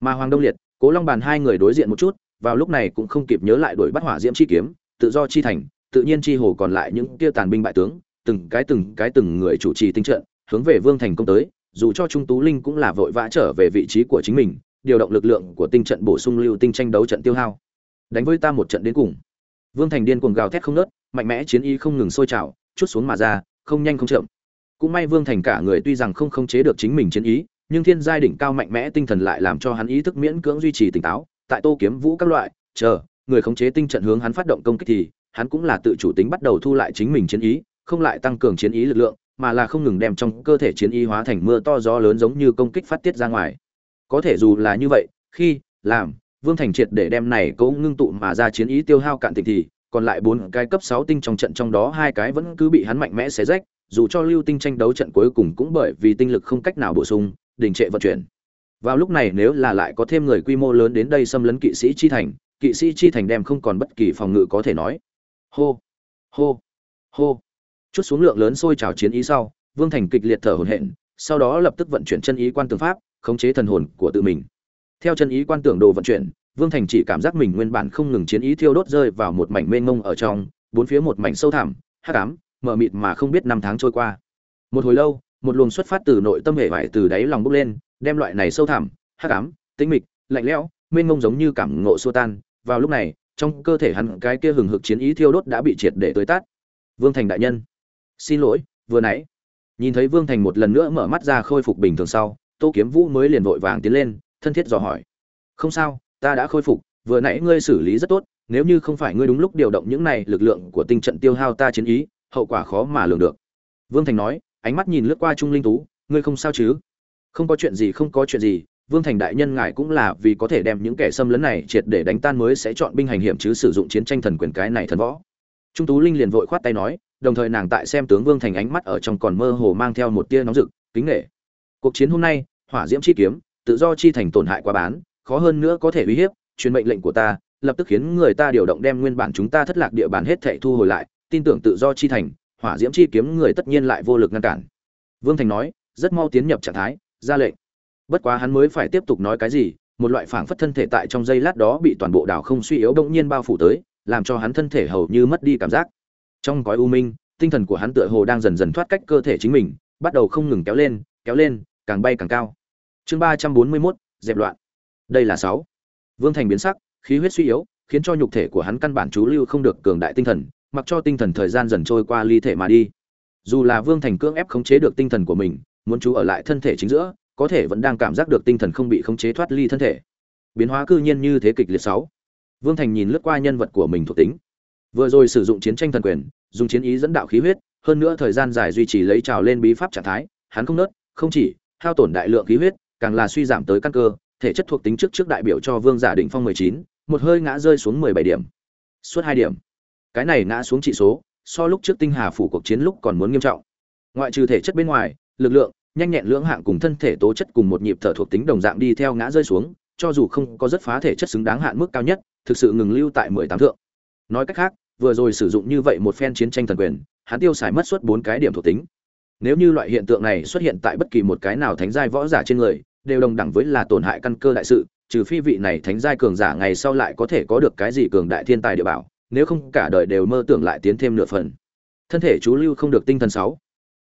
mà hoàng đông liệt, cố long bàn hai người đối diện một chút, vào lúc này cũng không kịp nhớ lại đuổi bắt hỏa diễm chi kiếm, tự do chi thành, tự nhiên chi hồ còn lại những kia tàn binh bại tướng, từng cái từng cái từng người chủ trì tinh trận, hướng về vương thành công tới, dù cho trung tú linh cũng là vội vã trở về vị trí của chính mình, điều động lực lượng của tinh trận bổ sung lưu tinh tranh đấu trận tiêu hao. Đánh với ta một trận đến cùng. Vương thành điên cuồng gào thét không nớt mạnh mẽ chiến ý không ngừng sôi trào, chút xuống mà ra, không nhanh không chậm. Cũng may vương thành cả người tuy rằng không khống chế được chính mình chiến ý nhưng thiên giai đỉnh cao mạnh mẽ tinh thần lại làm cho hắn ý thức miễn cưỡng duy trì tỉnh táo, tại tô kiếm vũ các loại, chờ, người khống chế tinh trận hướng hắn phát động công kích thì, hắn cũng là tự chủ tính bắt đầu thu lại chính mình chiến ý, không lại tăng cường chiến ý lực lượng, mà là không ngừng đem trong cơ thể chiến ý hóa thành mưa to gió lớn giống như công kích phát tiết ra ngoài. Có thể dù là như vậy, khi, làm, vương thành triệt để đem này cố ngưng tụ mà ra chiến ý tiêu hao cạn tịch thì, còn lại bốn cái cấp sáu tinh trong trận trong đó hai cái vẫn cứ bị hắn mạnh mẽ xé rách, dù cho lưu tinh tranh đấu trận cuối cùng cũng bởi vì tinh lực không cách nào bổ sung đình trệ vận chuyển. Vào lúc này nếu là lại có thêm người quy mô lớn đến đây xâm lấn kỵ sĩ chi thành, kỵ sĩ chi thành đem không còn bất kỳ phòng ngự có thể nói. Hô hô hô. Chút xuống lượng lớn sôi trào chiến ý sau, vương thành kịch liệt thở hổn hển, sau đó lập tức vận chuyển chân ý quan tưởng pháp, khống chế thần hồn của tự mình. Theo chân ý quan tưởng đồ vận chuyển, vương thành chỉ cảm giác mình nguyên bản không ngừng chiến ý thiêu đốt rơi vào một mảnh mênh mông ở trong, bốn phía một mảnh sâu thẳm, hắc ám, mờ mịt mà không biết năm tháng trôi qua. Một hồi lâu một luồng xuất phát từ nội tâm hệ vải từ đáy lòng bốc lên, đem loại này sâu thẳm, hắc ám, tĩnh mịch, lạnh lẽo, mênh mông giống như cảm ngộ xua tan. Vào lúc này, trong cơ thể hắn cái kia hừng hực chiến ý thiêu đốt đã bị triệt để tới tát. Vương thành đại nhân, xin lỗi, vừa nãy. Nhìn thấy vương thành một lần nữa mở mắt ra khôi phục bình thường sau, tô kiếm vũ mới liền vội vàng tiến lên, thân thiết dò hỏi. Không sao, ta đã khôi phục, vừa nãy ngươi xử lý rất tốt, nếu như không phải ngươi đúng lúc điều động những này lực lượng của tinh trận tiêu hao ta chiến ý, hậu quả khó mà lường được. Vương thành nói ánh mắt nhìn lướt qua trung linh tú, ngươi không sao chứ? Không có chuyện gì, không có chuyện gì, vương thành đại nhân ngài cũng là vì có thể đem những kẻ xâm lấn này triệt để đánh tan mới sẽ chọn binh hành hiểm chứ sử dụng chiến tranh thần quyền cái này thần võ. Trung tú linh liền vội khoát tay nói, đồng thời nàng tại xem tướng vương thành ánh mắt ở trong còn mơ hồ mang theo một tia nóng rực, kính nghệ cuộc chiến hôm nay, hỏa diễm chi kiếm, tự do chi thành tổn hại quá bán, khó hơn nữa có thể uy hiếp, truyền mệnh lệnh của ta, lập tức khiến người ta điều động đem nguyên bản chúng ta thất lạc địa bàn hết thảy thu hồi lại, tin tưởng tự do chi thành hỏa diễm chi kiếm người tất nhiên lại vô lực ngăn cản. Vương thành nói, rất mau tiến nhập trạng thái, ra lệnh. Bất quá hắn mới phải tiếp tục nói cái gì, một loại phảng phất thân thể tại trong giây lát đó bị toàn bộ đảo không suy yếu bỗng nhiên bao phủ tới, làm cho hắn thân thể hầu như mất đi cảm giác. Trong cõi u minh, tinh thần của hắn tựa hồ đang dần dần thoát cách cơ thể chính mình, bắt đầu không ngừng kéo lên kéo lên, càng bay càng cao. Chương ba trăm bốn mươi mốt, dẹp loạn. Đây là sáu. Vương thành biến sắc, khí huyết suy yếu, khiến cho nhục thể của hắn căn bản chú lưu không được cường đại tinh thần mặc cho tinh thần thời gian dần trôi qua ly thể mà đi. Dù là vương thành cưỡng ép khống chế được tinh thần của mình muốn chú ở lại thân thể chính giữa có thể vẫn đang cảm giác được tinh thần không bị khống chế thoát ly thân thể. Biến hóa cư nhiên như thế kịch liệt sáu. Vương thành nhìn lướt qua nhân vật của mình thuộc tính. Vừa rồi sử dụng chiến tranh thần quyền dùng chiến ý dẫn đạo khí huyết hơn nữa thời gian dài duy trì lấy trào lên bí pháp trạng thái hắn không nớt không chỉ hao tổn đại lượng khí huyết càng là suy giảm tới căn cơ thể chất thuộc tính trước trước đại biểu cho vương giả định phong 19, một hơi ngã rơi xuống 17 điểm. Suốt hai điểm cái này ngã xuống trị số, so lúc trước tinh hà phủ cuộc chiến lúc còn muốn nghiêm trọng. Ngoại trừ thể chất bên ngoài, lực lượng, nhanh nhẹn lưỡng hạng cùng thân thể tố chất cùng một nhịp thở thuộc tính đồng dạng đi theo ngã rơi xuống, cho dù không có rất phá thể chất xứng đáng hạn mức cao nhất, thực sự ngừng lưu tại 18 thượng. Nói cách khác, vừa rồi sử dụng như vậy một phen chiến tranh thần quyền, hắn tiêu xài mất suốt bốn cái điểm thuộc tính. Nếu như loại hiện tượng này xuất hiện tại bất kỳ một cái nào thánh giai võ giả trên người, đều đồng đẳng với là tổn hại căn cơ đại sự, trừ phi vị này thánh giai cường giả ngày sau lại có thể có được cái gì cường đại thiên tài địa bảo nếu không cả đời đều mơ tưởng lại tiến thêm nửa phần. Thân thể chú lưu không được tinh thần sáu.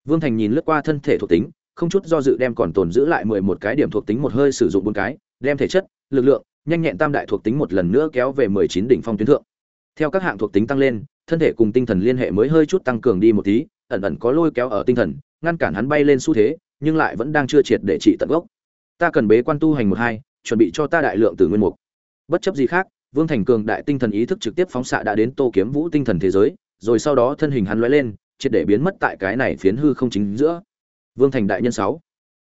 Vương thành nhìn lướt qua thân thể thuộc tính, không chút do dự đem còn tồn giữ lại mười một cái điểm thuộc tính một hơi sử dụng bốn cái, đem thể chất, lực lượng, nhanh nhẹn tam đại thuộc tính một lần nữa kéo về mười chín đỉnh phong tuyến thượng. Theo các hạng thuộc tính tăng lên, thân thể cùng tinh thần liên hệ mới hơi chút tăng cường đi một tí, ẩn ẩn có lôi kéo ở tinh thần, ngăn cản hắn bay lên xu thế, nhưng lại vẫn đang chưa triệt để trị tận gốc. Ta cần bế quan tu hành một hai, chuẩn bị cho ta đại lượng từ nguyên mục. Bất chấp gì khác vương thành cường đại tinh thần ý thức trực tiếp phóng xạ đã đến tô kiếm vũ tinh thần thế giới, rồi sau đó thân hình hắn lóe lên, triệt để biến mất tại cái này phiến hư không chính giữa. Vương thành đại nhân sáu,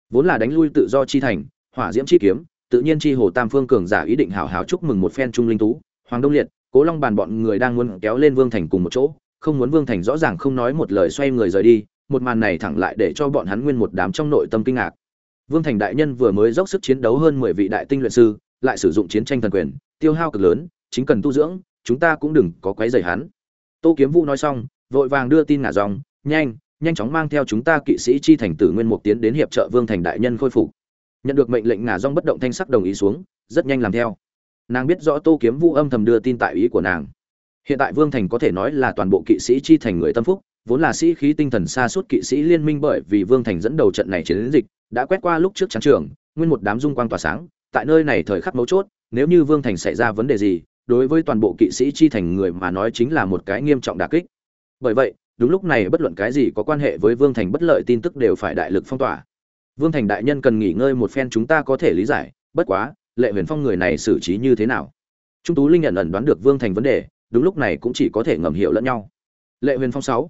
vốn là đánh lui tự do chi thành, hỏa diễm chi kiếm, tự nhiên chi hồ tam phương cường giả ý định hảo hảo chúc mừng một phen trung linh tú, hoàng đông liệt, cố long bàn bọn người đang muốn kéo lên vương thành cùng một chỗ, không muốn vương thành rõ ràng không nói một lời xoay người rời đi, một màn này thẳng lại để cho bọn hắn nguyên một đám trong nội tâm kinh ngạc. Vương thành đại nhân vừa mới dốc sức chiến đấu hơn mười vị đại tinh luyện sư lại sử dụng chiến tranh thần quyền, tiêu hao cực lớn, chính cần tu dưỡng, chúng ta cũng đừng có quấy rầy hắn. Tô kiếm vũ nói xong, vội vàng đưa tin ngả dòng, nhanh nhanh chóng mang theo chúng ta kỵ sĩ chi thành tử nguyên mục tiến đến hiệp trợ vương thành đại nhân khôi phục. Nhận được mệnh lệnh ngả dòng bất động thanh sắc đồng ý xuống, rất nhanh làm theo. Nàng biết rõ tô kiếm vũ âm thầm đưa tin tại ý của nàng. Hiện tại vương thành có thể nói là toàn bộ kỵ sĩ chi thành người tâm phúc, vốn là sĩ khí tinh thần xa suốt kỵ sĩ liên minh bởi vì vương thành dẫn đầu trận này chiến dịch, đã quét qua lúc trước trắng trường, nguyên một đám dung quang tỏa sáng tại nơi này thời khắc mấu chốt, nếu như vương thành xảy ra vấn đề gì, đối với toàn bộ kỵ sĩ chi thành người mà nói chính là một cái nghiêm trọng đà kích. Bởi vậy, đúng lúc này bất luận cái gì có quan hệ với vương thành bất lợi tin tức đều phải đại lực phong tỏa. Vương thành đại nhân cần nghỉ ngơi một phen chúng ta có thể lý giải, bất quá, lệ huyền phong người này xử trí như thế nào? Trung tú linh nhận ẩn đoán được vương thành vấn đề, đúng lúc này cũng chỉ có thể ngầm hiểu lẫn nhau. Lệ huyền phong sáu.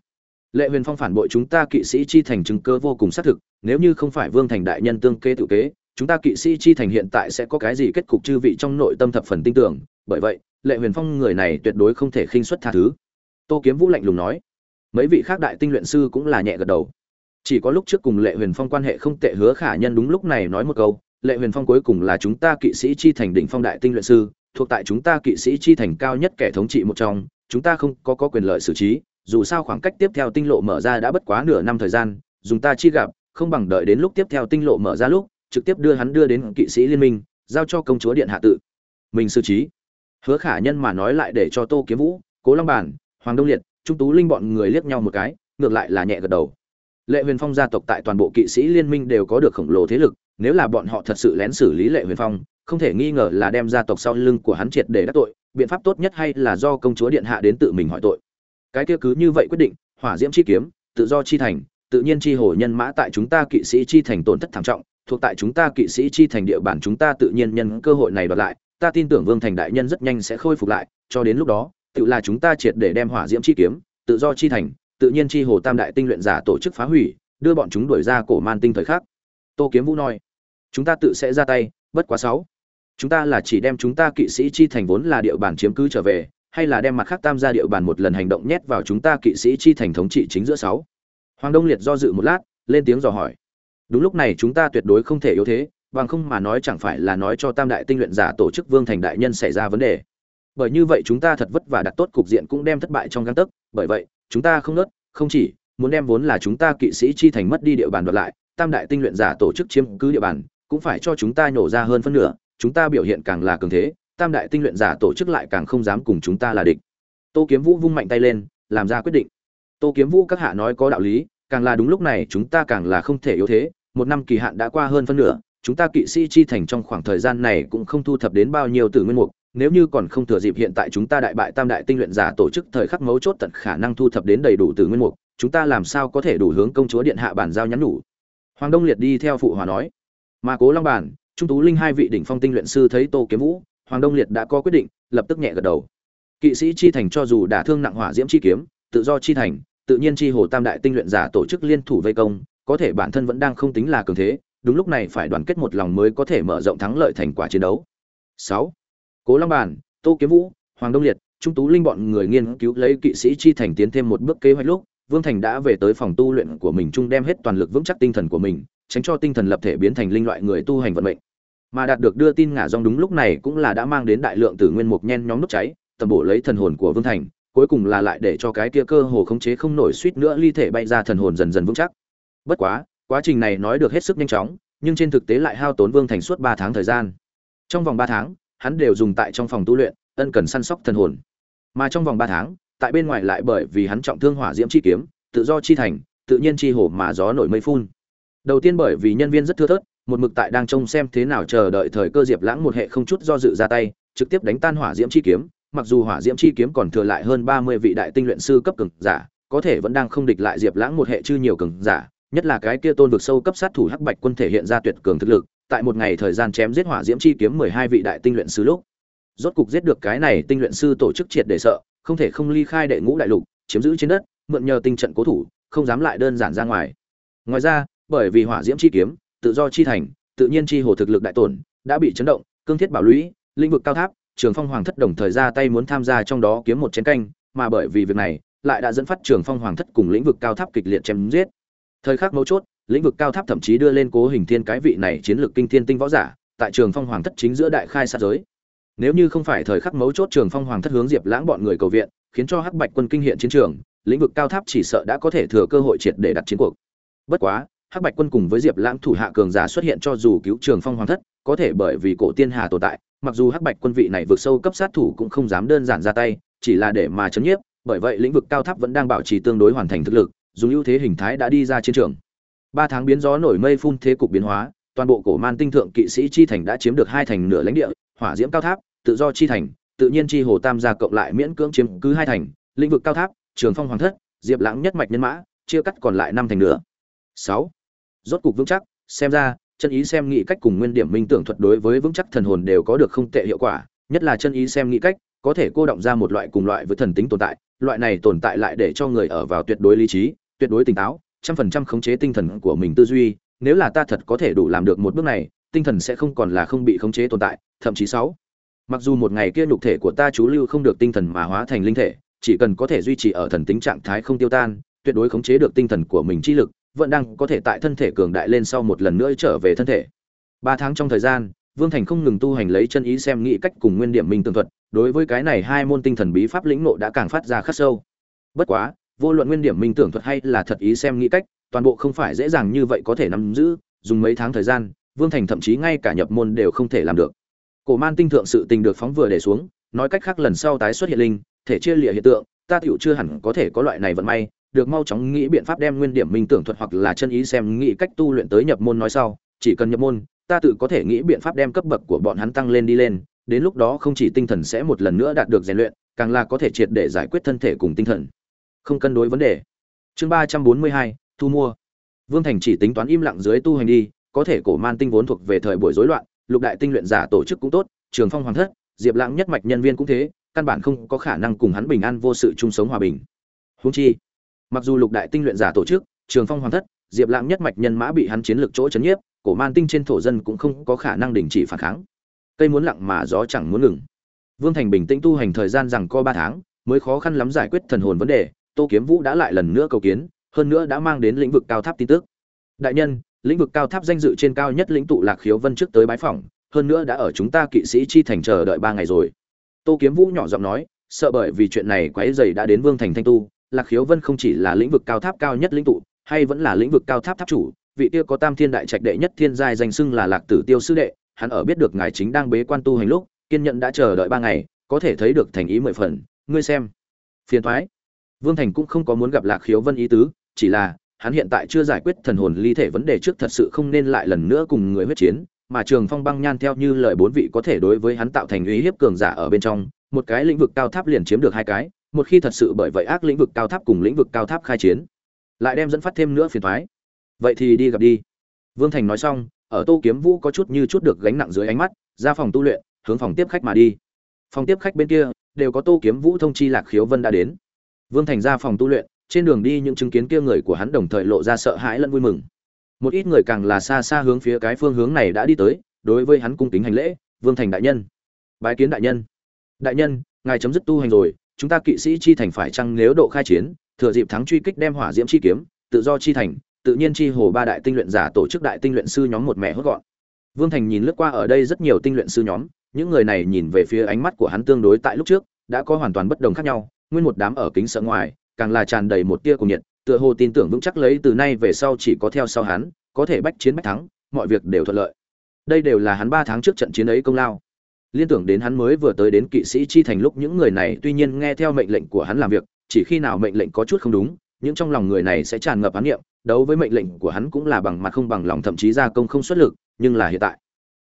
Lệ huyền phong phản bội chúng ta kỵ sĩ chi thành chứng cơ vô cùng xác thực, nếu như không phải vương thành đại nhân tương kê tự kế chúng ta kỵ sĩ chi thành hiện tại sẽ có cái gì kết cục chư vị trong nội tâm thập phần tin tưởng. Bởi vậy lệ huyền phong người này tuyệt đối không thể khinh xuất tha thứ. Tô kiếm vũ lạnh lùng nói. Mấy vị khác đại tinh luyện sư cũng là nhẹ gật đầu. Chỉ có lúc trước cùng lệ huyền phong quan hệ không tệ hứa khả nhân đúng lúc này nói một câu lệ huyền phong cuối cùng là chúng ta kỵ sĩ chi thành đỉnh phong đại tinh luyện sư thuộc tại chúng ta kỵ sĩ chi thành cao nhất kẻ thống trị một trong chúng ta không có, có quyền lợi xử trí dù sao khoảng cách tiếp theo tinh lộ mở ra đã bất quá nửa năm thời gian dùng ta chi gặp không bằng đợi đến lúc tiếp theo tinh lộ mở ra lúc trực tiếp đưa hắn đưa đến kỵ sĩ liên minh, giao cho công chúa điện hạ tự. Mình xử trí. Hứa khả nhân mà nói lại để cho tô kiếm vũ, cố long bản, hoàng đông liệt, trung tú linh bọn người liếc nhau một cái, ngược lại là nhẹ gật đầu. Lệ huyền phong gia tộc tại toàn bộ kỵ sĩ liên minh đều có được khổng lồ thế lực, nếu là bọn họ thật sự lén xử lý lệ huyền phong, không thể nghi ngờ là đem gia tộc sau lưng của hắn triệt để đắc tội, biện pháp tốt nhất hay là do công chúa điện hạ đến tự mình hỏi tội. Cái kia cứ như vậy quyết định, hỏa diễm chi kiếm, tự do chi thành, tự nhiên chi hồ nhân mã tại chúng ta kỵ sĩ chi thành tổn thất thảm trọng thuộc tại chúng ta kỵ sĩ chi thành địa bàn chúng ta tự nhiên nhân cơ hội này đoạt lại, ta tin tưởng vương thành đại nhân rất nhanh sẽ khôi phục lại, cho đến lúc đó, tự là chúng ta triệt để đem hỏa diễm chi kiếm, tự do chi thành, tự nhiên chi hồ tam đại tinh luyện giả tổ chức phá hủy, đưa bọn chúng đuổi ra cổ man tinh thời khác tô kiếm vũ nói, chúng ta tự sẽ ra tay, bất quá sáu. Chúng ta là chỉ đem chúng ta kỵ sĩ chi thành vốn là địa bàn chiếm cứ trở về, hay là đem mặt khác tam gia địa bàn một lần hành động nhét vào chúng ta kỵ sĩ chi thành thống trị chính giữa sáu. Hoàng đông liệt do dự một lát, lên tiếng dò hỏi đúng lúc này chúng ta tuyệt đối không thể yếu thế, bằng không mà nói chẳng phải là nói cho tam đại tinh luyện giả tổ chức vương thành đại nhân xảy ra vấn đề. Bởi như vậy chúng ta thật vất vả đặt tốt cục diện cũng đem thất bại trong găng tấc, bởi vậy, chúng ta không nớt, không chỉ muốn đem vốn là chúng ta kỵ sĩ chi thành mất đi địa bàn đoạt lại, tam đại tinh luyện giả tổ chức chiếm cứ địa bàn, cũng phải cho chúng ta nhổ ra hơn phân nửa, chúng ta biểu hiện càng là cường thế, tam đại tinh luyện giả tổ chức lại càng không dám cùng chúng ta là địch. Tô kiếm vũ vung mạnh tay lên, làm ra quyết định. Tô kiếm vũ các hạ nói có đạo lý, càng là đúng lúc này chúng ta càng là không thể yếu thế một năm kỳ hạn đã qua hơn phân nửa, chúng ta kỵ sĩ chi thành trong khoảng thời gian này cũng không thu thập đến bao nhiêu từ nguyên mục, nếu như còn không thừa dịp hiện tại chúng ta đại bại tam đại tinh luyện giả tổ chức thời khắc mấu chốt tận khả năng thu thập đến đầy đủ từ nguyên mục, chúng ta làm sao có thể đủ hướng công chúa điện hạ bản giao nhắn nhủ? Hoàng đông liệt đi theo phụ hòa nói. Mà cố long bản trung tú linh hai vị đỉnh phong tinh luyện sư thấy tô kiếm vũ, hoàng đông liệt đã có quyết định, lập tức nhẹ gật đầu. Kỵ sĩ chi thành cho dù đả thương nặng hỏa diễm chi kiếm, tự do chi thành, tự nhiên chi hồ tam đại tinh luyện giả tổ chức liên thủ vây công có thể bản thân vẫn đang không tính là cường thế, đúng lúc này phải đoàn kết một lòng mới có thể mở rộng thắng lợi thành quả chiến đấu. Sáu, cố long bản tô kiếm vũ, hoàng đông liệt, trung tú linh bọn người nghiên cứu lấy kỵ sĩ chi thành tiến thêm một bước kế hoạch lúc, vương thành đã về tới phòng tu luyện của mình chung đem hết toàn lực vững chắc tinh thần của mình, tránh cho tinh thần lập thể biến thành linh loại người tu hành vận mệnh. Mà đạt được đưa tin ngả dòng đúng lúc này cũng là đã mang đến đại lượng tử nguyên mục nhen nhóm nút cháy, tầm bổ lấy thần hồn của vương thành, cuối cùng là lại để cho cái kia cơ hồ khống chế không nổi suýt nữa ly thể bay ra thần hồn dần dần vững chắc bất quá quá trình này nói được hết sức nhanh chóng, nhưng trên thực tế lại hao tốn vương thành suốt ba tháng thời gian. Trong vòng ba tháng, hắn đều dùng tại trong phòng tu luyện, ân cần săn sóc thần hồn. Mà trong vòng ba tháng, tại bên ngoài lại bởi vì hắn trọng thương hỏa diễm chi kiếm, tự do chi thành, tự nhiên chi hổ mà gió nổi mây phun. Đầu tiên bởi vì nhân viên rất thưa thớt, một mực tại đang trông xem thế nào chờ đợi thời cơ diệp lãng một hệ không chút do dự ra tay, trực tiếp đánh tan hỏa diễm chi kiếm, mặc dù hỏa diễm chi kiếm còn thừa lại hơn ba mươi vị đại tinh luyện sư cấp cường giả, có thể vẫn đang không địch lại diệp lãng một hệ chư nhiều cường giả nhất là cái kia tôn vực sâu cấp sát thủ hắc bạch quân thể hiện ra tuyệt cường thực lực, tại một ngày thời gian chém giết hỏa diễm chi kiếm mười hai vị đại tinh luyện sư lúc. Rốt cục giết được cái này tinh luyện sư tổ chức triệt để sợ, không thể không ly khai đệ ngũ đại lục, chiếm giữ trên đất, mượn nhờ tinh trận cố thủ, không dám lại đơn giản ra ngoài. Ngoài ra, bởi vì hỏa diễm chi kiếm, tự do chi thành, tự nhiên chi hồ thực lực đại tổn, đã bị chấn động, cương thiết bảo lũy, lĩnh vực cao tháp, trường phong hoàng thất đồng thời ra tay muốn tham gia trong đó kiếm một chiến canh, mà bởi vì việc này, lại đã dẫn phát trường phong hoàng thất cùng lĩnh vực cao tháp kịch liệt chém giết thời khắc mấu chốt, lĩnh vực cao tháp thậm chí đưa lên cố hình thiên cái vị này chiến lược kinh thiên tinh võ giả, tại trường phong hoàng thất chính giữa đại khai sát giới. Nếu như không phải thời khắc mấu chốt trường phong hoàng thất hướng diệp lãng bọn người cầu viện, khiến cho hắc bạch quân kinh hiện chiến trường, lĩnh vực cao tháp chỉ sợ đã có thể thừa cơ hội triệt để đặt chiến cuộc. Bất quá, hắc bạch quân cùng với diệp lãng thủ hạ cường giả xuất hiện cho dù cứu trường phong hoàng thất, có thể bởi vì cổ tiên hà tồn tại, mặc dù hắc bạch quân vị này vượt sâu cấp sát thủ cũng không dám đơn giản ra tay, chỉ là để mà chấn nhiếp, bởi vậy lĩnh vực cao tháp vẫn đang bảo trì tương đối hoàn thành thực lực dùng ưu thế hình thái đã đi ra chiến trường. Ba tháng biến gió nổi mây phun thế cục biến hóa, toàn bộ cổ man tinh thượng kỵ sĩ chi thành đã chiếm được hai thành nửa lãnh địa, hỏa diễm cao tháp, tự do chi thành, tự nhiên chi hồ tam gia cộng lại miễn cưỡng chiếm cứ hai thành, lĩnh vực cao tháp, trường phong hoàng thất, diệp lãng nhất mạch nhân mã, chia cắt còn lại năm thành nữa sáu. Rốt cục vững chắc, xem ra, chân ý xem nghị cách cùng nguyên điểm minh tưởng thuật đối với vững chắc thần hồn đều có được không tệ hiệu quả, nhất là chân ý xem nghị cách, có thể cô động ra một loại cùng loại với thần tính tồn tại, loại này tồn tại lại để cho người ở vào tuyệt đối lý trí tuyệt đối tỉnh táo, trăm phần trăm khống chế tinh thần của mình tư duy, nếu là ta thật có thể đủ làm được một bước này, tinh thần sẽ không còn là không bị khống chế tồn tại, thậm chí sáu. Mặc dù một ngày kia nhục thể của ta chú lưu không được tinh thần mà hóa thành linh thể, chỉ cần có thể duy trì ở thần tính trạng thái không tiêu tan, tuyệt đối khống chế được tinh thần của mình chi lực, vẫn đang có thể tại thân thể cường đại lên sau một lần nữa trở về thân thể. Ba tháng trong thời gian, vương thành không ngừng tu hành lấy chân ý xem nghĩ cách cùng nguyên điểm minh tương thuật, đối với cái này hai môn tinh thần bí pháp lĩnh nộ đã càng phát ra khắc sâu. Bất quá vô luận nguyên điểm minh tưởng thuật hay là thật ý xem nghĩ cách, toàn bộ không phải dễ dàng như vậy có thể nắm giữ, dùng mấy tháng thời gian, vương thành thậm chí ngay cả nhập môn đều không thể làm được. Cổ man tinh thượng sự tình được phóng vừa để xuống, nói cách khác lần sau tái xuất hiện linh, thể chia lịa hiện tượng, ta tựu chưa hẳn có thể có loại này vận may, được mau chóng nghĩ biện pháp đem nguyên điểm minh tưởng thuật hoặc là chân ý xem nghĩ cách tu luyện tới nhập môn nói sau, chỉ cần nhập môn, ta tự có thể nghĩ biện pháp đem cấp bậc của bọn hắn tăng lên đi lên, đến lúc đó không chỉ tinh thần sẽ một lần nữa đạt được rèn luyện, càng là có thể triệt để giải quyết thân thể cùng tinh thần không cân đối vấn đề. Chương ba trăm bốn mươi hai, thu mua. Vương thành chỉ tính toán im lặng dưới tu hành đi, có thể cổ man tinh vốn thuộc về thời buổi rối loạn, lục đại tinh luyện giả tổ chức cũng tốt, trường phong hoàng thất, diệp lãng nhất mạch nhân viên cũng thế, căn bản không có khả năng cùng hắn bình an vô sự chung sống hòa bình. Húng chi, mặc dù lục đại tinh luyện giả tổ chức, trường phong hoàng thất, diệp lãng nhất mạch nhân mã bị hắn chiến lược chỗ chấn nhiếp, cổ man tinh trên thổ dân cũng không có khả năng đình chỉ phản kháng. Cây muốn lặng mà gió chẳng muốn ngừng. Vương thành bình tĩnh tu hành thời gian rằng co ba tháng, mới khó khăn lắm giải quyết thần hồn vấn đề tô kiếm vũ đã lại lần nữa cầu kiến, hơn nữa đã mang đến lĩnh vực cao tháp tin tức. Đại nhân, lĩnh vực cao tháp danh dự trên cao nhất lĩnh tụ lạc khiếu vân trước tới bái phỏng, hơn nữa đã ở chúng ta kỵ sĩ chi thành chờ đợi ba ngày rồi. Tô kiếm vũ nhỏ giọng nói, sợ bởi vì chuyện này quái dày đã đến vương thành thanh tu, lạc khiếu vân không chỉ là lĩnh vực cao tháp cao nhất lĩnh tụ, hay vẫn là lĩnh vực cao tháp tháp chủ, vị kia có tam thiên đại trạch đệ nhất thiên giai danh xưng là lạc tử tiêu sư đệ, hắn ở biết được ngài chính đang bế quan tu hành lúc, kiên nhẫn đã chờ đợi ba ngày, có thể thấy được thành ý mười phần, ngươi xem. Phiền thoái vương thành cũng không có muốn gặp lạc khiếu vân ý tứ, chỉ là, hắn hiện tại chưa giải quyết thần hồn ly thể vấn đề trước thật sự không nên lại lần nữa cùng người huyết chiến, mà trường phong băng nhan theo như lời bốn vị có thể đối với hắn tạo thành uy hiếp cường giả ở bên trong, một cái lĩnh vực cao tháp liền chiếm được hai cái, một khi thật sự bởi vậy ác lĩnh vực cao tháp cùng lĩnh vực cao tháp khai chiến, lại đem dẫn phát thêm nữa phiền toái. vậy thì đi gặp đi. Vương thành nói xong, ở tô kiếm vũ có chút như chút được gánh nặng dưới ánh mắt, ra phòng tu luyện, hướng phòng tiếp khách mà đi. Phòng tiếp khách bên kia, đều có tô kiếm vũ thông chi lạc khiếu vân đã đến vương thành ra phòng tu luyện, trên đường đi những chứng kiến kia người của hắn đồng thời lộ ra sợ hãi lẫn vui mừng. Một ít người càng là xa xa hướng phía cái phương hướng này đã đi tới, đối với hắn cung kính hành lễ, vương thành đại nhân, bái kiến đại nhân. Đại nhân, ngài chấm dứt tu hành rồi, chúng ta kỵ sĩ chi thành phải chăng nếu độ khai chiến, thừa dịp thắng truy kích đem hỏa diễm chi kiếm, tự do chi thành, tự nhiên chi hồ ba đại tinh luyện giả tổ chức đại tinh luyện sư nhóm một mẹ hốt gọn. Vương thành nhìn lướt qua ở đây rất nhiều tinh luyện sư nhóm, những người này nhìn về phía ánh mắt của hắn tương đối tại lúc trước, đã có hoàn toàn bất đồng khác nhau nguyên một đám ở kính sợ ngoài, càng là tràn đầy một tia cùng nhiệt, tựa hồ tin tưởng vững chắc lấy từ nay về sau chỉ có theo sau hắn, có thể bách chiến bách thắng, mọi việc đều thuận lợi. Đây đều là hắn ba tháng trước trận chiến ấy công lao. Liên tưởng đến hắn mới vừa tới đến kỵ sĩ chi thành lúc những người này tuy nhiên nghe theo mệnh lệnh của hắn làm việc, chỉ khi nào mệnh lệnh có chút không đúng, những trong lòng người này sẽ tràn ngập án niệm, đấu với mệnh lệnh của hắn cũng là bằng mặt không bằng lòng thậm chí ra công không xuất lực, nhưng là hiện tại.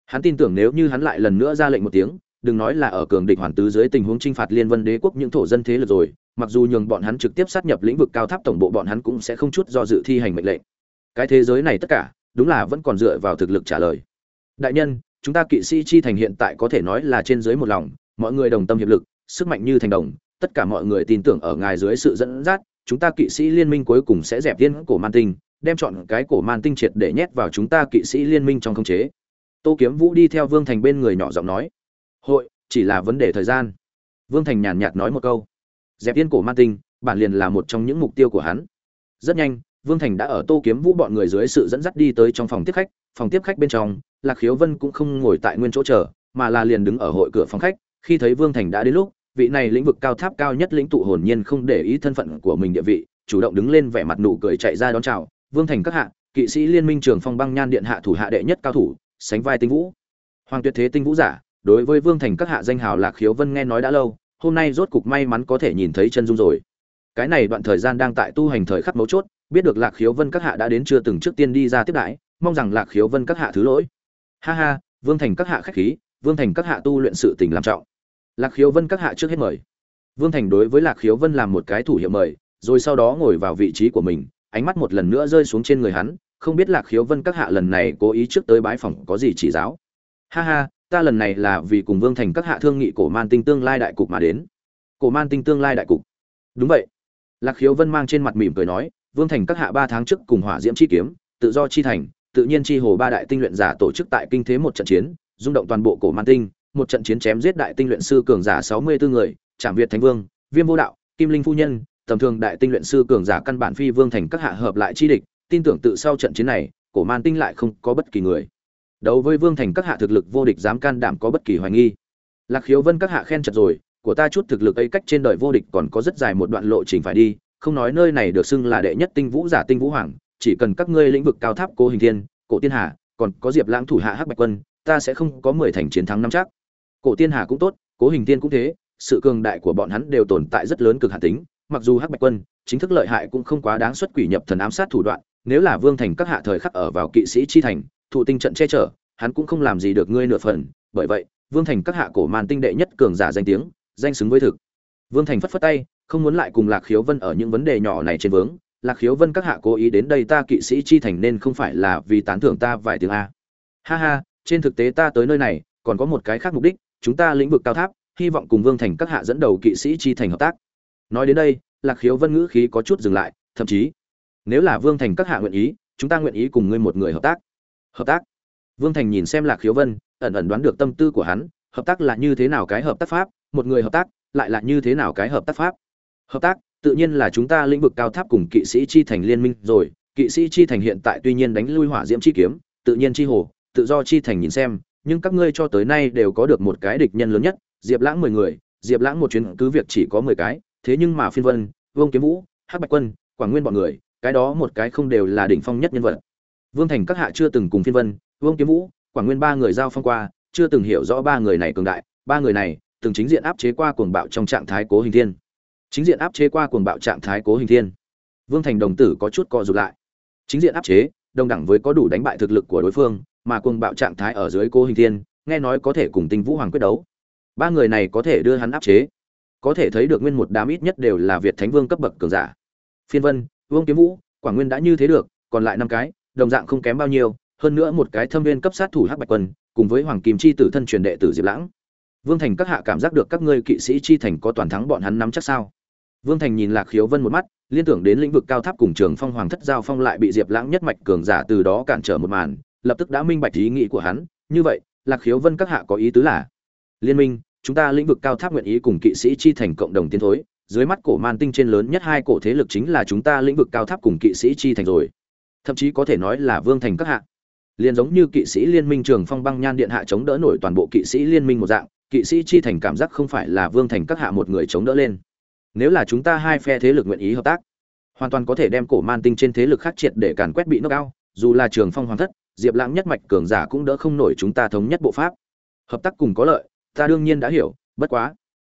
Hắn tin tưởng nếu như hắn lại lần nữa ra lệnh một tiếng đừng nói là ở cường địch hoàn tứ dưới tình huống chinh phạt liên vân đế quốc những thổ dân thế lực rồi, mặc dù nhường bọn hắn trực tiếp sát nhập lĩnh vực cao tháp, tổng bộ bọn hắn cũng sẽ không chút do dự thi hành mệnh lệnh. Cái thế giới này tất cả, đúng là vẫn còn dựa vào thực lực trả lời. Đại nhân, chúng ta kỵ sĩ chi thành hiện tại có thể nói là trên dưới một lòng, mọi người đồng tâm hiệp lực, sức mạnh như thành đồng, tất cả mọi người tin tưởng ở ngài dưới sự dẫn dắt, chúng ta kỵ sĩ liên minh cuối cùng sẽ dẹp tiên cổ man tinh, đem chọn cái cổ man tinh triệt để nhét vào chúng ta kỵ sĩ liên minh trong không chế. Tô kiếm vũ đi theo vương thành bên người nhỏ giọng nói hội, chỉ là vấn đề thời gian. Vương thành nhàn nhạt nói một câu. Dẹp tiên cổ man tinh, bản liền là một trong những mục tiêu của hắn. Rất nhanh, vương thành đã ở tô kiếm vũ bọn người dưới sự dẫn dắt đi tới trong phòng tiếp khách. Phòng tiếp khách bên trong, lạc khiếu vân cũng không ngồi tại nguyên chỗ chờ, mà là liền đứng ở hội cửa phòng khách. Khi thấy vương thành đã đến lúc, vị này lĩnh vực cao tháp cao nhất lĩnh tụ hồn nhiên không để ý thân phận của mình địa vị, chủ động đứng lên vẻ mặt nụ cười chạy ra đón chào. Vương thành các hạ, kỵ sĩ liên minh trường phong băng nhan điện hạ thủ hạ đệ nhất cao thủ, sánh vai tinh vũ. Hoàng tuyệt thế tinh vũ giả đối với vương thành các hạ danh hào lạc khiếu vân nghe nói đã lâu, hôm nay rốt cục may mắn có thể nhìn thấy chân dung rồi. Cái này đoạn thời gian đang tại tu hành thời khắc mấu chốt, biết được lạc khiếu vân các hạ đã đến chưa từng trước tiên đi ra tiếp đãi, mong rằng lạc khiếu vân các hạ thứ lỗi. Ha ha, vương thành các hạ khách khí, vương thành các hạ tu luyện sự tình làm trọng. Lạc khiếu vân các hạ trước hết mời. Vương thành đối với lạc khiếu vân làm một cái thủ hiệu mời, rồi sau đó ngồi vào vị trí của mình, ánh mắt một lần nữa rơi xuống trên người hắn, không biết lạc khiếu vân các hạ lần này cố ý trước tới bái phòng có gì chỉ giáo. Ha ha ta lần này là vì cùng vương thành các hạ thương nghị cổ man tinh tương lai đại cục mà đến. Cổ man tinh tương lai đại cục. Đúng vậy. Lạc khiếu vân mang trên mặt mỉm cười nói, vương thành các hạ ba tháng trước cùng hỏa diễm chi kiếm, tự do chi thành, tự nhiên chi hồ ba đại tinh luyện giả tổ chức tại kinh thế một trận chiến, rung động toàn bộ cổ man tinh, một trận chiến chém giết đại tinh luyện sư cường giả sáu mươi bốn người, trảm việt thánh vương, viêm vô đạo, kim linh phu nhân, tầm thường đại tinh luyện sư cường giả căn bản phi vương thành các hạ hợp lại chi địch, tin tưởng tự sau trận chiến này, cổ man tinh lại không có bất kỳ người đấu với vương thành các hạ thực lực vô địch dám can đảm có bất kỳ hoài nghi. Lạc khiếu vân các hạ khen chật rồi, của ta chút thực lực ấy cách trên đời vô địch còn có rất dài một đoạn lộ trình phải đi, không nói nơi này được xưng là đệ nhất tinh vũ giả tinh vũ hoàng, chỉ cần các ngươi lĩnh vực cao tháp cố hình thiên, cổ tiên hà, còn có diệp lãng thủ hạ hắc bạch quân, ta sẽ không có mười thành chiến thắng năm chắc. Cổ tiên hà cũng tốt, cố hình tiên cũng thế, sự cường đại của bọn hắn đều tồn tại rất lớn cực hạn tính, mặc dù hắc bạch quân chính thức lợi hại cũng không quá đáng xuất quỷ nhập thần ám sát thủ đoạn, nếu là vương thành các hạ thời khắc ở vào kỵ sĩ chi thành thụ tinh trận che chở, hắn cũng không làm gì được ngươi nửa phần, bởi vậy, vương thành các hạ cổ màn tinh đệ nhất cường giả danh tiếng, danh xứng với thực. Vương thành phất phất tay, không muốn lại cùng lạc khiếu vân ở những vấn đề nhỏ này trên vướng. Lạc khiếu vân các hạ cố ý đến đây ta kỵ sĩ chi thành nên không phải là vì tán thưởng ta vài tiếng a. Ha ha, trên thực tế ta tới nơi này, còn có một cái khác mục đích, chúng ta lĩnh vực cao tháp, hy vọng cùng vương thành các hạ dẫn đầu kỵ sĩ chi thành hợp tác. Nói đến đây, lạc khiếu vân ngữ khí có chút dừng lại, thậm chí, nếu là vương thành các hạ nguyện ý, chúng ta nguyện ý cùng ngươi một người hợp tác hợp tác. Vương thành nhìn xem lạc khiếu vân, ẩn ẩn đoán được tâm tư của hắn, hợp tác là như thế nào cái hợp tác pháp, một người hợp tác, lại là như thế nào cái hợp tác pháp. Hợp tác, tự nhiên là chúng ta lĩnh vực cao tháp cùng kỵ sĩ chi thành liên minh rồi, kỵ sĩ chi thành hiện tại tuy nhiên đánh lui hỏa diễm chi kiếm, tự nhiên chi hồ, tự do chi thành nhìn xem, nhưng các ngươi cho tới nay đều có được một cái địch nhân lớn nhất, diệp lãng mười người, diệp lãng một chuyến cứ việc chỉ có mười cái, thế nhưng mà phiên vân, vương kiếm vũ, hắc bạch quân, quảng nguyên bọn người, cái đó một cái không đều là đỉnh phong nhất nhân vật vương thành các hạ chưa từng cùng phiên vân, vương kiếm vũ, quảng nguyên ba người giao phong qua, chưa từng hiểu rõ ba người này cường đại, ba người này từng chính diện áp chế qua cuồng bạo trong trạng thái cố hình thiên. Chính diện áp chế qua cuồng bạo trạng thái cố hình thiên. Vương thành đồng tử có chút co rụt lại. Chính diện áp chế, đồng đẳng với có đủ đánh bại thực lực của đối phương, mà cuồng bạo trạng thái ở dưới cố hình thiên, nghe nói có thể cùng tinh vũ hoàng quyết đấu. Ba người này có thể đưa hắn áp chế. Có thể thấy được nguyên một đám ít nhất đều là việt thánh vương cấp bậc cường giả. Phiên vân, vương kiếm vũ, quảng nguyên đã như thế được, còn lại năm cái đồng dạng không kém bao nhiêu, hơn nữa một cái thâm viên cấp sát thủ hắc bạch quân, cùng với hoàng kim chi tử thân truyền đệ tử diệp lãng. Vương thành các hạ cảm giác được các ngươi kỵ sĩ chi thành có toàn thắng bọn hắn nắm chắc sao? Vương thành nhìn lạc khiếu vân một mắt, liên tưởng đến lĩnh vực cao tháp cùng trường phong hoàng thất giao phong lại bị diệp lãng nhất mạch cường giả từ đó cản trở một màn, lập tức đã minh bạch ý nghĩ của hắn. Như vậy, lạc khiếu vân các hạ có ý tứ là, liên minh, chúng ta lĩnh vực cao tháp nguyện ý cùng kỵ sĩ chi thành cộng đồng tiến thối, dưới mắt cổ man tinh trên lớn nhất hai cổ thế lực chính là chúng ta lĩnh vực cao tháp cùng kỵ sĩ chi thành rồi thậm chí có thể nói là vương thành các hạ. Liền giống như kỵ sĩ liên minh trường phong băng nhan điện hạ chống đỡ nổi toàn bộ kỵ sĩ liên minh một dạng, kỵ sĩ chi thành cảm giác không phải là vương thành các hạ một người chống đỡ lên. Nếu là chúng ta hai phe thế lực nguyện ý hợp tác, hoàn toàn có thể đem cổ man tinh trên thế lực khác triệt để càn quét bị nước cao dù là trường phong hoàng thất, diệp lãng nhất mạch cường giả cũng đỡ không nổi chúng ta thống nhất bộ pháp. Hợp tác cùng có lợi, ta đương nhiên đã hiểu, bất quá.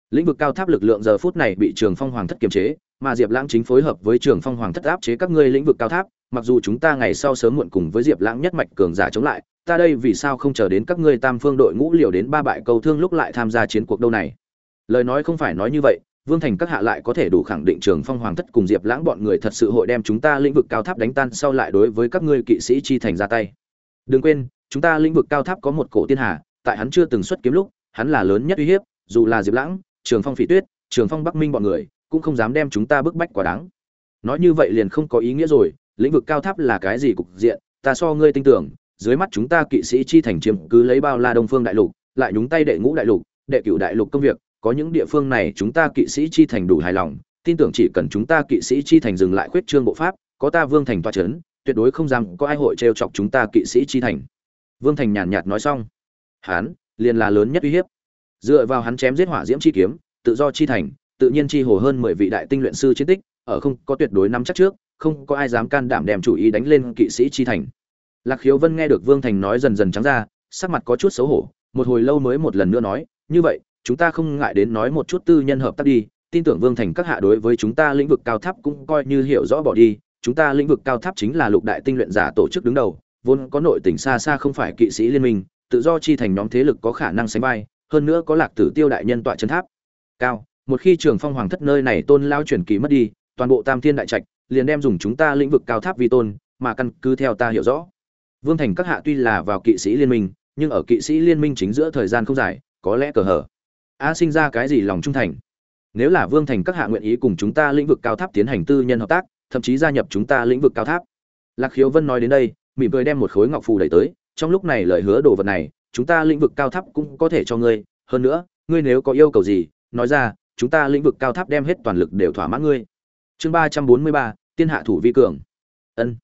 Lĩnh vực cao tháp lực lượng giờ phút này bị trường phong hoàng thất kiềm chế, mà diệp lãng chính phối hợp với trường phong hoàng thất áp chế các ngươi lĩnh vực cao tháp mặc dù chúng ta ngày sau sớm muộn cùng với diệp lãng nhất mạch cường giả chống lại, ta đây vì sao không chờ đến các ngươi tam phương đội ngũ liều đến ba bại câu thương lúc lại tham gia chiến cuộc đâu này? Lời nói không phải nói như vậy, vương thành các hạ lại có thể đủ khẳng định trường phong hoàng thất cùng diệp lãng bọn người thật sự hội đem chúng ta lĩnh vực cao tháp đánh tan sau lại đối với các ngươi kỵ sĩ chi thành ra tay. Đừng quên, chúng ta lĩnh vực cao tháp có một cổ tiên hà, tại hắn chưa từng xuất kiếm lúc, hắn là lớn nhất uy hiếp, dù là diệp lãng, trường phong phỉ tuyết, trường phong bắc minh bọn người, cũng không dám đem chúng ta bức bách quá đáng. Nói như vậy liền không có ý nghĩa rồi lĩnh vực cao tháp là cái gì cục diện, ta so ngươi tin tưởng, dưới mắt chúng ta kỵ sĩ chi thành chiếm cứ lấy bao la đông phương đại lục, lại nhúng tay đệ ngũ đại lục, đệ cửu đại lục công việc, có những địa phương này chúng ta kỵ sĩ chi thành đủ hài lòng, tin tưởng chỉ cần chúng ta kỵ sĩ chi thành dừng lại khuyết trương bộ pháp, có ta vương thành toa c h ấ n tuyệt đối không rằng có ai hội trêu chọc chúng ta kỵ sĩ chi thành. Vương thành nhàn nhạt nói xong. Hán, liền là lớn nhất uy hiếp. Dựa vào hắn chém giết hỏa diễm chi kiếm, tự do chi thành, tự nhiên chi hồ hơn mười vị đại tinh luyện sư chiến tích, ở không có tuyệt đối nắm chắc trước không có ai dám can đảm đem chủ ý đánh lên kỵ sĩ chi thành. Lạc khiếu vân nghe được vương thành nói dần dần trắng ra, sắc mặt có chút xấu hổ, một hồi lâu mới một lần nữa nói, như vậy, chúng ta không ngại đến nói một chút tư nhân hợp tác đi, tin tưởng vương thành các hạ đối với chúng ta lĩnh vực cao tháp cũng coi như hiểu rõ bỏ đi, chúng ta lĩnh vực cao tháp chính là lục đại tinh luyện giả tổ chức đứng đầu, vốn có nội tình xa xa không phải kỵ sĩ liên minh, tự do chi thành nhóm thế lực có khả năng sánh vai, hơn nữa có lạc tử tiêu đại nhân tọa chân tháp. Cao, một khi trường phong hoàng thất nơi này tôn lao truyền kỳ mất đi, toàn bộ tam thiên đại trạch liền đem dùng chúng ta lĩnh vực cao tháp vi tôn, mà căn cứ theo ta hiểu rõ. Vương thành các hạ tuy là vào kỵ sĩ liên minh, nhưng ở kỵ sĩ liên minh chính giữa thời gian không dài, có lẽ cờ hở a sinh ra cái gì lòng trung thành? Nếu là vương thành các hạ nguyện ý cùng chúng ta lĩnh vực cao tháp tiến hành tư nhân hợp tác, thậm chí gia nhập chúng ta lĩnh vực cao tháp. Lạc khiếu vân nói đến đây, mỉm cười đem một khối ngọc phù đẩy tới, trong lúc này lời hứa đồ vật này, chúng ta lĩnh vực cao tháp cũng có thể cho ngươi, hơn nữa, ngươi nếu có yêu cầu gì, nói ra, chúng ta lĩnh vực cao tháp đem hết toàn lực đều thỏa mãn ngươi. Chương ba trăm bốn mươi ba tiên hạ thủ vi cường. Ân.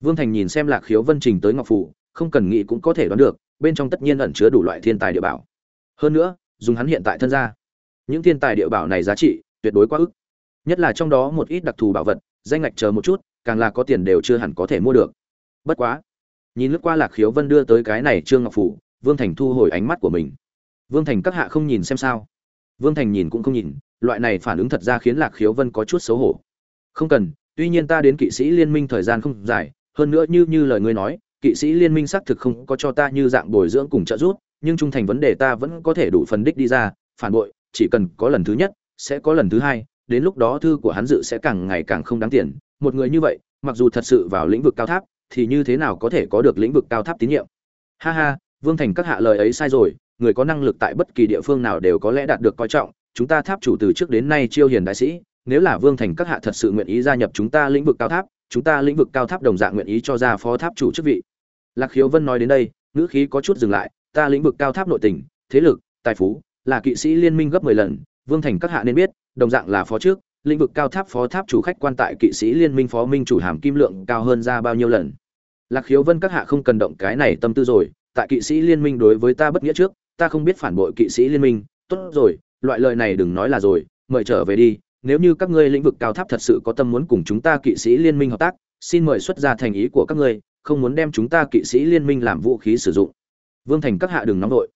Vương thành nhìn xem lạc khiếu vân trình tới ngọc phủ, không cần nghĩ cũng có thể đoán được, bên trong tất nhiên ẩn chứa đủ loại thiên tài địa bảo. Hơn nữa, dùng hắn hiện tại thân ra những thiên tài địa bảo này giá trị tuyệt đối quá ức. Nhất là trong đó một ít đặc thù bảo vật, danh ngạch chờ một chút, càng là có tiền đều chưa hẳn có thể mua được. Bất quá, nhìn lướt qua lạc khiếu vân đưa tới cái này trương ngọc phủ, vương thành thu hồi ánh mắt của mình. Vương thành các hạ không nhìn xem sao? Vương thành nhìn cũng không nhìn, loại này phản ứng thật ra khiến lạc khiếu vân có chút xấu hổ. Không cần tuy nhiên ta đến kỵ sĩ liên minh thời gian không dài, hơn nữa như như lời ngươi nói, kỵ sĩ liên minh xác thực không có cho ta như dạng bồi dưỡng cùng trợ giúp, nhưng trung thành vấn đề ta vẫn có thể đủ phân đích đi ra, phản bội, chỉ cần có lần thứ nhất, sẽ có lần thứ hai, đến lúc đó thư của hắn dự sẽ càng ngày càng không đáng tiền. Một người như vậy, mặc dù thật sự vào lĩnh vực cao tháp, thì như thế nào có thể có được lĩnh vực cao tháp tín nhiệm? Ha ha, vương thành các hạ lời ấy sai rồi, người có năng lực tại bất kỳ địa phương nào đều có lẽ đạt được coi trọng, chúng ta tháp chủ từ trước đến nay chiêu hiền đại sĩ nếu là vương thành các hạ thật sự nguyện ý gia nhập chúng ta lĩnh vực cao tháp, chúng ta lĩnh vực cao tháp đồng dạng nguyện ý cho ra phó tháp chủ chức vị. Lạc khiếu vân nói đến đây, ngữ khí có chút dừng lại, ta lĩnh vực cao tháp nội tình, thế lực, tài phú, là kỵ sĩ liên minh gấp mười lần, vương thành các hạ nên biết, đồng dạng là phó trước, lĩnh vực cao tháp phó tháp chủ khách quan tại kỵ sĩ liên minh phó minh chủ hàm kim lượng cao hơn ra bao nhiêu lần. Lạc khiếu vân các hạ không cần động cái này tâm tư rồi, tại kỵ sĩ liên minh đối với ta bất nghĩa trước, ta không biết phản bội kỵ sĩ liên minh, tốt rồi, loại lời này đừng nói là rồi, mời trở về đi nếu như các ngươi lĩnh vực cao tháp thật sự có tâm muốn cùng chúng ta kỵ sĩ liên minh hợp tác, xin mời xuất ra thành ý của các ngươi, không muốn đem chúng ta kỵ sĩ liên minh làm vũ khí sử dụng. Vương thành các hạ đừng nóng đội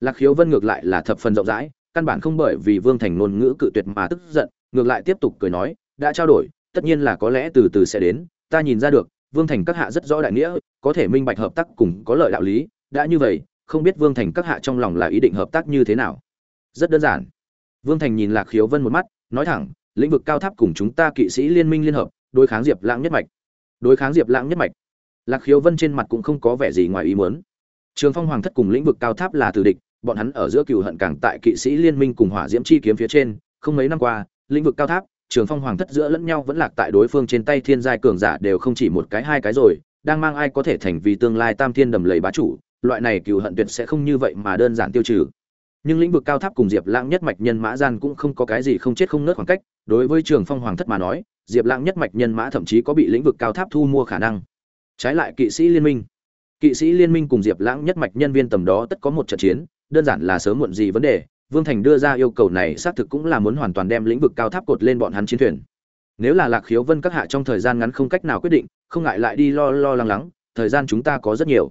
lạc khiếu vân ngược lại là thập phần rộng rãi, căn bản không bởi vì vương thành ngôn ngữ cự tuyệt mà tức giận, ngược lại tiếp tục cười nói, đã trao đổi, tất nhiên là có lẽ từ từ sẽ đến, ta nhìn ra được, vương thành các hạ rất rõ đại nghĩa, có thể minh bạch hợp tác cùng có lợi đạo lý, đã như vậy, không biết vương thành các hạ trong lòng là ý định hợp tác như thế nào. Rất đơn giản. Vương thành nhìn lạc khiếu vân một mắt nói thẳng, lĩnh vực cao tháp cùng chúng ta kỵ sĩ liên minh liên hợp, đối kháng diệp lãng nhất mạch. Đối kháng diệp lãng nhất mạch. Lạc khiếu vân trên mặt cũng không có vẻ gì ngoài ý muốn. Trường phong hoàng thất cùng lĩnh vực cao tháp là tử địch, bọn hắn ở giữa cựu hận càng tại kỵ sĩ liên minh cùng hỏa diễm chi kiếm phía trên. Không mấy năm qua, lĩnh vực cao tháp, trường phong hoàng thất giữa lẫn nhau vẫn lạc tại đối phương trên tay thiên giai cường giả đều không chỉ một cái hai cái rồi, đang mang ai có thể thành vì tương lai tam thiên đầm lầy bá chủ, loại này cựu hận tuyệt sẽ không như vậy mà đơn giản tiêu trừ nhưng lĩnh vực cao tháp cùng diệp lãng nhất mạch nhân mã gian cũng không có cái gì không chết không nớt khoảng cách, đối với trường phong hoàng thất mà nói, diệp lãng nhất mạch nhân mã thậm chí có bị lĩnh vực cao tháp thu mua khả năng. Trái lại kỵ sĩ liên minh, kỵ sĩ liên minh cùng diệp lãng nhất mạch nhân viên tầm đó tất có một trận chiến, đơn giản là sớm muộn gì vấn đề, vương thành đưa ra yêu cầu này xác thực cũng là muốn hoàn toàn đem lĩnh vực cao tháp cột lên bọn hắn chiến thuyền. Nếu là lạc khiếu vân các hạ trong thời gian ngắn không cách nào quyết định, không ngại lại đi lo lo lắng lắng, thời gian chúng ta có rất nhiều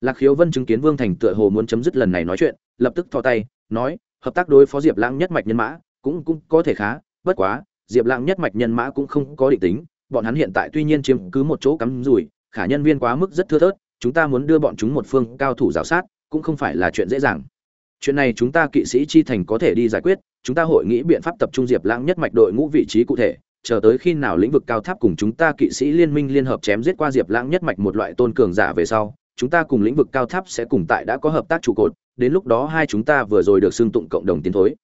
lạc khiếu vân chứng kiến vương thành tựa hồ muốn chấm dứt lần này nói chuyện, lập tức thò tay, nói, hợp tác đối phó diệp lãng nhất mạch nhân mã, cũng cũng có thể khá, bất quá, diệp lãng nhất mạch nhân mã cũng không có định tính, bọn hắn hiện tại tuy nhiên chiếm cứ một chỗ cắm rủi, khả nhân viên quá mức rất thưa thớt, chúng ta muốn đưa bọn chúng một phương cao thủ giáo sát, cũng không phải là chuyện dễ dàng. Chuyện này chúng ta kỵ sĩ chi thành có thể đi giải quyết, chúng ta hội nghĩ biện pháp tập trung diệp lãng nhất mạch đội ngũ vị trí cụ thể, chờ tới khi nào lĩnh vực cao tháp cùng chúng ta kỵ sĩ liên minh liên hợp chém giết qua diệp lãng nhất mạch một loại tôn cường giả về sau chúng ta cùng lĩnh vực cao tháp sẽ cùng tại đã có hợp tác trụ cột, đến lúc đó hai chúng ta vừa rồi được xưng tụng cộng đồng tiến thối.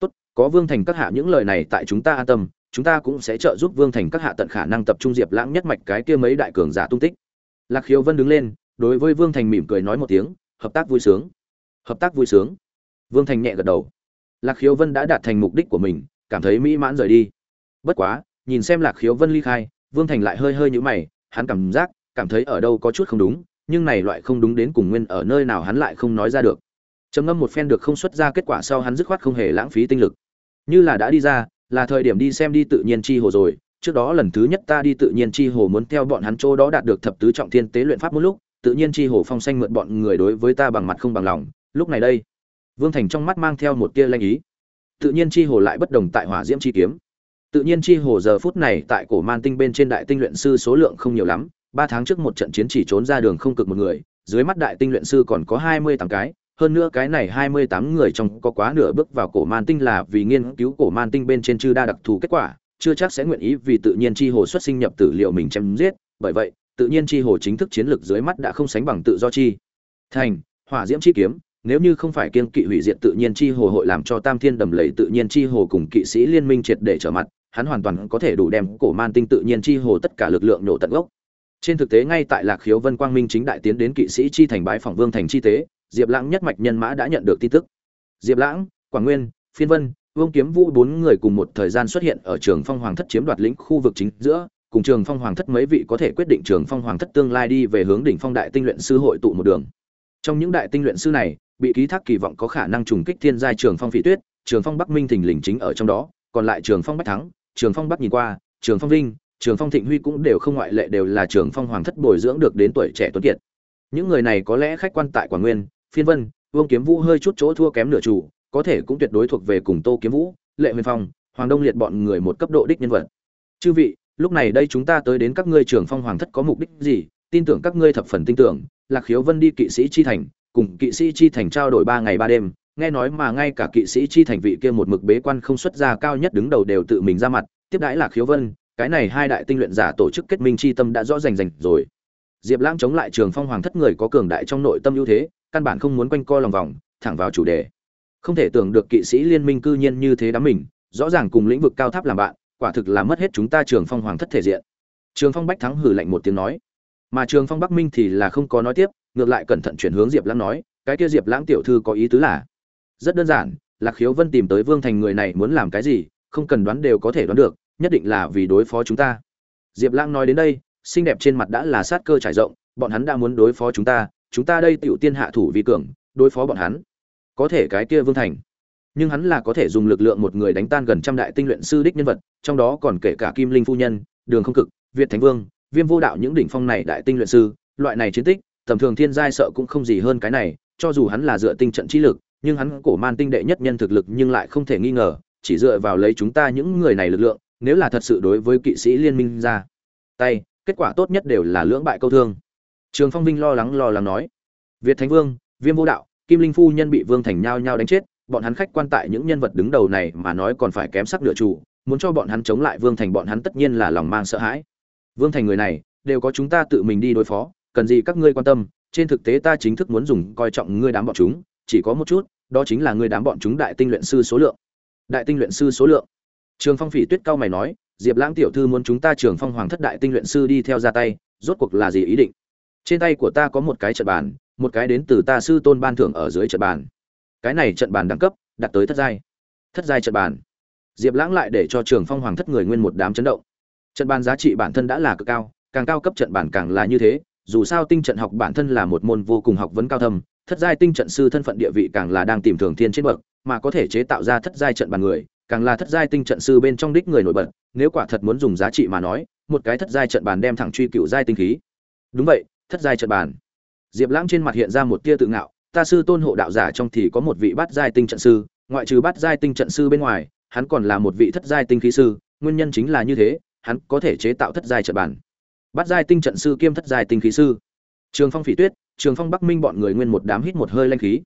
Tốt, có vương thành các hạ những lời này tại chúng ta an tâm, chúng ta cũng sẽ trợ giúp vương thành các hạ tận khả năng tập trung diệp lãng nhất mạch cái kia mấy đại cường giả tung tích. Lạc khiếu vân đứng lên, đối với vương thành mỉm cười nói một tiếng, hợp tác vui sướng. Hợp tác vui sướng. Vương thành nhẹ gật đầu. Lạc khiếu vân đã đạt thành mục đích của mình, cảm thấy mỹ mãn rời đi. Bất quá, nhìn xem lạc khiếu vân ly khai, vương thành lại hơi hơi nhũ mày, hắn cảm giác, cảm thấy ở đâu có chút không đúng nhưng này loại không đúng đến cùng nguyên ở nơi nào hắn lại không nói ra được. Trầm ngâm một phen được không xuất ra kết quả sau hắn dứt khoát không hề lãng phí tinh lực. Như là đã đi ra, là thời điểm đi xem đi tự nhiên chi hồ rồi, trước đó lần thứ nhất ta đi tự nhiên chi hồ muốn theo bọn hắn chỗ đó đạt được thập tứ trọng thiên tế luyện pháp một lúc, tự nhiên chi hồ phong xanh mượn bọn người đối với ta bằng mặt không bằng lòng, lúc này đây, vương thành trong mắt mang theo một tia lanh ý. Tự nhiên chi hồ lại bất đồng tại hỏa diễm chi kiếm. Tự nhiên chi hồ giờ phút này tại cổ man tinh bên trên đại tinh luyện sư số lượng không nhiều lắm ba tháng trước một trận chiến chỉ trốn ra đường không cực một người, dưới mắt đại tinh luyện sư còn có hai mươi tám cái, hơn nữa cái này hai mươi tám người trong có quá nửa bước vào cổ man tinh là vì nghiên cứu cổ man tinh bên trên chư đa đặc thù kết quả, chưa chắc sẽ nguyện ý vì tự nhiên chi hồ xuất sinh nhập tử liệu mình chém giết, bởi vậy, tự nhiên chi hồ chính thức chiến lược dưới mắt đã không sánh bằng tự do chi. Thành, hỏa diễm chi kiếm, nếu như không phải kiên kỵ hủy diệt tự nhiên chi hồ hội làm cho tam thiên đầm lầy tự nhiên chi hồ cùng kỵ sĩ liên minh triệt để trở mặt, hắn hoàn toàn có thể đủ đem cổ man tinh tự nhiên chi hồ tất cả lực lượng nổ tận gốc trên thực tế ngay tại lạc khiếu vân quang minh chính đại tiến đến kỵ sĩ chi thành bái phỏng vương thành chi tế, diệp lãng nhất mạch nhân mã đã nhận được tin tức. Diệp lãng, quảng nguyên, phiên vân, vương kiếm vũ bốn người cùng một thời gian xuất hiện ở trường phong hoàng thất chiếm đoạt lĩnh khu vực chính giữa, cùng trường phong hoàng thất mấy vị có thể quyết định trường phong hoàng thất tương lai đi về hướng đỉnh phong đại tinh luyện sư hội tụ một đường. Trong những đại tinh luyện sư này, bị ký thác kỳ vọng có khả năng trùng kích thiên giai trường phong phỉ tuyết, trường phong bắc minh thình lình chính ở trong đó, còn lại trường phong bách thắng, trường phong bắc nhìn qua, trường phong vinh trường phong thịnh huy cũng đều không ngoại lệ đều là trường phong hoàng thất bồi dưỡng được đến tuổi trẻ tuấn kiệt. Những người này có lẽ khách quan tại quảng nguyên, phiên vân, vương kiếm vũ hơi chút chỗ thua kém nửa chủ, có thể cũng tuyệt đối thuộc về cùng tô kiếm vũ, lệ huyền phong, hoàng đông liệt bọn người một cấp độ đích nhân vật. Chư vị, lúc này đây chúng ta tới đến các ngươi trường phong hoàng thất có mục đích gì? Tin tưởng các ngươi thập phần tin tưởng, lạc khiếu vân đi kỵ sĩ chi thành, cùng kỵ sĩ chi thành trao đổi ba ngày ba đêm, nghe nói mà ngay cả kỵ sĩ chi thành vị kia một mực bế quan không xuất ra cao nhất đứng đầu đều tự mình ra mặt, tiếp đãi lạc khiếu vân cái này hai đại tinh luyện giả tổ chức kết minh chi tâm đã rõ rành rành rồi. Diệp lãng chống lại trường phong hoàng thất người có cường đại trong nội tâm ưu thế, căn bản không muốn quanh co lòng vòng, thẳng vào chủ đề. Không thể tưởng được kỵ sĩ liên minh cư nhiên như thế đám mình, rõ ràng cùng lĩnh vực cao tháp làm bạn, quả thực là mất hết chúng ta trường phong hoàng thất thể diện. Trường phong bách thắng hử lạnh một tiếng nói. Mà trường phong bắc minh thì là không có nói tiếp, ngược lại cẩn thận chuyển hướng diệp lãng nói, cái kia diệp lãng tiểu thư có ý tứ là, rất đơn giản, lạc khiếu vân tìm tới vương thành người này muốn làm cái gì, không cần đoán đều có thể đoán được nhất định là vì đối phó chúng ta. Diệp lãng nói đến đây, xinh đẹp trên mặt đã là sát cơ trải rộng, bọn hắn đã muốn đối phó chúng ta chúng ta đây tiểu tiên hạ thủ vi cường, đối phó bọn hắn. Có thể cái kia vương thành. Nhưng hắn là có thể dùng lực lượng một người đánh tan gần trăm đại tinh luyện sư đích nhân vật, trong đó còn kể cả kim linh phu nhân, đường không cực, việt thánh vương, viêm vô đạo những đỉnh phong này đại tinh luyện sư, loại này chiến tích, tầm thường thiên giai sợ cũng không gì hơn cái này, cho dù hắn là dựa tinh trận trí lực, nhưng hắn cổ man tinh đệ nhất nhân thực lực nhưng lại không thể nghi ngờ, chỉ dựa vào lấy chúng ta những người này lực lượng nếu là thật sự đối với kỵ sĩ liên minh ra, tay, kết quả tốt nhất đều là lưỡng bại câu thương. Trường phong vinh lo lắng lo lắng nói, việt thánh vương, viêm vô đạo, kim linh phu nhân bị vương thành nhao nhao đánh chết, bọn hắn khách quan tại những nhân vật đứng đầu này mà nói còn phải kém sắc lựa chủ, muốn cho bọn hắn chống lại vương thành bọn hắn tất nhiên là lòng mang sợ hãi. Vương thành người này, đều có chúng ta tự mình đi đối phó, cần gì các ngươi quan tâm, trên thực tế ta chính thức muốn dùng coi trọng ngươi đám bọn chúng, chỉ có một chút, đó chính là ngươi đám bọn chúng đại tinh luyện sư số lượng. Đại tinh luyện sư số lượng trường phong phỉ tuyết cao mày nói, diệp lãng tiểu thư muốn chúng ta trường phong hoàng thất đại tinh luyện sư đi theo ra tay, rốt cuộc là gì ý định? Trên tay của ta có một cái trận bàn, một cái đến từ ta sư tôn ban thưởng ở dưới trận bàn. Cái này trận bàn đẳng cấp đạt tới thất giai. Thất giai trận bàn. Diệp lãng lại để cho trường phong hoàng thất người nguyên một đám chấn động. Trận bàn giá trị bản thân đã là cực cao, càng cao cấp trận bản càng là như thế, dù sao tinh trận học bản thân là một môn vô cùng học vấn cao thâm, thất giai tinh trận sư thân phận địa vị càng là đang tìm thường thiên trên bậc, mà có thể chế tạo ra thất giai trận bàn người càng là thất giai tinh trận sư bên trong đích người nổi bật, nếu quả thật muốn dùng giá trị mà nói, một cái thất giai trận bàn đem thẳng truy cựu giai tinh khí. Đúng vậy, thất giai trận bàn. Diệp lãng trên mặt hiện ra một tia tự ngạo, ta sư tôn hộ đạo giả trong thì có một vị bát giai tinh trận sư, ngoại trừ bát giai tinh trận sư bên ngoài, hắn còn là một vị thất giai tinh khí sư, nguyên nhân chính là như thế, hắn có thể chế tạo thất giai trận bàn. Bát giai tinh trận sư kiêm thất giai tinh khí sư. Trường phong phỉ tuyết, trường phong bắc minh bọn người nguyên một đám hít một hơi linh khí.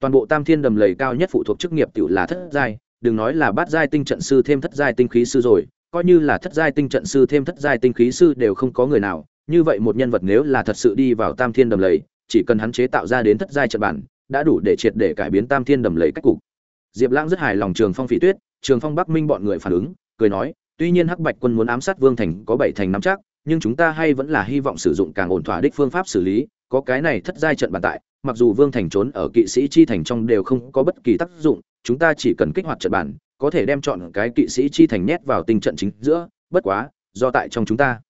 Toàn bộ tam thiên đầm lầy cao nhất phụ thuộc chức nghiệp tiểu là thất giai đừng nói là bát giai tinh trận sư thêm thất giai tinh khí sư rồi, coi như là thất giai tinh trận sư thêm thất giai tinh khí sư đều không có người nào. Như vậy một nhân vật nếu là thật sự đi vào tam thiên đầm lầy, chỉ cần hắn chế tạo ra đến thất giai trận bản, đã đủ để triệt để cải biến tam thiên đầm lầy cách cục. Diệp lãng rất hài lòng trường phong phỉ tuyết, trường phong bắc minh bọn người phản ứng, cười nói, tuy nhiên hắc bạch quân muốn ám sát vương thành có bảy thành nắm chắc, nhưng chúng ta hay vẫn là hy vọng sử dụng càng ổn thỏa đích phương pháp xử lý, có cái này thất giai trận bản tại mặc dù vương thành trốn ở kỵ sĩ chi thành trong đều không có bất kỳ tác dụng, chúng ta chỉ cần kích hoạt trận bản, có thể đem chọn cái kỵ sĩ chi thành nhét vào tinh trận chính giữa, bất quá, do tại trong chúng ta.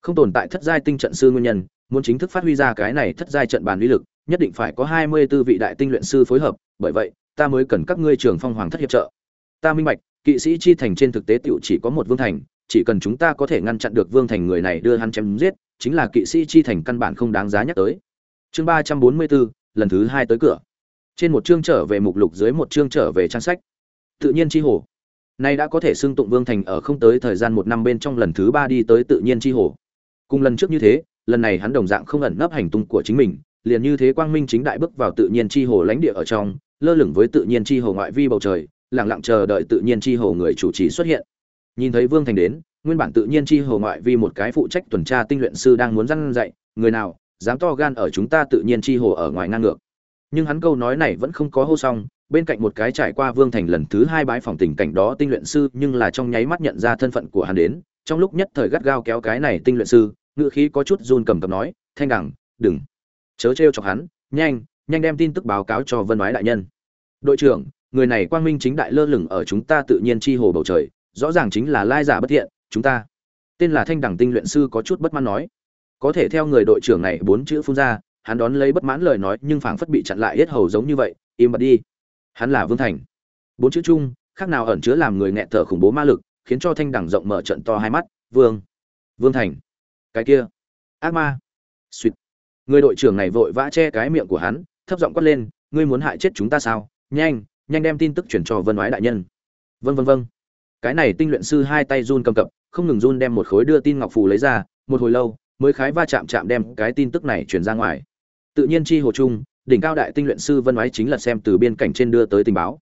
Không tồn tại thất giai tinh trận sư nguyên nhân, muốn chính thức phát huy ra cái này thất giai trận bản uy lực, nhất định phải có hai mươi 24 vị đại tinh luyện sư phối hợp, bởi vậy, ta mới cần các ngươi trường phong hoàng thất hiệp trợ. Ta minh bạch, kỵ sĩ chi thành trên thực tế tiểu chỉ có một vương thành, chỉ cần chúng ta có thể ngăn chặn được vương thành người này đưa hắn chém giết, chính là kỵ sĩ chi thành căn bản không đáng giá nhắc tới. Chương ba trăm bốn mươi bốn lần thứ hai tới cửa. Trên một chương trở về mục lục, dưới một chương trở về trang sách. Tự nhiên chi hồ. Nay đã có thể xưng tụng vương thành ở không tới thời gian một năm bên trong lần thứ ba đi tới tự nhiên chi hồ. Cùng lần trước như thế, lần này hắn đồng dạng không ẩn nấp hành tung của chính mình, liền như thế quang minh chính đại bước vào tự nhiên chi hồ lãnh địa ở trong, lơ lửng với tự nhiên chi hồ ngoại vi bầu trời, lặng lặng chờ đợi tự nhiên chi hồ người chủ trì xuất hiện. Nhìn thấy vương thành đến, nguyên bản tự nhiên chi hồ ngoại vi một cái phụ trách tuần tra tinh luyện sư đang muốn răn dạy, người nào dám to gan ở chúng ta tự nhiên chi hồ ở ngoài ngang ngược. Nhưng hắn câu nói này vẫn không có hô xong, bên cạnh một cái trải qua vương thành lần thứ hai bái phòng tình cảnh đó tinh luyện sư nhưng là trong nháy mắt nhận ra thân phận của hắn đến, trong lúc nhất thời gắt gao kéo cái này tinh luyện sư ngựa khí có chút run cầm cầm nói, thanh đẳng, đừng. Chớ trêu chọc hắn, nhanh nhanh đem tin tức báo cáo cho vân ái đại nhân. Đội trưởng, người này quang minh chính đại lơ lửng ở chúng ta tự nhiên chi hồ bầu trời, rõ ràng chính là lai giả bất thiện, chúng ta. Tên là thanh đẳng tinh luyện sư có chút bất mãn nói có thể theo người đội trưởng này bốn chữ phun ra, hắn đón lấy bất mãn lời nói nhưng phảng phất bị chặn lại hết hầu giống như vậy, im bặt đi. Hắn là vương thành. Bốn chữ chung, khác nào ẩn chứa làm người nghẹn thở khủng bố ma lực, khiến cho thanh đẳng rộng mở trận to hai mắt. Vương. Vương thành. Cái kia. Ác ma. Suýt người đội trưởng này vội vã che cái miệng của hắn, thấp giọng quát lên, ngươi muốn hại chết chúng ta sao? Nhanh nhanh đem tin tức chuyển cho vân ái đại nhân. Vân vân vân cái này tinh luyện sư hai tay run cầm cập, không ngừng run đem một khối đưa tin ngọc phù lấy ra, một hồi lâu mới khái va chạm chạm đem cái tin tức này truyền ra ngoài. Tự nhiên chi hồ trung đỉnh cao đại tinh luyện sư vân oái chính là xem từ biên cảnh trên đưa tới tình báo.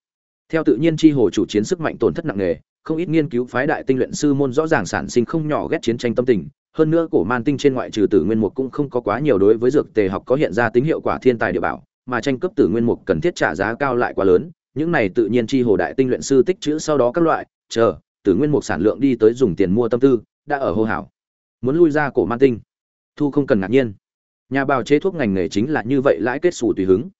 Theo tự nhiên chi hồ chủ chiến sức mạnh tổn thất nặng nề, không ít nghiên cứu phái đại tinh luyện sư môn rõ ràng sản sinh không nhỏ ghét chiến tranh tâm tình, hơn nữa cổ man tinh trên ngoại trừ tử nguyên mục cũng không có quá nhiều đối với dược tề học có hiện ra tính hiệu quả thiên tài địa bảo, mà tranh cấp tử nguyên mục cần thiết trả giá cao lại quá lớn, những này tự nhiên chi hồ đại tinh luyện sư tích trữ sau đó các loại, chờ, tử nguyên mục sản lượng đi tới dùng tiền mua tâm tư, đã ở hô hảo muốn lui ra cổ man tinh thu không cần ngạc nhiên. Nhà bào chế thuốc ngành nghề chính là như vậy lãi kết xù tùy hứng.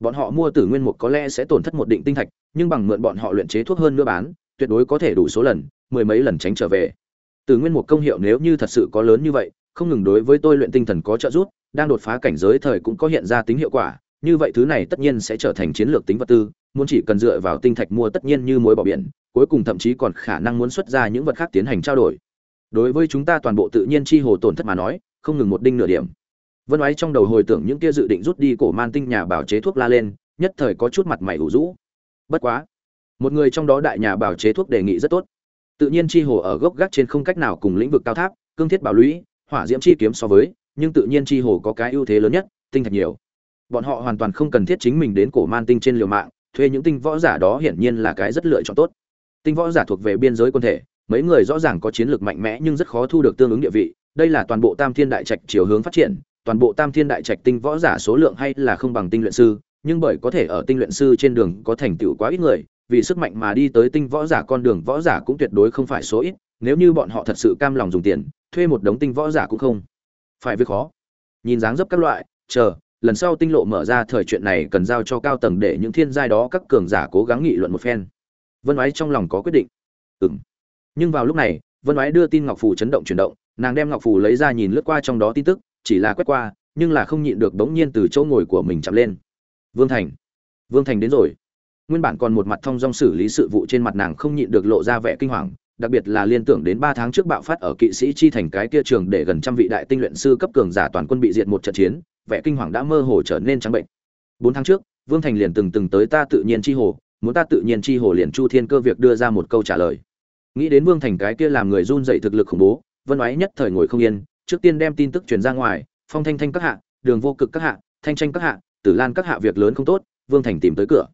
Bọn họ mua tử nguyên mục có lẽ sẽ tổn thất một định tinh thạch, nhưng bằng mượn bọn họ luyện chế thuốc hơn nữa bán, tuyệt đối có thể đủ số lần, mười mấy lần tránh trở về. Tử nguyên mục công hiệu nếu như thật sự có lớn như vậy, không ngừng đối với tôi luyện tinh thần có trợ giúp, đang đột phá cảnh giới thời cũng có hiện ra tính hiệu quả, như vậy thứ này tất nhiên sẽ trở thành chiến lược tính vật tư, muốn chỉ cần dựa vào tinh thạch mua tất nhiên như mối bỏ biển, cuối cùng thậm chí còn khả năng muốn xuất ra những vật khác tiến hành trao đổi. Đối với chúng ta toàn bộ tự nhiên chi hồ tổn thất mà nói không ngừng một đinh nửa điểm. Vân ái trong đầu hồi tưởng những kia dự định rút đi cổ man tinh nhà bảo chế thuốc la lên, nhất thời có chút mặt mày ủ rũ. Bất quá, một người trong đó đại nhà bảo chế thuốc đề nghị rất tốt. Tự nhiên chi hồ ở gốc gác trên không cách nào cùng lĩnh vực cao tháp, cương thiết bảo lũy, hỏa diễm chi kiếm so với, nhưng tự nhiên chi hồ có cái ưu thế lớn nhất, tinh thạch nhiều. Bọn họ hoàn toàn không cần thiết chính mình đến cổ man tinh trên liều mạng, thuê những tinh võ giả đó hiển nhiên là cái rất lựa chọn tốt. Tinh võ giả thuộc về biên giới quân thể, mấy người rõ ràng có chiến lược mạnh mẽ nhưng rất khó thu được tương ứng địa vị đây là toàn bộ tam thiên đại trạch chiều hướng phát triển, toàn bộ tam thiên đại trạch tinh võ giả số lượng hay là không bằng tinh luyện sư, nhưng bởi có thể ở tinh luyện sư trên đường có thành tựu quá ít người, vì sức mạnh mà đi tới tinh võ giả con đường võ giả cũng tuyệt đối không phải số ít, nếu như bọn họ thật sự cam lòng dùng tiền, thuê một đống tinh võ giả cũng không phải việc khó. Nhìn dáng dấp các loại, chờ, lần sau tinh lộ mở ra thời chuyện này cần giao cho cao tầng để những thiên giai đó các cường giả cố gắng nghị luận một phen. Vân ái trong lòng có quyết định. Ừ m nhưng vào lúc này, vân ái đưa tin ngọc phù chấn động chuyển động nàng đem ngọc phù lấy ra nhìn lướt qua trong đó tin tức, chỉ là quét qua, nhưng là không nhịn được bỗng nhiên từ chỗ ngồi của mình chậm lên. Vương thành vương thành đến rồi. Nguyên bản còn một mặt thông dong xử lý sự vụ trên mặt nàng không nhịn được lộ ra vẻ kinh hoàng, đặc biệt là liên tưởng đến ba tháng trước bạo phát ở kỵ sĩ chi thành cái kia trường để gần trăm vị đại tinh luyện sư cấp cường giả toàn quân bị diệt một trận chiến, vẻ kinh hoàng đã mơ hồ trở nên trắng bệnh. Bốn tháng trước, vương thành liền từng từng tới ta tự nhiên chi hồ, muốn ta tự nhiên chi hồ liền chu thiên cơ việc đưa ra một câu trả lời. Nghĩ đến vương thành cái kia làm người run dậy thực lực khủng bố vân ái nhất thời ngồi không yên, trước tiên đem tin tức truyền ra ngoài, phong thanh thanh các hạ, đường vô cực các hạ, thanh tranh các hạ, tử lan các hạ việc lớn không tốt, vương thành tìm tới cửa.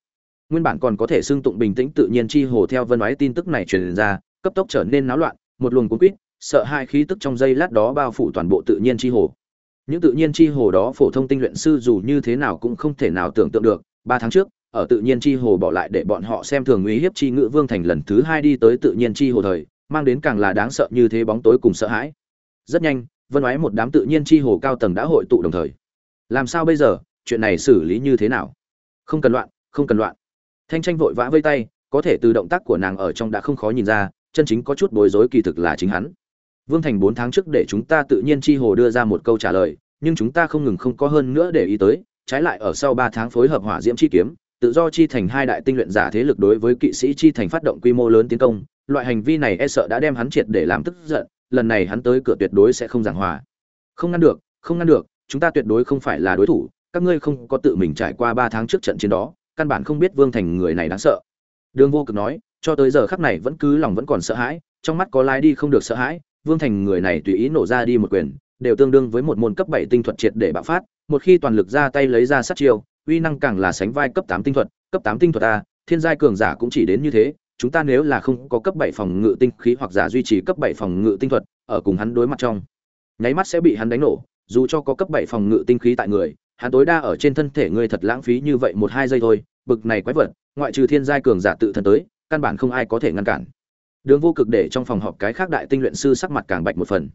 Nguyên bản còn có thể xưng tụng bình tĩnh tự nhiên chi hồ theo vân ái tin tức này truyền ra, cấp tốc trở nên náo loạn, một luồng cuốn quýt, sợ hai khí tức trong giây lát đó bao phủ toàn bộ tự nhiên chi hồ. Những tự nhiên chi hồ đó phổ thông tinh luyện sư dù như thế nào cũng không thể nào tưởng tượng được, ba tháng trước, ở tự nhiên chi hồ bỏ lại để bọn họ xem thường uy hiếp chi ngữ vương thành lần thứ hai đi tới tự nhiên chi hồ thời mang đến càng là đáng sợ như thế bóng tối cùng sợ hãi. Rất nhanh, vân ái một đám tự nhiên chi hồ cao tầng đã hội tụ đồng thời. Làm sao bây giờ? Chuyện này xử lý như thế nào? Không cần loạn, không cần loạn. Thanh tranh vội vã vây tay, có thể từ động tác của nàng ở trong đã không khó nhìn ra, chân chính có chút bối rối kỳ thực là chính hắn. Vương thành bốn tháng trước để chúng ta tự nhiên chi hồ đưa ra một câu trả lời, nhưng chúng ta không ngừng không có hơn nữa để ý tới, trái lại ở sau ba tháng phối hợp hỏa diễm chi kiếm tự do chi thành hai đại tinh luyện giả thế lực đối với kỵ sĩ chi thành phát động quy mô lớn tiến công, loại hành vi này e sợ đã đem hắn triệt để làm tức giận, lần này hắn tới cửa tuyệt đối sẽ không giảng hòa. Không ngăn được, không ngăn được, chúng ta tuyệt đối không phải là đối thủ, các ngươi không có tự mình trải qua ba tháng trước trận chiến đó, căn bản không biết vương thành người này đáng sợ. Đường vô cực nói, cho tới giờ khắc này vẫn cứ lòng vẫn còn sợ hãi, trong mắt có lái đi không được sợ hãi, vương thành người này tùy ý nổ ra đi một quyền, đều tương đương với một môn cấp bảy tinh thuật triệt để bạo phát, một khi toàn lực ra tay lấy ra sát chiêu uy năng càng là sánh vai cấp tám tinh thuật, cấp tám tinh thuật a, thiên giai cường giả cũng chỉ đến như thế, chúng ta nếu là không có cấp bảy phòng ngự tinh khí hoặc giả duy trì cấp bảy phòng ngự tinh thuật, ở cùng hắn đối mặt trong nháy mắt sẽ bị hắn đánh nổ, dù cho có cấp bảy phòng ngự tinh khí tại người, hắn tối đa ở trên thân thể ngươi thật lãng phí như vậy một hai giây thôi, bực này quái vật, ngoại trừ thiên giai cường giả tự thân tới, căn bản không ai có thể ngăn cản. Đường vô cực để trong phòng họp cái khác đại tinh luyện sư sắc mặt càng bạch một phần.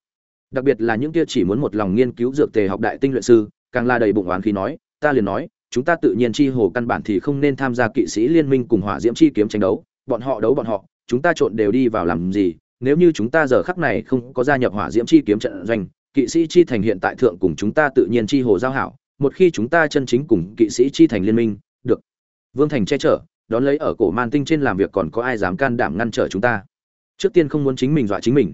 Đặc biệt là những kia chỉ muốn một lòng nghiên cứu dược tề học đại tinh luyện sư, càng la đầy bụng oán khí nói, ta liền nói chúng ta tự nhiên chi hồ căn bản thì không nên tham gia kỵ sĩ liên minh cùng hỏa diễm chi kiếm tranh đấu, bọn họ đấu bọn họ, chúng ta trộn đều đi vào làm gì? Nếu như chúng ta giờ khắc này không có gia nhập hỏa diễm chi kiếm trận doanh, kỵ sĩ chi thành hiện tại thượng cùng chúng ta tự nhiên chi hồ giao hảo, một khi chúng ta chân chính cùng kỵ sĩ chi thành liên minh, được. Vương thành che chở, đón lấy ở cổ man tinh trên làm việc còn có ai dám can đảm ngăn trở chúng ta? Trước tiên không muốn chính mình dọa chính mình.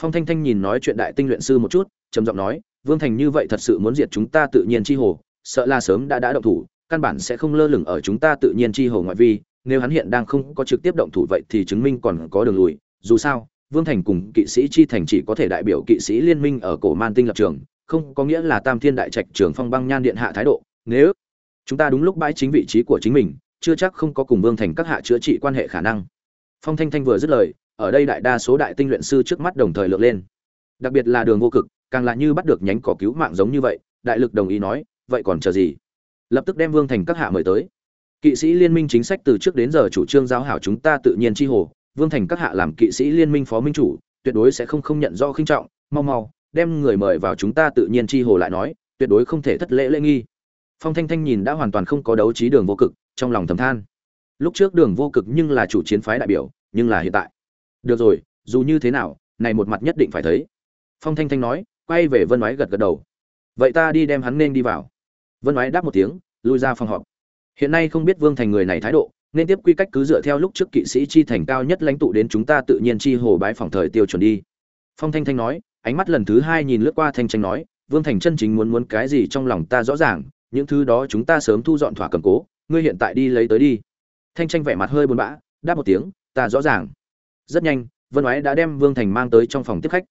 Phong thanh thanh nhìn nói chuyện đại tinh luyện sư một chút, trầm giọng nói, vương thành như vậy thật sự muốn diệt chúng ta tự nhiên chi hồ sợ là sớm đã đã động thủ, căn bản sẽ không lơ lửng ở chúng ta tự nhiên chi hồ ngoại vi, nếu hắn hiện đang không có trực tiếp động thủ vậy thì chứng minh còn có đường lùi. Dù sao, vương thành cùng kỵ sĩ chi thành chỉ có thể đại biểu kỵ sĩ liên minh ở cổ man tinh lập trường, không có nghĩa là tam thiên đại trạch trường phong băng nhan điện hạ thái độ. Nếu chúng ta đúng lúc bãi chính vị trí của chính mình, chưa chắc không có cùng vương thành các hạ chữa trị quan hệ khả năng. Phong thanh thanh vừa dứt lời, ở đây đại đa số đại tinh luyện sư trước mắt đồng thời lượn lên. Đặc biệt là đường vô cực, càng là như bắt được nhánh cỏ cứu mạng giống như vậy, đại lực đồng ý nói vậy còn chờ gì? Lập tức đem vương thành các hạ mời tới. Kỵ sĩ liên minh chính sách từ trước đến giờ chủ trương giáo hảo chúng ta tự nhiên chi hồ. Vương thành các hạ làm kỵ sĩ liên minh phó minh chủ, tuyệt đối sẽ không không nhận do khinh trọng, mau mau, đem người mời vào chúng ta tự nhiên chi hồ lại nói, tuyệt đối không thể thất lễ lễ nghi. Phong thanh thanh nhìn đã hoàn toàn không có đấu trí đường vô cực, trong lòng thầm than. Lúc trước đường vô cực nhưng là chủ chiến phái đại biểu, nhưng là hiện tại. Được rồi, dù như thế nào, này một mặt nhất định phải thấy. Phong thanh thanh nói, quay về vân nói gật gật đầu. Vậy ta đi đem hắn nên đi vào vân Ái đáp một tiếng, lui ra phòng họp. Hiện nay không biết vương thành người này thái độ, nên tiếp quy cách cứ dựa theo lúc trước kỵ sĩ chi thành cao nhất lãnh tụ đến chúng ta tự nhiên chi hồ bái phòng thời tiêu chuẩn đi. Phong thanh thanh nói, ánh mắt lần thứ hai nhìn lướt qua thanh tranh nói, vương thành chân chính muốn muốn cái gì trong lòng ta rõ ràng, những thứ đó chúng ta sớm thu dọn thỏa cầm cố, ngươi hiện tại đi lấy tới đi. Thanh tranh vẻ mặt hơi buồn bã, đáp một tiếng, ta rõ ràng. Rất nhanh, vân ái đã đem vương thành mang tới trong phòng tiếp khách.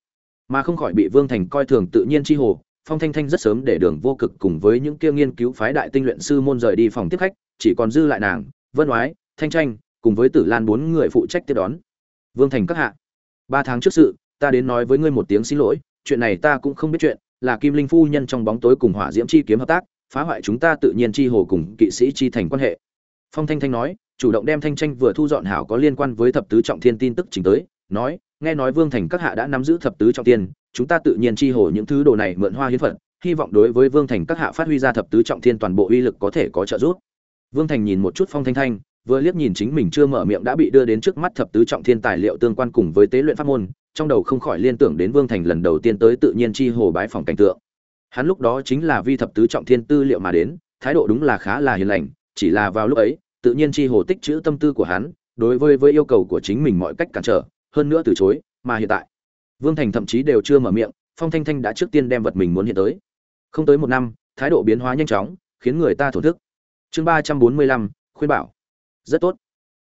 Mà không khỏi bị vương thành coi thường tự nhiên chi hồ phong thanh thanh rất sớm để đường vô cực cùng với những kia nghiên cứu phái đại tinh luyện sư môn rời đi phòng tiếp khách, chỉ còn dư lại nàng, vân oái, thanh tranh, cùng với tử lan bốn người phụ trách tiếp đón. Vương thành các hạ, ba tháng trước sự, ta đến nói với ngươi một tiếng xin lỗi, chuyện này ta cũng không biết chuyện, là kim linh phu nhân trong bóng tối cùng hỏa diễm chi kiếm hợp tác, phá hoại chúng ta tự nhiên chi hồ cùng kỵ sĩ chi thành quan hệ. Phong thanh thanh nói, chủ động đem thanh tranh vừa thu dọn hảo có liên quan với thập tứ trọng thiên tin tức trình tới, nói, nghe nói vương thành các hạ đã nắm giữ thập tứ trọng thiên chúng ta tự nhiên chi hồ những thứ đồ này mượn hoa hiến phật, hy vọng đối với vương thành các hạ phát huy ra thập tứ trọng thiên toàn bộ uy lực có thể có trợ giúp. Vương thành nhìn một chút phong thanh thanh, vừa liếc nhìn chính mình chưa mở miệng đã bị đưa đến trước mắt thập tứ trọng thiên tài liệu tương quan cùng với tế luyện pháp môn, trong đầu không khỏi liên tưởng đến vương thành lần đầu tiên tới tự nhiên chi hồ bái phòng cảnh tượng. Hắn lúc đó chính là vi thập tứ trọng thiên tư liệu mà đến, thái độ đúng là khá là hiền lành, chỉ là vào lúc ấy, tự nhiên chi hồ tích chữ tâm tư của hắn, đối với với yêu cầu của chính mình mọi cách cản trở, hơn nữa từ chối, mà hiện tại vương thành thậm chí đều chưa mở miệng, phong thanh thanh đã trước tiên đem vật mình muốn hiện tới. Không tới một năm, thái độ biến hóa nhanh chóng, khiến người ta thổn thức. Chương ba trăm bốn mươi lăm, khuyên bảo. Rất tốt.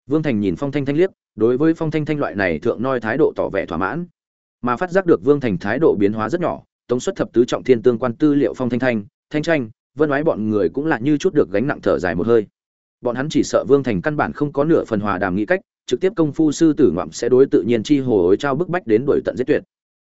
Vương thành nhìn phong thanh thanh liếc, đối với phong thanh thanh loại này thượng noi thái độ tỏ vẻ thỏa mãn. Mà phát giác được vương thành thái độ biến hóa rất nhỏ, tống xuất thập tứ trọng thiên tương quan tư liệu phong thanh thanh thanh tranh, vân Oái bọn người cũng là như chút được gánh nặng thở dài một hơi. Bọn hắn chỉ sợ vương thành căn bản không có nửa phần hòa đàm nghĩ cách trực tiếp công phu sư tử ngoạm sẽ đối tự nhiên chi hồ ối trao bức bách đến đuổi tận giết tuyệt.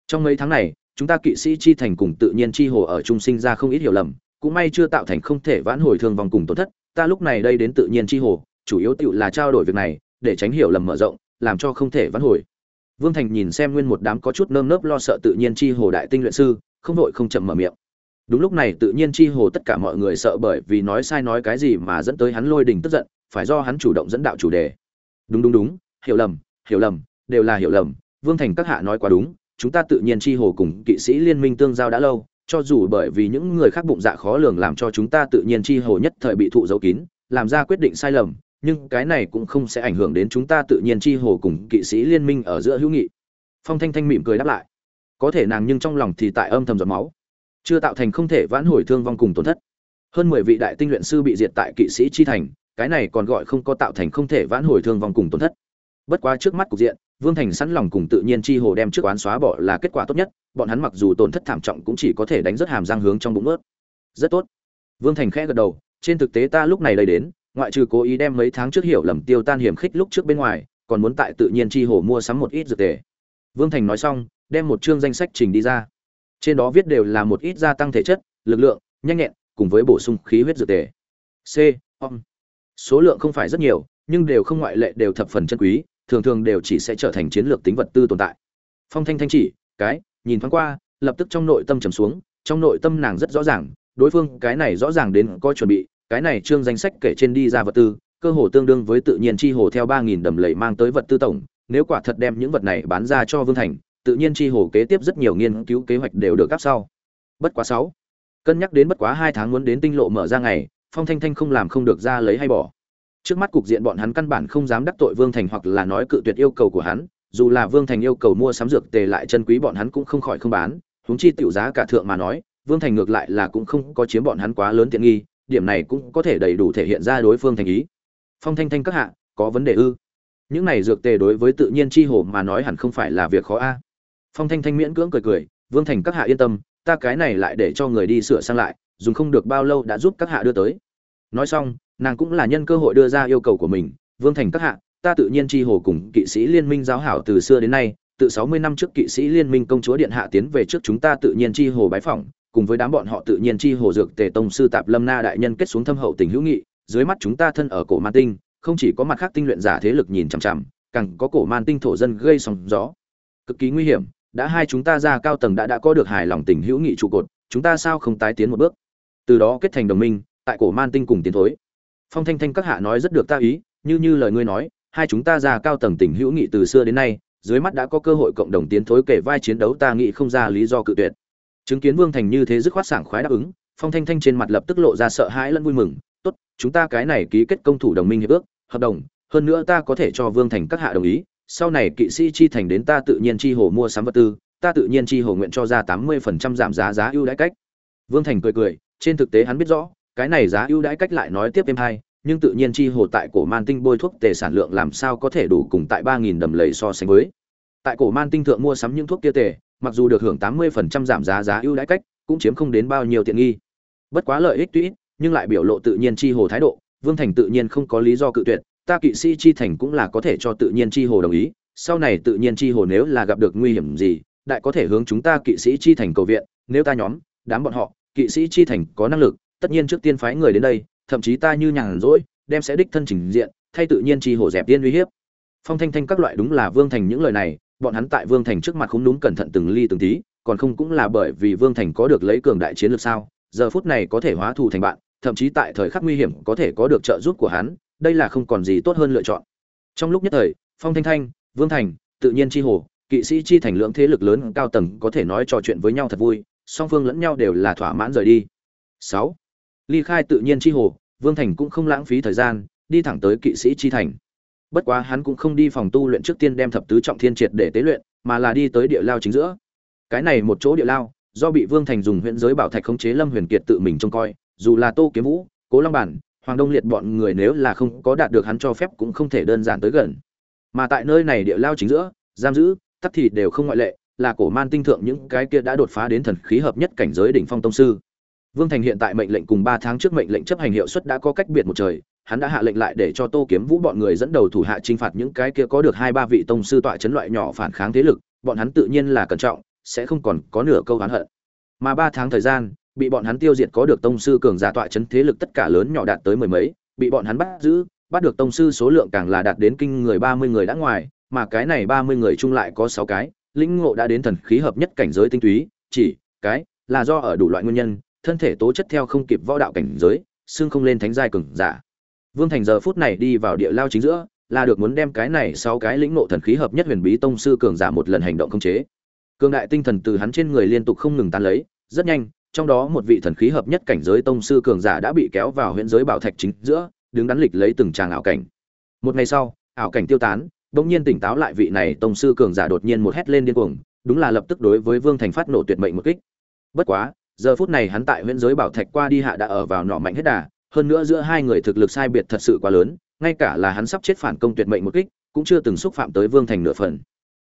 Trong mấy tháng này, chúng ta kỵ sĩ chi thành cùng tự nhiên chi hồ ở trung sinh ra không ít hiểu lầm, cũng may chưa tạo thành không thể vãn hồi thương vong cùng tổn thất, ta lúc này đây đến tự nhiên chi hồ, chủ yếu tựu là trao đổi việc này, để tránh hiểu lầm mở rộng, làm cho không thể vãn hồi. Vương thành nhìn xem nguyên một đám có chút nơm nớp lo sợ tự nhiên chi hồ đại tinh luyện sư, không đội không chậm mở miệng. Đúng lúc này tự nhiên chi hồ tất cả mọi người sợ bởi vì nói sai nói cái gì mà dẫn tới hắn lôi đình tức giận, phải do hắn chủ động dẫn đạo chủ đề đúng đúng đúng, hiểu lầm hiểu lầm, đều là hiểu lầm. Vương thành các hạ nói quá đúng, chúng ta tự nhiên chi hồ cùng kỵ sĩ liên minh tương giao đã lâu, cho dù bởi vì những người khác bụng dạ khó lường làm cho chúng ta tự nhiên chi hồ nhất thời bị thụ dấu kín, làm ra quyết định sai lầm, nhưng cái này cũng không sẽ ảnh hưởng đến chúng ta tự nhiên chi hồ cùng kỵ sĩ liên minh ở giữa hữu nghị. Phong thanh thanh mỉm cười đáp lại. Có thể nàng nhưng trong lòng thì tại âm thầm giọt máu. Chưa tạo thành không thể vãn hồi thương vong cùng tổn thất. Hơn mười vị đại tinh luyện sư bị diệt tại kỵ sĩ chi thành cái này còn gọi không có tạo thành không thể vãn hồi thương vong cùng tổn thất. Bất quá trước mắt cục diện, vương thành sẵn lòng cùng tự nhiên chi hồ đem trước oán xóa bỏ là kết quả tốt nhất, bọn hắn mặc dù tổn thất thảm trọng cũng chỉ có thể đánh rất hàm răng hướng trong bụng ướt. Rất tốt. Vương thành khẽ gật đầu, trên thực tế ta lúc này lấy đến, ngoại trừ cố ý đem mấy tháng trước hiểu lầm tiêu tan hiểm khích lúc trước bên ngoài, còn muốn tại tự nhiên chi hồ mua sắm một ít dược tề. Vương thành nói xong, đem một chương danh sách trình đi ra. Trên đó viết đều là một ít gia tăng thể chất, lực lượng, nhanh nhẹn, cùng với bổ sung khí huyết dược tề. C, om số lượng không phải rất nhiều, nhưng đều không ngoại lệ, đều thập phần chân quý, thường thường đều chỉ sẽ trở thành chiến lược tính vật tư tồn tại. Phong thanh thanh chỉ, cái, nhìn thoáng qua, lập tức trong nội tâm trầm xuống, trong nội tâm nàng rất rõ ràng, đối phương cái này rõ ràng đến có chuẩn bị, cái này trương danh sách kể trên đi ra vật tư, cơ hồ tương đương với tự nhiên chi hồ theo ba nghìn đầm lầy mang tới vật tư tổng, nếu quả thật đem những vật này bán ra cho vương thành, tự nhiên chi hồ kế tiếp rất nhiều nghiên cứu kế hoạch đều được gấp sau. Bất quá sáu, cân nhắc đến bất quá hai tháng muốn đến tinh lộ mở ra ngày phong thanh thanh không làm không được ra lấy hay bỏ. Trước mắt cục diện bọn hắn căn bản không dám đắc tội vương thành hoặc là nói cự tuyệt yêu cầu của hắn, dù là vương thành yêu cầu mua sắm dược tề lại chân quý bọn hắn cũng không khỏi không bán, huống chi tiểu giá cả thượng mà nói, vương thành ngược lại là cũng không có chiếm bọn hắn quá lớn tiện nghi, điểm này cũng có thể đầy đủ thể hiện ra đối phương thành ý. Phong thanh thanh các hạ, có vấn đề ư? Những này dược tề đối với tự nhiên chi hồ mà nói hẳn không phải là việc khó a. Phong thanh thanh miễn cưỡng cười cười, vương thành các hạ yên tâm, ta cái này lại để cho người đi sửa sang lại dùng không được bao lâu đã giúp các hạ đưa tới. Nói xong, nàng cũng là nhân cơ hội đưa ra yêu cầu của mình, vương thành các hạ, ta tự nhiên chi hồ cùng kỵ sĩ liên minh giáo hảo từ xưa đến nay từ sáu mươi năm trước kỵ sĩ liên minh công chúa điện hạ tiến về trước chúng ta tự nhiên chi hồ bái phỏng, cùng với đám bọn họ tự nhiên chi hồ dược tề tông sư tạp lâm na đại nhân kết xuống thâm hậu tình hữu nghị, dưới mắt chúng ta thân ở cổ man tinh, không chỉ có mặt khác tinh luyện giả thế lực nhìn chằm chằm, càng có cổ man tinh thổ dân gây sóng gió. Cực kỳ nguy hiểm, đã hai chúng ta ra cao tầng đã đã có được hài lòng tình hữu nghị trụ cột, chúng ta sao không tái tiến một bước? Từ đó kết thành đồng minh, tại cổ man tinh cùng tiến thối. Phong thanh thanh các hạ nói rất được ta ý, như như lời ngươi nói, hai chúng ta ra cao tầng tình hữu nghị từ xưa đến nay, dưới mắt đã có cơ hội cộng đồng tiến thối kể vai chiến đấu ta nghĩ không ra lý do cự tuyệt. Chứng kiến vương thành như thế dứt khoát sảng khoái đáp ứng, phong thanh thanh trên mặt lập tức lộ ra sợ hãi lẫn vui mừng, tốt, chúng ta cái này ký kết công thủ đồng minh hiệp ước, hợp đồng, hơn nữa ta có thể cho vương thành các hạ đồng ý, sau này kỵ sĩ chi thành đến ta tự nhiên chi hồ mua sắm vật tư, ta tự nhiên chi hồ nguyện cho ra tám mươi phần trăm giảm giá giá ưu đãi cách. Vương thành cười cười trên thực tế hắn biết rõ cái này giá ưu đãi cách lại nói tiếp thêm hai nhưng tự nhiên chi hồ tại cổ man tinh bôi thuốc tề sản lượng làm sao có thể đủ cùng tại ba nghìn đầm lầy so sánh với tại cổ man tinh thượng mua sắm những thuốc kia tề mặc dù được hưởng 80% giảm giá giá ưu đãi cách, cũng chiếm không đến bao nhiêu tiện nghi. Bất quá lợi ích tuy nhưng lại biểu lộ tự nhiên chi hồ thái độ, Vương Thành tự nhiên không có lý do cự tuyệt, ta kỵ sĩ chi thành cũng là có thể cho tự nhiên chi hồ đồng ý, sau này tự nhiên chi hồ nếu là gặp được nguy hiểm gì, đại có thể hướng chúng ta kỵ sĩ chi thành cầu viện, nếu ta nhóm, đám bọn họ, kỵ sĩ chi thành có năng lực, tất nhiên trước tiên phái người đến đây, thậm chí ta như nhàn rỗi, đem sẽ đích thân trình diện, thay tự nhiên chi hồ dẹp tiên uy hiếp. Phong Thanh Thanh các loại đúng là Vương Thành những lời này, bọn hắn tại Vương Thành trước mặt cũng đúng cẩn thận từng ly từng tí, còn không cũng là bởi vì Vương Thành có được lấy cường đại chiến lược sao? Giờ phút này có thể hóa thù thành bạn, thậm chí tại thời khắc nguy hiểm có thể có được trợ giúp của hắn, đây là không còn gì tốt hơn lựa chọn. Trong lúc nhất thời, Phong Thanh Thanh, Vương Thành, tự nhiên chi hồ, kỵ sĩ chi thành lượng thế lực lớn cao tầng có thể nói trò chuyện với nhau thật vui, song phương lẫn nhau đều là thỏa mãn rời đi. 6. Ly khai tự nhiên chi hồ, Vương Thành cũng không lãng phí thời gian, đi thẳng tới kỵ sĩ chi thành bất quá hắn cũng không đi phòng tu luyện trước tiên đem thập tứ trọng thiên triệt để tế luyện mà là đi tới địa lao chính giữa cái này một chỗ địa lao do bị vương thành dùng huyện giới bảo thạch khống chế lâm huyền kiệt tự mình trông coi dù là tô kiếm vũ cố long bản hoàng đông liệt bọn người nếu là không có đạt được hắn cho phép cũng không thể đơn giản tới gần mà tại nơi này địa lao chính giữa giam giữ tắc thì đều không ngoại lệ là cổ man tinh thượng những cái kia đã đột phá đến thần khí hợp nhất cảnh giới đỉnh phong tông sư vương thành hiện tại mệnh lệnh cùng ba tháng trước mệnh lệnh chấp hành hiệu suất đã có cách biệt một trời hắn đã hạ lệnh lại để cho Tô Kiếm Vũ bọn người dẫn đầu thủ hạ trinh phạt những cái kia có được hai ba vị tông sư tọa chấn loại nhỏ phản kháng thế lực, bọn hắn tự nhiên là cẩn trọng, sẽ không còn có nửa câu oán hận. Mà ba tháng thời gian, bị bọn hắn tiêu diệt có được tông sư cường giả tọa chấn thế lực tất cả lớn nhỏ đạt tới mười mấy, bị bọn hắn bắt giữ, bắt được tông sư số lượng càng là đạt đến kinh người ba mươi người đã ngoài, mà cái này ba mươi người chung lại có sáu cái, lĩnh ngộ đã đến thần khí hợp nhất cảnh giới tinh túy, chỉ cái là do ở đủ loại nguyên nhân, thân thể tố chất theo không kịp võ đạo cảnh giới, xương không lên thánh giai cường giả. Vương Thành giờ phút này đi vào địa lao chính giữa, là được muốn đem cái này sau cái lĩnh ngộ thần khí hợp nhất huyền bí tông sư cường giả một lần hành động khống chế. Cường đại tinh thần từ hắn trên người liên tục không ngừng tan lấy, rất nhanh, trong đó một vị thần khí hợp nhất cảnh giới tông sư cường giả đã bị kéo vào huyền giới bảo thạch chính giữa, đứng đắn lịch lấy từng tràng ảo cảnh. Một ngày sau, ảo cảnh tiêu tán, bỗng nhiên tỉnh táo lại vị này tông sư cường giả đột nhiên một hét lên điên cuồng, đúng là lập tức đối với Vương Thành phát nổ tuyệt mệnh một kích. Bất quá, giờ phút này hắn tại huyễn giới bảo thạch qua đi hạ đã ở vào nọ mạnh hết đà hơn nữa giữa hai người thực lực sai biệt thật sự quá lớn ngay cả là hắn sắp chết phản công tuyệt mệnh một kích cũng chưa từng xúc phạm tới vương thành nửa phần.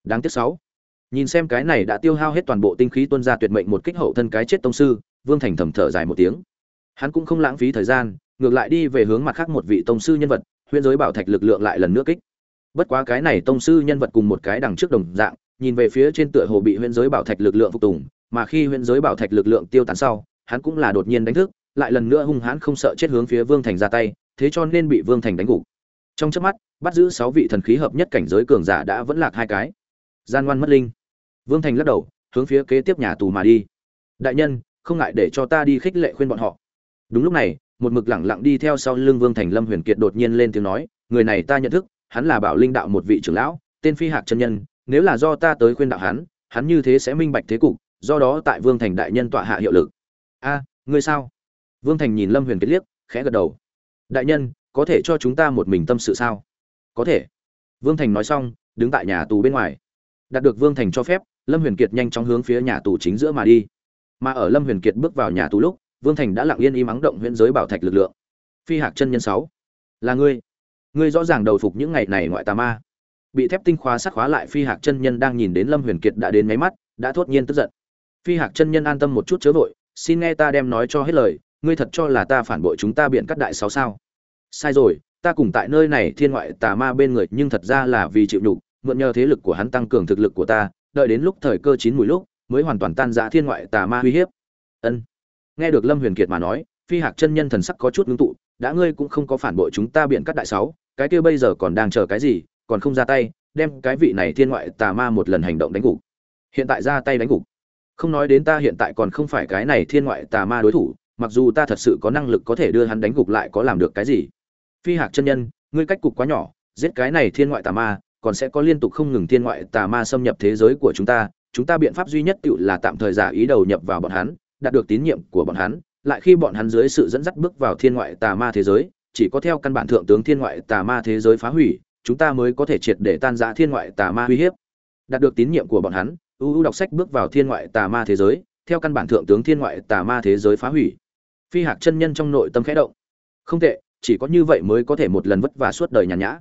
Đáng tiếc sáu. Nhìn xem cái này đã tiêu hao hết toàn bộ tinh khí tuân ra tuyệt mệnh một kích hậu thân cái chết tông sư vương thành thầm thở dài một tiếng. Hắn cũng không lãng phí thời gian ngược lại đi về hướng mặt khác một vị tông sư nhân vật huyễn giới bảo thạch lực lượng lại lần nữa kích bất quá cái này tông sư nhân vật cùng một cái đằng trước đồng dạng, nhìn về phía trên tựa hồ bị huyễn giới bảo thạch lực lượng phục tùng, mà khi huyễn giới bảo thạch lực lượng tiêu tán sau, hắn cũng là đột nhiên đánh thức, lại lần nữa hung hãn không sợ chết hướng phía vương thành ra tay, thế cho nên bị vương thành đánh gục. Trong chớp mắt, bắt giữ sáu vị thần khí hợp nhất cảnh giới cường giả đã vẫn lạc hai cái. Gian ngoan mất linh. Vương thành lắc đầu, hướng phía kế tiếp nhà tù mà đi. Đại nhân, không ngại để cho ta đi khích lệ khuyên bọn họ. Đúng lúc này, một mực lẳng lặng đi theo sau lưng vương thành lâm huyền kiệt đột nhiên lên tiếng nói, người này ta nhận thức hắn là bảo linh đạo một vị trưởng lão, tên phi hạc chân nhân, nếu là do ta tới khuyên đạo hắn hắn như thế sẽ minh bạch thế cục, do đó tại vương thành đại nhân tọa hạ hiệu lực. A, ngươi sao? Vương thành nhìn lâm huyền kiệt liếc, khẽ gật đầu. Đại nhân, có thể cho chúng ta một mình tâm sự sao? Có thể. Vương thành nói xong, đứng tại nhà tù bên ngoài. Đạt được vương thành cho phép, lâm huyền kiệt nhanh chóng hướng phía nhà tù chính giữa mà đi. Mà ở lâm huyền kiệt bước vào nhà tù lúc, vương thành đã lặng yên im ắng động huyện giới bảo thạch lực lượng. Phi hạc chân nhân sáu. Là ngươi ngươi rõ ràng đầu phục những ngày này ngoại tà ma. Bị thép tinh khóa sát khóa lại phi hạc chân nhân đang nhìn đến lâm huyền kiệt đã đến máy mắt, đã thốt nhiên tức giận. Phi hạc chân nhân an tâm một chút chớ vội, xin nghe ta đem nói cho hết lời, ngươi thật cho là ta phản bội chúng ta biện cắt đại sáu sao? Sai rồi, ta cùng tại nơi này thiên ngoại tà ma bên người, nhưng thật ra là vì chịu nhục, mượn nhờ thế lực của hắn tăng cường thực lực của ta, đợi đến lúc thời cơ chín mùi lúc, mới hoàn toàn tan rã thiên ngoại tà ma uy hiếp. Ân. Nghe được lâm huyền kiệt mà nói phi hạc chân nhân thần sắc có chút ngưng tụ, đã ngươi cũng không có phản bội chúng ta biện cắt đại sáu, cái kia bây giờ còn đang chờ cái gì, còn không ra tay, đem cái vị này thiên ngoại tà ma một lần hành động đánh gục. Hiện tại ra tay đánh gục? Không nói đến ta hiện tại còn không phải cái này thiên ngoại tà ma đối thủ, mặc dù ta thật sự có năng lực có thể đưa hắn đánh gục lại có làm được cái gì? Phi hạc chân nhân, ngươi cách cục quá nhỏ, giết cái này thiên ngoại tà ma, còn sẽ có liên tục không ngừng thiên ngoại tà ma xâm nhập thế giới của chúng ta chúng ta biện pháp duy nhất tự là tạm thời giả ý đầu nhập vào bọn hắn, đạt được tín nhiệm của bọn hắn lại khi bọn hắn dưới sự dẫn dắt bước vào thiên ngoại tà ma thế giới, chỉ có theo căn bản thượng tướng thiên ngoại tà ma thế giới phá hủy, chúng ta mới có thể triệt để tan rã thiên ngoại tà ma uy hiếp. Đạt được tín nhiệm của bọn hắn ưu đọc sách bước vào thiên ngoại tà ma thế giới, theo căn bản thượng tướng thiên ngoại tà ma thế giới phá hủy. Phi hạc chân nhân trong nội tâm khẽ động. Không tệ, chỉ có như vậy mới có thể một lần vất vả suốt đời nhàn nhã.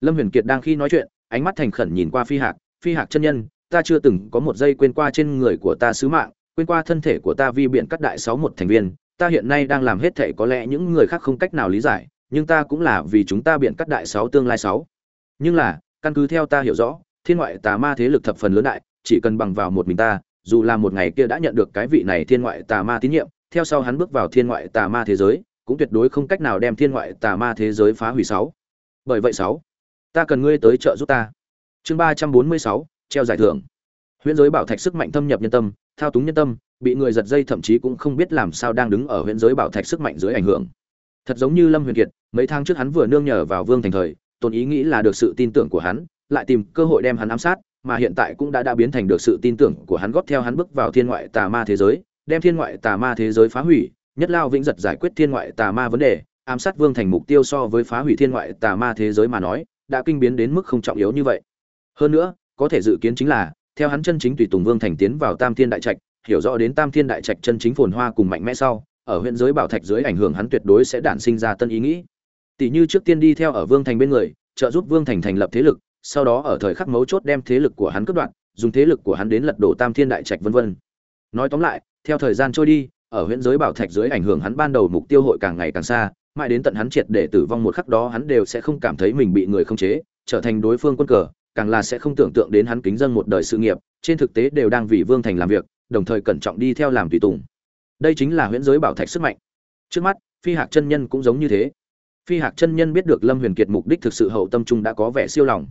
Lâm huyền kiệt đang khi nói chuyện, ánh mắt thành khẩn nhìn qua phi hạc. Phi hạc chân nhân, ta chưa từng có một giây quên qua trên người của ta sứ mạng quên qua thân thể của ta vi biện cắt đại sáu một thành viên, ta hiện nay đang làm hết thể có lẽ những người khác không cách nào lý giải, nhưng ta cũng là vì chúng ta biện cắt đại sáu tương lai sáu. Nhưng là, căn cứ theo ta hiểu rõ, thiên ngoại tà ma thế lực thập phần lớn đại, chỉ cần bằng vào một mình ta, dù là một ngày kia đã nhận được cái vị này thiên ngoại tà ma tín nhiệm, theo sau hắn bước vào thiên ngoại tà ma thế giới, cũng tuyệt đối không cách nào đem thiên ngoại tà ma thế giới phá hủy sáu. Bởi vậy sáu, ta cần ngươi tới trợ giúp ta. Chương ba trăm bốn mươi sáu, treo giải thưởng. Huyễn giới bảo thạch sức mạnh thâm nhập nhân tâm thao túng nhân tâm, bị người giật dây thậm chí cũng không biết làm sao đang đứng ở huyện giới bảo thạch sức mạnh dưới ảnh hưởng. Thật giống như lâm huyền kiệt, mấy tháng trước hắn vừa nương nhờ vào vương thành thời tôn ý nghĩ là được sự tin tưởng của hắn, lại tìm cơ hội đem hắn ám sát, mà hiện tại cũng đã đã biến thành được sự tin tưởng của hắn góp theo hắn bước vào thiên ngoại tà ma thế giới, đem thiên ngoại tà ma thế giới phá hủy, nhất lao vĩnh giật giải quyết thiên ngoại tà ma vấn đề, ám sát vương thành mục tiêu so với phá hủy thiên ngoại tà ma thế giới mà nói, đã kinh biến đến mức không trọng yếu như vậy. Hơn nữa, có thể dự kiến chính là theo hắn chân chính tùy tùng vương thành tiến vào tam thiên đại trạch hiểu rõ đến tam thiên đại trạch chân chính phồn hoa cùng mạnh mẽ sau ở huyện giới bảo thạch dưới ảnh hưởng hắn tuyệt đối sẽ đản sinh ra tân ý nghĩ. Tỷ như trước tiên đi theo ở vương thành bên người trợ giúp vương thành thành lập thế lực sau đó ở thời khắc mấu chốt đem thế lực của hắn cướp đoạn, dùng thế lực của hắn đến lật đổ tam thiên đại trạch vân vân. Nói tóm lại theo thời gian trôi đi ở huyện giới bảo thạch dưới ảnh hưởng hắn ban đầu mục tiêu hội càng ngày càng xa mãi đến tận hắn triệt để tử vong một khắc đó hắn đều sẽ không cảm thấy mình bị người không chế trở thành đối phương quân cờ càng là sẽ không tưởng tượng đến hắn kính dân một đời sự nghiệp, trên thực tế đều đang vì vương thành làm việc, đồng thời cẩn trọng đi theo làm tùy tùng. Đây chính là huyễn giới bảo thạch sức mạnh. Trước mắt, phi hạc chân nhân cũng giống như thế. Phi hạc chân nhân biết được lâm huyền kiệt mục đích thực sự hậu tâm trung đã có vẻ siêu lòng.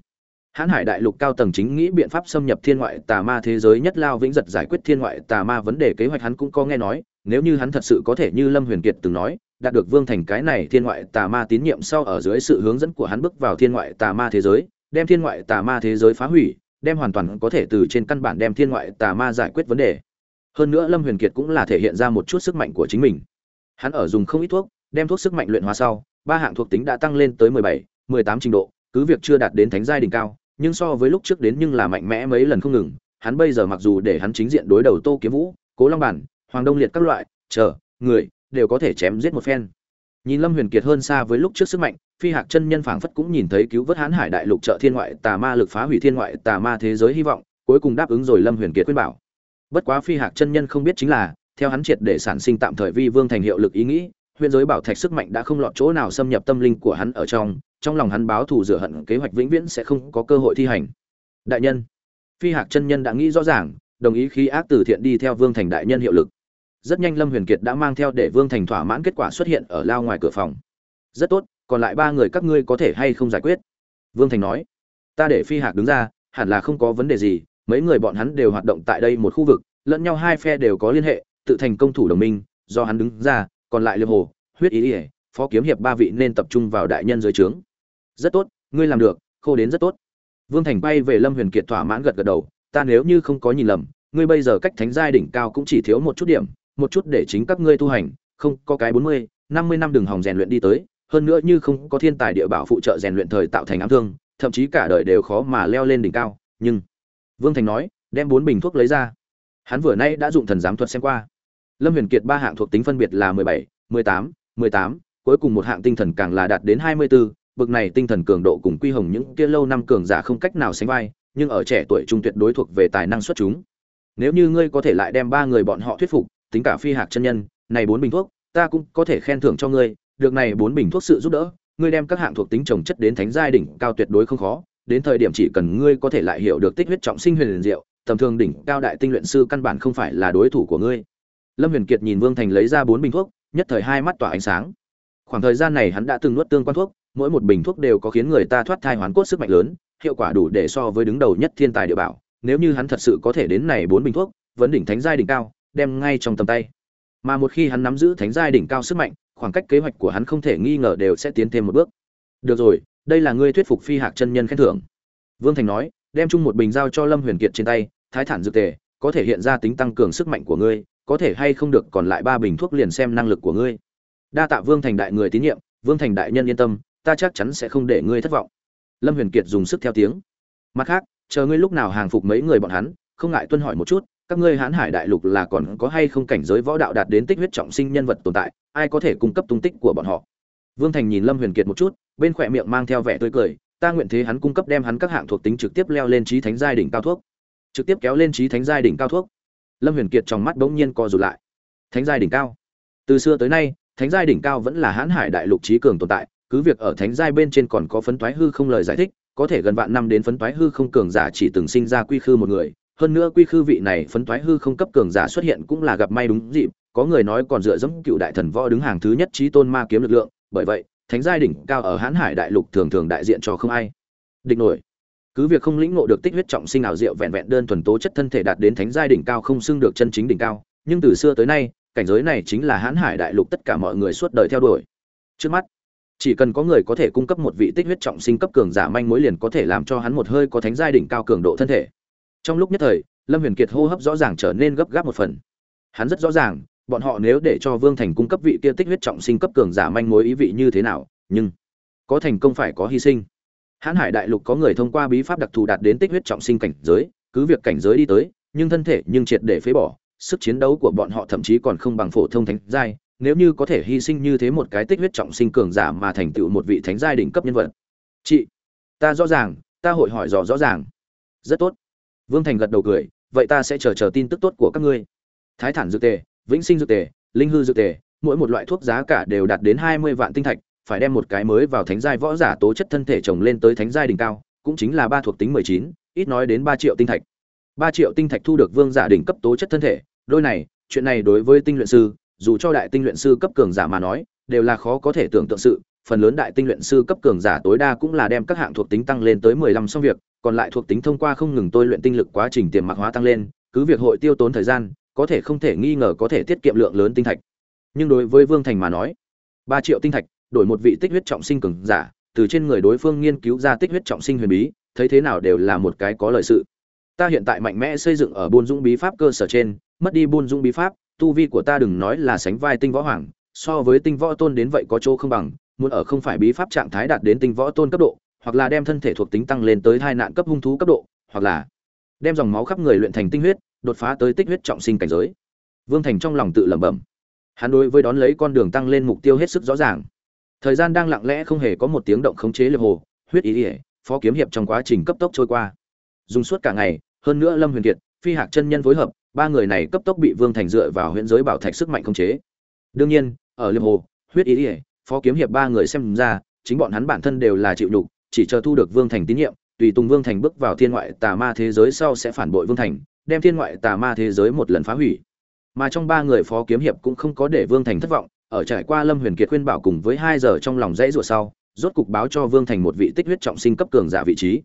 Hãn hải đại lục cao tầng chính nghĩ biện pháp xâm nhập thiên ngoại tà ma thế giới nhất lao vĩnh giật giải quyết thiên ngoại tà ma vấn đề kế hoạch hắn cũng có nghe nói, nếu như hắn thật sự có thể như lâm huyền kiệt từng nói, đạt được vương thành cái này thiên ngoại tà ma tín nhiệm sau ở dưới sự hướng dẫn của hắn bước vào thiên ngoại tà ma thế giới đem thiên ngoại tà ma thế giới phá hủy, đem hoàn toàn có thể từ trên căn bản đem thiên ngoại tà ma giải quyết vấn đề. Hơn nữa lâm huyền kiệt cũng là thể hiện ra một chút sức mạnh của chính mình. Hắn ở dùng không ít thuốc, đem thuốc sức mạnh luyện hóa sau, ba hạng thuộc tính đã tăng lên tới mười bảy, mười tám trình độ, cứ việc chưa đạt đến thánh giai đỉnh cao, nhưng so với lúc trước đến nhưng là mạnh mẽ mấy lần không ngừng. Hắn bây giờ mặc dù để hắn chính diện đối đầu tô kiếm vũ, cố long bản, hoàng đông liệt các loại, chờ, người, đều có thể chém giết một phen. Nhìn lâm huyền kiệt hơn xa với lúc trước sức mạnh phi hạc chân nhân phảng phất cũng nhìn thấy cứu vớt hán hải đại lục trợ thiên ngoại tà ma lực phá hủy thiên ngoại tà ma thế giới hy vọng, cuối cùng đáp ứng rồi lâm huyền kiệt khuyên bảo. Bất quá phi hạc chân nhân không biết chính là, theo hắn triệt để sản sinh tạm thời vi vương thành hiệu lực ý nghĩ, huyện giới bảo thạch sức mạnh đã không lọt chỗ nào xâm nhập tâm linh của hắn ở trong trong lòng hắn báo thù rửa hận kế hoạch vĩnh viễn sẽ không có cơ hội thi hành. Đại nhân, phi hạc chân nhân đã nghĩ rõ ràng, đồng ý khi ác từ thiện đi theo vương thành đại nhân hiệu lực. Rất nhanh lâm huyền kiệt đã mang theo để vương thành thỏa mãn kết quả xuất hiện ở lao ngoài cửa phòng. Rất tốt còn lại ba người các ngươi có thể hay không giải quyết? Vương thành nói. Ta để phi hạc đứng ra, hẳn là không có vấn đề gì, mấy người bọn hắn đều hoạt động tại đây một khu vực, lẫn nhau hai phe đều có liên hệ, tự thành công thủ đồng minh, do hắn đứng ra, còn lại liệp hồ, huyết ý ỉa phó kiếm hiệp ba vị nên tập trung vào đại nhân dưới trướng. Rất tốt, ngươi làm được, khô đến rất tốt. Vương thành bay về lâm huyền kiệt thỏa mãn gật gật đầu, ta nếu như không có nhìn lầm, ngươi bây giờ cách thánh giai đỉnh cao cũng chỉ thiếu một chút điểm, một chút để chính các ngươi tu hành, không có cái bốn mươi, năm mươi năm đường hòng rèn luyện đi tới hơn nữa như không có thiên tài địa bảo phụ trợ rèn luyện thời tạo thành ám thương thậm chí cả đời đều khó mà leo lên đỉnh cao nhưng vương thành nói đem bốn bình thuốc lấy ra. Hắn vừa nay đã dụng thần giám thuật xem qua. Lâm huyền kiệt ba hạng thuộc tính phân biệt là mười bảy mười tám mười tám cuối cùng một hạng tinh thần càng là đạt đến hai mươi 24, bực này tinh thần cường độ cùng quy hồng những kia lâu năm cường giả không cách nào sánh vai nhưng ở trẻ tuổi trung tuyệt đối thuộc về tài năng xuất chúng. Nếu như ngươi có thể lại đem ba người bọn họ thuyết phục tính cả phi hạc chân nhân này bốn bình thuốc ta cũng có thể khen thưởng cho ngươi được này bốn bình thuốc sự giúp đỡ, ngươi đem các hạng thuộc tính trồng chất đến thánh giai đỉnh cao tuyệt đối không khó. Đến thời điểm chỉ cần ngươi có thể lại hiểu được tích huyết trọng sinh huyền liền diệu, tầm thường đỉnh cao đại tinh luyện sư căn bản không phải là đối thủ của ngươi. Lâm huyền kiệt nhìn vương thành lấy ra bốn bình thuốc, nhất thời hai mắt tỏa ánh sáng. Khoảng thời gian này hắn đã từng nuốt tương quan thuốc, mỗi một bình thuốc đều có khiến người ta thoát thai hoán cốt sức mạnh lớn, hiệu quả đủ để so với đứng đầu nhất thiên tài địa bảo. Nếu như hắn thật sự có thể đến này bốn bình thuốc, vấn đỉnh thánh giai đỉnh cao, đem ngay trong tầm tay. Mà một khi hắn nắm giữ thánh giai đỉnh cao sức mạnh khoảng cách kế hoạch của hắn không thể nghi ngờ đều sẽ tiến thêm một bước. Được rồi, đây là ngươi thuyết phục phi hạc chân nhân khen thưởng. Vương thành nói, đem chung một bình giao cho lâm huyền kiệt trên tay, thái thản dược tề, có thể hiện ra tính tăng cường sức mạnh của ngươi, có thể hay không được còn lại ba bình thuốc liền xem năng lực của ngươi. Đa tạ vương thành đại người tín nhiệm, vương thành đại nhân yên tâm, ta chắc chắn sẽ không để ngươi thất vọng. Lâm huyền kiệt dùng sức theo tiếng. Mặt khác, chờ ngươi lúc nào hàng phục mấy người bọn hắn, không ngại tuân hỏi một chút các ngươi hãn hải đại lục là còn có hay không cảnh giới võ đạo đạt đến tích huyết trọng sinh nhân vật tồn tại, ai có thể cung cấp tung tích của bọn họ? Vương thành nhìn lâm huyền kiệt một chút, bên khỏe miệng mang theo vẻ tươi cười, ta nguyện thế hắn cung cấp đem hắn các hạng thuộc tính trực tiếp leo lên trí thánh giai đỉnh cao thuốc. Trực tiếp kéo lên trí thánh giai đỉnh cao thuốc. Lâm huyền kiệt trong mắt bỗng nhiên co rụt lại. Thánh giai đỉnh cao? Từ xưa tới nay, thánh giai đỉnh cao vẫn là hãn hải đại lục trí cường tồn tại, cứ việc ở thánh giai bên trên còn có phấn toái hư không lời giải thích, có thể gần vạn năm đến phấn toái hư không cường giả chỉ từng sinh ra quy khư một người hơn nữa quy khư vị này phấn toái hư không cấp cường giả xuất hiện cũng là gặp may đúng dịp, có người nói còn dựa dẫm cựu đại thần võ đứng hàng thứ nhất trí tôn ma kiếm lực lượng, bởi vậy, thánh giai đỉnh cao ở hãn hải đại lục thường thường đại diện cho không ai. Địch nổi. Cứ việc không lĩnh ngộ được tích huyết trọng sinh ảo diệu vẹn vẹn đơn thuần tố chất thân thể đạt đến thánh giai đỉnh cao không xưng được chân chính đỉnh cao, nhưng từ xưa tới nay, cảnh giới này chính là hãn hải đại lục tất cả mọi người suốt đời theo đuổi. Trước mắt, chỉ cần có người có thể cung cấp một vị tích huyết trọng sinh cấp cường giả manh mối liền có thể làm cho hắn một hơi có thánh giai đỉnh cao cường độ thân thể trong lúc nhất thời, lâm huyền kiệt hô hấp rõ ràng trở nên gấp gáp một phần. Hắn rất rõ ràng, bọn họ nếu để cho vương thành cung cấp vị kia tích huyết trọng sinh cấp cường giả manh mối ý vị như thế nào, nhưng có thành công phải có hy sinh. Hãn hải đại lục có người thông qua bí pháp đặc thù đạt đến tích huyết trọng sinh cảnh giới, cứ việc cảnh giới đi tới, nhưng thân thể nhưng triệt để phế bỏ, sức chiến đấu của bọn họ thậm chí còn không bằng phổ thông thánh giai, nếu như có thể hy sinh như thế một cái tích huyết trọng sinh cường giả mà thành tựu một vị thánh giai đỉnh cấp nhân vật. Chị, ta rõ ràng, ta hội hỏi dò rõ ràng. Rất tốt vương thành gật đầu cười, vậy ta sẽ chờ chờ tin tức tốt của các ngươi. Thái thản dược tề, vĩnh sinh dược tề, linh hư dược tề, mỗi một loại thuốc giá cả đều đạt đến hai mươi vạn tinh thạch, phải đem một cái mới vào thánh giai võ giả tố chất thân thể trồng lên tới thánh giai đỉnh cao, cũng chính là ba thuộc tính mười chín, ít nói đến ba triệu tinh thạch. Ba triệu tinh thạch thu được vương giả đỉnh cấp tố chất thân thể, đôi này, chuyện này đối với tinh luyện sư, dù cho đại tinh luyện sư cấp cường giả mà nói, đều là khó có thể tưởng tượng sự phần lớn đại tinh luyện sư cấp cường giả tối đa cũng là đem các hạng thuộc tính tăng lên tới mười lăm xong việc, còn lại thuộc tính thông qua không ngừng tôi luyện tinh lực quá trình tiềm mặc hóa tăng lên, cứ việc hội tiêu tốn thời gian, có thể không thể nghi ngờ có thể tiết kiệm lượng lớn tinh thạch. Nhưng đối với vương thành mà nói, ba triệu tinh thạch, đổi một vị tích huyết trọng sinh cường giả, từ trên người đối phương nghiên cứu ra tích huyết trọng sinh huyền bí, thấy thế nào đều là một cái có lợi sự. Ta hiện tại mạnh mẽ xây dựng ở buôn dũng bí pháp cơ sở trên, mất đi buôn dũng bí pháp, tu vi của ta đừng nói là sánh vai tinh võ hoàng, so với tinh võ tôn đến vậy có chỗ không bằng muốn ở không phải bí pháp trạng thái đạt đến tinh võ tôn cấp độ, hoặc là đem thân thể thuộc tính tăng lên tới hai nạn cấp hung thú cấp độ, hoặc là đem dòng máu khắp người luyện thành tinh huyết, đột phá tới tích huyết trọng sinh cảnh giới. Vương thành trong lòng tự lẩm bẩm. Hắn đối với đón lấy con đường tăng lên mục tiêu hết sức rõ ràng. Thời gian đang lặng lẽ không hề có một tiếng động khống chế liệp hồ, huyết ý ý phó kiếm hiệp trong quá trình cấp tốc trôi qua. Dùng suốt cả ngày, hơn nữa lâm huyền kiệt, phi hạc chân nhân phối hợp, ba người này cấp tốc bị vương thành dựa vào huyễn giới bảo thạch sức mạnh khống chế. Đương nhiên, ở liệp hồ, huyết ý ý phó kiếm hiệp ba người xem ra, chính bọn hắn bản thân đều là chịu đục chỉ chờ thu được vương thành tín nhiệm, tùy tùng vương thành bước vào thiên ngoại tà ma thế giới sau sẽ phản bội vương thành, đem thiên ngoại tà ma thế giới một lần phá hủy. Mà trong ba người phó kiếm hiệp cũng không có để vương thành thất vọng, ở trải qua lâm huyền kiệt khuyên bảo cùng với hai giờ trong lòng dãy rủa sau, rốt cục báo cho vương thành một vị tích huyết trọng sinh cấp cường giả vị trí.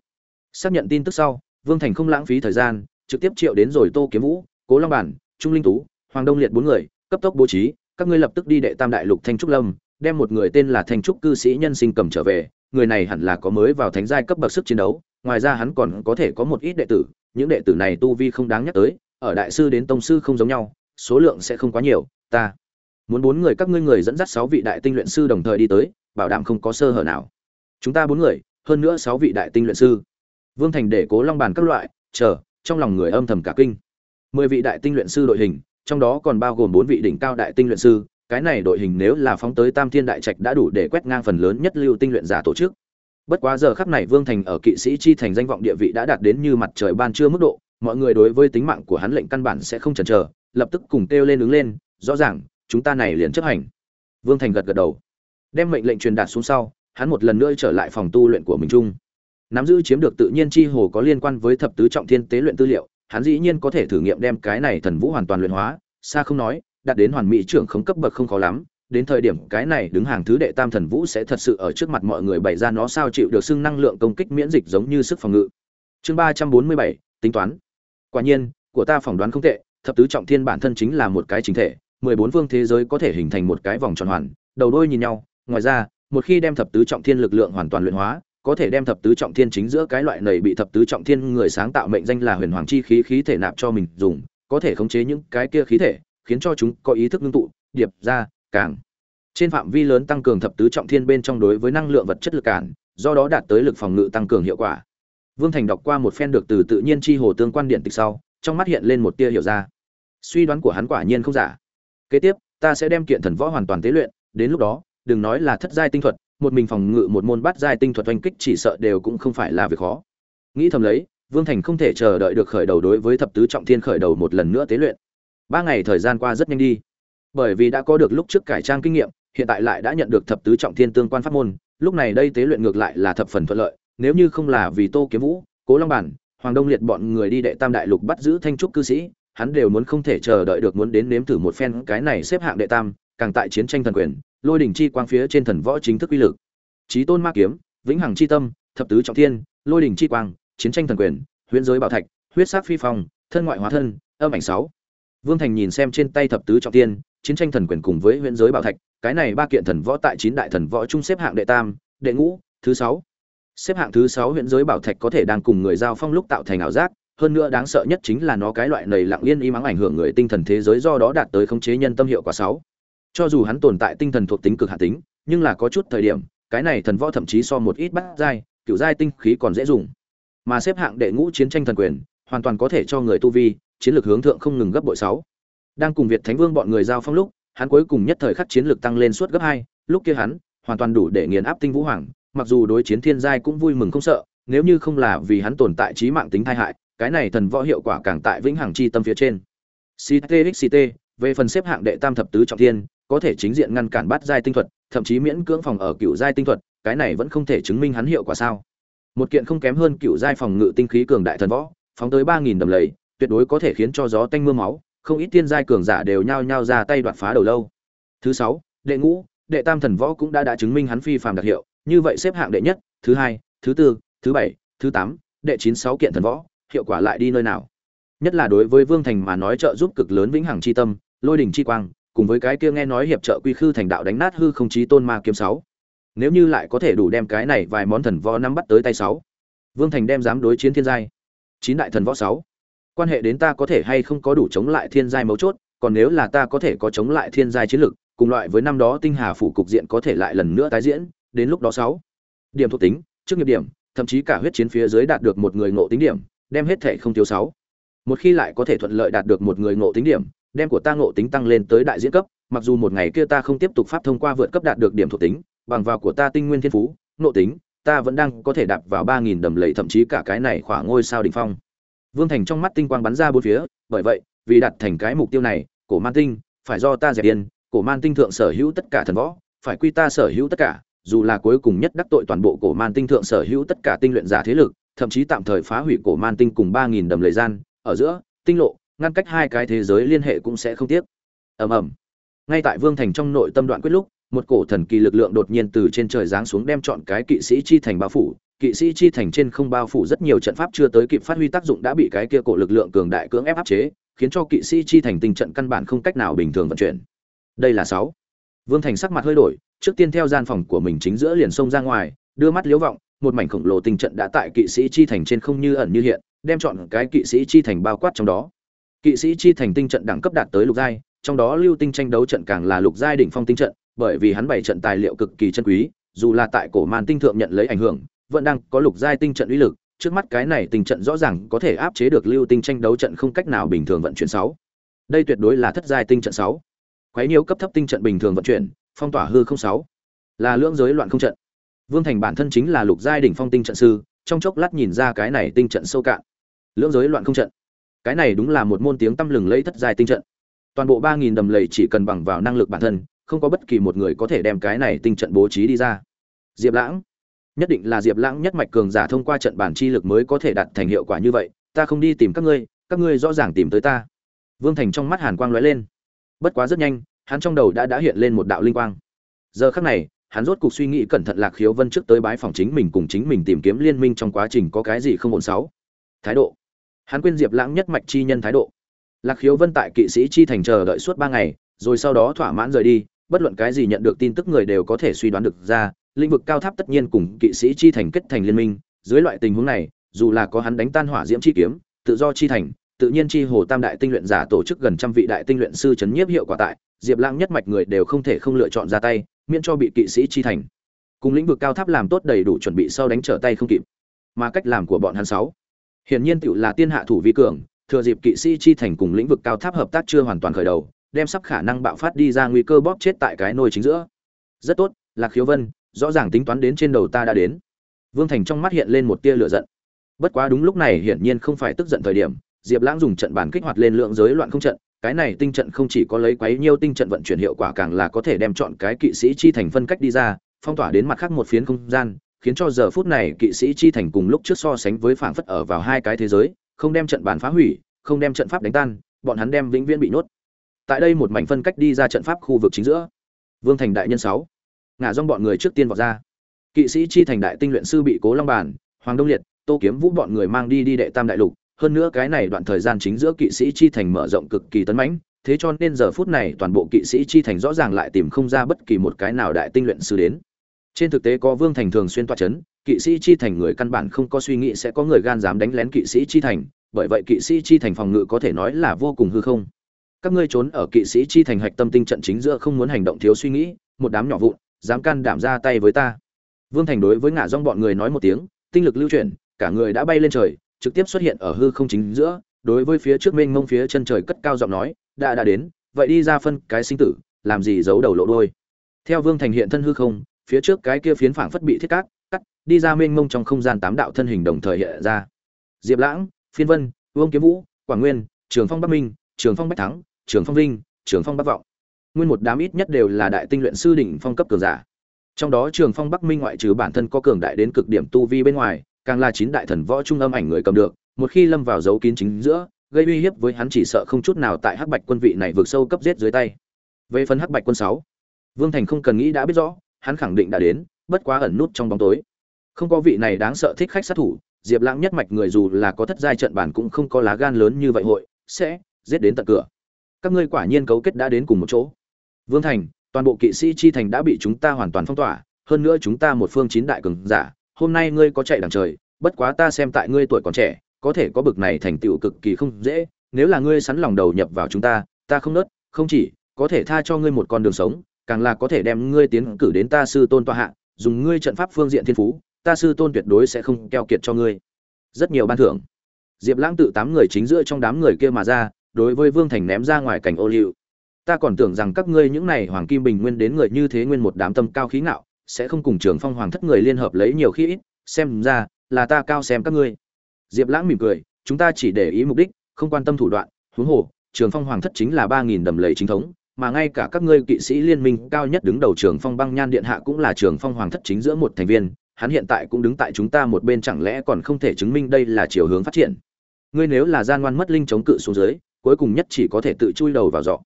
Xác nhận tin tức sau, vương thành không lãng phí thời gian, trực tiếp triệu đến rồi tô kiếm vũ, cố long bản, trung linh tú, hoàng đông liệt bốn người, cấp tốc bố trí, các ngươi lập tức đi đệ tam đại lục thanh trúc lâm đem một người tên là thanh trúc cư sĩ nhân sinh cầm trở về, người này hẳn là có mới vào thánh giai cấp bậc sức chiến đấu, ngoài ra hắn còn có thể có một ít đệ tử, những đệ tử này tu vi không đáng nhắc tới, ở đại sư đến tông sư không giống nhau, số lượng sẽ không quá nhiều, ta muốn bốn người các ngươi người dẫn dắt sáu vị đại tinh luyện sư đồng thời đi tới, bảo đảm không có sơ hở nào. Chúng ta bốn người, hơn nữa sáu vị đại tinh luyện sư. Vương thành để cố long bàn các loại, chờ, trong lòng người âm thầm cả kinh. Mười vị đại tinh luyện sư đội hình, trong đó còn bao gồm bốn vị đỉnh cao đại tinh luyện sư cái này đội hình nếu là phóng tới tam thiên đại trạch đã đủ để quét ngang phần lớn nhất lưu tinh luyện giả tổ chức. Bất quá giờ khắc này vương thành ở kỵ sĩ chi thành danh vọng địa vị đã đạt đến như mặt trời ban trưa mức độ, mọi người đối với tính mạng của hắn lệnh căn bản sẽ không chần chờ, lập tức cùng kêu lên đứng lên, rõ ràng, chúng ta này liền chấp hành. Vương thành gật gật đầu. Đem mệnh lệnh truyền đạt xuống sau, hắn một lần nữa trở lại phòng tu luyện của mình chung. Nắm giữ chiếm được tự nhiên chi hồ có liên quan với thập tứ trọng thiên tế luyện tư liệu, hắn dĩ nhiên có thể thử nghiệm đem cái này thần vũ hoàn toàn luyện hóa, xa không nói đạt đến hoàn mỹ trưởng không cấp bậc không khó lắm, đến thời điểm cái này đứng hàng thứ đệ tam thần vũ sẽ thật sự ở trước mặt mọi người bày ra nó sao chịu được xưng năng lượng công kích miễn dịch giống như sức phòng ngự. Chương ba trăm bốn mươi bảy, tính toán. Quả nhiên, của ta phỏng đoán không tệ, thập tứ trọng thiên bản thân chính là một cái chính thể, mười bốn vương thế giới có thể hình thành một cái vòng tròn hoàn, đầu đôi nhìn nhau, ngoài ra, một khi đem thập tứ trọng thiên lực lượng hoàn toàn luyện hóa, có thể đem thập tứ trọng thiên chính giữa cái loại này bị thập tứ trọng thiên người sáng tạo mệnh danh là huyền hoàng chi khí khí thể nạp cho mình dùng, có thể khống chế những cái kia khí thể khiến cho chúng có ý thức ngưng tụ, điệp, ra càng trên phạm vi lớn tăng cường thập tứ trọng thiên bên trong đối với năng lượng vật chất lực cản, do đó đạt tới lực phòng ngự tăng cường hiệu quả. Vương thành đọc qua một phen được từ tự nhiên chi hồ tương quan điện tịch sau, trong mắt hiện lên một tia hiểu ra. Suy đoán của hắn quả nhiên không giả. Kế tiếp, ta sẽ đem kiện thần võ hoàn toàn tế luyện, đến lúc đó, đừng nói là thất giai tinh thuật, một mình phòng ngự một môn bát giai tinh thuật oanh kích chỉ sợ đều cũng không phải là việc khó. Nghĩ thầm lấy, vương thành không thể chờ đợi được khởi đầu đối với thập tứ trọng thiên khởi đầu một lần nữa tế luyện ba ngày thời gian qua rất nhanh đi. Bởi vì đã có được lúc trước cải trang kinh nghiệm, hiện tại lại đã nhận được thập tứ trọng thiên tương quan pháp môn, lúc này đây tế luyện ngược lại là thập phần thuận lợi, nếu như không là vì tô kiếm vũ, cố long bản, hoàng đông liệt bọn người đi đệ tam đại lục bắt giữ thanh trúc cư sĩ, hắn đều muốn không thể chờ đợi được muốn đến nếm thử một phen cái này xếp hạng đệ tam, càng tại chiến tranh thần quyền, lôi đỉnh chi quang phía trên thần võ chính thức uy lực. Trí tôn ma kiếm, vĩnh hằng chi tâm, thập tứ trọng thiên, lôi đỉnh chi quang, chiến tranh thần quyền, huyễn giới bảo thạch, huyết sắc phi phong, thân ngoại hóa thân, âm ảnh sáu vương thành nhìn xem trên tay thập tứ trọng thiên chiến tranh thần quyền cùng với huyễn giới bảo thạch, cái này ba kiện thần võ tại chín đại thần võ chung xếp hạng đệ tam, đệ ngũ, thứ sáu. Xếp hạng thứ sáu huyễn giới bảo thạch có thể đang cùng người giao phong lúc tạo thành ảo giác, hơn nữa đáng sợ nhất chính là nó cái loại nầy lặng yên im ắng ảnh hưởng người tinh thần thế giới do đó đạt tới khống chế nhân tâm hiệu quả sáu. Cho dù hắn tồn tại tinh thần thuộc tính cực hạ tính, nhưng là có chút thời điểm, cái này thần võ thậm chí so một ít bát giai cựu giai tinh khí còn dễ dùng. Mà xếp hạng đệ ngũ chiến tranh thần quyền, hoàn toàn có thể cho người tu vi chiến lược hướng thượng không ngừng gấp bội sáu. Đang cùng việt thánh vương bọn người giao phong lúc, hắn cuối cùng nhất thời khắc chiến lược tăng lên suốt gấp hai. Lúc kia hắn, hoàn toàn đủ để nghiền áp tinh vũ hoàng, mặc dù đối chiến thiên giai cũng vui mừng không sợ, nếu như không là vì hắn tồn tại trí mạng tính tai hại, cái này thần võ hiệu quả càng tại vĩnh hằng chi tâm phía trên. Ctxct về phần xếp hạng đệ tam thập tứ trọng thiên, có thể chính diện ngăn cản bắt giai tinh thuật, thậm chí miễn cưỡng phòng ở cựu giai tinh thuật, cái này vẫn không thể chứng minh hắn hiệu quả sao. Một kiện không kém hơn cựu giai phòng ngự tinh khí cường đại thần võ, phóng tới ba nghìn đầm lầy tuyệt đối có thể khiến cho gió tanh mưa máu, không ít tiên giai cường giả đều nhao nhao ra tay đoạt phá đầu lâu. Thứ sáu, đệ ngũ, đệ tam thần võ cũng đã đã chứng minh hắn phi phàm đặc hiệu, như vậy xếp hạng đệ nhất, thứ hai, thứ tư, thứ bảy, thứ tám, đệ chín sáu kiện thần võ, hiệu quả lại đi nơi nào? Nhất là đối với vương thành mà nói trợ giúp cực lớn vĩnh hằng chi tâm, lôi đỉnh chi quang, cùng với cái kia nghe nói hiệp trợ quy khư thành đạo đánh nát hư không chí tôn ma kiếm sáu. Nếu như lại có thể đủ đem cái này vài món thần võ nắm bắt tới tay sáu, vương thành đem dám đối chiến thiên giai. Chín đại thần võ sáu quan hệ đến ta có thể hay không có đủ chống lại thiên giai mấu chốt, còn nếu là ta có thể có chống lại thiên giai chiến lực, cùng loại với năm đó tinh hà phủ cục diện có thể lại lần nữa tái diễn, đến lúc đó sáu điểm thuộc tính trước nghiệp điểm, thậm chí cả huyết chiến phía dưới đạt được một người ngộ tính điểm, đem hết thể không thiếu sáu một khi lại có thể thuận lợi đạt được một người ngộ tính điểm, đem của ta ngộ tính tăng lên tới đại diễn cấp, mặc dù một ngày kia ta không tiếp tục pháp thông qua vượt cấp đạt được điểm thuộc tính, bằng vào của ta tinh nguyên thiên phú, ngộ tính, ta vẫn đang có thể đạp vào ba nghìn đầm lầy, thậm chí cả cái này khỏa ngôi sao đỉnh phong vương thành trong mắt tinh quang bắn ra bốn phía, bởi vậy, vì đạt thành cái mục tiêu này, cổ man tinh phải do ta dẹp điên cổ man tinh thượng sở hữu tất cả thần võ, phải quy ta sở hữu tất cả, dù là cuối cùng nhất đắc tội toàn bộ cổ man tinh thượng sở hữu tất cả tinh luyện giả thế lực, thậm chí tạm thời phá hủy cổ man tinh cùng ba nghìn đầm lầy gian, ở giữa, tinh lộ, ngăn cách hai cái thế giới liên hệ cũng sẽ không tiếc. Ầm ầm. Ngay tại vương thành trong nội tâm đoạn quyết lúc, một cổ thần kỳ lực lượng đột nhiên từ trên trời giáng xuống đem chọn cái kỵ sĩ chi thành bao phủ kỵ sĩ chi thành trên không bao phủ rất nhiều trận pháp chưa tới kịp phát huy tác dụng đã bị cái kia cổ lực lượng cường đại cưỡng ép áp chế, khiến cho kỵ sĩ chi thành tình trận căn bản không cách nào bình thường vận chuyển. Đây là sáu. Vương thành sắc mặt hơi đổi, trước tiên theo gian phòng của mình chính giữa liền sông ra ngoài, đưa mắt liếu vọng, một mảnh khổng lồ tình trận đã tại kỵ sĩ chi thành trên không như ẩn như hiện, đem chọn cái kỵ sĩ chi thành bao quát trong đó. Kỵ sĩ chi thành tinh trận đẳng cấp đạt tới lục giai, trong đó lưu tinh tranh đấu trận càng là lục giai đỉnh phong tinh trận, bởi vì hắn bày trận tài liệu cực kỳ chân quý, dù là tại cổ màn tinh thượng nhận lấy ảnh hưởng vẫn đang có lục giai tinh trận uy lực, trước mắt cái này tinh trận rõ ràng có thể áp chế được lưu tinh tranh đấu trận không cách nào bình thường vận chuyển sáu. Đây tuyệt đối là thất giai tinh trận sáu. Quấy nhiễu cấp thấp tinh trận bình thường vận chuyển, phong tỏa hư không sáu. Là lưỡng giới loạn không trận. Vương thành bản thân chính là lục giai đỉnh phong tinh trận sư, trong chốc lát nhìn ra cái này tinh trận sâu cạn. Lưỡng giới loạn không trận. Cái này đúng là một môn tiếng tăm lừng lấy thất giai tinh trận. Toàn bộ ba nghìn đầm lầy chỉ cần bằng vào năng lực bản thân, không có bất kỳ một người có thể đem cái này tinh trận bố trí đi ra. Diệp lãng nhất định là diệp lãng nhất mạch cường giả thông qua trận bản chi lực mới có thể đạt thành hiệu quả như vậy, ta không đi tìm các ngươi các ngươi rõ ràng tìm tới ta. Vương thành trong mắt hàn quang lóe lên. Bất quá rất nhanh, hắn trong đầu đã đã hiện lên một đạo linh quang. Giờ khắc này, hắn rốt cục suy nghĩ cẩn thận lạc khiếu vân trước tới bái phòng chính mình cùng chính mình tìm kiếm liên minh trong quá trình có cái gì không ổn sáu. Thái độ. Hắn quên diệp lãng nhất mạch chi nhân thái độ. Lạc khiếu vân tại kỵ sĩ chi thành chờ đợi suốt ba ngày, rồi sau đó thỏa mãn rời đi, bất luận cái gì nhận được tin tức người đều có thể suy đoán được ra lĩnh vực cao tháp tất nhiên cùng kỵ sĩ chi thành kết thành liên minh, dưới loại tình huống này, dù là có hắn đánh tan hỏa diễm chi kiếm, tự do chi thành, tự nhiên chi hồ tam đại tinh luyện giả tổ chức gần trăm vị đại tinh luyện sư chấn nhiếp hiệu quả tại, diệp lãng nhất mạch người đều không thể không lựa chọn ra tay, miễn cho bị kỵ sĩ chi thành. Cùng lĩnh vực cao tháp làm tốt đầy đủ chuẩn bị sau đánh trở tay không kịp. Mà cách làm của bọn hắn sáu. Hiển nhiên tựu là tiên hạ thủ vi cường, thừa dịp kỵ sĩ chi thành cùng lĩnh vực cao tháp hợp tác chưa hoàn toàn khởi đầu, đem sắp khả năng bạo phát đi ra nguy cơ bóp chết tại cái nôi chính giữa. Rất tốt, lạc khiếu vân rõ ràng tính toán đến trên đầu ta đã đến. Vương thành trong mắt hiện lên một tia lửa giận. Bất quá đúng lúc này hiển nhiên không phải tức giận thời điểm, diệp lãng dùng trận bàn kích hoạt lên lượng giới loạn không trận, cái này tinh trận không chỉ có lấy quấy nhiêu tinh trận vận chuyển hiệu quả càng là có thể đem chọn cái kỵ sĩ chi thành phân cách đi ra, phong tỏa đến mặt khác một phiến không gian, khiến cho giờ phút này kỵ sĩ chi thành cùng lúc trước so sánh với phảng phất ở vào hai cái thế giới, không đem trận bàn phá hủy, không đem trận pháp đánh tan, bọn hắn đem vĩnh viễn bị nhốt. Tại đây một mảnh phân cách đi ra trận pháp khu vực chính giữa. Vương thành đại nhân sáu ngả dòng bọn người trước tiên vọt ra. Kỵ sĩ chi thành đại tinh luyện sư bị cố long bản hoàng đông liệt, tô kiếm vũ bọn người mang đi đi đệ tam đại lục. Hơn nữa cái này đoạn thời gian chính giữa kỵ sĩ chi thành mở rộng cực kỳ tấn mãnh, thế cho nên giờ phút này toàn bộ kỵ sĩ chi thành rõ ràng lại tìm không ra bất kỳ một cái nào đại tinh luyện sư đến. Trên thực tế có vương thành thường xuyên toa chấn, kỵ sĩ chi thành người căn bản không có suy nghĩ sẽ có người gan dám đánh lén kỵ sĩ chi thành, bởi vậy kỵ sĩ chi thành phòng ngự có thể nói là vô cùng hư không. Các ngươi trốn ở kỵ sĩ chi thành hạch tâm tinh trận chính giữa không muốn hành động thiếu suy nghĩ, một đám nhỏ vụn dám can đảm ra tay với ta. Vương thành đối với ngả dong bọn người nói một tiếng, tinh lực lưu chuyển, cả người đã bay lên trời, trực tiếp xuất hiện ở hư không chính giữa, đối với phía trước mênh mông phía chân trời cất cao giọng nói, đã đã đến, vậy đi ra phân cái sinh tử, làm gì giấu đầu lộ đôi theo vương thành hiện thân hư không, phía trước cái kia phiến phảng phất bị thiết cát, cắt, đi ra mênh mông trong không gian tám đạo thân hình đồng thời hiện ra. Diệp lãng, phiên vân, vương kiếm vũ, quảng nguyên, trường phong bắc minh, trường phong bách thắng, trường phong vinh, trường phong bắc vọng nguyên một đám ít nhất đều là đại tinh luyện sư đỉnh phong cấp cường giả. Trong đó trường phong bắc minh ngoại trừ bản thân có cường đại đến cực điểm tu vi bên ngoài, càng là chín đại thần võ trung âm ảnh người cầm được, một khi lâm vào dấu kín chính giữa, gây uy hiếp với hắn chỉ sợ không chút nào tại hắc bạch quân vị này vượt sâu cấp giết dưới tay. Về phần hắc bạch quân sáu, vương thành không cần nghĩ đã biết rõ, hắn khẳng định đã đến, bất quá ẩn nút trong bóng tối. Không có vị này đáng sợ thích khách sát thủ, diệp lãng nhất mạch người dù là có thất giai trận bản cũng không có lá gan lớn như vậy hội, sẽ giết đến tận cửa. Các ngươi quả nhiên cấu kết đã đến cùng một chỗ vương thành, toàn bộ kỵ sĩ chi thành đã bị chúng ta hoàn toàn phong tỏa, hơn nữa chúng ta một phương chín đại cường giả, hôm nay ngươi có chạy đằng trời, bất quá ta xem tại ngươi tuổi còn trẻ, có thể có bực này thành tựu cực kỳ không dễ, nếu là ngươi sẵn lòng đầu nhập vào chúng ta ta không nớt, không chỉ có thể tha cho ngươi một con đường sống, càng là có thể đem ngươi tiến cử đến ta sư tôn tọa hạ, dùng ngươi trận pháp phương diện thiên phú, ta sư tôn tuyệt đối sẽ không keo kiệt cho ngươi. Rất nhiều ban thưởng. Diệp lãng tự tám người chính giữa trong đám người kia mà ra, đối với vương thành ném ra ngoài cảnh ô liu ta còn tưởng rằng các ngươi những này hoàng kim bình nguyên đến người như thế nguyên một đám tâm cao khí ngạo, sẽ không cùng trường phong hoàng thất người liên hợp lấy nhiều khi ít, xem ra là ta cao xem các ngươi. Diệp lãng mỉm cười, chúng ta chỉ để ý mục đích, không quan tâm thủ đoạn, huống hồ, trường phong hoàng thất chính là ba nghìn đầm lầy chính thống, mà ngay cả các ngươi kỵ sĩ liên minh cao nhất đứng đầu trường phong băng nhan điện hạ cũng là trường phong hoàng thất chính giữa một thành viên, hắn hiện tại cũng đứng tại chúng ta một bên chẳng lẽ còn không thể chứng minh đây là chiều hướng phát triển. Ngươi nếu là gian ngoan mất linh chống cự xuống dưới, cuối cùng nhất chỉ có thể tự chui đầu vào giọt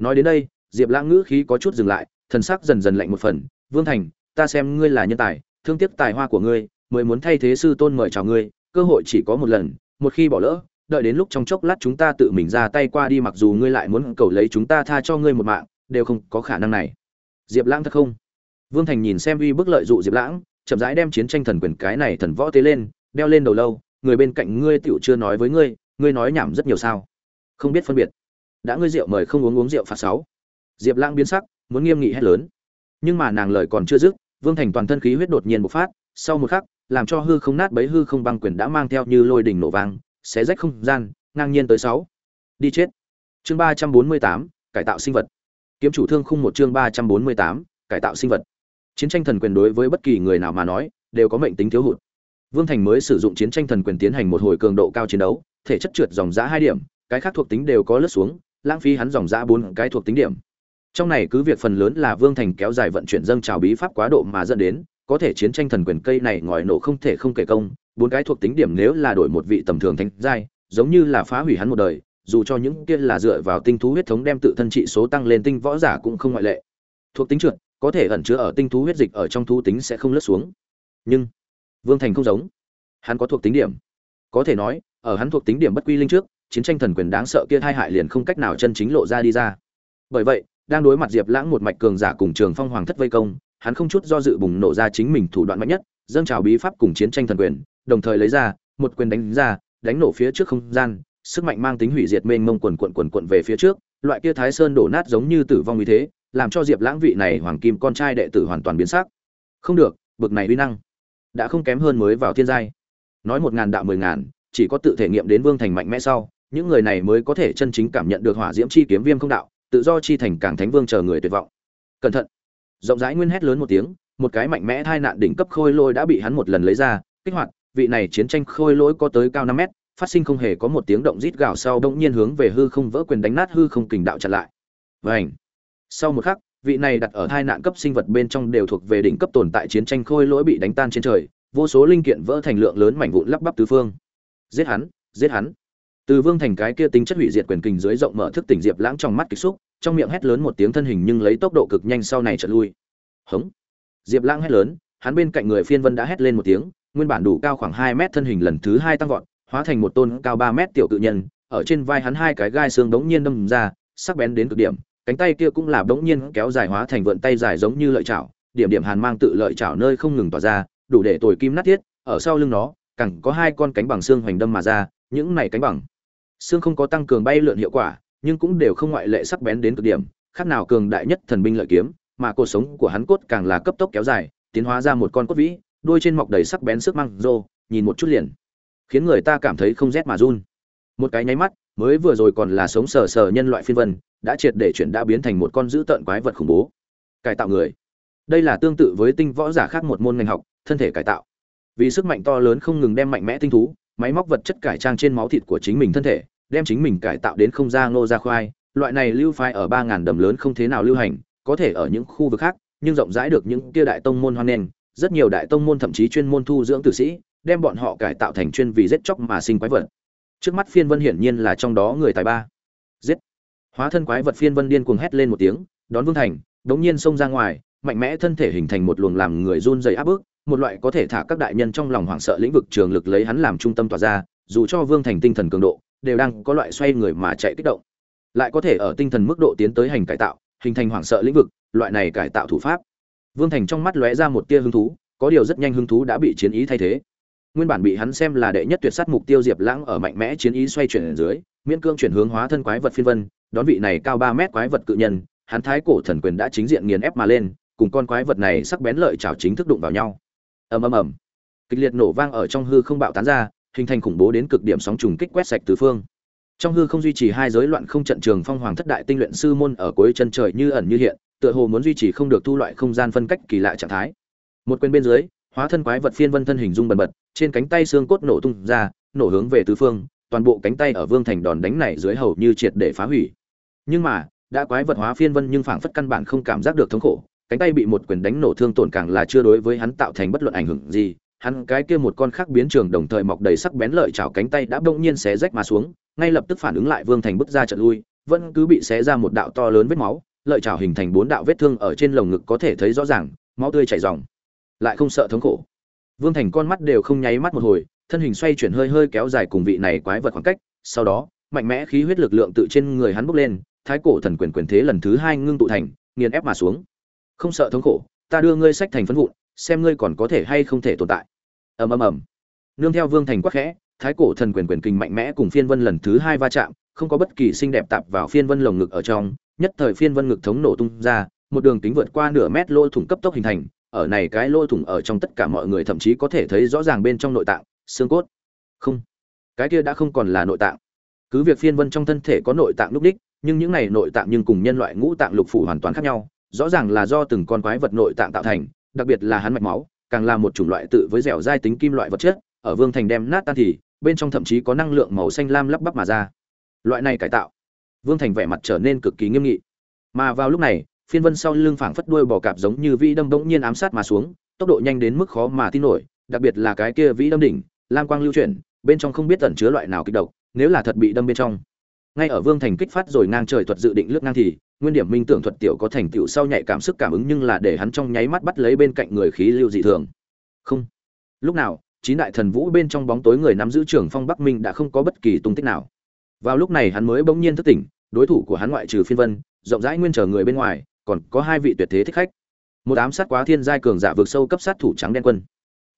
nói đến đây, diệp lãng ngữ khí có chút dừng lại, thần sắc dần dần lạnh một phần. Vương thành, ta xem ngươi là nhân tài, thương tiếc tài hoa của ngươi, mới muốn thay thế sư tôn mời chào ngươi, cơ hội chỉ có một lần, một khi bỏ lỡ, đợi đến lúc trong chốc lát chúng ta tự mình ra tay qua đi mặc dù ngươi lại muốn cầu lấy chúng ta tha cho ngươi một mạng, đều không có khả năng này. Diệp lãng thật không? Vương thành nhìn xem uy bức lợi dụ diệp lãng, chậm rãi đem chiến tranh thần quyền cái này thần võ tế lên, đeo lên đầu lâu. Người bên cạnh ngươi tựu chưa nói với ngươi ngươi nói nhảm rất nhiều sao? Không biết phân biệt đã ngươi rượu mời không uống uống rượu phạt sáu. Diệp lãng biến sắc, muốn nghiêm nghị hét lớn. Nhưng mà nàng lời còn chưa dứt, vương thành toàn thân khí huyết đột nhiên bộc phát, sau một khắc, làm cho hư không nát bấy hư không băng quyền đã mang theo như lôi đỉnh nổ vang, xé rách không gian, ngang nhiên tới sáu. Đi chết. Chương ba trăm bốn mươi tám, cải tạo sinh vật. Kiếm chủ thương khung một chương ba trăm bốn mươi tám, cải tạo sinh vật. Chiến tranh thần quyền đối với bất kỳ người nào mà nói, đều có mệnh tính thiếu hụt. Vương thành mới sử dụng chiến tranh thần quyền tiến hành một hồi cường độ cao chiến đấu, thể chất trượt dòng giã hai điểm, cái khác thuộc tính đều có lướt xuống lãng phí hắn dòng ra bốn cái thuộc tính điểm. Trong này cứ việc phần lớn là vương thành kéo dài vận chuyển dâng trào bí pháp quá độ mà dẫn đến, có thể chiến tranh thần quyền cây này ngòi nổ không thể không kể công, bốn cái thuộc tính điểm nếu là đổi một vị tầm thường thánh giai, giống như là phá hủy hắn một đời, dù cho những kia là dựa vào tinh thú huyết thống đem tự thân trị số tăng lên tinh võ giả cũng không ngoại lệ. Thuộc tính trượt, có thể ẩn chứa ở tinh thú huyết dịch ở trong thú tính sẽ không lướt xuống. Nhưng, vương thành không giống. Hắn có thuộc tính điểm. Có thể nói, ở hắn thuộc tính điểm bất quy linh trước chiến tranh thần quyền đáng sợ kia hai hại liền không cách nào chân chính lộ ra đi ra. Bởi vậy, đang đối mặt diệp lãng một mạch cường giả cùng trường phong hoàng thất vây công, hắn không chút do dự bùng nổ ra chính mình thủ đoạn mạnh nhất, dâng trào bí pháp cùng chiến tranh thần quyền, đồng thời lấy ra, một quyền đánh ra, đánh nổ phía trước không gian, sức mạnh mang tính hủy diệt mênh mông quần quần quần quần về phía trước, loại kia thái sơn đổ nát giống như tử vong như thế, làm cho diệp lãng vị này hoàng kim con trai đệ tử hoàn toàn biến sắc. Không được, bực này uy năng, đã không kém hơn mới vào thiên giai. Nói một ngàn đạo mười ngàn, chỉ có tự thể nghiệm đến vương thành mạnh mẽ sau những người này mới có thể chân chính cảm nhận được hỏa diễm chi kiếm viêm không đạo, tự do chi thành càng thánh vương chờ người tuyệt vọng. Cẩn thận. Rộng rãi nguyên hét lớn một tiếng, một cái mạnh mẽ thai nạn đỉnh cấp khôi lôi đã bị hắn một lần lấy ra, kích hoạt, vị này chiến tranh khôi lỗi có tới cao năm mét, phát sinh không hề có một tiếng động rít gào sau bỗng nhiên hướng về hư không vỡ quyền đánh nát hư không kình đạo chặn lại. Vảnh sau một khắc, vị này đặt ở thai nạn cấp sinh vật bên trong đều thuộc về đỉnh cấp tồn tại chiến tranh khôi lỗi bị đánh tan trên trời, vô số linh kiện vỡ thành lượng lớn mảnh vụn lắp bắp tứ phương. Giết hắn giết hắn từ vương thành cái kia tính chất hủy diệt quyền kình dưới rộng mở thức tỉnh diệp lãng trong mắt kịch xúc, trong miệng hét lớn một tiếng thân hình nhưng lấy tốc độ cực nhanh sau này chợt lui. Hống. Diệp lãng hét lớn, hắn bên cạnh người phiên vân đã hét lên một tiếng, nguyên bản đủ cao khoảng hai mét thân hình lần thứ hai tăng vọt, hóa thành một tôn cao ba mét tiểu cự nhân, ở trên vai hắn hai cái gai xương đống nhiên đâm ra, sắc bén đến cực điểm, cánh tay kia cũng là đống nhiên kéo dài hóa thành vượn tay dài giống như lợi chảo, điểm điểm hàn mang tự lợi chảo nơi không ngừng tỏa ra, đủ để tồi kim nát thiết, ở sau lưng nó, cẳng có hai con cánh bằng xương hoành đâm mà ra, những này cánh bằng xương không có tăng cường bay lượn hiệu quả, nhưng cũng đều không ngoại lệ sắc bén đến cực điểm, khác nào cường đại nhất thần binh lợi kiếm, mà cuộc sống của hắn cốt càng là cấp tốc kéo dài, tiến hóa ra một con cốt vĩ đuôi trên mọc đầy sắc bén sức măng, rô, nhìn một chút liền, khiến người ta cảm thấy không rét mà run. Một cái nháy mắt, mới vừa rồi còn là sống sờ sờ nhân loại phiên vân, đã triệt để chuyển đã biến thành một con dữ tợn quái vật khủng bố. Cải tạo người. Đây là tương tự với tinh võ giả khác một môn ngành học, thân thể cải tạo. Vì sức mạnh to lớn không ngừng đem mạnh mẽ tinh thú máy móc vật chất cải trang trên máu thịt của chính mình thân thể, đem chính mình cải tạo đến không ra ngô ra khoai. Loại này lưu phái ở ba ngàn đầm lớn không thế nào lưu hành, có thể ở những khu vực khác, nhưng rộng rãi được những kia đại tông môn hoan nghênh. Rất nhiều đại tông môn thậm chí chuyên môn thu dưỡng tử sĩ, đem bọn họ cải tạo thành chuyên vì giết chóc mà sinh quái vật. Trước mắt phiên vân hiển nhiên là trong đó người tài ba. Giết. Hóa thân quái vật phiên vân điên cuồng hét lên một tiếng, đón vương thành, đống nhiên xông ra ngoài, mạnh mẽ thân thể hình thành một luồng làm người run rẩy áp bức một loại có thể thả các đại nhân trong lòng hoảng sợ lĩnh vực trường lực lấy hắn làm trung tâm tỏa ra, dù cho vương thành tinh thần cường độ, đều đang có loại xoay người mà chạy kích động. Lại có thể ở tinh thần mức độ tiến tới hành cải tạo, hình thành hoảng sợ lĩnh vực, loại này cải tạo thủ pháp. Vương thành trong mắt lóe ra một tia hứng thú, có điều rất nhanh hứng thú đã bị chiến ý thay thế. Nguyên bản bị hắn xem là đệ nhất tuyệt sát mục tiêu diệp lãng ở mạnh mẽ chiến ý xoay chuyển ở dưới, miễn cương chuyển hướng hóa thân quái vật phiên vân, đón vị này cao ba mét quái vật cự nhân, hắn thái cổ thần quyền đã chính diện nghiền ép mà lên, cùng con quái vật này sắc bén lợi chảo chính thức đụng vào nhau ầm ầm ầm. Kịch liệt nổ vang ở trong hư không bạo tán ra, hình thành khủng bố đến cực điểm sóng trùng kích quét sạch tứ phương. Trong hư không duy trì hai giới loạn không trận trường phong hoàng thất đại tinh luyện sư môn ở cuối chân trời như ẩn như hiện, tựa hồ muốn duy trì không được thu loại không gian phân cách kỳ lạ trạng thái. Một quên bên dưới, hóa thân quái vật phiên vân thân hình dung bần bật, trên cánh tay xương cốt nổ tung ra, nổ hướng về tứ phương, toàn bộ cánh tay ở vương thành đòn đánh này dưới hầu như triệt để phá hủy. Nhưng mà, đã quái vật hóa phiên vân nhưng phảng phất căn bản không cảm giác được thống khổ cánh tay bị một quyền đánh nổ thương tổn càng là chưa đối với hắn tạo thành bất luận ảnh hưởng gì. Hắn cái kia một con khác biến trường đồng thời mọc đầy sắc bén lợi chảo cánh tay đã bỗng nhiên xé rách mà xuống, ngay lập tức phản ứng lại vương thành bước ra trận lui, vẫn cứ bị xé ra một đạo to lớn vết máu, lợi chảo hình thành bốn đạo vết thương ở trên lồng ngực có thể thấy rõ ràng, máu tươi chảy ròng. Lại không sợ thống khổ. Vương thành con mắt đều không nháy mắt một hồi, thân hình xoay chuyển hơi hơi kéo dài cùng vị này quái vật khoảng cách, sau đó, mạnh mẽ khí huyết lực lượng tự trên người hắn bốc lên, thái cổ thần quyền quyền thế lần thứ hai ngưng tụ thành, nghiền ép mà xuống không sợ thống khổ, ta đưa ngươi sách thành phân vụn, xem ngươi còn có thể hay không thể tồn tại. Ầm ầm ầm. Nương theo vương thành quắc khẽ, thái cổ thần quyền quyền kinh mạnh mẽ cùng phiên vân lần thứ hai va chạm, không có bất kỳ xinh đẹp tạp vào phiên vân lồng ngực ở trong, nhất thời phiên vân ngực thống nổ tung ra, một đường tính vượt qua nửa mét lỗ thủng cấp tốc hình thành, ở này cái lỗ thủng ở trong tất cả mọi người thậm chí có thể thấy rõ ràng bên trong nội tạng, xương cốt. Không, cái kia đã không còn là nội tạng. Cứ việc phiên vân trong thân thể có nội tạng lúc đích, nhưng những này nội tạng nhưng cùng nhân loại ngũ tạng lục phủ hoàn toàn khác nhau rõ ràng là do từng con quái vật nội tạng tạo thành, đặc biệt là hắn mạch máu, càng là một chủng loại tự với dẻo dai tính kim loại vật chất, ở vương thành đem nát tan thì, bên trong thậm chí có năng lượng màu xanh lam lắp bắp mà ra. Loại này cải tạo, vương thành vẻ mặt trở nên cực kỳ nghiêm nghị. Mà vào lúc này, phiên vân sau lưng phảng phất đuôi bò cạp giống như vĩ đâm bỗng nhiên ám sát mà xuống, tốc độ nhanh đến mức khó mà tin nổi, đặc biệt là cái kia vĩ đâm đỉnh, lam quang lưu chuyển, bên trong không biết tẩn chứa loại nào kịch độc, nếu là thật bị đâm bên trong ngay ở vương thành kích phát rồi ngang trời thuật dự định lướt ngang thì, nguyên điểm minh tưởng thuật tiểu có thành tựu sau nhạy cảm sức cảm ứng nhưng là để hắn trong nháy mắt bắt lấy bên cạnh người khí lưu dị thường. Không. Lúc nào, chín đại thần vũ bên trong bóng tối người nắm giữ trưởng phong bắc minh đã không có bất kỳ tung tích nào. Vào lúc này hắn mới bỗng nhiên thức tỉnh, đối thủ của hắn ngoại trừ phiên vân, rộng rãi nguyên trở người bên ngoài, còn có hai vị tuyệt thế thích khách. Một ám sát quá thiên giai cường giả vượt sâu cấp sát thủ trắng đen quân.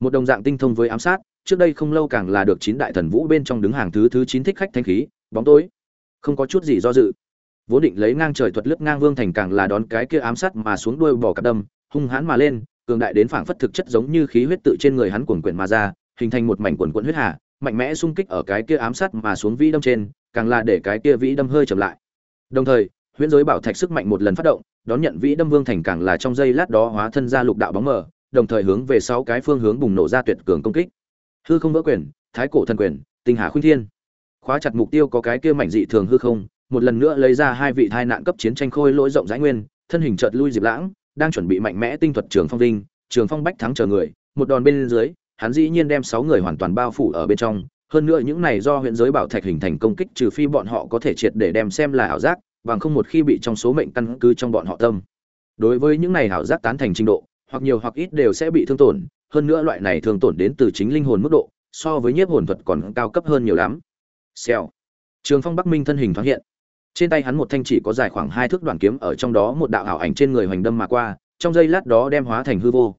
Một đồng dạng tinh thông với ám sát, trước đây không lâu càng là được chín đại thần vũ bên trong đứng hàng thứ thứ chín thích khách thanh khí, bóng tối không có chút gì do dự. Vốn định lấy ngang trời thuật lướt ngang vương thành càng là đón cái kia ám sát mà xuống đuôi bỏ cặp đâm, hung hãn mà lên, cường đại đến phảng phất thực chất giống như khí huyết tự trên người hắn cuồn quyển mà ra, hình thành một mảnh quần quận huyết hà, mạnh mẽ xung kích ở cái kia ám sát mà xuống vĩ đâm trên, càng là để cái kia vĩ đâm hơi chậm lại. Đồng thời, huyễn giới bảo thạch sức mạnh một lần phát động, đón nhận vĩ đâm vương thành càng là trong giây lát đó hóa thân ra lục đạo bóng mờ, đồng thời hướng về sáu cái phương hướng bùng nổ ra tuyệt cường công kích. Hư không vỡ quyền, thái cổ thần quyền, tinh hà khuynh thiên khóa chặt mục tiêu có cái kia mảnh dị thường hư không, một lần nữa lấy ra hai vị thai nạn cấp chiến tranh khôi lỗi rộng rãi nguyên, thân hình chợt lui diệp lãng, đang chuẩn bị mạnh mẽ tinh thuật trường phong linh trường phong bách thắng chờ người, một đòn bên dưới, hắn dĩ nhiên đem sáu người hoàn toàn bao phủ ở bên trong, hơn nữa những này do huyện giới bảo thạch hình thành công kích trừ phi bọn họ có thể triệt để đem xem là ảo giác, bằng không một khi bị trong số mệnh căn cứ trong bọn họ tâm. Đối với những này ảo giác tán thành trình độ, hoặc nhiều hoặc ít đều sẽ bị thương tổn, hơn nữa loại này thường tổn đến từ chính linh hồn mức độ, so với nhiếp hồn thuật còn cao cấp hơn nhiều lắm xèo. Trường phong bắc minh thân hình thoáng hiện. Trên tay hắn một thanh chỉ có dài khoảng hai thước đoạn kiếm, ở trong đó một đạo ảo ảnh trên người hoành đâm mà qua, trong giây lát đó đem hóa thành hư vô.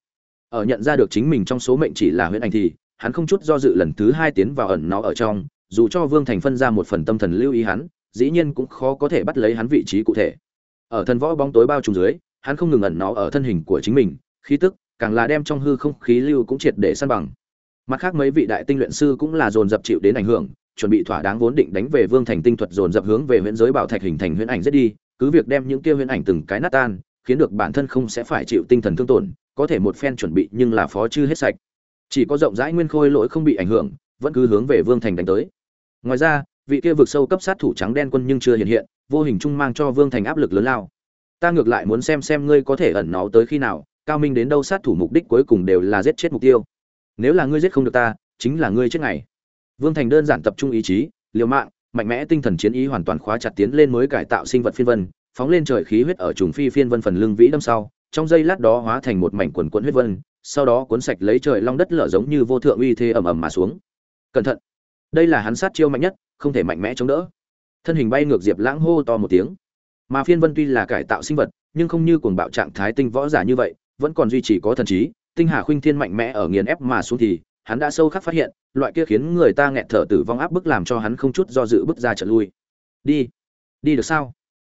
Ở nhận ra được chính mình trong số mệnh chỉ là huyễn ảnh thì, hắn không chút do dự lần thứ hai tiến vào ẩn nó ở trong, dù cho vương thành phân ra một phần tâm thần lưu ý hắn, dĩ nhiên cũng khó có thể bắt lấy hắn vị trí cụ thể. Ở thân võ bóng tối bao trùm dưới, hắn không ngừng ẩn nó ở thân hình của chính mình, khí tức, càng là đem trong hư không khí lưu cũng triệt để san bằng. Mặt khác mấy vị đại tinh luyện sư cũng là dồn dập chịu đến ảnh hưởng chuẩn bị thỏa đáng vốn định đánh về vương thành tinh thuật dồn dập hướng về huyễn giới bảo thạch hình thành huyễn ảnh giết đi, cứ việc đem những kia huyễn ảnh từng cái nát tan, khiến được bản thân không sẽ phải chịu tinh thần thương tổn, có thể một phen chuẩn bị nhưng là phó chưa hết sạch. Chỉ có rộng rãi nguyên khôi lỗi không bị ảnh hưởng, vẫn cứ hướng về vương thành đánh tới. Ngoài ra, vị kia vực sâu cấp sát thủ trắng đen quân nhưng chưa hiện hiện, vô hình chung mang cho vương thành áp lực lớn lao. Ta ngược lại muốn xem xem ngươi có thể ẩn nó tới khi nào, cao minh đến đâu sát thủ mục đích cuối cùng đều là giết chết mục tiêu. Nếu là ngươi giết không được ta, chính là ngươi chết ngày vương thành đơn giản tập trung ý chí, liều mạng, mạnh mẽ tinh thần chiến ý hoàn toàn khóa chặt tiến lên mới cải tạo sinh vật phiên vân, phóng lên trời khí huyết ở trùng phi phiên vân phần lưng vĩ đâm sau, trong giây lát đó hóa thành một mảnh quần quần huyết vân, sau đó cuốn sạch lấy trời long đất lở giống như vô thượng uy thế ầm ầm mà xuống. Cẩn thận! Đây là hắn sát chiêu mạnh nhất, không thể mạnh mẽ chống đỡ. Thân hình bay ngược diệp lãng hô to một tiếng. Mà phiên vân tuy là cải tạo sinh vật, nhưng không như cuồng bạo trạng thái tinh võ giả như vậy, vẫn còn duy trì có thần trí, tinh hà khuynh thiên mạnh mẽ ở nghiền ép mà xuống thì hắn đã sâu khắc phát hiện, loại kia khiến người ta nghẹt thở tử vong áp bức làm cho hắn không chút do dự bước ra trở lui. Đi. Đi được sao?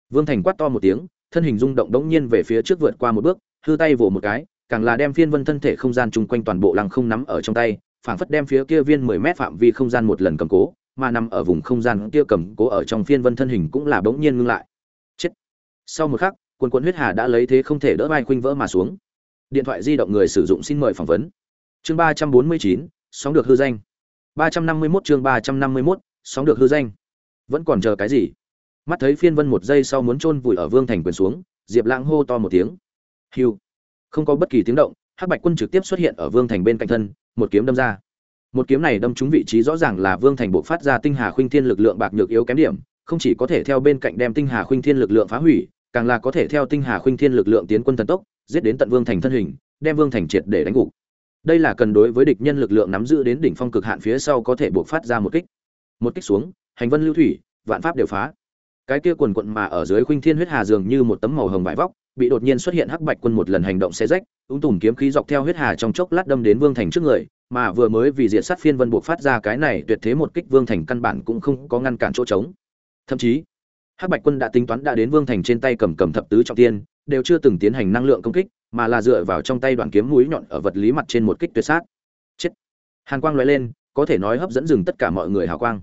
Vương thành quát to một tiếng, thân hình rung động đống nhiên về phía trước vượt qua một bước, hư tay vồ một cái, càng là đem phiên vân thân thể không gian chung quanh toàn bộ lăng không nắm ở trong tay, phảng phất đem phía kia viên mười mét phạm vi không gian một lần cầm cố, mà nằm ở vùng không gian kia cầm cố ở trong phiên vân thân hình cũng là bỗng nhiên ngưng lại. Chết. Sau một khắc, quần quần huyết hà đã lấy thế không thể đỡ vai khuynh vỡ mà xuống. Điện thoại di động người sử dụng xin mời phỏng vấn chương ba trăm bốn mươi chín, sóng được hư danh. ba trăm năm mươi mốt chương ba trăm năm mươi mốt, sóng được hư danh. Vẫn còn chờ cái gì? Mắt thấy phiên vân một giây sau muốn chôn vùi ở vương thành quyền xuống, diệp lãng hô to một tiếng. Hưu. không có bất kỳ tiếng động, hắc bạch quân trực tiếp xuất hiện ở vương thành bên cạnh thân, một kiếm đâm ra. Một kiếm này đâm trúng vị trí rõ ràng là vương thành bộ phát ra tinh hà khuynh thiên lực lượng bạc nhược yếu kém điểm, không chỉ có thể theo bên cạnh đem tinh hà khuynh thiên lực lượng phá hủy, càng là có thể theo tinh hà khuynh thiên lực lượng tiến quân thần tốc, giết đến tận vương thành thân hình, đem vương thành triệt để đánh gục đây là cần đối với địch nhân lực lượng nắm giữ đến đỉnh phong cực hạn phía sau có thể buộc phát ra một kích. Một kích xuống, hành vân lưu thủy, vạn pháp đều phá. Cái kia quần quận mà ở dưới khuynh thiên huyết hà dường như một tấm màu hồng vải vóc, bị đột nhiên xuất hiện hắc bạch quân một lần hành động xé rách, ung tùm kiếm khí dọc theo huyết hà trong chốc lát đâm đến vương thành trước người, mà vừa mới vì diện sát phiên vân buộc phát ra cái này tuyệt thế một kích vương thành căn bản cũng không có ngăn cản chỗ trống. Thậm chí, hắc bạch quân đã tính toán đã đến vương thành trên tay cầm cầm thập tứ trọng tiên, đều chưa từng tiến hành năng lượng công kích mà là dựa vào trong tay đoạn kiếm mũi nhọn ở vật lý mặt trên một kích tuyệt sát. Chết. Hàn quang lóe lên, có thể nói hấp dẫn dừng tất cả mọi người hào quang.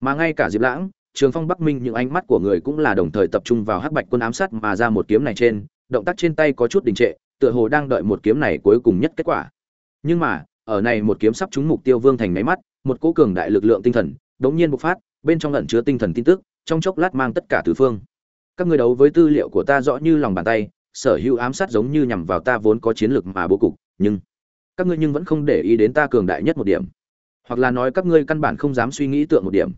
Mà ngay cả diệp lãng, trường phong, bắc minh những ánh mắt của người cũng là đồng thời tập trung vào hắc bạch quân ám sát mà ra một kiếm này trên, động tác trên tay có chút đình trệ, tựa hồ đang đợi một kiếm này cuối cùng nhất kết quả. Nhưng mà, ở này một kiếm sắp trúng mục tiêu vương thành mấy mắt, một cỗ cường đại lực lượng tinh thần đống nhiên bộc phát, bên trong ẩn chứa tinh thần tin tức, trong chốc lát mang tất cả tứ phương. Các người đấu với tư liệu của ta rõ như lòng bàn tay sở hữu ám sát giống như nhằm vào ta vốn có chiến lược mà bố cục, nhưng các ngươi nhưng vẫn không để ý đến ta cường đại nhất một điểm. Hoặc là nói các ngươi căn bản không dám suy nghĩ tượng một điểm.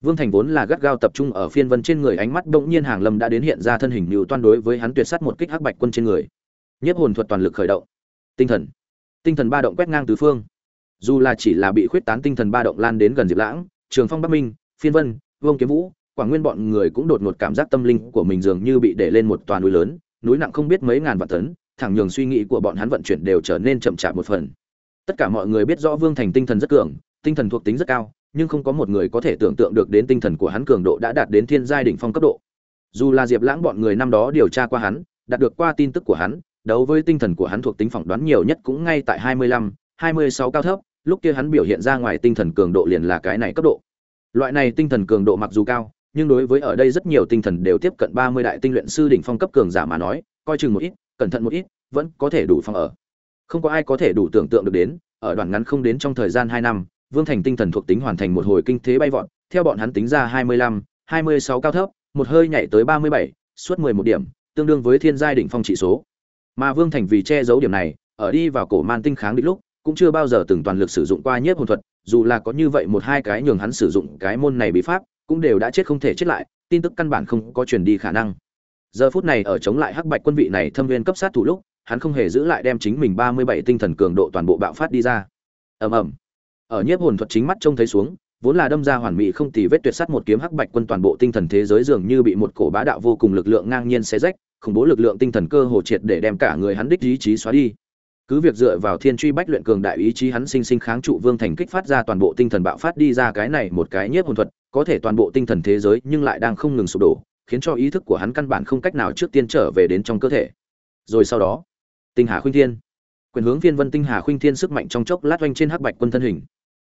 Vương thành vốn là gắt gao tập trung ở phiên vân trên người, ánh mắt bỗng nhiên hàng lâm đã đến hiện ra thân hình lưu toan đối với hắn tuyệt sát một kích hắc bạch quân trên người. Nhất hồn thuật toàn lực khởi động. Tinh thần. Tinh thần ba động quét ngang tứ phương. Dù là chỉ là bị khuyết tán tinh thần ba động lan đến gần diệp lãng, trường phong bắc minh, phiên vân, vương kiếm vũ, quảng nguyên bọn người cũng đột ngột cảm giác tâm linh của mình dường như bị để lên một toàn núi lớn núi nặng không biết mấy ngàn vạn tấn thẳng nhường suy nghĩ của bọn hắn vận chuyển đều trở nên chậm chạp một phần tất cả mọi người biết rõ vương thành tinh thần rất cường tinh thần thuộc tính rất cao nhưng không có một người có thể tưởng tượng được đến tinh thần của hắn cường độ đã đạt đến thiên giai đỉnh phong cấp độ dù là diệp lãng bọn người năm đó điều tra qua hắn đạt được qua tin tức của hắn đấu với tinh thần của hắn thuộc tính phỏng đoán nhiều nhất cũng ngay tại 25, 26 cao thấp, lúc kia hắn biểu hiện ra ngoài tinh thần cường độ liền là cái này cấp độ. Loại này tinh thần cường độ mặc dù cao, nhưng đối với ở đây rất nhiều tinh thần đều tiếp cận 30 đại tinh luyện sư đỉnh phong cấp cường giả mà nói, coi chừng một ít, cẩn thận một ít, vẫn có thể đủ phòng ở. Không có ai có thể đủ tưởng tượng được đến, ở đoạn ngắn không đến trong thời gian 2 năm, Vương Thành tinh thần thuộc tính hoàn thành một hồi kinh thế bay vọt, theo bọn hắn tính ra 25, 26 cao thấp, một hơi nhảy tới 37, suốt 11 điểm, tương đương với thiên giai đỉnh phong chỉ số. Mà Vương Thành vì che giấu điểm này, ở đi vào cổ man tinh kháng địch lúc, cũng chưa bao giờ từng toàn lực sử dụng qua nhiếp hồn thuật, dù là có như vậy một hai cái nhường hắn sử dụng cái môn này bí pháp, cũng đều đã chết không thể chết lại, tin tức căn bản không có truyền đi khả năng. Giờ phút này ở chống lại Hắc Bạch quân vị này thâm viên cấp sát thủ lúc, hắn không hề giữ lại đem chính mình 37 tinh thần cường độ toàn bộ bạo phát đi ra. Ầm ầm. Ở nhiếp hồn thuật chính mắt trông thấy xuống, vốn là đâm ra hoàn mỹ không tì vết tuyệt sắt một kiếm Hắc Bạch quân toàn bộ tinh thần thế giới dường như bị một cổ bá đạo vô cùng lực lượng ngang nhiên xé rách, khủng bố lực lượng tinh thần cơ hồ triệt để đem cả người hắn đích ý chí xóa đi cứ việc dựa vào thiên truy bách luyện cường đại ý chí hắn sinh sinh kháng trụ vương thành kích phát ra toàn bộ tinh thần bạo phát đi ra cái này một cái nhiếp hồn thuật có thể toàn bộ tinh thần thế giới nhưng lại đang không ngừng sụp đổ khiến cho ý thức của hắn căn bản không cách nào trước tiên trở về đến trong cơ thể. Rồi sau đó tinh hà khuynh thiên. Quyền hướng viên vân tinh hà khuynh thiên sức mạnh trong chốc lát oanh trên hắc bạch quân thân hình.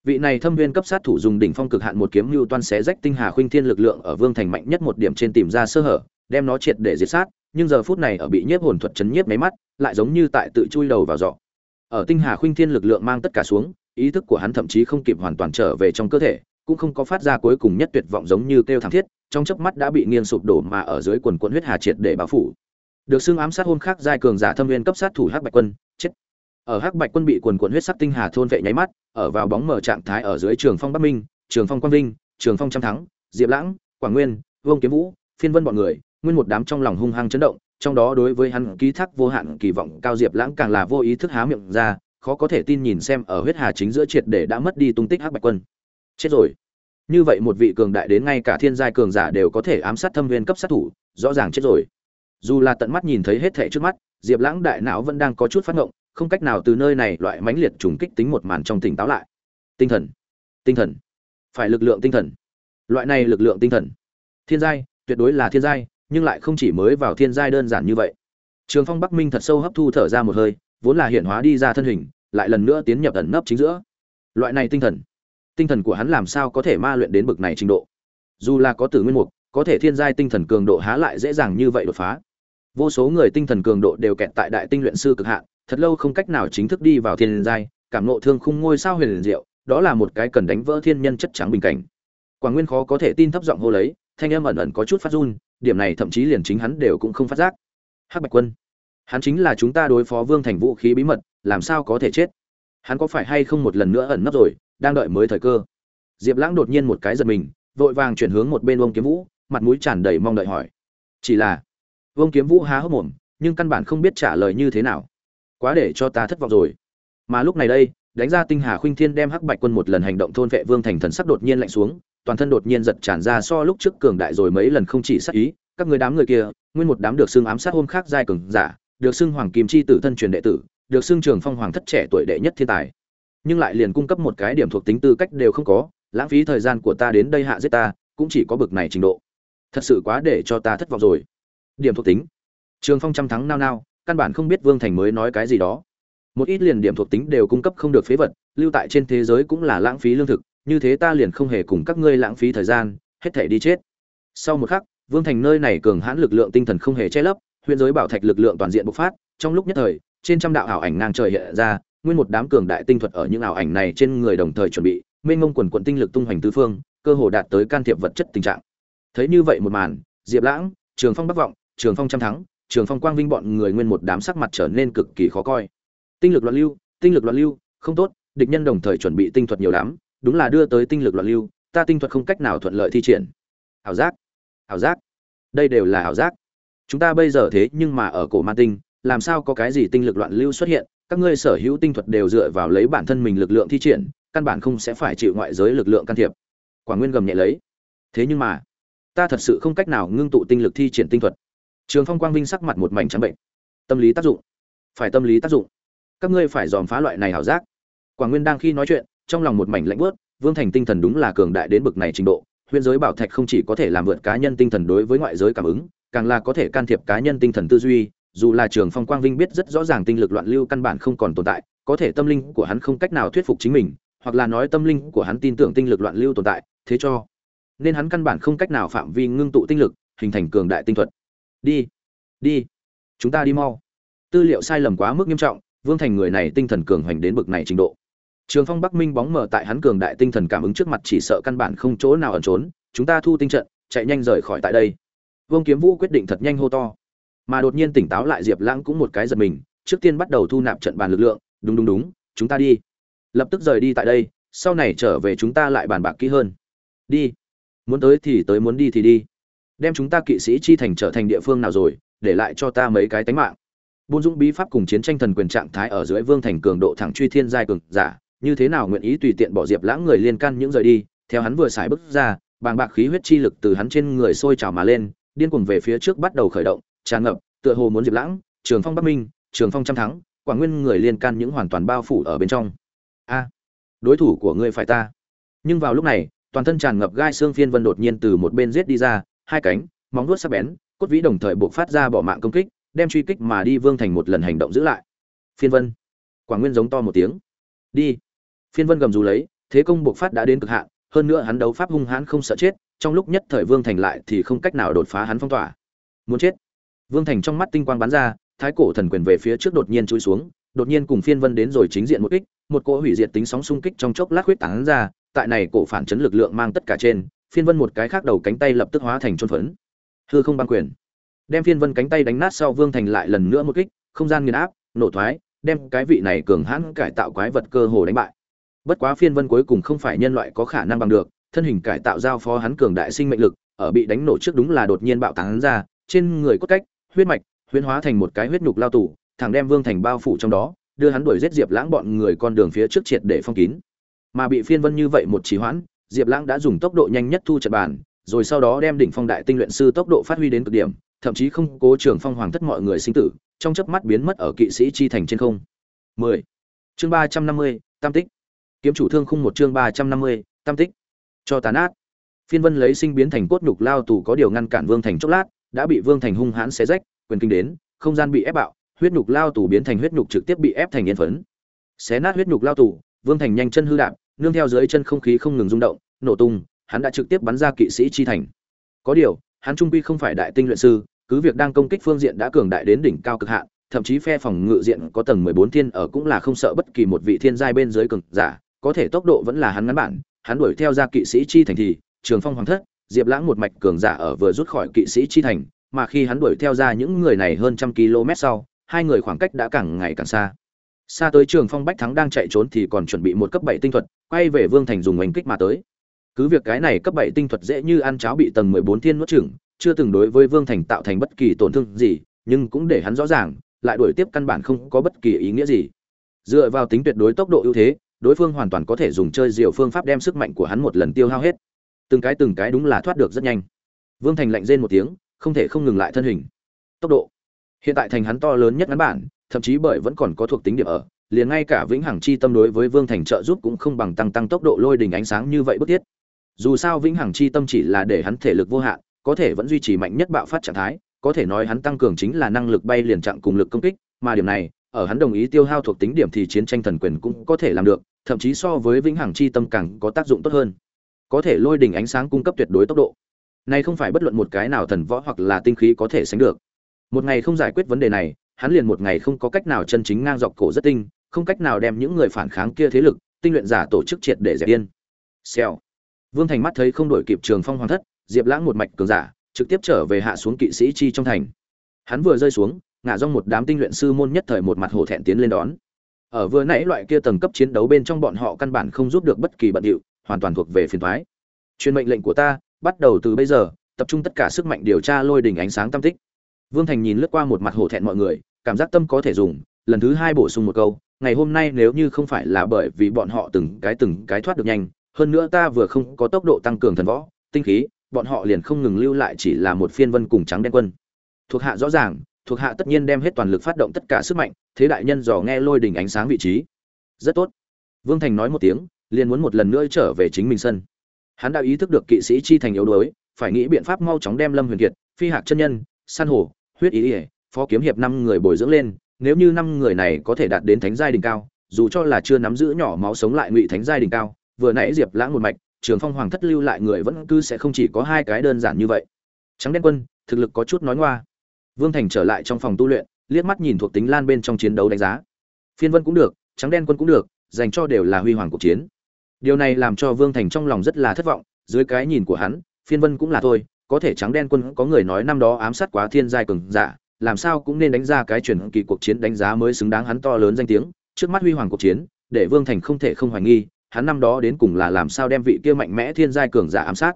Vị này thâm viên cấp sát thủ dùng đỉnh phong cực hạn một kiếm mưu toan xé rách tinh hà khuynh thiên lực lượng ở vương thành mạnh nhất một điểm trên tìm ra sơ hở đem nó triệt để diệt sát nhưng giờ phút này ở bị nhiếp hồn thuật chấn nhiếp mấy mắt, lại giống như tại tự chui đầu vào giọ. Ở tinh hà khuynh thiên lực lượng mang tất cả xuống, ý thức của hắn thậm chí không kịp hoàn toàn trở về trong cơ thể, cũng không có phát ra cuối cùng nhất tuyệt vọng giống như kêu thảm thiết, trong chớp mắt đã bị nghiêng sụp đổ mà ở dưới quần quần huyết hà triệt để bao phủ. Được xương ám sát hôn khác giai cường giả thâm nguyên cấp sát thủ Hắc Bạch Quân, chết. Ở Hắc Bạch Quân bị quần quần huyết sắc tinh hà thôn vệ nháy mắt, ở vào bóng mở trạng thái ở dưới Trường Phong Bắc Minh, Trường Phong Quang Vinh, Trường Phong trăm thắng, Diệp Lãng, Quảng Nguyên, Vương Kiếm Vũ, Phiên Vân bọn người, nguyên một đám trong lòng hung hăng chấn động, trong đó đối với hắn ký thác vô hạn kỳ vọng cao diệp lãng càng là vô ý thức há miệng ra, khó có thể tin nhìn xem ở huyết hà chính giữa triệt để đã mất đi tung tích hắc bạch quân. Chết rồi. Như vậy một vị cường đại đến ngay cả thiên giai cường giả đều có thể ám sát thâm viên cấp sát thủ, rõ ràng chết rồi. Dù là tận mắt nhìn thấy hết thảy trước mắt, Diệp Lãng đại não vẫn đang có chút phát ngộng, không cách nào từ nơi này loại mãnh liệt trùng kích tính một màn trong tỉnh táo lại. Tinh thần, tinh thần, phải lực lượng tinh thần. Loại này lực lượng tinh thần, thiên giai, tuyệt đối là thiên giai, nhưng lại không chỉ mới vào thiên giai đơn giản như vậy. Trường Phong Bắc Minh thật sâu hấp thu thở ra một hơi, vốn là hiện hóa đi ra thân hình, lại lần nữa tiến nhập ẩn nấp chính giữa. Loại này tinh thần, tinh thần của hắn làm sao có thể ma luyện đến bực này trình độ? Dù là có tử nguyên mục, có thể thiên giai tinh thần cường độ há lại dễ dàng như vậy đột phá. Vô số người tinh thần cường độ đều kẹt tại đại tinh luyện sư cực hạn, thật lâu không cách nào chính thức đi vào thiên giai, cảm nộ thương khung ngôi sao huyền diệu, đó là một cái cần đánh vỡ thiên nhân chất trắng bình cảnh. Quảng nguyên khó có thể tin thấp giọng hô lấy, thanh âm ẩn ẩn có chút phát run, điểm này thậm chí liền chính hắn đều cũng không phát giác. Hắc bạch quân, hắn chính là chúng ta đối phó vương thành vũ khí bí mật, làm sao có thể chết? Hắn có phải hay không một lần nữa ẩn nấp rồi? Đang đợi mới thời cơ. Diệp lãng đột nhiên một cái giật mình, vội vàng chuyển hướng một bên ông kiếm vũ, mặt mũi tràn đầy mong đợi hỏi. Chỉ là, vương kiếm vũ há hốc mồm, nhưng căn bản không biết trả lời như thế nào. Quá để cho ta thất vọng rồi. Mà lúc này đây, đánh ra tinh hà khuynh thiên đem hắc bạch quân một lần hành động thôn vệ vương thành thần sắc đột nhiên lạnh xuống, toàn thân đột nhiên giật tràn ra so lúc trước cường đại rồi mấy lần không chỉ sát ý. Các người đám người kia, nguyên một đám được xưng ám sát hôm khác giai cường giả, được xưng hoàng kim chi tử thân truyền đệ tử, được xưng trường phong hoàng thất trẻ tuổi đệ nhất thiên tài nhưng lại liền cung cấp một cái điểm thuộc tính tư cách đều không có, lãng phí thời gian của ta đến đây hạ giết ta, cũng chỉ có bực này trình độ. Thật sự quá để cho ta thất vọng rồi. Điểm thuộc tính. Trường phong trăm thắng nao nao, căn bản không biết vương thành mới nói cái gì đó. Một ít liền điểm thuộc tính đều cung cấp không được phế vật, lưu tại trên thế giới cũng là lãng phí lương thực, như thế ta liền không hề cùng các ngươi lãng phí thời gian, hết thể đi chết. Sau một khắc, vương thành nơi này cường hãn lực lượng tinh thần không hề che lấp huyện giới bảo thạch lực lượng toàn diện bộc phát, trong lúc nhất thời, trên trăm đạo ảo ảnh ngang trời hiện ra nguyên một đám cường đại tinh thuật ở những ảo ảnh này trên người đồng thời chuẩn bị, mênh mông quần quận tinh lực tung hoành tứ phương, cơ hồ đạt tới can thiệp vật chất tình trạng. Thấy như vậy một màn, diệp lãng, trường phong bắc vọng, trường phong trăm thắng, trường phong quang vinh bọn người nguyên một đám sắc mặt trở nên cực kỳ khó coi. Tinh lực loạn lưu, tinh lực loạn lưu, không tốt, địch nhân đồng thời chuẩn bị tinh thuật nhiều lắm, đúng là đưa tới tinh lực loạn lưu, ta tinh thuật không cách nào thuận lợi thi triển. Ảo giác ảo giác, đây đều là ảo giác. Chúng ta bây giờ thế nhưng mà ở cổ ma tinh, làm sao có cái gì tinh lực loạn lưu xuất hiện các ngươi sở hữu tinh thuật đều dựa vào lấy bản thân mình lực lượng thi triển, căn bản không sẽ phải chịu ngoại giới lực lượng can thiệp. Quả nguyên gầm nhẹ lấy. Thế nhưng mà, ta thật sự không cách nào ngưng tụ tinh lực thi triển tinh thuật. Trường phong quang vinh sắc mặt một mảnh trắng bệnh tâm lý tác dụng. Phải tâm lý tác dụng. Các ngươi phải dòm phá loại này hảo giác. Quả nguyên đang khi nói chuyện, trong lòng một mảnh lạnh bớt vương thành tinh thần đúng là cường đại đến bực này trình độ. Huyễn giới bảo thạch không chỉ có thể làm vượt cá nhân tinh thần đối với ngoại giới cảm ứng, càng là có thể can thiệp cá nhân tinh thần tư duy dù là trường phong quang vinh biết rất rõ ràng tinh lực loạn lưu căn bản không còn tồn tại, có thể tâm linh của hắn không cách nào thuyết phục chính mình, hoặc là nói tâm linh của hắn tin tưởng tinh lực loạn lưu tồn tại, thế cho nên hắn căn bản không cách nào phạm vi ngưng tụ tinh lực, hình thành cường đại tinh thuật. Đi đi, chúng ta đi mau. Tư liệu sai lầm quá mức nghiêm trọng, vương thành người này tinh thần cường hoành đến bực này trình độ. Trường phong bắc minh bóng mở tại hắn cường đại tinh thần cảm ứng trước mặt chỉ sợ căn bản không chỗ nào ẩn trốn, chúng ta thu tinh trận, chạy nhanh rời khỏi tại đây. Vương kiếm vũ quyết định thật nhanh hô to mà đột nhiên tỉnh táo lại diệp lãng cũng một cái giật mình, trước tiên bắt đầu thu nạp trận bàn lực lượng, đúng đúng đúng, chúng ta đi. Lập tức rời đi tại đây, sau này trở về chúng ta lại bàn bạc kỹ hơn. Đi, muốn tới thì tới, muốn đi thì đi. Đem chúng ta kỵ sĩ chi thành trở thành địa phương nào rồi, để lại cho ta mấy cái tánh mạng. Buôn dũng bí pháp cùng chiến tranh thần quyền trạng thái ở dưới vương thành cường độ thẳng truy thiên giai cường giả, như thế nào nguyện ý tùy tiện bỏ diệp lãng người liên can những rời đi, theo hắn vừa xài bước ra, bàng bạc khí huyết chi lực từ hắn trên người sôi trào mà lên, điên cuồng về phía trước bắt đầu khởi động tràn ngập, tựa hồ muốn diệp lãng, trường phong bắc minh, trường phong trăm thắng quảng nguyên người liên can những hoàn toàn bao phủ ở bên trong. A, đối thủ của ngươi phải ta. Nhưng vào lúc này, toàn thân tràn ngập gai xương phiên vân đột nhiên từ một bên giết đi ra, hai cánh, móng vuốt sắc bén, cốt vĩ đồng thời buộc phát ra bỏ mạng công kích, đem truy kích mà đi vương thành một lần hành động giữ lại. Phiên vân. Quảng nguyên giống to một tiếng. Đi. Phiên vân gầm rú lấy, thế công buộc phát đã đến cực hạn, hơn nữa hắn đấu pháp hung hãn không sợ chết, trong lúc nhất thời vương thành lại thì không cách nào đột phá hắn phong tỏa. Muốn chết vương thành trong mắt tinh quang bắn ra, thái cổ thần quyền về phía trước đột nhiên chui xuống, đột nhiên cùng phiên vân đến rồi chính diện một kích, một cỗ hủy diệt tính sóng xung kích trong chốc lát huyết tán ra, tại này cổ phản chấn lực lượng mang tất cả trên, phiên vân một cái khác đầu cánh tay lập tức hóa thành chôn phấn. Hư không băng quyền. Đem phiên vân cánh tay đánh nát sau vương thành lại lần nữa một kích, không gian nghiền áp, nổ thoái, đem cái vị này cường hãn cải tạo quái vật cơ hồ đánh bại. Bất quá phiên vân cuối cùng không phải nhân loại có khả năng bằng được, thân hình cải tạo giao phó hắn cường đại sinh mệnh lực, ở bị đánh nổ trước đúng là đột nhiên bạo tán ra, trên người cốt cách huyết mạch huyễn hóa thành một cái huyết nhục lao tù thẳng đem vương thành bao phủ trong đó đưa hắn đuổi giết diệp lãng bọn người con đường phía trước triệt để phong kín. Mà bị phiên vân như vậy một trì hoãn diệp lãng đã dùng tốc độ nhanh nhất thu trận bàn rồi sau đó đem đỉnh phong đại tinh luyện sư tốc độ phát huy đến cực điểm thậm chí không cố trường phong hoàng thất mọi người sinh tử trong chớp mắt biến mất ở kỵ sĩ chi thành trên không. 10. chương 350, tam tích. Kiếm chủ thương khung một chương 350, tam tích. Cho tàn át phiên vân lấy sinh biến thành cốt nhục lao tù có điều ngăn cản vương thành chốc lát đã bị vương thành hung hãn xé rách quyền kinh đến không gian bị ép bạo huyết nhục lao tù biến thành huyết nhục trực tiếp bị ép thành yên phấn. Xé nát huyết nhục lao tù vương thành nhanh chân hư đạp nương theo dưới chân không khí không ngừng rung động nổ tung hắn đã trực tiếp bắn ra kỵ sĩ chi thành. Có điều hắn trung quy không phải đại tinh luyện sư cứ việc đang công kích phương diện đã cường đại đến đỉnh cao cực hạn thậm chí phe phòng ngự diện có tầng 14 thiên ở cũng là không sợ bất kỳ một vị thiên giai bên dưới cường giả, có thể tốc độ vẫn là hắn ngắn bản, hắn đuổi theo ra kỵ sĩ chi thành thì, Trường Phong hoàng thất, Diệp Lãng một mạch cường giả ở vừa rút khỏi kỵ sĩ chi thành, mà khi hắn đuổi theo ra những người này hơn trăm km sau, hai người khoảng cách đã càng ngày càng xa. Xa tới Trường Phong Bách Thắng đang chạy trốn thì còn chuẩn bị một cấp 7 tinh thuật, quay về Vương Thành dùng oanh kích mà tới. Cứ việc cái này cấp 7 tinh thuật dễ như ăn cháo bị tầng 14 thiên nuốt chửng, chưa từng đối với Vương Thành tạo thành bất kỳ tổn thương gì, nhưng cũng để hắn rõ ràng, lại đuổi tiếp căn bản không có bất kỳ ý nghĩa gì. Dựa vào tính tuyệt đối tốc độ ưu thế, đối phương hoàn toàn có thể dùng chơi diệu phương pháp đem sức mạnh của hắn một lần tiêu hao hết. Từng cái từng cái đúng là thoát được rất nhanh. Vương Thành lạnh rên một tiếng, không thể không ngừng lại thân hình. Tốc độ. Hiện tại thành hắn to lớn nhất ngắn bản, thậm chí bởi vẫn còn có thuộc tính điểm ở, liền ngay cả vĩnh hằng chi tâm đối với Vương Thành trợ giúp cũng không bằng tăng tăng tốc độ lôi đỉnh ánh sáng như vậy bất tiết. Dù sao vĩnh hằng chi tâm chỉ là để hắn thể lực vô hạn, có thể vẫn duy trì mạnh nhất bạo phát trạng thái, có thể nói hắn tăng cường chính là năng lực bay liền trạng cùng lực công kích, mà điểm này, ở hắn đồng ý tiêu hao thuộc tính điểm thì chiến tranh thần quyền cũng có thể làm được, thậm chí so với vĩnh hằng chi tâm càng có tác dụng tốt hơn. Có thể lôi đỉnh ánh sáng cung cấp tuyệt đối tốc độ. Này không phải bất luận một cái nào thần võ hoặc là tinh khí có thể sánh được. Một ngày không giải quyết vấn đề này, hắn liền một ngày không có cách nào chân chính ngang dọc cổ rất tinh, không cách nào đem những người phản kháng kia thế lực, tinh luyện giả tổ chức triệt để dẹp yên. Xèo. Vương Thành mắt thấy không đổi kịp Trường Phong Hoàng thất, Diệp Lãng một mạch cường giả, trực tiếp trở về hạ xuống kỵ sĩ chi trong thành hắn vừa rơi xuống ngã do một đám tinh luyện sư môn nhất thời một mặt hổ thẹn tiến lên đón ở vừa nãy loại kia tầng cấp chiến đấu bên trong bọn họ căn bản không giúp được bất kỳ bận điệu hoàn toàn thuộc về phiền thoái. Truyền mệnh lệnh của ta, bắt đầu từ bây giờ, tập trung tất cả sức mạnh điều tra lôi đỉnh ánh sáng tam tích. Vương thành nhìn lướt qua một mặt hổ thẹn mọi người, cảm giác tâm có thể dùng, lần thứ hai bổ sung một câu, ngày hôm nay nếu như không phải là bởi vì bọn họ từng cái từng cái thoát được nhanh, hơn nữa ta vừa không có tốc độ tăng cường thần võ, tinh khí, bọn họ liền không ngừng lưu lại chỉ là một phiên vân cùng trắng đen quân. Thuộc hạ rõ ràng, thuộc hạ tất nhiên đem hết toàn lực phát động tất cả sức mạnh, thế đại nhân dò nghe lôi đình ánh sáng vị trí. Rất tốt. Vương thành nói một tiếng liền muốn một lần nữa trở về chính mình sân. Hắn đã ý thức được kỵ sĩ chi thành yếu đuối, phải nghĩ biện pháp mau chóng đem lâm huyền kiệt, phi hạc chân nhân, san hồ huyết ý ỉa phó kiếm hiệp năm người bồi dưỡng lên, nếu như năm người này có thể đạt đến thánh giai đỉnh cao, dù cho là chưa nắm giữ nhỏ máu sống lại ngụy thánh giai đỉnh cao, vừa nãy diệp lãng một mạch, trường phong hoàng thất lưu lại người vẫn cứ sẽ không chỉ có hai cái đơn giản như vậy. Trắng đen quân, thực lực có chút nói ngoa. Vương thành trở lại trong phòng tu luyện, liếc mắt nhìn thuộc tính lan bên trong chiến đấu đánh giá. Phiên vân cũng được, trắng đen quân cũng được, dành cho đều là huy hoàng cuộc chiến điều này làm cho vương thành trong lòng rất là thất vọng dưới cái nhìn của hắn phiên vân cũng là thôi có thể trắng đen quân có người nói năm đó ám sát quá thiên giai cường giả làm sao cũng nên đánh ra cái chuyển kỳ cuộc chiến đánh giá mới xứng đáng hắn to lớn danh tiếng trước mắt huy hoàng cuộc chiến để vương thành không thể không hoài nghi hắn năm đó đến cùng là làm sao đem vị kia mạnh mẽ thiên giai cường giả ám sát.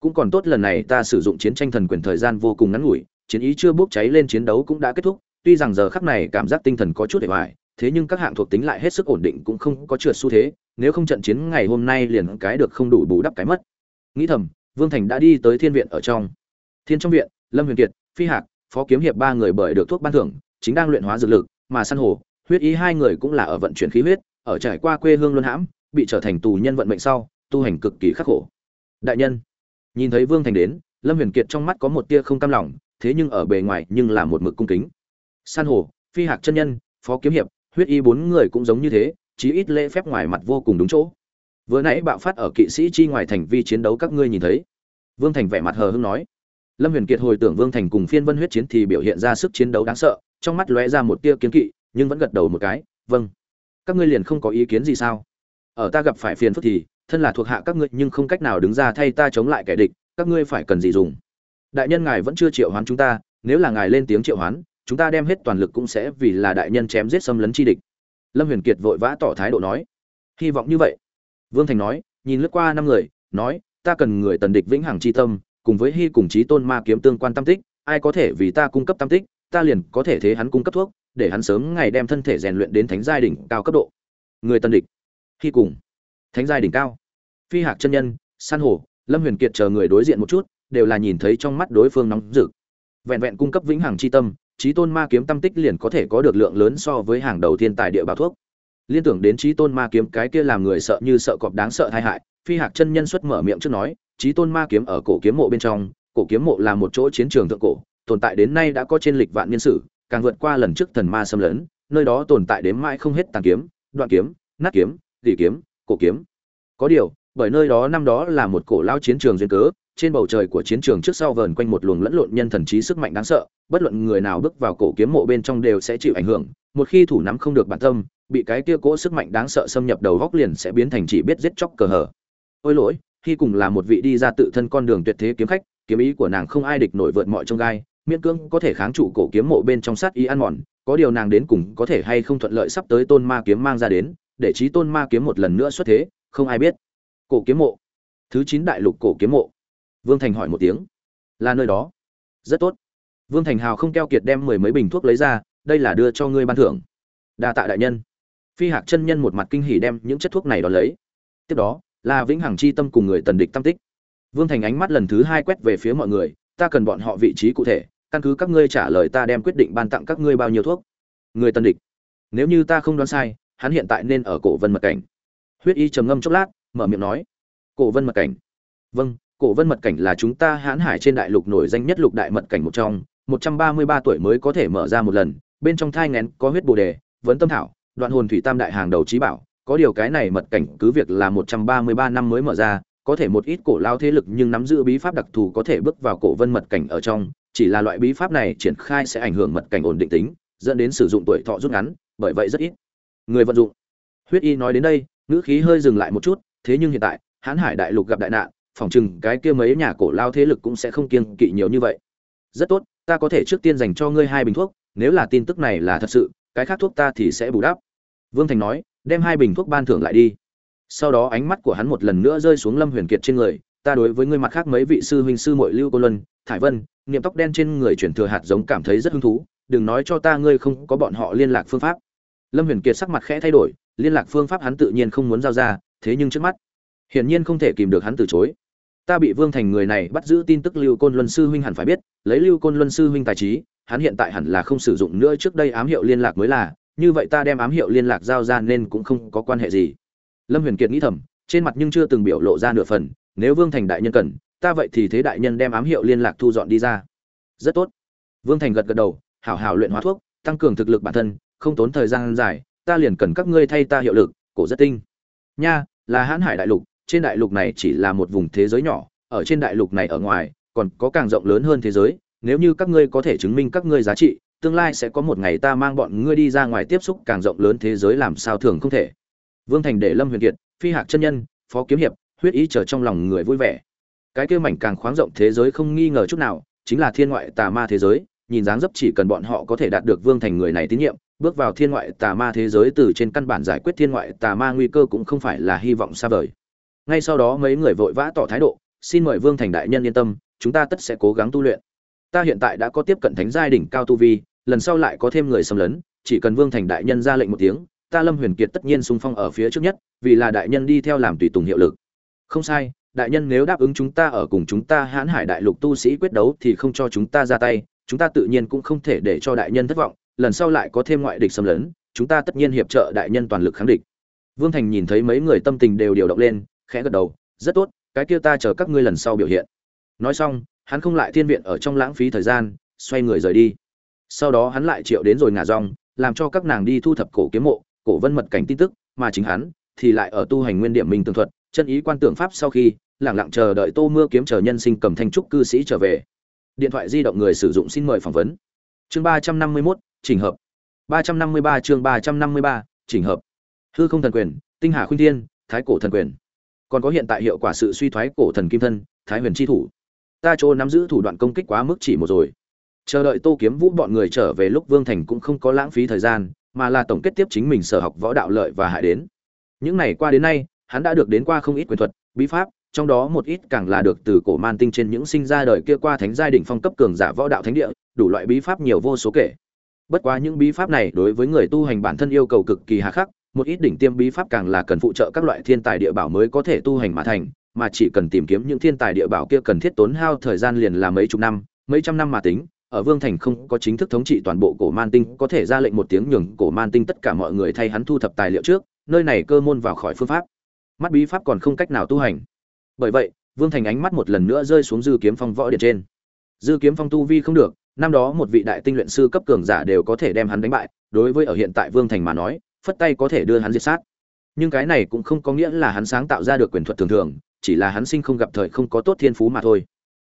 Cũng còn tốt lần này ta sử dụng chiến tranh thần quyền thời gian vô cùng ngắn ngủi, chiến ý chưa bốc cháy lên chiến đấu cũng đã kết thúc, tuy rằng giờ khắc này cảm giác tinh thần có chút để hoài, thế nhưng các hạng thuộc tính lại hết sức ổn định cũng không có trượt xu thế, nếu không trận chiến ngày hôm nay liền cái được không đủ bù đắp cái mất. Nghĩ thầm, Vương Thành đã đi tới thiên viện ở trong. Thiên trong viện, Lâm Huyền Kiệt, Phi Hạc, Phó Kiếm Hiệp ba người bởi được thuốc ban thưởng, chính đang luyện hóa dược lực, mà San Hồ, huyết ý hai người cũng là ở vận chuyển khí huyết, ở trải qua quê hương luân hãm, bị trở thành tù nhân vận mệnh sau tu hành cực kỳ khắc khổ đại nhân nhìn thấy vương thành đến lâm huyền kiệt trong mắt có một tia không cam lòng thế nhưng ở bề ngoài nhưng là một mực cung kính san hồ phi hạc chân nhân phó kiếm hiệp huyết y bốn người cũng giống như thế chí ít lễ phép ngoài mặt vô cùng đúng chỗ. Vừa nãy bạo phát ở kỵ sĩ chi ngoài thành vi chiến đấu các ngươi nhìn thấy. Vương thành vẻ mặt hờ hưng nói. Lâm huyền kiệt hồi tưởng vương thành cùng phiên vân huyết chiến thì biểu hiện ra sức chiến đấu đáng sợ, trong mắt lóe ra một tia kiến kỵ, nhưng vẫn gật đầu một cái vâng. Các ngươi liền không có ý kiến gì sao? Ở ta gặp phải phiền phức thì, thân là thuộc hạ các ngươi nhưng không cách nào đứng ra thay ta chống lại kẻ địch, các ngươi phải cần gì dùng? Đại nhân ngài vẫn chưa triệu hoán chúng ta, nếu là ngài lên tiếng triệu hoán, chúng ta đem hết toàn lực cũng sẽ vì là đại nhân chém giết xâm lấn chi địch lâm huyền kiệt vội vã tỏ thái độ nói, hy vọng như vậy. Vương thành nói, nhìn lướt qua năm người, nói, ta cần người tần địch vĩnh hằng chi tâm, cùng với hy cùng chí tôn ma kiếm tương quan tam tích, ai có thể vì ta cung cấp tam tích, ta liền có thể thế hắn cung cấp thuốc, để hắn sớm ngày đem thân thể rèn luyện đến thánh giai đỉnh cao cấp độ. Người tần địch, hy cùng. Thánh giai đỉnh cao. Phi hạc chân nhân, san hồ lâm huyền kiệt chờ người đối diện một chút, đều là nhìn thấy trong mắt đối phương nóng rực. Vẹn vẹn cung cấp vĩnh hằng chi tâm trí tôn ma kiếm tâm tích liền có thể có được lượng lớn so với hàng đầu thiên tài địa bảo thuốc. Liên tưởng đến trí tôn ma kiếm, cái kia làm người sợ như sợ cọp đáng sợ tai hại, phi hạc chân nhân xuất mở miệng trước nói, trí tôn ma kiếm ở cổ kiếm mộ bên trong, cổ kiếm mộ là một chỗ chiến trường thượng cổ, tồn tại đến nay đã có trên lịch vạn niên sử, càng vượt qua lần trước thần ma xâm lấn, nơi đó tồn tại đến mãi không hết tàn kiếm, đoạn kiếm, nát kiếm, gỉ kiếm, cổ kiếm. Có điều, bởi nơi đó năm đó là một cổ lao chiến trường duyên cớ trên bầu trời của chiến trường trước sau vờn quanh một luồng lẫn lộn nhân thần trí sức mạnh đáng sợ, bất luận người nào bước vào cổ kiếm mộ bên trong đều sẽ chịu ảnh hưởng, một khi thủ nắm không được bản tâm, bị cái kia cỗ sức mạnh đáng sợ xâm nhập đầu góc liền sẽ biến thành chỉ biết giết chóc cờ hở. Ôi lỗi, khi cùng là một vị đi ra tự thân con đường tuyệt thế kiếm khách, kiếm ý của nàng không ai địch nổi vượt mọi trông gai, miễn cưỡng có thể kháng trụ cổ kiếm mộ bên trong sát ý ăn mòn, có điều nàng đến cùng có thể hay không thuận lợi sắp tới tôn ma kiếm mang ra đến, để trí tôn ma kiếm một lần nữa xuất thế, không ai biết. Cổ kiếm mộ. Thứ chín đại lục cổ kiếm mộ vương thành hỏi một tiếng. Là nơi đó. Rất tốt. Vương thành hào không keo kiệt đem mười mấy bình thuốc lấy ra, đây là đưa cho ngươi ban thưởng. Đa tạ đại nhân. Phi hạc chân nhân một mặt kinh hỉ đem những chất thuốc này đón lấy. Tiếp đó là vĩnh hằng chi tâm cùng người tần địch tâm tích. Vương thành ánh mắt lần thứ hai quét về phía mọi người, ta cần bọn họ vị trí cụ thể, căn cứ các ngươi trả lời ta đem quyết định ban tặng các ngươi bao nhiêu thuốc. Người tần địch. Nếu như ta không đoán sai, hắn hiện tại nên ở cổ vân mật cảnh. Huyết y trầm ngâm chốc lát, mở miệng nói. Cổ vân mật cảnh. Vâng cổ vân mật cảnh là chúng ta hãn hải trên đại lục nổi danh nhất lục đại mật cảnh một trong, một trăm ba mươi ba tuổi mới có thể mở ra một lần, bên trong thai ngén có huyết bồ đề, vấn tâm thảo, đoạn hồn thủy tam đại hàng đầu trí bảo, có điều cái này mật cảnh cứ việc là một trăm ba mươi ba năm mới mở ra, có thể một ít cổ lao thế lực nhưng nắm giữ bí pháp đặc thù có thể bước vào cổ vân mật cảnh ở trong, chỉ là loại bí pháp này triển khai sẽ ảnh hưởng mật cảnh ổn định tính, dẫn đến sử dụng tuổi thọ rút ngắn, bởi vậy rất ít người vận dụng. Huyết y nói đến đây, ngữ khí hơi dừng lại một chút, thế nhưng hiện tại, hãn hải đại lục gặp đại nạn phòng chừng cái kia mấy nhà cổ lao thế lực cũng sẽ không kiêng kỵ nhiều như vậy. Rất tốt, ta có thể trước tiên dành cho ngươi hai bình thuốc, nếu là tin tức này là thật sự, cái khác thuốc ta thì sẽ bù đắp. Vương thành nói, đem hai bình thuốc ban thưởng lại đi. Sau đó ánh mắt của hắn một lần nữa rơi xuống lâm huyền kiệt trên người, ta đối với ngươi mặt khác mấy vị sư huynh sư muội lưu cô luân, thải vân, niệm tóc đen trên người chuyển thừa hạt giống cảm thấy rất hứng thú, đừng nói cho ta ngươi không có bọn họ liên lạc phương pháp. Lâm huyền kiệt sắc mặt khẽ thay đổi, liên lạc phương pháp hắn tự nhiên không muốn giao ra, thế nhưng trước mắt, hiển nhiên không thể kìm được hắn từ chối ta bị vương thành người này bắt giữ tin tức lưu côn luân sư huynh hẳn phải biết, lấy lưu côn luân sư huynh tài trí, hắn hiện tại hẳn là không sử dụng nữa, trước đây ám hiệu liên lạc mới là, như vậy ta đem ám hiệu liên lạc giao ra nên cũng không có quan hệ gì. Lâm huyền kiệt nghĩ thầm, trên mặt nhưng chưa từng biểu lộ ra nửa phần, nếu vương thành đại nhân cần, ta vậy thì thế đại nhân đem ám hiệu liên lạc thu dọn đi ra. Rất tốt. Vương thành gật gật đầu, hảo hảo luyện hóa thuốc, tăng cường thực lực bản thân, không tốn thời gian dài, ta liền cần các ngươi thay ta hiệu lực, cổ rất tinh. Nha, là hãn hải đại lục trên đại lục này chỉ là một vùng thế giới nhỏ, ở trên đại lục này ở ngoài, còn có càng rộng lớn hơn thế giới, nếu như các ngươi có thể chứng minh các ngươi giá trị, tương lai sẽ có một ngày ta mang bọn ngươi đi ra ngoài tiếp xúc càng rộng lớn thế giới làm sao thường không thể. Vương thành để lâm huyền kiệt, phi hạc chân nhân, phó kiếm hiệp, huyết ý chờ trong lòng người vui vẻ. Cái kia mảnh càng khoáng rộng thế giới không nghi ngờ chút nào, chính là thiên ngoại tà ma thế giới, nhìn dáng dấp chỉ cần bọn họ có thể đạt được vương thành người này tín nhiệm, bước vào thiên ngoại tà ma thế giới từ trên căn bản giải quyết thiên ngoại tà ma nguy cơ cũng không phải là hy vọng xa vời ngay sau đó mấy người vội vã tỏ thái độ, xin mời vương thành đại nhân yên tâm, chúng ta tất sẽ cố gắng tu luyện. Ta hiện tại đã có tiếp cận thánh giai đỉnh cao tu vi, lần sau lại có thêm người xâm lấn, chỉ cần vương thành đại nhân ra lệnh một tiếng, ta lâm huyền kiệt tất nhiên xung phong ở phía trước nhất, vì là đại nhân đi theo làm tùy tùng hiệu lực. Không sai, đại nhân nếu đáp ứng chúng ta ở cùng chúng ta hãn hải đại lục tu sĩ quyết đấu thì không cho chúng ta ra tay, chúng ta tự nhiên cũng không thể để cho đại nhân thất vọng, lần sau lại có thêm ngoại địch xâm lấn, chúng ta tất nhiên hiệp trợ đại nhân toàn lực kháng địch. Vương thành nhìn thấy mấy người tâm tình đều điều động lên khẽ gật đầu, rất tốt, cái kia ta chờ các ngươi lần sau biểu hiện. Nói xong, hắn không lại thiên viện ở trong lãng phí thời gian, xoay người rời đi. Sau đó hắn lại triệu đến rồi ngả rong, làm cho các nàng đi thu thập cổ kiếm mộ, cổ vân mật cảnh tin tức, mà chính hắn thì lại ở tu hành nguyên điểm minh tường thuật, chân ý quan tưởng pháp sau khi lẳng lặng chờ đợi tô mưa kiếm chờ nhân sinh cầm thanh trúc cư sĩ trở về. Điện thoại di động người sử dụng xin mời phỏng vấn. Chương ba trăm năm mươi mốt, chỉnh hợp. ba trăm năm mươi ba chương ba trăm năm mươi ba, chỉnh hợp. Hư không thần quyền, tinh hà khuyên thiên, thái cổ thần quyền còn có hiện tại hiệu quả sự suy thoái cổ thần kim thân, thái huyền chi thủ. Ta chỗ nắm giữ thủ đoạn công kích quá mức chỉ một rồi. Chờ đợi tô kiếm vũ bọn người trở về lúc vương thành cũng không có lãng phí thời gian, mà là tổng kết tiếp chính mình sở học võ đạo lợi và hại đến. Những ngày qua đến nay, hắn đã được đến qua không ít quyền thuật, bí pháp, trong đó một ít càng là được từ cổ man tinh trên những sinh ra đời kia qua thánh giai đỉnh phong cấp cường giả võ đạo thánh địa, đủ loại bí pháp nhiều vô số kể. Bất quá những bí pháp này đối với người tu hành bản thân yêu cầu cực kỳ hà khắc một ít đỉnh tiêm bí pháp càng là cần phụ trợ các loại thiên tài địa bảo mới có thể tu hành mà thành, mà chỉ cần tìm kiếm những thiên tài địa bảo kia cần thiết tốn hao thời gian liền là mấy chục năm, mấy trăm năm mà tính, ở vương thành không có chính thức thống trị toàn bộ cổ man tinh, có thể ra lệnh một tiếng nhường cổ man tinh tất cả mọi người thay hắn thu thập tài liệu trước, nơi này cơ môn vào khỏi phương pháp. Mắt bí pháp còn không cách nào tu hành. Bởi vậy, vương thành ánh mắt một lần nữa rơi xuống dư kiếm phong võ điện trên. Dư kiếm phong tu vi không được, năm đó một vị đại tinh luyện sư cấp cường giả đều có thể đem hắn đánh bại, đối với ở hiện tại vương thành mà nói phất tay có thể đưa hắn diệt sát. Nhưng cái này cũng không có nghĩa là hắn sáng tạo ra được quyền thuật thường thường, chỉ là hắn sinh không gặp thời không có tốt thiên phú mà thôi.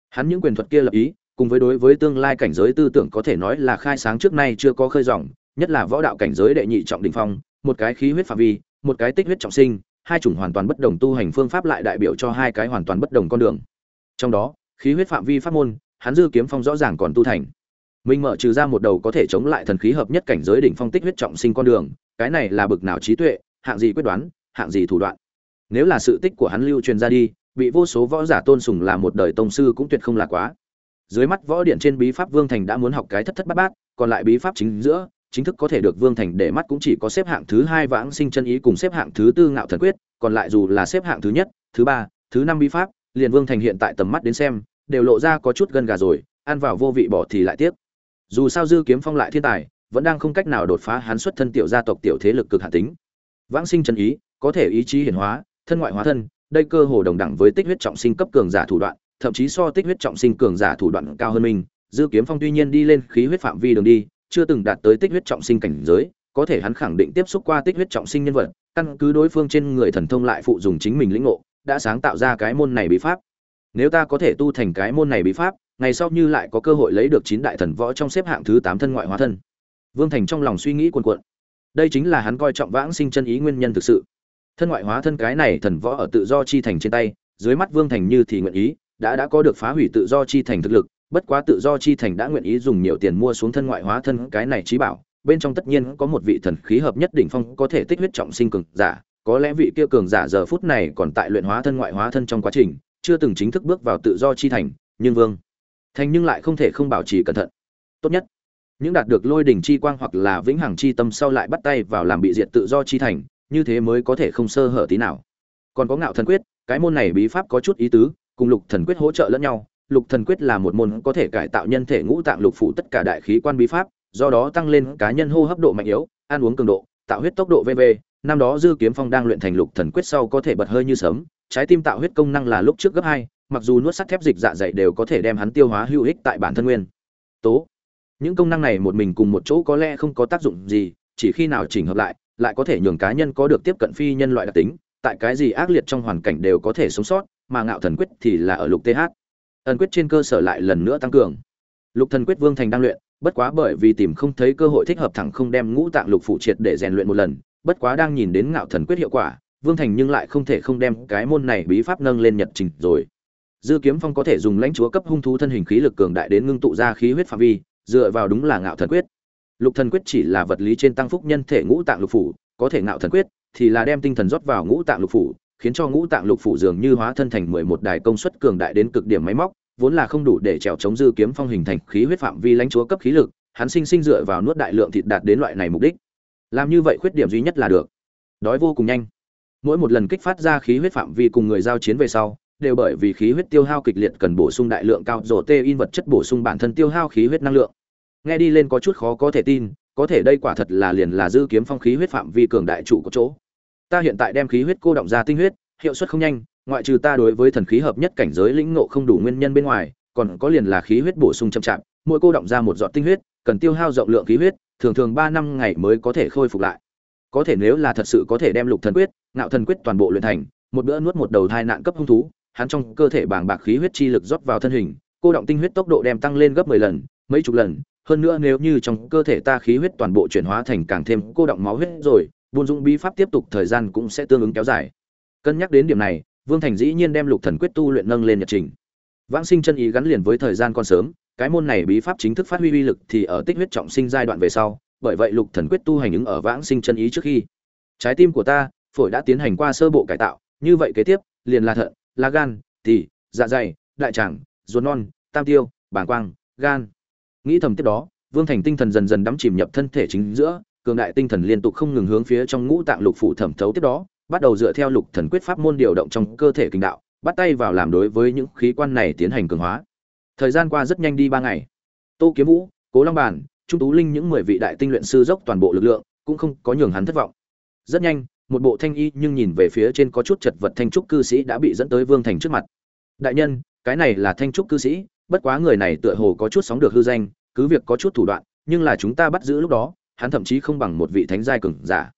Hắn những quyền thuật kia lập ý, cùng với đối với tương lai cảnh giới tư tưởng có thể nói là khai sáng trước nay chưa có khơi dòng, nhất là võ đạo cảnh giới đệ nhị trọng đỉnh phong, một cái khí huyết phạm vi, một cái tích huyết trọng sinh, hai chủng hoàn toàn bất đồng tu hành phương pháp lại đại biểu cho hai cái hoàn toàn bất đồng con đường. Trong đó, khí huyết phạm vi pháp môn, hắn dư kiếm phong rõ ràng còn tu thành. Minh mở trừ ra một đầu có thể chống lại thần khí hợp nhất cảnh giới đỉnh phong tích huyết trọng sinh con đường cái này là bực nào trí tuệ, hạng gì quyết đoán, hạng gì thủ đoạn. Nếu là sự tích của hắn lưu truyền ra đi, bị vô số võ giả tôn sùng là một đời tông sư cũng tuyệt không là quá. Dưới mắt võ điện trên bí pháp vương thành đã muốn học cái thất thất bát bát, còn lại bí pháp chính giữa, chính thức có thể được vương thành để mắt cũng chỉ có xếp hạng thứ hai vãng sinh chân ý cùng xếp hạng thứ tư ngạo thần quyết, còn lại dù là xếp hạng thứ nhất, thứ ba, thứ năm bí pháp, liền vương thành hiện tại tầm mắt đến xem, đều lộ ra có chút gân gà rồi, ăn vào vô vị bỏ thì lại tiếc. Dù sao dư kiếm phong lại thiên tài vẫn đang không cách nào đột phá hắn xuất thân tiểu gia tộc tiểu thế lực cực hạ tính. Vãng sinh chân ý, có thể ý chí hiển hóa, thân ngoại hóa thân, đây cơ hồ đồng đẳng với tích huyết trọng sinh cấp cường giả thủ đoạn, thậm chí so tích huyết trọng sinh cường giả thủ đoạn cao hơn mình. Dư kiếm phong tuy nhiên đi lên khí huyết phạm vi đường đi, chưa từng đạt tới tích huyết trọng sinh cảnh giới, có thể hắn khẳng định tiếp xúc qua tích huyết trọng sinh nhân vật, căn cứ đối phương trên người thần thông lại phụ dùng chính mình lĩnh ngộ, đã sáng tạo ra cái môn này bí pháp. Nếu ta có thể tu thành cái môn này bí pháp, ngày sau như lại có cơ hội lấy được chín đại thần võ trong xếp hạng thứ tám thân ngoại hóa thân vương thành trong lòng suy nghĩ cuồn cuộn. Đây chính là hắn coi trọng vãng sinh chân ý nguyên nhân thực sự. Thân ngoại hóa thân cái này thần võ ở tự do chi thành trên tay, dưới mắt vương thành như thì nguyện ý, đã đã có được phá hủy tự do chi thành thực lực, bất quá tự do chi thành đã nguyện ý dùng nhiều tiền mua xuống thân ngoại hóa thân cái này trí bảo, bên trong tất nhiên có một vị thần khí hợp nhất đỉnh phong có thể tích huyết trọng sinh cường giả, có lẽ vị kia cường giả giờ phút này còn tại luyện hóa thân ngoại hóa thân trong quá trình, chưa từng chính thức bước vào tự do chi thành, nhưng vương thành nhưng lại không thể không bảo trì cẩn thận. Tốt nhất những đạt được lôi đỉnh chi quang hoặc là vĩnh hằng chi tâm sau lại bắt tay vào làm bị diệt tự do chi thành, như thế mới có thể không sơ hở tí nào. Còn có ngạo thần quyết, cái môn này bí pháp có chút ý tứ, cùng lục thần quyết hỗ trợ lẫn nhau. Lục thần quyết là một môn có thể cải tạo nhân thể ngũ tạng lục phủ tất cả đại khí quan bí pháp, do đó tăng lên cá nhân hô hấp độ mạnh yếu, ăn uống cường độ, tạo huyết tốc độ vv. Năm đó dư kiếm phong đang luyện thành lục thần quyết sau có thể bật hơi như sớm trái tim tạo huyết công năng là lúc trước gấp hai, mặc dù nuốt sắt thép dịch dạ dày đều có thể đem hắn tiêu hóa hữu ích tại bản thân nguyên. Tố những công năng này một mình cùng một chỗ có lẽ không có tác dụng gì, chỉ khi nào chỉnh hợp lại lại có thể nhường cá nhân có được tiếp cận phi nhân loại đặc tính, tại cái gì ác liệt trong hoàn cảnh đều có thể sống sót, mà ngạo thần quyết thì là ở lục th ẩn quyết trên cơ sở lại lần nữa tăng cường. Lục thần quyết vương thành đang luyện, bất quá bởi vì tìm không thấy cơ hội thích hợp thẳng không đem ngũ tạng lục phụ triệt để rèn luyện một lần, bất quá đang nhìn đến ngạo thần quyết hiệu quả, vương thành nhưng lại không thể không đem cái môn này bí pháp nâng lên nhật trình rồi. Dư kiếm phong có thể dùng lãnh chúa cấp hung thú thân hình khí lực cường đại đến ngưng tụ ra khí huyết phạm vi dựa vào đúng là ngạo thần quyết. Lục thần quyết chỉ là vật lý trên tăng phúc nhân thể ngũ tạng lục phủ, có thể ngạo thần quyết thì là đem tinh thần rót vào ngũ tạng lục phủ, khiến cho ngũ tạng lục phủ dường như hóa thân thành mười một đài công suất cường đại đến cực điểm máy móc, vốn là không đủ để trèo chống dư kiếm phong hình thành khí huyết phạm vi lãnh chúa cấp khí lực, hắn sinh sinh dựa vào nuốt đại lượng thịt đạt đến loại này mục đích. Làm như vậy khuyết điểm duy nhất là được. Đói vô cùng nhanh. Mỗi một lần kích phát ra khí huyết phạm vi cùng người giao chiến về sau đều bởi vì khí huyết tiêu hao kịch liệt cần bổ sung đại lượng cao rổ tê in vật chất bổ sung bản thân tiêu hao khí huyết năng lượng. Nghe đi lên có chút khó có thể tin, có thể đây quả thật là liền là dư kiếm phong khí huyết phạm vi cường đại trụ của chỗ. Ta hiện tại đem khí huyết cô động ra tinh huyết, hiệu suất không nhanh, ngoại trừ ta đối với thần khí hợp nhất cảnh giới lĩnh ngộ không đủ nguyên nhân bên ngoài, còn có liền là khí huyết bổ sung chậm chạp, mỗi cô động ra một giọt tinh huyết, cần tiêu hao rộng lượng khí huyết, thường thường ba năm ngày mới có thể khôi phục lại. Có thể nếu là thật sự có thể đem lục thần quyết, ngạo thần quyết toàn bộ luyện thành, một bữa nuốt một đầu thai nạn cấp hung thú hắn trong cơ thể bàng bạc khí huyết chi lực rót vào thân hình, cô động tinh huyết tốc độ đem tăng lên gấp 10 lần, mấy chục lần. Hơn nữa nếu như trong cơ thể ta khí huyết toàn bộ chuyển hóa thành càng thêm cô động máu huyết rồi, buôn dũng bí pháp tiếp tục thời gian cũng sẽ tương ứng kéo dài. Cân nhắc đến điểm này, vương thành dĩ nhiên đem lục thần quyết tu luyện nâng lên nhật trình. Vãng sinh chân ý gắn liền với thời gian còn sớm, cái môn này bí pháp chính thức phát huy uy lực thì ở tích huyết trọng sinh giai đoạn về sau, bởi vậy lục thần quyết tu hành ứng ở vãng sinh chân ý trước khi. Trái tim của ta, phổi đã tiến hành qua sơ bộ cải tạo, như vậy kế tiếp, liền là thận lá gan, tỳ dạ dày, đại tràng, ruột non, tam tiêu, bàng quang, gan. Nghĩ thầm tiếp đó, vương thành tinh thần dần dần đắm chìm nhập thân thể chính giữa, cường đại tinh thần liên tục không ngừng hướng phía trong ngũ tạng lục phủ thẩm thấu tiếp đó, bắt đầu dựa theo lục thần quyết pháp môn điều động trong cơ thể kinh đạo, bắt tay vào làm đối với những khí quan này tiến hành cường hóa. Thời gian qua rất nhanh đi ba ngày. Tô kiếm vũ, cố long bản trung tú linh những mười vị đại tinh luyện sư dốc toàn bộ lực lượng, cũng không có nhường hắn thất vọng. Rất nhanh một bộ thanh y nhưng nhìn về phía trên có chút chật vật thanh trúc cư sĩ đã bị dẫn tới vương thành trước mặt. Đại nhân cái này là thanh trúc cư sĩ bất quá người này tựa hồ có chút sóng được hư danh cứ việc có chút thủ đoạn nhưng là chúng ta bắt giữ lúc đó hắn thậm chí không bằng một vị thánh giai cường giả.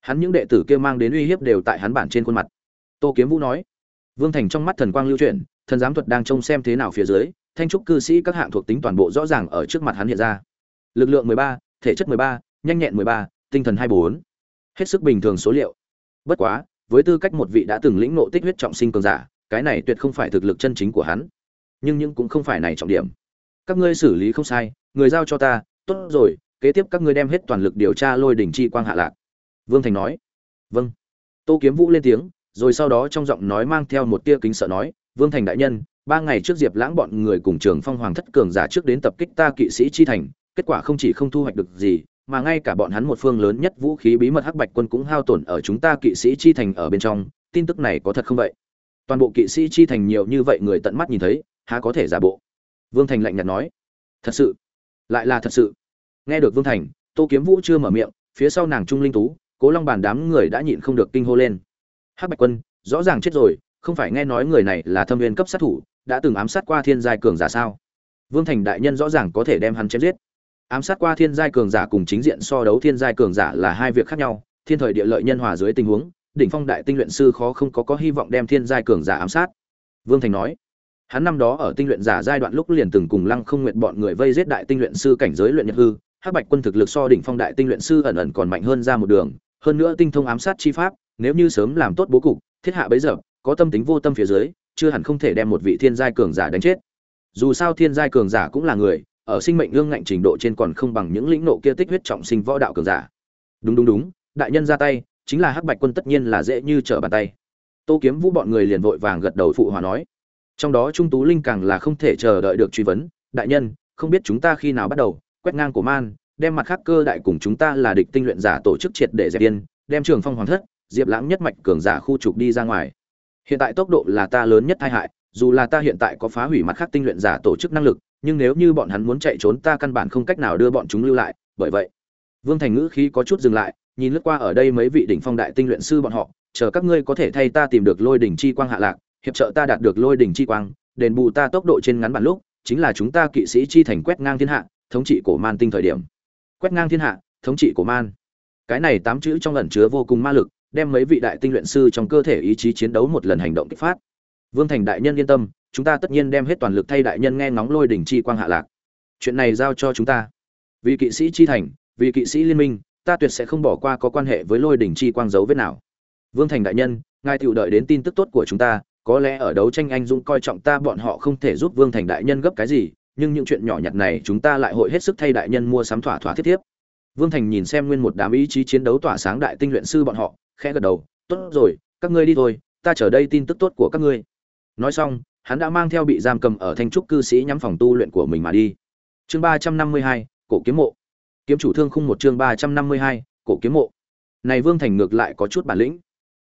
Hắn những đệ tử kia mang đến uy hiếp đều tại hắn bản trên khuôn mặt. Tô kiếm vũ nói. Vương thành trong mắt thần quang lưu chuyển thần giám thuật đang trông xem thế nào phía dưới thanh trúc cư sĩ các hạng thuộc tính toàn bộ rõ ràng ở trước mặt hắn hiện ra. Lực lượng 13, thể chất 13, nhanh nhẹn 13, tinh thần 24. hết sức bình thường số liệu bất quá, với tư cách một vị đã từng lĩnh ngộ tích huyết trọng sinh cường giả, cái này tuyệt không phải thực lực chân chính của hắn. Nhưng những cũng không phải này trọng điểm. Các ngươi xử lý không sai, người giao cho ta, tốt rồi, kế tiếp các ngươi đem hết toàn lực điều tra lôi đỉnh chi quang hạ lạc. Vương thành nói. Vâng. Tô kiếm vũ lên tiếng, rồi sau đó trong giọng nói mang theo một tia kính sợ nói, vương thành đại nhân, ba ngày trước diệp lãng bọn người cùng trường phong hoàng thất cường giả trước đến tập kích ta kỵ sĩ chi thành, kết quả không chỉ không thu hoạch được gì mà ngay cả bọn hắn một phương lớn nhất vũ khí bí mật hắc bạch quân cũng hao tổn ở chúng ta kỵ sĩ chi thành ở bên trong, tin tức này có thật không vậy? Toàn bộ kỵ sĩ chi thành nhiều như vậy người tận mắt nhìn thấy, há có thể giả bộ? Vương thành lạnh nhạt nói. Thật sự? Lại là thật sự? Nghe được vương thành, tô kiếm vũ chưa mở miệng, phía sau nàng trung linh tú, cố long bàn đám người đã nhịn không được kinh hô lên. Hắc bạch quân, rõ ràng chết rồi, không phải nghe nói người này là thâm viên cấp sát thủ, đã từng ám sát qua thiên giai cường giả sao? Vương thành đại nhân rõ ràng có thể đem hắn chém giết ám sát qua thiên giai cường giả cùng chính diện so đấu thiên giai cường giả là hai việc khác nhau, thiên thời địa lợi nhân hòa dưới tình huống, đỉnh phong đại tinh luyện sư khó không có có hy vọng đem thiên giai cường giả ám sát. Vương thành nói, hắn năm đó ở tinh luyện giả giai đoạn lúc liền từng cùng lăng không nguyện bọn người vây giết đại tinh luyện sư cảnh giới luyện nhật hư, hắc bạch quân thực lực so đỉnh phong đại tinh luyện sư ẩn ẩn còn mạnh hơn ra một đường, hơn nữa tinh thông ám sát chi pháp, nếu như sớm làm tốt bố cục, thiết hạ bấy giờ, có tâm tính vô tâm phía dưới, chưa hẳn không thể đem một vị thiên giai cường giả đánh chết. Dù sao thiên giai cường giả cũng là người ở sinh mệnh ương ngạnh trình độ trên còn không bằng những lĩnh nộ kia tích huyết trọng sinh võ đạo cường giả. Đúng đúng đúng, đại nhân ra tay, chính là hắc bạch quân tất nhiên là dễ như trở bàn tay. Tô kiếm vũ bọn người liền vội vàng gật đầu phụ hòa nói. Trong đó trung tú linh càng là không thể chờ đợi được truy vấn, đại nhân, không biết chúng ta khi nào bắt đầu, quét ngang của man, đem mặt khác cơ đại cùng chúng ta là địch tinh luyện giả tổ chức triệt để dẹp yên đem trường phong hoàng thất, diệp lãng nhất mạch cường giả khu trục đi ra ngoài. Hiện tại tốc độ là ta lớn nhất tai hại, dù là ta hiện tại có phá hủy mặt khác tinh luyện giả tổ chức năng lực nhưng nếu như bọn hắn muốn chạy trốn ta căn bản không cách nào đưa bọn chúng lưu lại, bởi vậy, vương thành ngữ khí có chút dừng lại, nhìn lướt qua ở đây mấy vị đỉnh phong đại tinh luyện sư bọn họ, chờ các ngươi có thể thay ta tìm được lôi đỉnh chi quang hạ lạc, hiệp trợ ta đạt được lôi đỉnh chi quang, đền bù ta tốc độ trên ngắn bản lúc, chính là chúng ta kỵ sĩ chi thành quét ngang thiên hạ, thống trị cổ man tinh thời điểm. Quét ngang thiên hạ, thống trị cổ man. Cái này tám chữ trong lần chứa vô cùng ma lực, đem mấy vị đại tinh luyện sư trong cơ thể ý chí chiến đấu một lần hành động kích phát. Vương thành đại nhân yên tâm chúng ta tất nhiên đem hết toàn lực thay đại nhân nghe ngóng lôi đỉnh chi quang hạ lạc. Chuyện này giao cho chúng ta. Vì kỵ sĩ chi thành, vì kỵ sĩ liên minh, ta tuyệt sẽ không bỏ qua có quan hệ với lôi đỉnh chi quang dấu vết nào. Vương thành đại nhân, ngài tiểu đợi đến tin tức tốt của chúng ta, có lẽ ở đấu tranh anh dũng coi trọng ta bọn họ không thể giúp vương thành đại nhân gấp cái gì, nhưng những chuyện nhỏ nhặt này chúng ta lại hội hết sức thay đại nhân mua sắm thỏa thỏa thiết tiếp vương thành nhìn xem nguyên một đám ý chí chiến đấu tỏa sáng đại tinh luyện sư bọn họ, khẽ gật đầu, tốt rồi, các ngươi đi thôi, ta chờ đây tin tức tốt của các ngươi. Nói xong hắn đã mang theo bị giam cầm ở thanh trúc cư sĩ nhắm phòng tu luyện của mình mà đi. Chương ba trăm năm mươi hai, cổ kiếm mộ. Kiếm chủ thương khung một chương ba trăm năm mươi hai, cổ kiếm mộ. Này vương thành ngược lại có chút bản lĩnh.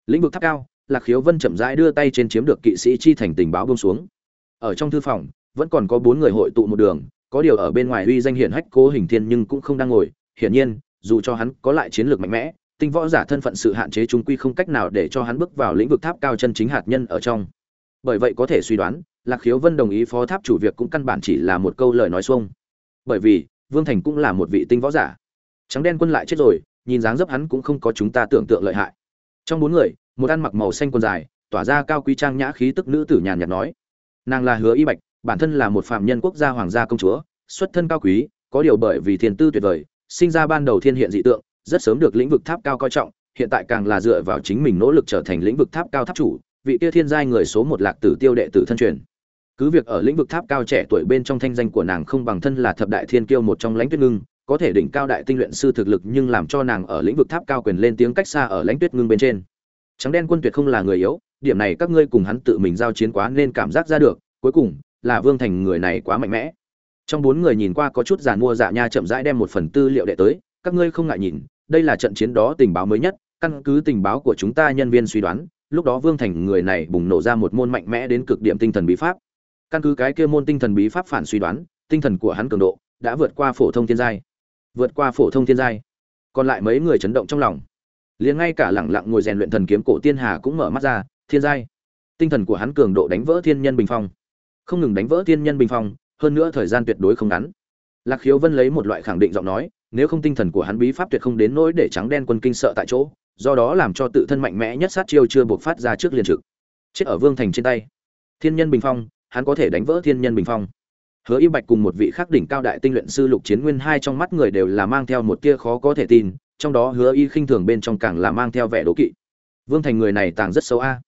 Lĩnh vực tháp cao, lạc khiếu vân chậm rãi đưa tay trên chiếm được kỵ sĩ chi thành tình báo bông xuống. Ở trong thư phòng, vẫn còn có bốn người hội tụ một đường, có điều ở bên ngoài uy danh hiển hách cố hình thiên nhưng cũng không đang ngồi. Hiển nhiên, dù cho hắn có lại chiến lược mạnh mẽ, tinh võ giả thân phận sự hạn chế chúng quy không cách nào để cho hắn bước vào lĩnh vực tháp cao chân chính hạt nhân ở trong bởi vậy có thể suy đoán, lạc khiếu vân đồng ý phó tháp chủ việc cũng căn bản chỉ là một câu lời nói xuông. Bởi vì, vương thành cũng là một vị tinh võ giả. Trắng đen quân lại chết rồi, nhìn dáng dấp hắn cũng không có chúng ta tưởng tượng lợi hại. Trong bốn người, một ăn mặc màu xanh quần dài, tỏa ra cao quý trang nhã khí tức nữ tử nhàn nhạt nói. Nàng là hứa y bạch, bản thân là một phạm nhân quốc gia hoàng gia công chúa, xuất thân cao quý, có điều bởi vì thiền tư tuyệt vời, sinh ra ban đầu thiên hiện dị tượng, rất sớm được lĩnh vực tháp cao coi trọng, hiện tại càng là dựa vào chính mình nỗ lực trở thành lĩnh vực tháp cao tháp chủ vị kia thiên giai người số một lạc tử tiêu đệ tử thân truyền. Cứ việc ở lĩnh vực tháp cao trẻ tuổi bên trong thanh danh của nàng không bằng thân là thập đại thiên kiêu một trong lãnh tuyết ngưng, có thể đỉnh cao đại tinh luyện sư thực lực nhưng làm cho nàng ở lĩnh vực tháp cao quyền lên tiếng cách xa ở lãnh tuyết ngưng bên trên. Trắng đen quân tuyệt không là người yếu, điểm này các ngươi cùng hắn tự mình giao chiến quá nên cảm giác ra được, cuối cùng là vương thành người này quá mạnh mẽ. Trong bốn người nhìn qua có chút giàn mua dạ nha chậm rãi đem một phần tư liệu đệ tới, các ngươi không ngại nhìn, đây là trận chiến đó tình báo mới nhất, căn cứ tình báo của chúng ta nhân viên suy đoán lúc đó vương thành người này bùng nổ ra một môn mạnh mẽ đến cực điểm tinh thần bí pháp. Căn cứ cái kia môn tinh thần bí pháp phản suy đoán, tinh thần của hắn cường độ đã vượt qua phổ thông thiên giai. Vượt qua phổ thông thiên giai. Còn lại mấy người chấn động trong lòng. Liền ngay cả lẳng lặng ngồi rèn luyện thần kiếm cổ tiên hà cũng mở mắt ra, thiên giai. Tinh thần của hắn cường độ đánh vỡ thiên nhân bình phong. Không ngừng đánh vỡ thiên nhân bình phong, hơn nữa thời gian tuyệt đối không ngắn. Lạc khiếu vân lấy một loại khẳng định giọng nói, nếu không tinh thần của hắn bí pháp tuyệt không đến nỗi để trắng đen quân kinh sợ tại chỗ do đó làm cho tự thân mạnh mẽ nhất sát chiêu chưa buộc phát ra trước liền trực. Chết ở vương thành trên tay. Thiên nhân bình phong, hắn có thể đánh vỡ thiên nhân bình phong. Hứa y bạch cùng một vị khắc đỉnh cao đại tinh luyện sư lục chiến nguyên hai trong mắt người đều là mang theo một tia khó có thể tin, trong đó hứa y khinh thường bên trong càng là mang theo vẻ đố kỵ. Vương thành người này tàng rất xấu a.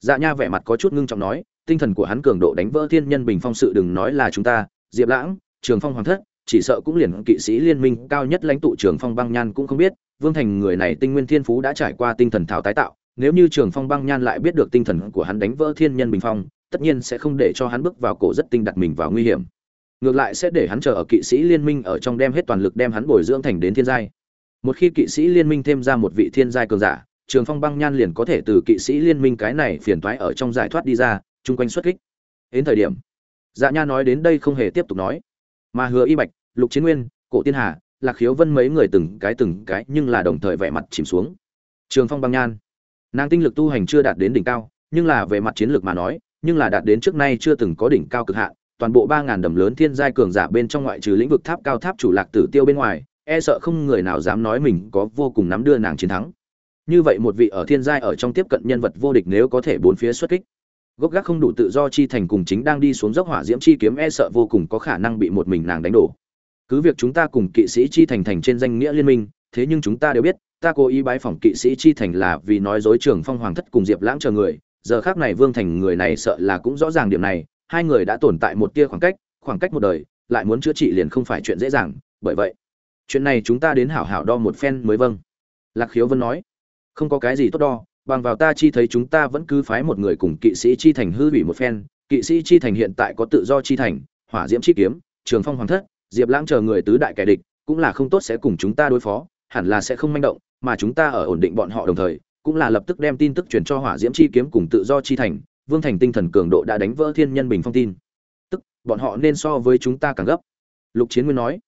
Dạ nha vẻ mặt có chút ngưng trọng nói, tinh thần của hắn cường độ đánh vỡ thiên nhân bình phong sự đừng nói là chúng ta, diệp lãng, trường phong hoàng thất, chỉ sợ cũng liền kỵ sĩ liên minh, cao nhất lãnh tụ trường phong băng nhan cũng không biết vương thành người này tinh nguyên thiên phú đã trải qua tinh thần thảo tái tạo, nếu như trường phong băng nhan lại biết được tinh thần của hắn đánh vỡ thiên nhân bình phong, tất nhiên sẽ không để cho hắn bước vào cổ rất tinh đặt mình vào nguy hiểm. Ngược lại sẽ để hắn chờ ở kỵ sĩ liên minh ở trong đem hết toàn lực đem hắn bồi dưỡng thành đến thiên giai. Một khi kỵ sĩ liên minh thêm ra một vị thiên giai cường giả, trường phong băng nhan liền có thể từ kỵ sĩ liên minh cái này phiền toái ở trong giải thoát đi ra, chung quanh xuất kích. Đến thời điểm dạ nha nói đến đây không hề tiếp tục nói. Mà hứa y bạch, lục chiến nguyên, cổ tiên hà lạc khiếu vân mấy người từng cái từng cái nhưng là đồng thời vẻ mặt chìm xuống. Trường phong băng nhan. Nàng tinh lực tu hành chưa đạt đến đỉnh cao, nhưng là về mặt chiến lược mà nói, nhưng là đạt đến trước nay chưa từng có đỉnh cao cực hạn, toàn bộ ba ngàn đầm lớn thiên giai cường giả bên trong ngoại trừ lĩnh vực tháp cao tháp chủ lạc tử tiêu bên ngoài e sợ không người nào dám nói mình có vô cùng nắm đưa nàng chiến thắng. Như vậy một vị ở thiên giai ở trong tiếp cận nhân vật vô địch nếu có thể bốn phía xuất kích, gốc gác không đủ tự do chi thành cùng chính đang đi xuống dốc hỏa diễm chi kiếm e sợ vô cùng có khả năng bị một mình nàng đánh đổ cứ việc chúng ta cùng kỵ sĩ chi thành thành trên danh nghĩa liên minh, thế nhưng chúng ta đều biết, ta cố ý bái phỏng kỵ sĩ chi thành là vì nói dối trưởng phong hoàng thất cùng diệp lãng chờ người, giờ khác này vương thành người này sợ là cũng rõ ràng điểm này, hai người đã tồn tại một tia khoảng cách khoảng cách một đời, lại muốn chữa trị liền không phải chuyện dễ dàng, bởi vậy, chuyện này chúng ta đến hảo hảo đo một phen mới vâng. Lạc khiếu vân nói, không có cái gì tốt đo, bằng vào ta chi thấy chúng ta vẫn cứ phái một người cùng kỵ sĩ chi thành hư hủy một phen, kỵ sĩ chi thành hiện tại có tự do chi thành, hỏa diễm chi kiếm, trường phong hoàng thất diệp lãng chờ người tứ đại kẻ địch, cũng là không tốt sẽ cùng chúng ta đối phó, hẳn là sẽ không manh động, mà chúng ta ở ổn định bọn họ đồng thời, cũng là lập tức đem tin tức truyền cho hỏa diễm chi kiếm cùng tự do chi thành, vương thành tinh thần cường độ đã đánh vỡ thiên nhân bình phong tin. Tức, bọn họ nên so với chúng ta càng gấp. Lục chiến nguyên nói,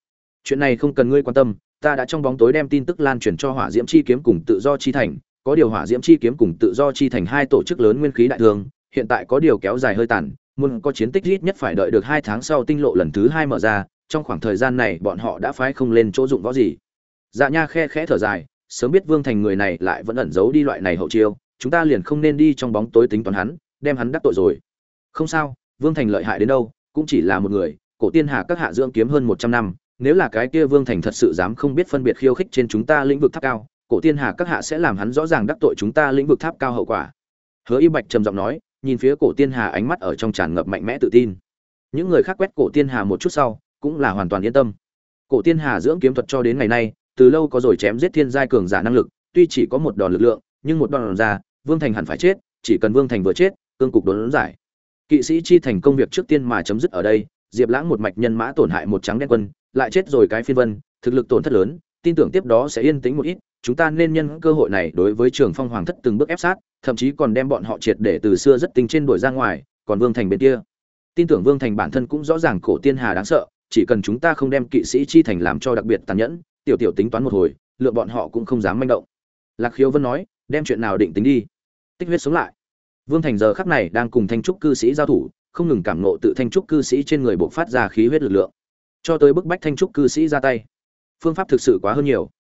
chuyện này không cần ngươi quan tâm, ta đã trong bóng tối đem tin tức lan truyền cho hỏa diễm chi kiếm cùng tự do chi thành, có điều hỏa diễm chi kiếm cùng tự do chi thành hai tổ chức lớn nguyên khí đại thương hiện tại có điều kéo dài hơi tàn, muốn có chiến tích ít nhất phải đợi được hai tháng sau tinh lộ lần thứ hai mở ra trong khoảng thời gian này bọn họ đã phái không lên chỗ dụng võ gì. Dạ nha khe khẽ thở dài, sớm biết vương thành người này lại vẫn ẩn giấu đi loại này hậu chiêu, chúng ta liền không nên đi trong bóng tối tính toán hắn, đem hắn đắc tội rồi. Không sao, vương thành lợi hại đến đâu, cũng chỉ là một người, cổ tiên hà các hạ dưỡng kiếm hơn một trăm năm, nếu là cái kia vương thành thật sự dám không biết phân biệt khiêu khích trên chúng ta lĩnh vực tháp cao, cổ tiên hà các hạ sẽ làm hắn rõ ràng đắc tội chúng ta lĩnh vực tháp cao hậu quả. Hứa y bạch trầm giọng nói, nhìn phía cổ tiên hà ánh mắt ở trong tràn ngập mạnh mẽ tự tin. Những người khác quét cổ tiên hà một chút sau cũng là hoàn toàn yên tâm. Cổ tiên hà dưỡng kiếm thuật cho đến ngày nay, từ lâu có rồi chém giết thiên giai cường giả năng lực, tuy chỉ có một đòn lực lượng, nhưng một đòn ra, vương thành hẳn phải chết, chỉ cần vương thành vừa chết, cương cục đốn giải. Kỵ sĩ chi thành công việc trước tiên mà chấm dứt ở đây, diệp lãng một mạch nhân mã tổn hại một trắng đen quân, lại chết rồi cái phiên vân, thực lực tổn thất lớn, tin tưởng tiếp đó sẽ yên tĩnh một ít, chúng ta nên nhân cơ hội này đối với trường phong hoàng thất từng bước ép sát, thậm chí còn đem bọn họ triệt để từ xưa rất tinh trên đuổi ra ngoài, còn vương thành bên kia. Tin tưởng vương thành bản thân cũng rõ ràng cổ tiên hà đáng sợ chỉ cần chúng ta không đem kỵ sĩ chi thành làm cho đặc biệt tàn nhẫn, tiểu tiểu tính toán một hồi, lượng bọn họ cũng không dám manh động. Lạc khiếu vân nói, đem chuyện nào định tính đi? Tích huyết sống lại. Vương thành giờ khắc này đang cùng thanh trúc cư sĩ giao thủ, không ngừng cảm nộ tự thanh trúc cư sĩ trên người buộc phát ra khí huyết lực lượng. Cho tới bức bách thanh trúc cư sĩ ra tay. Phương pháp thực sự quá hơn nhiều.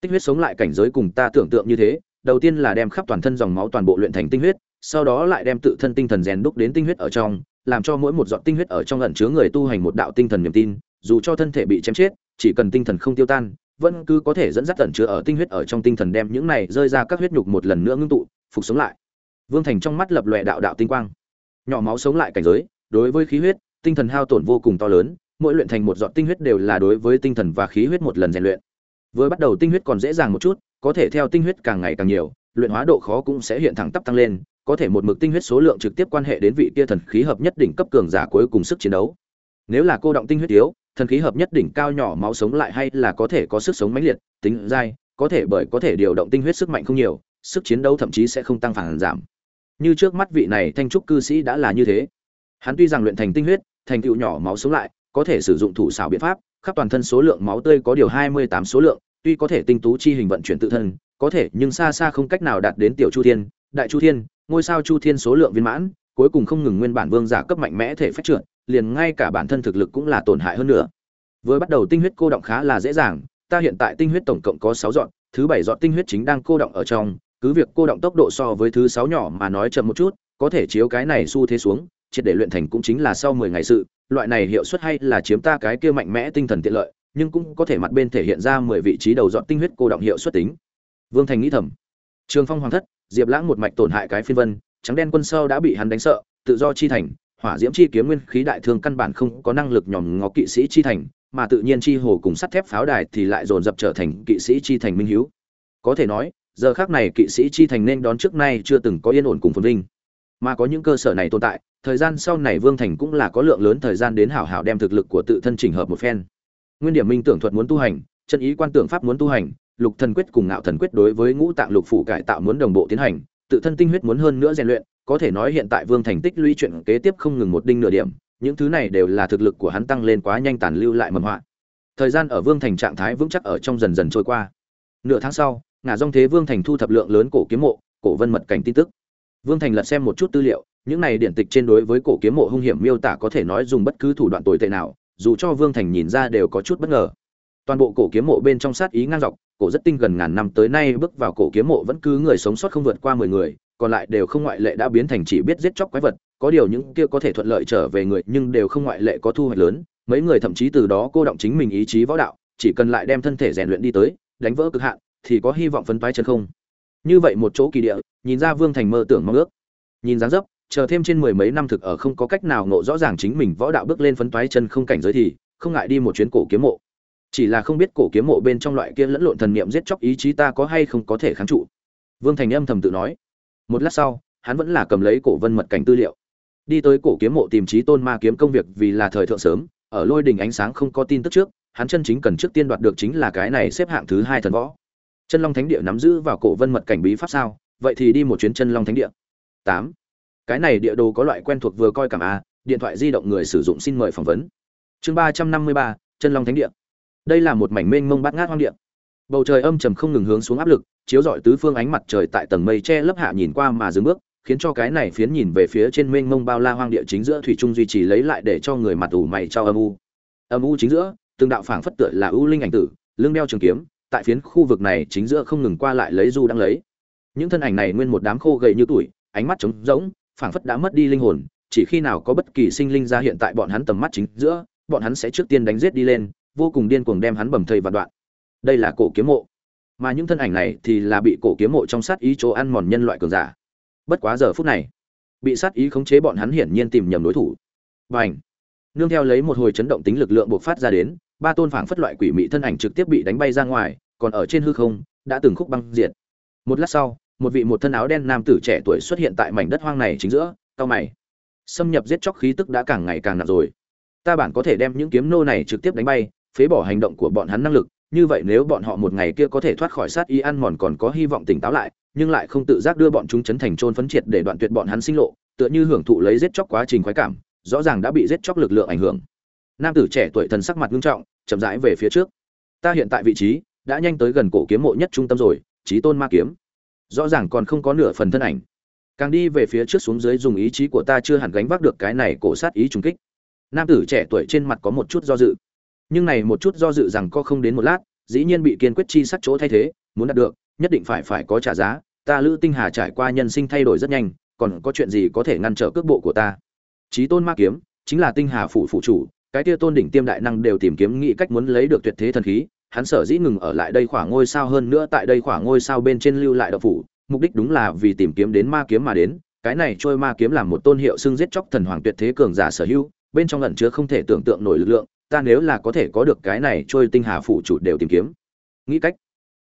Tích huyết sống lại cảnh giới cùng ta tưởng tượng như thế, đầu tiên là đem khắp toàn thân dòng máu toàn bộ luyện thành tinh huyết, sau đó lại đem tự thân tinh thần rèn đúc đến tinh huyết ở trong làm cho mỗi một giọt tinh huyết ở trong ẩn chứa người tu hành một đạo tinh thần niềm tin, dù cho thân thể bị chém chết, chỉ cần tinh thần không tiêu tan, vẫn cứ có thể dẫn dắt ẩn chứa ở tinh huyết ở trong tinh thần đem những này rơi ra các huyết nhục một lần nữa ngưng tụ, phục sống lại. Vương thành trong mắt lập lòe đạo đạo tinh quang. Nhỏ máu sống lại cảnh giới, đối với khí huyết, tinh thần hao tổn vô cùng to lớn, mỗi luyện thành một giọt tinh huyết đều là đối với tinh thần và khí huyết một lần rèn luyện. Với bắt đầu tinh huyết còn dễ dàng một chút, có thể theo tinh huyết càng ngày càng nhiều, luyện hóa độ khó cũng sẽ hiện thẳng tắp tăng lên có thể một mực tinh huyết số lượng trực tiếp quan hệ đến vị kia thần khí hợp nhất đỉnh cấp cường giả cuối cùng sức chiến đấu. Nếu là cô động tinh huyết yếu thần khí hợp nhất đỉnh cao nhỏ máu sống lại hay là có thể có sức sống mãnh liệt, tính dai, có thể bởi có thể điều động tinh huyết sức mạnh không nhiều, sức chiến đấu thậm chí sẽ không tăng phản giảm. Như trước mắt vị này thanh trúc cư sĩ đã là như thế. Hắn tuy rằng luyện thành tinh huyết, thành tựu nhỏ máu sống lại, có thể sử dụng thủ xảo biện pháp, khắp toàn thân số lượng máu tươi có điều hai mươi tám số lượng, tuy có thể tinh tú chi hình vận chuyển tự thân, có thể nhưng xa xa không cách nào đạt đến tiểu chu thiên, đại chu thiên ngôi sao chu thiên số lượng viên mãn, cuối cùng không ngừng nguyên bản vương giả cấp mạnh mẽ thể phách trượt, liền ngay cả bản thân thực lực cũng là tổn hại hơn nữa. Với bắt đầu tinh huyết cô động khá là dễ dàng, ta hiện tại tinh huyết tổng cộng có sáu dọn, thứ bảy dọn tinh huyết chính đang cô động ở trong, cứ việc cô động tốc độ so với thứ sáu nhỏ mà nói chậm một chút, có thể chiếu cái này xu thế xuống, triệt để luyện thành cũng chính là sau mười ngày sự, loại này hiệu suất hay là chiếm ta cái kia mạnh mẽ tinh thần tiện lợi, nhưng cũng có thể mặt bên thể hiện ra mười vị trí đầu dọn tinh huyết cô động hiệu suất tính. Vương thành nghĩ thầm. Trường phong hoàng thất diệp lãng một mạch tổn hại cái phiên vân, trắng đen quân sâu đã bị hắn đánh sợ, tự do chi thành, hỏa diễm chi kiếm nguyên khí đại thương căn bản không có năng lực nhòm ngó kỵ sĩ chi thành, mà tự nhiên chi hồ cùng sắt thép pháo đài thì lại dồn dập trở thành kỵ sĩ chi thành minh hiếu có thể nói, giờ khác này kỵ sĩ chi thành nên đón trước nay chưa từng có yên ổn cùng phồn vinh. Mà có những cơ sở này tồn tại, thời gian sau này vương thành cũng là có lượng lớn thời gian đến hảo hảo đem thực lực của tự thân chỉnh hợp một phen. Nguyên điểm minh tưởng thuật muốn tu hành, chân ý quan tưởng pháp muốn tu hành lục thần quyết cùng ngạo thần quyết đối với ngũ tạng lục phủ cải tạo muốn đồng bộ tiến hành, tự thân tinh huyết muốn hơn nữa rèn luyện, có thể nói hiện tại vương thành tích lũy chuyện kế tiếp không ngừng một đinh nửa điểm, những thứ này đều là thực lực của hắn tăng lên quá nhanh tàn lưu lại mầm họa. Thời gian ở vương thành trạng thái vững chắc ở trong dần dần trôi qua. Nửa tháng sau, ngả dòng thế vương thành thu thập lượng lớn cổ kiếm mộ, cổ vân mật cảnh tin tức. Vương thành lật xem một chút tư liệu, những này điển tịch trên đối với cổ kiếm mộ hung hiểm miêu tả có thể nói dùng bất cứ thủ đoạn tồi tệ nào, dù cho vương thành nhìn ra đều có chút bất ngờ. Toàn bộ cổ kiếm mộ bên trong sát ý ngang dọc cổ rất tinh gần ngàn năm tới nay, bước vào cổ kiếm mộ vẫn cứ người sống sót không vượt qua mười người, còn lại đều không ngoại lệ đã biến thành chỉ biết giết chóc quái vật, có điều những kia có thể thuận lợi trở về người nhưng đều không ngoại lệ có thu hoạch lớn. Mấy người thậm chí từ đó cô động chính mình ý chí võ đạo, chỉ cần lại đem thân thể rèn luyện đi tới, đánh vỡ cực hạn, thì có hy vọng phấn phái chân không. Như vậy một chỗ kỳ địa, nhìn ra vương thành mơ tưởng mong ước. Nhìn dáng dấp, chờ thêm trên mười mấy năm thực ở không có cách nào ngộ rõ ràng chính mình võ đạo bước lên phấn phái chân không cảnh giới thì, không ngại đi một chuyến cổ kiếm mộ chỉ là không biết cổ kiếm mộ bên trong loại kia lẫn lộn thần niệm giết chóc ý chí ta có hay không có thể kháng trụ. Vương thành âm thầm tự nói. Một lát sau, hắn vẫn là cầm lấy cổ vân mật cảnh tư liệu. Đi tới cổ kiếm mộ tìm trí tôn ma kiếm công việc vì là thời thượng sớm, ở lôi đình ánh sáng không có tin tức trước, hắn chân chính cần trước tiên đoạt được chính là cái này xếp hạng thứ hai thần võ. Chân long thánh địa nắm giữ vào cổ vân mật cảnh bí pháp sao? Vậy thì đi một chuyến chân long thánh địa. Tám. Cái này địa đồ có loại quen thuộc vừa coi cảm a, điện thoại di động người sử dụng xin mời phỏng vấn. Chương ba trăm năm mươi ba, chân long thánh địa đây là một mảnh mênh mông bát ngát hoang địa. Bầu trời âm trầm không ngừng hướng xuống áp lực, chiếu rọi tứ phương ánh mặt trời tại tầng mây che lấp hạ nhìn qua mà dừng bước, khiến cho cái này phiến nhìn về phía trên mênh mông bao la hoang địa chính giữa thủy trung duy trì lấy lại để cho người mặt ủ mày cho âm u. Âm u chính giữa, từng đạo phảng phất tựa là ưu linh ảnh tử, lưng đeo trường kiếm, tại phiến khu vực này chính giữa không ngừng qua lại lấy du đang lấy. Những thân ảnh này nguyên một đám khô gầy như tuổi, ánh mắt trống rỗng, phảng phất đã mất đi linh hồn, chỉ khi nào có bất kỳ sinh linh ra hiện tại bọn hắn tầm mắt chính giữa, bọn hắn sẽ trước tiên đánh giết đi lên vô cùng điên cuồng đem hắn bầm thây vạn đoạn. Đây là cổ kiếm mộ. Mà những thân ảnh này thì là bị cổ kiếm mộ trong sát ý chỗ ăn mòn nhân loại cường giả. Bất quá giờ phút này, bị sát ý khống chế bọn hắn hiển nhiên tìm nhầm đối thủ. Và nương theo lấy một hồi chấn động tính lực lượng buộc phát ra đến, ba tôn phảng phất loại quỷ mị thân ảnh trực tiếp bị đánh bay ra ngoài, còn ở trên hư không, đã từng khúc băng diệt. Một lát sau, một vị một thân áo đen nam tử trẻ tuổi xuất hiện tại mảnh đất hoang này chính giữa, cao mày. Xâm nhập giết chóc khí tức đã càng ngày càng nặng rồi. Ta bản có thể đem những kiếm nô này trực tiếp đánh bay phế bỏ hành động của bọn hắn năng lực, như vậy nếu bọn họ một ngày kia có thể thoát khỏi sát y ăn mòn còn có hy vọng tỉnh táo lại, nhưng lại không tự giác đưa bọn chúng chấn thành trôn phấn triệt để đoạn tuyệt bọn hắn sinh lộ, tựa như hưởng thụ lấy giết chóc quá trình khoái cảm, rõ ràng đã bị giết chóc lực lượng ảnh hưởng. Nam tử trẻ tuổi thần sắc mặt nghiêm trọng, chậm rãi về phía trước. Ta hiện tại vị trí đã nhanh tới gần cổ kiếm mộ nhất trung tâm rồi trí tôn ma kiếm. Rõ ràng còn không có nửa phần thân ảnh. Càng đi về phía trước xuống dưới dùng ý chí của ta chưa hẳn gánh vác được cái này cổ sát ý trùng kích. Nam tử trẻ tuổi trên mặt có một chút do dự nhưng này một chút do dự rằng có không đến một lát, dĩ nhiên bị kiên quyết chi sắc chỗ thay thế, muốn đạt được, nhất định phải phải có trả giá, ta lữ tinh hà trải qua nhân sinh thay đổi rất nhanh, còn có chuyện gì có thể ngăn trở cước bộ của ta? Trí tôn ma kiếm, chính là tinh hà phủ phụ chủ, cái tia tôn đỉnh tiêm đại năng đều tìm kiếm nghĩ cách muốn lấy được tuyệt thế thần khí, hắn sở dĩ ngừng ở lại đây khoảng ngôi sao hơn nữa tại đây khoảng ngôi sao bên trên lưu lại độc phủ, mục đích đúng là vì tìm kiếm đến ma kiếm mà đến, cái này trôi ma kiếm làm một tôn hiệu xưng giết chóc thần hoàng tuyệt thế cường giả sở hữu, bên trong ẩn chứa không thể tưởng tượng nổi lực lượng ta nếu là có thể có được cái này trôi tinh hà phủ chủ đều tìm kiếm. Nghĩ cách,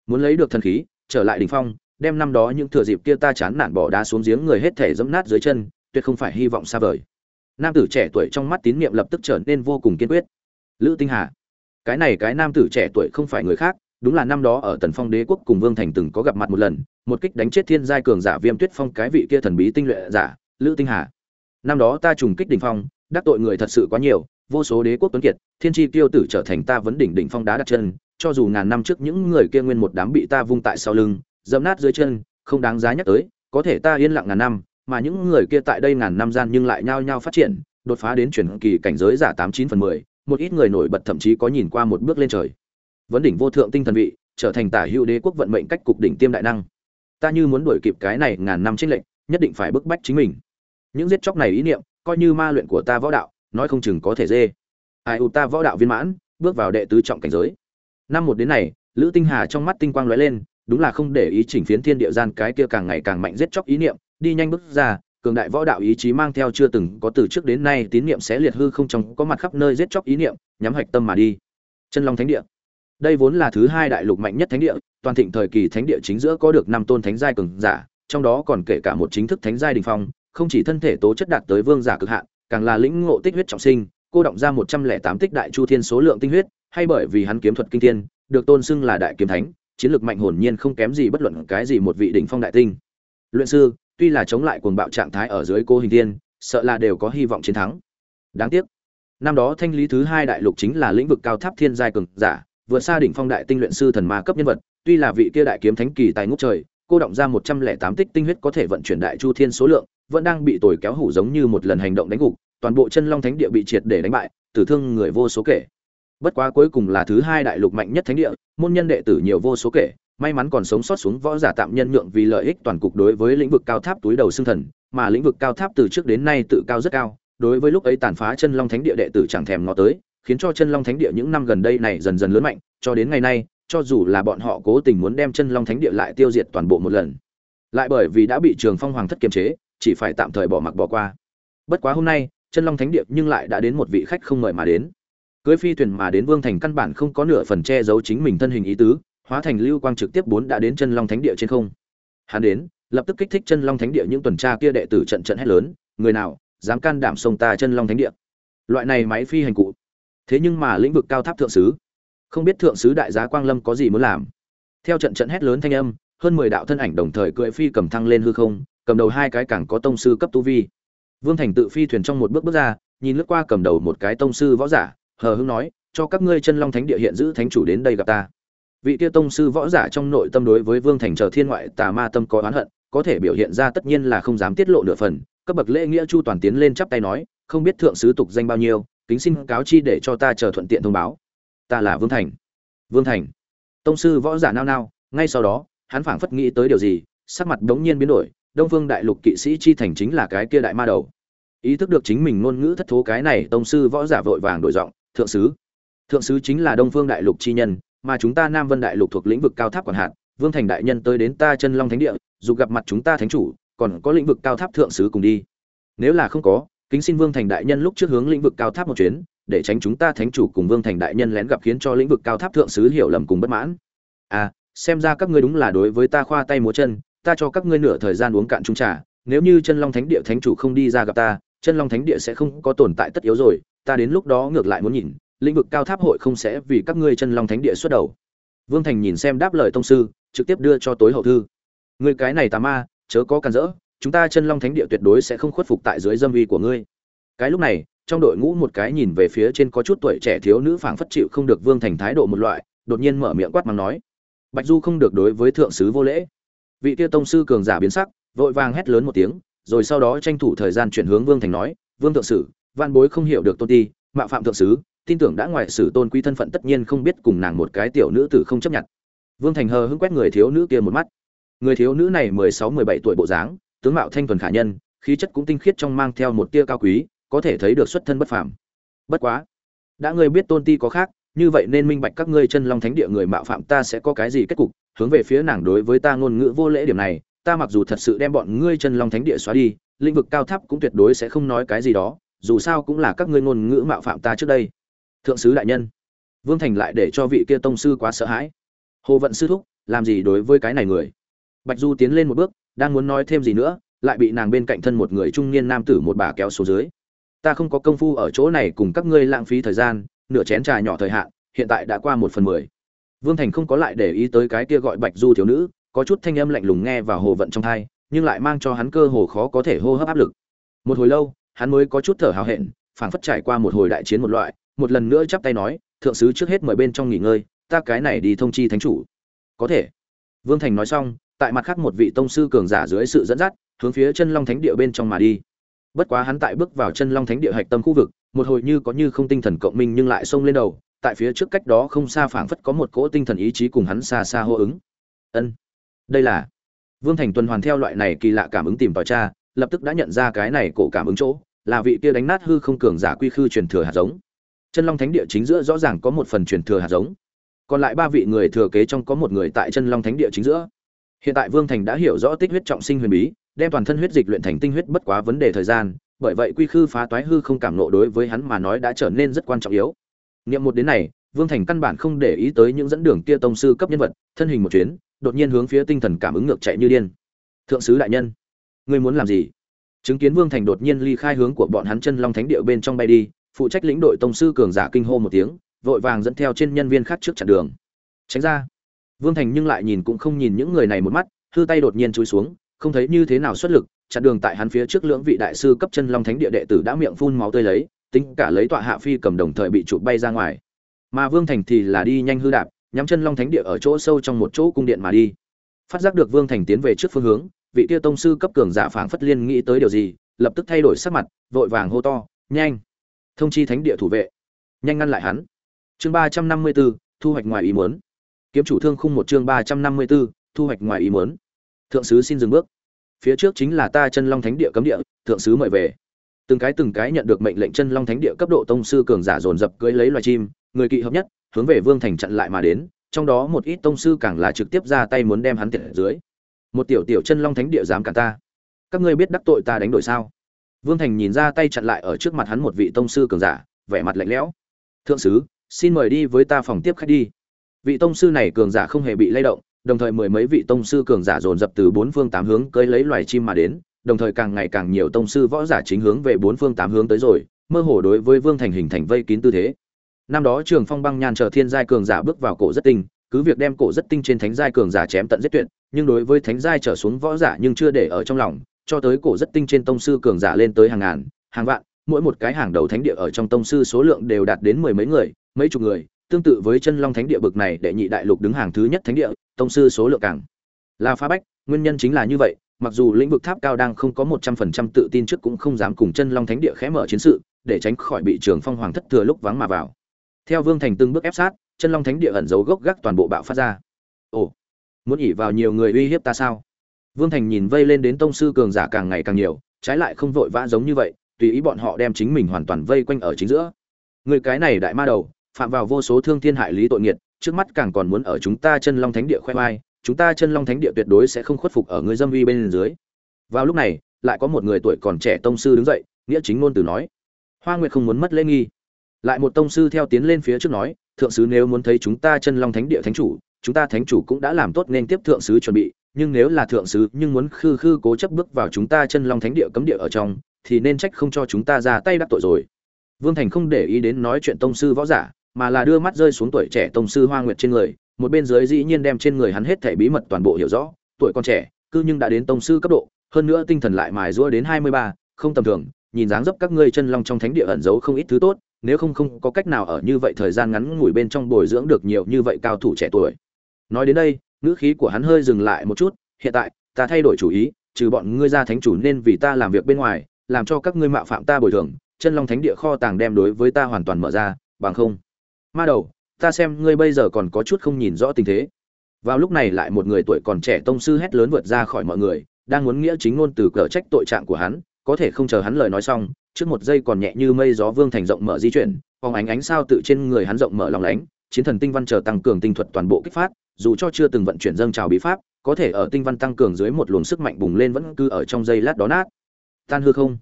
muốn lấy được thần khí, trở lại đỉnh phong, đem năm đó những thừa dịp kia ta chán nản bỏ đá xuống giếng người hết thể dẫm nát dưới chân, tuyệt không phải hy vọng xa vời. Nam tử trẻ tuổi trong mắt tín niệm lập tức trở nên vô cùng kiên quyết. Lữ tinh hà, cái này cái nam tử trẻ tuổi không phải người khác, đúng là năm đó ở tần phong đế quốc cùng vương thành từng có gặp mặt một lần, một kích đánh chết thiên giai cường giả viêm tuyết phong cái vị kia thần bí tinh luyện giả, lữ tinh hà. Năm đó ta trùng kích đỉnh phong, đắc tội người thật sự quá nhiều vô số đế quốc tuấn kiệt, thiên tri tiêu tử trở thành ta vấn đỉnh đỉnh phong đá đặt chân, cho dù ngàn năm trước những người kia nguyên một đám bị ta vung tại sau lưng, dẫm nát dưới chân, không đáng giá nhắc tới, có thể ta yên lặng ngàn năm, mà những người kia tại đây ngàn năm gian nhưng lại nhao nhao phát triển, đột phá đến chuyển kỳ cảnh giới giả tám chín phần mười, một ít người nổi bật thậm chí có nhìn qua một bước lên trời. Vấn đỉnh vô thượng tinh thần vị, trở thành tả hữu đế quốc vận mệnh cách cục đỉnh tiêm đại năng. Ta như muốn đuổi kịp cái này ngàn năm tranh lệnh nhất định phải bức bách chính mình. Những giết chóc này ý niệm, coi như ma luyện của ta võ đạo nói không chừng có thể dê. Ai u ta võ đạo viên mãn, bước vào đệ tứ trọng cảnh giới. Năm một đến này, lữ tinh hà trong mắt tinh quang lóe lên, đúng là không để ý chỉnh phiến thiên địa gian cái kia càng ngày càng mạnh giết chóc ý niệm, đi nhanh bước ra, cường đại võ đạo ý chí mang theo chưa từng có từ trước đến nay tín niệm sẽ liệt hư không trong, có mặt khắp nơi giết chóc ý niệm, nhắm hạch tâm mà đi. Chân long thánh địa. Đây vốn là thứ hai đại lục mạnh nhất thánh địa, toàn thịnh thời kỳ thánh địa chính giữa có được năm tôn thánh giai cường giả, trong đó còn kể cả một chính thức thánh giai đình phong, không chỉ thân thể tố chất đạt tới vương giả cực hạn càng là lĩnh ngộ tích huyết trọng sinh, cô động ra một trăm lẻ tám tích đại chu thiên số lượng tinh huyết, hay bởi vì hắn kiếm thuật kinh thiên, được tôn xưng là đại kiếm thánh, chiến lược mạnh hồn nhiên không kém gì bất luận cái gì một vị đỉnh phong đại tinh. Luyện sư, tuy là chống lại cuồng bạo trạng thái ở dưới cô hình thiên, sợ là đều có hy vọng chiến thắng. Đáng tiếc, năm đó thanh lý thứ hai đại lục chính là lĩnh vực cao tháp thiên giai cường giả, vượt xa đỉnh phong đại tinh luyện sư thần ma cấp nhân vật, tuy là vị kia đại kiếm thánh kỳ tài ngút trời cô động ra một trăm lẻ tám tích tinh huyết có thể vận chuyển đại chu thiên số lượng, vẫn đang bị tồi kéo hủ giống như một lần hành động đánh gục, toàn bộ chân long thánh địa bị triệt để đánh bại, tử thương người vô số kể. Bất quá cuối cùng là thứ hai đại lục mạnh nhất thánh địa, môn nhân đệ tử nhiều vô số kể, may mắn còn sống sót xuống võ giả tạm nhân nhượng vì lợi ích toàn cục đối với lĩnh vực cao tháp túi đầu xương thần, mà lĩnh vực cao tháp từ trước đến nay tự cao rất cao, đối với lúc ấy tàn phá chân long thánh địa đệ tử chẳng thèm ngó tới, khiến cho chân long thánh địa những năm gần đây này dần dần lớn mạnh, cho đến ngày nay cho dù là bọn họ cố tình muốn đem chân long thánh địa lại tiêu diệt toàn bộ một lần, lại bởi vì đã bị trường phong hoàng thất kiềm chế, chỉ phải tạm thời bỏ mặc bỏ qua. Bất quá hôm nay, chân long thánh địa nhưng lại đã đến một vị khách không mời mà đến. Cưới phi thuyền mà đến vương thành căn bản không có nửa phần che giấu chính mình thân hình ý tứ, hóa thành lưu quang trực tiếp bốn đã đến chân long thánh địa trên không. Hắn đến, lập tức kích thích chân long thánh địa những tuần tra kia đệ tử trận trận hét lớn, người nào, dám can đảm sông ta chân long thánh địa? Loại này máy phi hành cụ. Thế nhưng mà lĩnh vực cao tháp thượng sứ không biết thượng sứ đại giá quang lâm có gì muốn làm. Theo trận trận hét lớn thanh âm, hơn mười đạo thân ảnh đồng thời cưỡi phi cầm thăng lên hư không, cầm đầu hai cái càng có tông sư cấp tu vi. Vương thành tự phi thuyền trong một bước bước ra, nhìn lướt qua cầm đầu một cái tông sư võ giả, hờ hững nói, cho các ngươi chân long thánh địa hiện giữ thánh chủ đến đây gặp ta. Vị kia tông sư võ giả trong nội tâm đối với vương thành chờ thiên ngoại tà ma tâm có oán hận, có thể biểu hiện ra tất nhiên là không dám tiết lộ nửa phần, cấp bậc lễ nghĩa chu toàn tiến lên chắp tay nói, không biết thượng sứ tục danh bao nhiêu, kính xin cáo chi để cho ta chờ thuận tiện thông báo ta là vương thành. Vương thành. Tông sư võ giả nao nao, ngay sau đó, hắn phảng phất nghĩ tới điều gì, sắc mặt đống nhiên biến đổi, đông phương đại lục kỵ sĩ chi thành chính là cái kia đại ma đầu. Ý thức được chính mình ngôn ngữ thất thố cái này, tông sư võ giả vội vàng đổi giọng, thượng sứ thượng sứ chính là đông phương đại lục chi nhân, mà chúng ta nam vân đại lục thuộc lĩnh vực cao tháp quản hạt vương thành đại nhân tới đến ta chân long thánh địa, dù gặp mặt chúng ta thánh chủ, còn có lĩnh vực cao tháp thượng sứ cùng đi. Nếu là không có, kính xin vương thành đại nhân lúc trước hướng lĩnh vực cao tháp một chuyến để tránh chúng ta thánh chủ cùng vương thành đại nhân lén gặp khiến cho lĩnh vực cao tháp thượng sứ hiểu lầm cùng bất mãn. À xem ra các ngươi đúng là đối với ta khoa tay múa chân, ta cho các ngươi nửa thời gian uống cạn chung trà, nếu như chân long thánh địa thánh chủ không đi ra gặp ta, chân long thánh địa sẽ không có tồn tại tất yếu rồi, ta đến lúc đó ngược lại muốn nhìn, lĩnh vực cao tháp hội không sẽ vì các ngươi chân long thánh địa xuất đầu. Vương thành nhìn xem đáp lời tông sư, trực tiếp đưa cho tối hậu thư. Người cái này tà ma, chớ có can dỡ chúng ta chân long thánh địa tuyệt đối sẽ không khuất phục tại dưới dâm vi của ngươi. Cái lúc này trong đội ngũ một cái nhìn về phía trên có chút tuổi trẻ thiếu nữ phảng phất chịu không được vương thành thái độ một loại, đột nhiên mở miệng quát mắng nói, bạch du không được đối với thượng sứ vô lễ. Vị kia tông sư cường giả biến sắc, vội vàng hét lớn một tiếng, rồi sau đó tranh thủ thời gian chuyển hướng vương thành nói, vương thượng sử, văn bối không hiểu được tôn ti mạo phạm thượng sứ, tin tưởng đã ngoại sử tôn quý thân phận tất nhiên không biết cùng nàng một cái tiểu nữ tử không chấp nhận. Vương thành hờ hững quét người thiếu nữ kia một mắt. Người thiếu nữ này mười sáu, mười bảy tuổi bộ dáng, tướng mạo thanh thuần khả nhân, khí chất cũng tinh khiết trong mang theo một tia cao quý có thể thấy được xuất thân bất phàm. Bất quá, đã ngươi biết tôn ti có khác, như vậy nên minh bạch các ngươi chân long thánh địa người mạo phạm ta sẽ có cái gì kết cục, hướng về phía nàng đối với ta ngôn ngữ vô lễ điểm này, ta mặc dù thật sự đem bọn ngươi chân long thánh địa xóa đi, lĩnh vực cao thấp cũng tuyệt đối sẽ không nói cái gì đó, dù sao cũng là các ngươi ngôn ngữ mạo phạm ta trước đây. Thượng sứ đại nhân, vương thành lại để cho vị kia tông sư quá sợ hãi. Hồ vận sư thúc, làm gì đối với cái này người? Bạch du tiến lên một bước, đang muốn nói thêm gì nữa, lại bị nàng bên cạnh thân một người trung niên nam tử một bà kéo xuống dưới ta không có công phu ở chỗ này cùng các ngươi lãng phí thời gian, nửa chén trà nhỏ thời hạn, hiện tại đã qua một phần mười. Vương thành không có lại để ý tới cái kia gọi bạch du thiếu nữ, có chút thanh âm lạnh lùng nghe vào hồ vận trong thai, nhưng lại mang cho hắn cơ hồ khó có thể hô hấp áp lực. Một hồi lâu, hắn mới có chút thở hào hẹn, phảng phất trải qua một hồi đại chiến một loại, một lần nữa chắp tay nói, thượng sứ trước hết mời bên trong nghỉ ngơi, ta cái này đi thông chi thánh chủ. Có thể. Vương thành nói xong, tại mặt khác một vị tông sư cường giả dưới sự dẫn dắt, hướng phía chân long thánh địa bên trong mà đi bất quá hắn tại bước vào chân long thánh địa hạch tâm khu vực một hồi như có như không tinh thần cộng minh nhưng lại xông lên đầu tại phía trước cách đó không xa phảng phất có một cỗ tinh thần ý chí cùng hắn xa xa hô ứng. Ân đây là vương thành tuần hoàn theo loại này kỳ lạ cảm ứng tìm tòi cha, lập tức đã nhận ra cái này cổ cảm ứng chỗ là vị kia đánh nát hư không cường giả quy khư truyền thừa hạt giống. Chân long thánh địa chính giữa rõ ràng có một phần truyền thừa hạt giống. Còn lại ba vị người thừa kế trong có một người tại chân long thánh địa chính giữa. Hiện tại vương thành đã hiểu rõ tích huyết trọng sinh huyền bí đem toàn thân huyết dịch luyện thành tinh huyết bất quá vấn đề thời gian, bởi vậy quy khư phá toái hư không cảm nộ đối với hắn mà nói đã trở nên rất quan trọng yếu. Niệm một đến này, vương thành căn bản không để ý tới những dẫn đường kia tông sư cấp nhân vật, thân hình một chuyến, đột nhiên hướng phía tinh thần cảm ứng ngược chạy như điên. Thượng sứ đại nhân, ngươi muốn làm gì? Chứng kiến vương thành đột nhiên ly khai hướng của bọn hắn chân long thánh địa bên trong bay đi, phụ trách lĩnh đội tông sư cường giả kinh hô một tiếng, vội vàng dẫn theo trên nhân viên khác trước chặn đường. Tránh ra. Vương thành nhưng lại nhìn cũng không nhìn những người này một mắt, hư tay đột nhiên chui xuống không thấy như thế nào xuất lực, chặn đường tại hắn phía trước lưỡng vị đại sư cấp chân long thánh địa đệ tử đã miệng phun máu tươi lấy, tính cả lấy tọa hạ phi cầm đồng thời bị chụp bay ra ngoài. Mà vương thành thì là đi nhanh hư đạp, nhắm chân long thánh địa ở chỗ sâu trong một chỗ cung điện mà đi. Phát giác được vương thành tiến về trước phương hướng, vị kia tông sư cấp cường giả phảng phất liên nghĩ tới điều gì, lập tức thay đổi sắc mặt, vội vàng hô to, nhanh! Thông chi thánh địa thủ vệ! Nhanh ngăn lại hắn. Chương ba trăm năm mươi b ố thu hoạch ngoài ý muốn. Kiếm chủ thương khung một chương ba trăm năm mươi b ố thu hoạch ngoài ý muốn thượng sứ xin dừng bước. Phía trước chính là ta chân long thánh địa cấm địa, thượng sứ mời về. Từng cái từng cái nhận được mệnh lệnh chân long thánh địa cấp độ tông sư cường giả dồn dập cưỡi lấy loài chim, người kỵ hợp nhất, hướng về vương thành chặn lại mà đến, trong đó một ít tông sư càng là trực tiếp ra tay muốn đem hắn tiệt dưới. Một tiểu tiểu chân long thánh địa dám cả ta. Các ngươi biết đắc tội ta đánh đổi sao? Vương thành nhìn ra tay chặn lại ở trước mặt hắn một vị tông sư cường giả, vẻ mặt lạnh lẽo. Thượng sứ, xin mời đi với ta phòng tiếp khách đi. Vị tông sư này cường giả không hề bị lay động đồng thời mười mấy vị tông sư cường giả dồn dập từ bốn phương tám hướng cưới lấy loài chim mà đến, đồng thời càng ngày càng nhiều tông sư võ giả chính hướng về bốn phương tám hướng tới rồi, mơ hồ đối với vương thành hình thành vây kín tư thế. Năm đó trường phong băng nhàn chờ thiên giai cường giả bước vào cổ rất tinh, cứ việc đem cổ rất tinh trên thánh giai cường giả chém tận giết tuyệt, nhưng đối với thánh giai trở xuống võ giả nhưng chưa để ở trong lòng, cho tới cổ rất tinh trên tông sư cường giả lên tới hàng ngàn, hàng vạn, mỗi một cái hàng đầu thánh địa ở trong tông sư số lượng đều đạt đến mười mấy người, mấy chục người tương tự với chân long thánh địa bực này đệ nhị đại lục đứng hàng thứ nhất thánh địa, tông sư số lượng càng là phá bách, nguyên nhân chính là như vậy, mặc dù lĩnh vực tháp cao đang không có một trăm phần trăm tự tin trước cũng không dám cùng chân long thánh địa khẽ mở chiến sự, để tránh khỏi bị trường phong hoàng thất thừa lúc vắng mà vào. Theo vương thành từng bước ép sát, chân long thánh địa ẩn giấu gốc gác toàn bộ bạo phát ra. Ồ, muốn ỉ vào nhiều người uy hiếp ta sao? Vương thành nhìn vây lên đến tông sư cường giả càng ngày càng nhiều, trái lại không vội vã giống như vậy, tùy ý bọn họ đem chính mình hoàn toàn vây quanh ở chính giữa. Người cái này đại ma đầu phạm vào vô số thương thiên hại lý tội nghiệt, trước mắt càng còn muốn ở chúng ta chân long thánh địa khoe vai, chúng ta chân long thánh địa tuyệt đối sẽ không khuất phục ở người dâm vi bên dưới. Vào lúc này, lại có một người tuổi còn trẻ tông sư đứng dậy, nghĩa chính ngôn từ nói, hoa nguyệt không muốn mất lễ nghi. Lại một tông sư theo tiến lên phía trước nói, thượng sứ nếu muốn thấy chúng ta chân long thánh địa thánh chủ, chúng ta thánh chủ cũng đã làm tốt nên tiếp thượng sứ chuẩn bị, nhưng nếu là thượng sứ nhưng muốn khư khư cố chấp bước vào chúng ta chân long thánh địa cấm địa ở trong, thì nên trách không cho chúng ta ra tay đắc tội rồi. Vương thành không để ý đến nói chuyện tông sư võ giả mà là đưa mắt rơi xuống tuổi trẻ tông sư hoa nguyệt trên người, một bên dưới dĩ nhiên đem trên người hắn hết thể bí mật toàn bộ hiểu rõ, tuổi còn trẻ, cư nhưng đã đến tông sư cấp độ, hơn nữa tinh thần lại mài giũa đến hai mươi ba, không tầm thường, nhìn dáng dấp các ngươi chân long trong thánh địa ẩn giấu không ít thứ tốt, nếu không không có cách nào ở như vậy thời gian ngắn ngủi bên trong bồi dưỡng được nhiều như vậy cao thủ trẻ tuổi. Nói đến đây, ngữ khí của hắn hơi dừng lại một chút, hiện tại, ta thay đổi chủ ý, trừ bọn ngươi ra thánh chủ nên vì ta làm việc bên ngoài, làm cho các ngươi mạo phạm ta bồi thường, chân long thánh địa kho tàng đem đối với ta hoàn toàn mở ra, bằng không ma đầu, ta xem ngươi bây giờ còn có chút không nhìn rõ tình thế. Vào lúc này lại một người tuổi còn trẻ tông sư hét lớn vượt ra khỏi mọi người, đang muốn nghĩa chính ngôn từ cờ trách tội trạng của hắn, có thể không chờ hắn lời nói xong, trước một giây còn nhẹ như mây gió vương thành rộng mở di chuyển, phóng ánh ánh sao tự trên người hắn rộng mở lòng lánh, chiến thần tinh văn chờ tăng cường tinh thuật toàn bộ kích phát, dù cho chưa từng vận chuyển dâng trào bí pháp, có thể ở tinh văn tăng cường dưới một luồng sức mạnh bùng lên vẫn cứ ở trong giây lát đó nát. Tan hư không?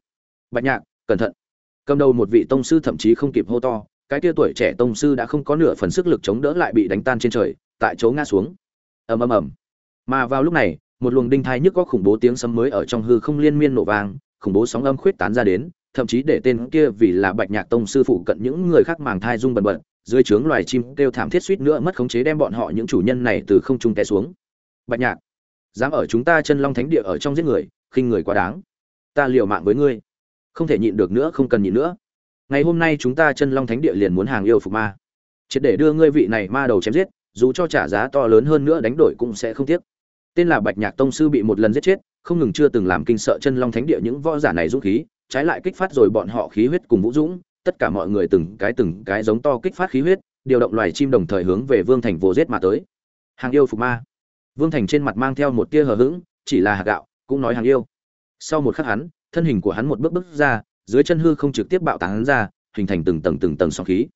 Bạch nhạc, cẩn thận. Cầm đầu một vị tông sư thậm chí không kịp hô to cái tia tuổi trẻ tông sư đã không có nửa phần sức lực chống đỡ lại bị đánh tan trên trời, tại chỗ ngã xuống. Ầm ầm ầm. Mà vào lúc này, một luồng đinh thai nhức có khủng bố tiếng sấm mới ở trong hư không liên miên nổ vang, khủng bố sóng âm khuyết tán ra đến, thậm chí để tên kia vì là bạch nhạc tông sư phụ cận những người khác màng thai rung bần bật, dưới trướng loài chim kêu thảm thiết suýt nữa mất khống chế đem bọn họ những chủ nhân này từ không trung té xuống. Bạch nhạc, dám ở chúng ta chân long thánh địa ở trong giết người, khinh người quá đáng. Ta liều mạng với ngươi. Không thể nhịn được nữa, không cần nhịn nữa ngày hôm nay chúng ta chân long thánh địa liền muốn hàng yêu phục ma. Triệt để đưa ngươi vị này ma đầu chém giết, dù cho trả giá to lớn hơn nữa đánh đổi cũng sẽ không tiếc. Tên là bạch nhạc tông sư bị một lần giết chết, không ngừng chưa từng làm kinh sợ chân long thánh địa những võ giả này dũng khí, trái lại kích phát rồi bọn họ khí huyết cùng vũ dũng, tất cả mọi người từng cái từng cái giống to kích phát khí huyết, điều động loài chim đồng thời hướng về vương thành vô giết mà tới. Hàng yêu phục ma. Vương thành trên mặt mang theo một tia hờ hững, chỉ là hạt gạo, cũng nói hàng yêu. Sau một khắc hắn, thân hình của hắn một bước bước ra dưới chân hư không trực tiếp bạo tán ra, hình thành từng tầng từng tầng sóng khí.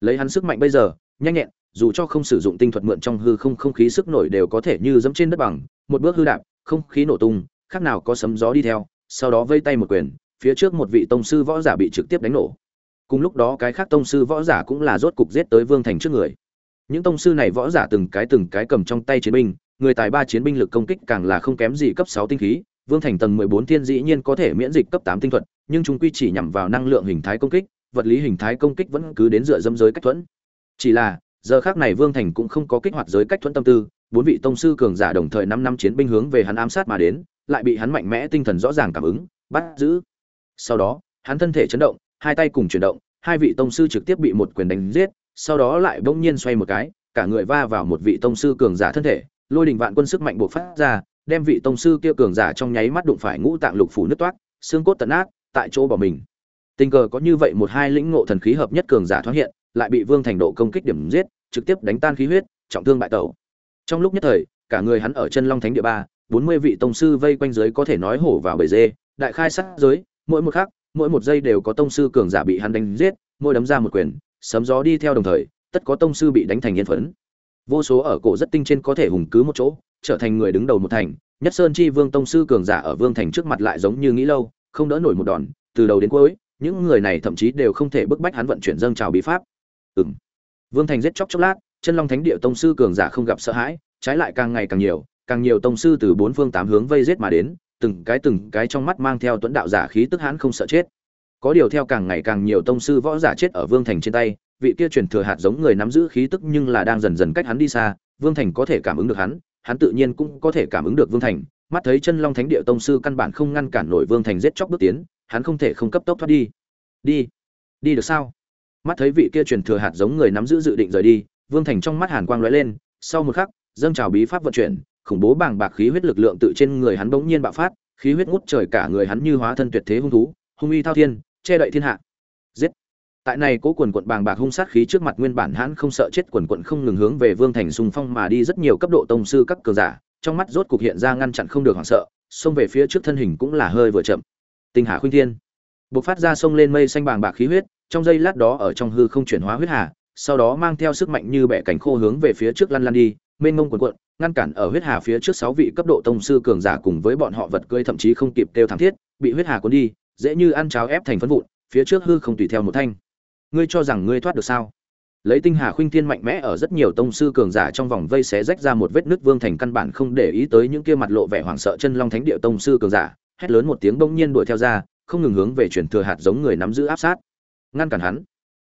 Lấy hắn sức mạnh bây giờ, nhanh nhẹn, dù cho không sử dụng tinh thuật mượn trong hư không không khí sức nổi đều có thể như dẫm trên đất bằng, một bước hư đạp, không khí nổ tung, khác nào có sấm gió đi theo, sau đó vây tay một quyền, phía trước một vị tông sư võ giả bị trực tiếp đánh nổ. Cùng lúc đó cái khác tông sư võ giả cũng là rốt cục giết tới vương thành trước người. Những tông sư này võ giả từng cái từng cái cầm trong tay chiến binh, người tài ba chiến binh lực công kích càng là không kém gì cấp sáu tinh khí vương thành tầng mười bốn thiên dĩ nhiên có thể miễn dịch cấp tám tinh thuật, nhưng chúng quy chỉ nhằm vào năng lượng hình thái công kích, vật lý hình thái công kích vẫn cứ đến dựa dâm giới cách thuẫn. Chỉ là, giờ khác này vương thành cũng không có kích hoạt giới cách thuẫn tâm tư, bốn vị tông sư cường giả đồng thời năm năm chiến binh hướng về hắn ám sát mà đến, lại bị hắn mạnh mẽ tinh thần rõ ràng cảm ứng, bắt giữ. Sau đó, hắn thân thể chấn động, hai tay cùng chuyển động, hai vị tông sư trực tiếp bị một quyền đánh giết, sau đó lại bỗng nhiên xoay một cái, cả người va vào một vị tông sư cường giả thân thể, lôi đình vạn quân sức mạnh buộc phát ra đem vị tông sư kia cường giả trong nháy mắt đụng phải ngũ tạng lục phủ nứt toát xương cốt tận ác tại chỗ bỏ mình. Tình cờ có như vậy một hai lĩnh ngộ thần khí hợp nhất cường giả thoát hiện, lại bị vương thành độ công kích điểm giết, trực tiếp đánh tan khí huyết, trọng thương bại tẩu. Trong lúc nhất thời, cả người hắn ở chân long thánh địa ba, bốn mươi vị tông sư vây quanh dưới có thể nói hổ vào bầy dê, đại khai sát giới, mỗi một khắc, mỗi một giây đều có tông sư cường giả bị hắn đánh giết, mỗi đấm ra một quyền, sấm gió đi theo đồng thời, tất có tông sư bị đánh thành yên phấn vô số ở cổ rất tinh trên có thể hùng cứ một chỗ trở thành người đứng đầu một thành, nhất sơn chi vương tông sư cường giả ở vương thành trước mặt lại giống như nghĩ lâu, không đỡ nổi một đòn, từ đầu đến cuối, những người này thậm chí đều không thể bức bách hắn vận chuyển dâng trào bí pháp. Ừng vương thành giết chóc chốc lát, chân long thánh địa tông sư cường giả không gặp sợ hãi, trái lại càng ngày càng nhiều càng nhiều tông sư từ bốn phương tám hướng vây giết mà đến, từng cái từng cái trong mắt mang theo tuấn đạo giả khí tức hãn không sợ chết. Có điều theo càng ngày càng nhiều tông sư võ giả chết ở vương thành trên tay, vị kia truyền thừa hạt giống người nắm giữ khí tức nhưng là đang dần dần cách hắn đi xa, vương thành có thể cảm ứng được hắn hắn tự nhiên cũng có thể cảm ứng được vương thành. Mắt thấy chân long thánh địa tông sư căn bản không ngăn cản nổi vương thành giết chóc bước tiến, hắn không thể không cấp tốc thoát đi. Đi đi được sao? Mắt thấy vị kia truyền thừa hạt giống người nắm giữ dự định rời đi, vương thành trong mắt hàn quang lóe lên. Sau một khắc, dâng trào bí pháp vận chuyển, khủng bố bàng bạc khí huyết lực lượng tự trên người hắn bỗng nhiên bạo phát, khí huyết ngút trời cả người hắn như hóa thân tuyệt thế hung thú, hung uy thao thiên, che đậy thiên hạ. Giết! Tại này cố quần quận bàng bạc hung sát khí trước mặt nguyên bản hãn không sợ chết quần quận không ngừng hướng về vương thành xung phong mà đi rất nhiều cấp độ tông sư các cường giả, trong mắt rốt cục hiện ra ngăn chặn không được hoảng sợ, xông về phía trước thân hình cũng là hơi vừa chậm. Tinh hà khuynh thiên. Bộc phát ra sông lên mây xanh bàng bạc khí huyết, trong giây lát đó ở trong hư không chuyển hóa huyết hà, sau đó mang theo sức mạnh như bẻ cảnh khô hướng về phía trước lăn lăn đi, mênh mông quần quận, ngăn cản ở huyết hà phía trước sáu vị cấp độ tông sư cường giả cùng với bọn họ vật cơi thậm chí không kịp kêu thảm thiết, bị huyết hà cuốn đi, dễ như ăn cháo ép thành phấn vụn, phía trước hư không tùy theo một thanh ngươi cho rằng ngươi thoát được sao? Lấy tinh hà khuynh thiên mạnh mẽ ở rất nhiều tông sư cường giả trong vòng vây xé rách ra một vết nứt vương thành căn bản không để ý tới những kia mặt lộ vẻ hoảng sợ chân long thánh địa tông sư cường giả, hét lớn một tiếng bỗng nhiên đuổi theo ra, không ngừng hướng về chuyển thừa hạt giống người nắm giữ áp sát. Ngăn cản hắn.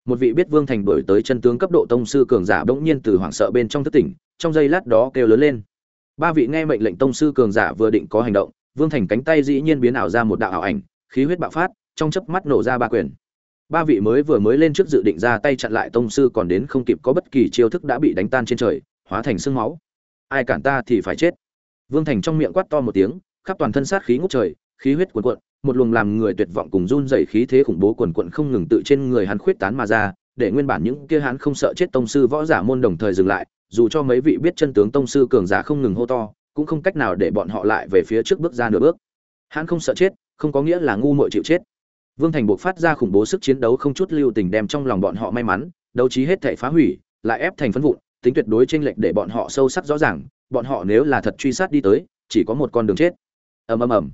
Một vị biết vương thành đuổi tới chân tướng cấp độ tông sư cường giả bỗng nhiên từ hoảng sợ bên trong thất tỉnh, trong giây lát đó kêu lớn lên. Ba vị nghe mệnh lệnh tông sư cường giả vừa định có hành động, vương thành cánh tay dĩ nhiên biến ảo ra một đạo ảo ảnh, khí huyết bạo phát, trong chớp mắt nổ ra ba quyền ba vị mới vừa mới lên trước dự định ra tay chặn lại tông sư còn đến không kịp có bất kỳ chiêu thức đã bị đánh tan trên trời, hóa thành sương máu. Ai cản ta thì phải chết. Vương thành trong miệng quát to một tiếng, khắp toàn thân sát khí ngút trời, khí huyết cuồn cuộn, một luồng làm người tuyệt vọng cùng run dày khí thế khủng bố cuồn cuộn không ngừng tự trên người hắn khuyết tán mà ra, để nguyên bản những kia hắn không sợ chết tông sư võ giả môn đồng thời dừng lại, dù cho mấy vị biết chân tướng tông sư cường giả không ngừng hô to, cũng không cách nào để bọn họ lại về phía trước bước ra nửa bước. Hắn không sợ chết, không có nghĩa là ngu muội chịu chết vương thành buộc phát ra khủng bố sức chiến đấu không chút lưu tình đem trong lòng bọn họ may mắn, đấu trí hết thể phá hủy, lại ép thành phân vụn, tính tuyệt đối chênh lệch để bọn họ sâu sắc rõ ràng, bọn họ nếu là thật truy sát đi tới, chỉ có một con đường chết. Ầm ầm ầm.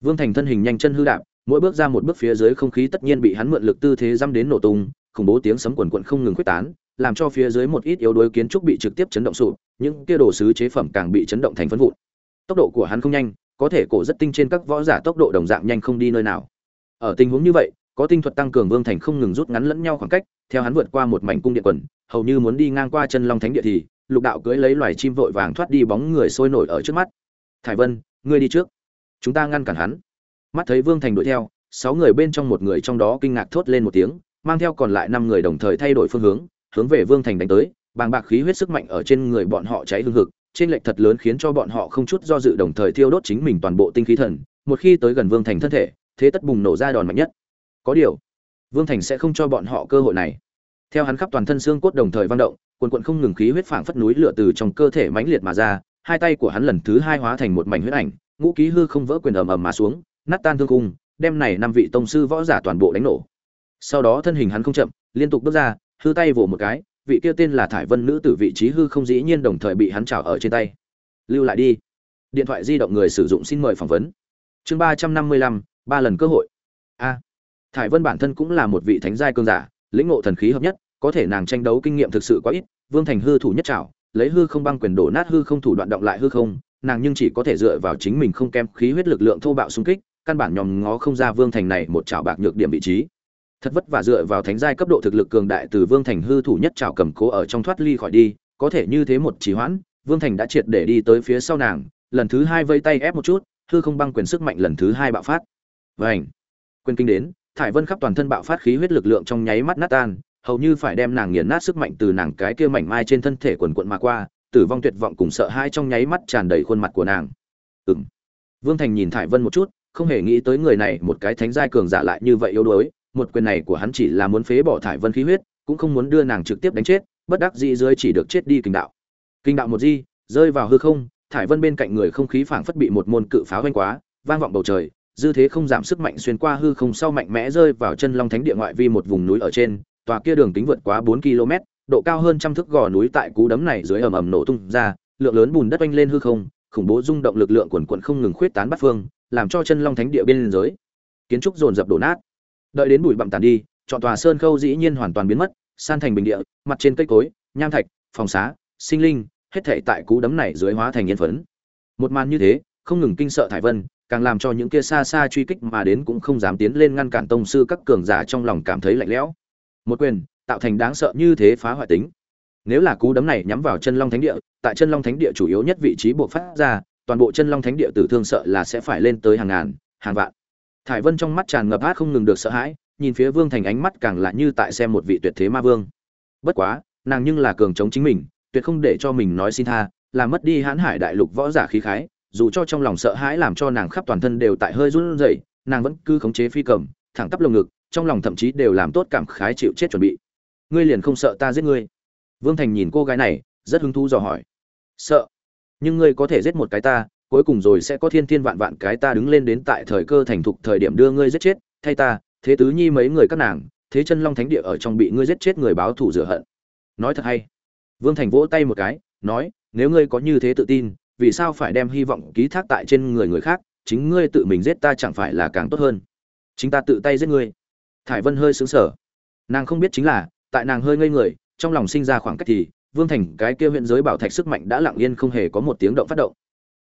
Vương thành thân hình nhanh chân hư đạp, mỗi bước ra một bước phía dưới không khí tất nhiên bị hắn mượn lực tư thế giẫm đến nổ tung, khủng bố tiếng sấm quần quần không ngừng khuếch tán, làm cho phía dưới một ít yếu đuối kiến trúc bị trực tiếp chấn động sụp, những kia đồ sứ chế phẩm càng bị chấn động thành phân vụn. Tốc độ của hắn không nhanh, có thể cổ rất tinh trên các võ giả tốc độ đồng dạng nhanh không đi nơi nào ở tình huống như vậy, có tinh thuật tăng cường vương thành không ngừng rút ngắn lẫn nhau khoảng cách, theo hắn vượt qua một mảnh cung điện quần, hầu như muốn đi ngang qua chân long thánh địa thì, lục đạo cưỡi lấy loài chim vội vàng thoát đi bóng người sôi nổi ở trước mắt. Thải vân, ngươi đi trước. Chúng ta ngăn cản hắn. Mắt thấy vương thành đuổi theo, sáu người bên trong một người trong đó kinh ngạc thốt lên một tiếng, mang theo còn lại năm người đồng thời thay đổi phương hướng hướng về vương thành đánh tới. Bàng bạc khí huyết sức mạnh ở trên người bọn họ cháy hương hực, trên lệch thật lớn khiến cho bọn họ không chút do dự đồng thời thiêu đốt chính mình toàn bộ tinh khí thần. Một khi tới gần vương thành thân thể thế tất bùng nổ ra đòn mạnh nhất. Có điều, vương thành sẽ không cho bọn họ cơ hội này. Theo hắn khắp toàn thân xương cốt đồng thời vang động, quần quận không ngừng khí huyết phảng phất núi lửa từ trong cơ thể mãnh liệt mà ra, hai tay của hắn lần thứ hai hóa thành một mảnh huyết ảnh, ngũ ký hư không vỡ quyền ầm ầm mà xuống, nát tan thương cung, đem này năm vị tông sư võ giả toàn bộ đánh nổ. Sau đó thân hình hắn không chậm, liên tục bước ra, hư tay vỗ một cái, vị kia tên là thải vân nữ tử vị trí hư không dĩ nhiên đồng thời bị hắn trào ở trên tay. Lưu lại đi. Điện thoại di động người sử dụng xin mời phỏng vấn. Chương ba trăm năm mươi lăm ba lần cơ hội. A, thải vân bản thân cũng là một vị thánh giai cương giả, lĩnh ngộ thần khí hợp nhất, có thể nàng tranh đấu kinh nghiệm thực sự quá ít, vương thành hư thủ nhất trảo, lấy hư không băng quyền đổ nát hư không thủ đoạn động lại hư không, nàng nhưng chỉ có thể dựa vào chính mình không kém khí huyết lực lượng thô bạo xung kích, căn bản nhòm ngó không ra vương thành này một chảo bạc nhược điểm vị trí. Thật vất vả dựa vào thánh giai cấp độ thực lực cường đại từ vương thành hư thủ nhất chảo cầm cố ở trong thoát ly khỏi đi, có thể như thế một trì hoãn, vương thành đã triệt để đi tới phía sau nàng, lần thứ hai vây tay ép một chút, hư không băng quyền sức mạnh lần thứ hai bạo phát vảnh quyền kinh đến, thải vân khắp toàn thân bạo phát khí huyết lực lượng trong nháy mắt nát tan, hầu như phải đem nàng nghiền nát sức mạnh từ nàng cái kia mảnh mai trên thân thể quần quận mà qua, tử vong tuyệt vọng cùng sợ hãi trong nháy mắt tràn đầy khuôn mặt của nàng. Ừng vương thành nhìn thải vân một chút, không hề nghĩ tới người này một cái thánh giai cường giả lại như vậy yếu đuối, một quyền này của hắn chỉ là muốn phế bỏ thải vân khí huyết, cũng không muốn đưa nàng trực tiếp đánh chết, bất đắc dĩ dưới chỉ được chết đi kinh đạo. Kinh đạo một di, rơi vào hư không, thải vân bên cạnh người không khí phảng phất bị một môn cự pháo vanh quá, vang vọng bầu trời dư thế không giảm sức mạnh xuyên qua hư không sau mạnh mẽ rơi vào chân long thánh địa ngoại vi một vùng núi ở trên, tòa kia đường kính vượt quá bốn km, độ cao hơn trăm thước gò núi tại cú đấm này dưới ầm ầm nổ tung ra, lượng lớn bùn đất oanh lên hư không, khủng bố rung động lực lượng quần quận không ngừng khuyết tán bắt phương, làm cho chân long thánh địa bên giới, kiến trúc dồn dập đổ nát. Đợi đến bụi bặm tàn đi chọn tòa sơn khâu dĩ nhiên hoàn toàn biến mất, san thành bình địa, mặt trên cây cối, nham thạch, phòng xá, sinh linh, hết thảy tại cú đấm này dưới hóa thành yên phấn. Một màn như thế, không ngừng kinh sợ thải vân càng làm cho những kia xa xa truy kích mà đến cũng không dám tiến lên ngăn cản tông sư các cường giả trong lòng cảm thấy lạnh lẽo. Một quyền, tạo thành đáng sợ như thế phá hoại tính. Nếu là cú đấm này nhắm vào chân long thánh địa, tại chân long thánh địa chủ yếu nhất vị trí buộc phát ra, toàn bộ chân long thánh địa tử thương sợ là sẽ phải lên tới hàng ngàn, hàng vạn. Thải vân trong mắt tràn ngập át không ngừng được sợ hãi, nhìn phía vương thành ánh mắt càng là như tại xem một vị tuyệt thế ma vương. Bất quá, nàng nhưng là cường chống chính mình, tuyệt không để cho mình nói xin tha làm mất đi hãn hải đại lục võ giả khí khái dù cho trong lòng sợ hãi làm cho nàng khắp toàn thân đều tại hơi run rẩy, nàng vẫn cứ khống chế phi cầm, thẳng tắp lồng ngực, trong lòng thậm chí đều làm tốt cảm khái chịu chết chuẩn bị. Ngươi liền không sợ ta giết ngươi? Vương thành nhìn cô gái này, rất hứng thú dò hỏi. Sợ, nhưng ngươi có thể giết một cái ta, cuối cùng rồi sẽ có thiên thiên vạn vạn cái ta đứng lên đến tại thời cơ thành thục thời điểm đưa ngươi giết chết, thay ta, thế tứ nhi mấy người các nàng, thế chân long thánh địa ở trong bị ngươi giết chết người báo thù rửa hận. Nói thật hay. Vương thành vỗ tay một cái, nói, nếu ngươi có như thế tự tin vì sao phải đem hy vọng ký thác tại trên người người khác, chính ngươi tự mình giết ta chẳng phải là càng tốt hơn. Chính ta tự tay giết ngươi. Thải vân hơi xứng sở nàng không biết chính là, tại nàng hơi ngây người, trong lòng sinh ra khoảng cách thì, vương thành cái kia huyện giới bảo thạch sức mạnh đã lặng yên không hề có một tiếng động phát động.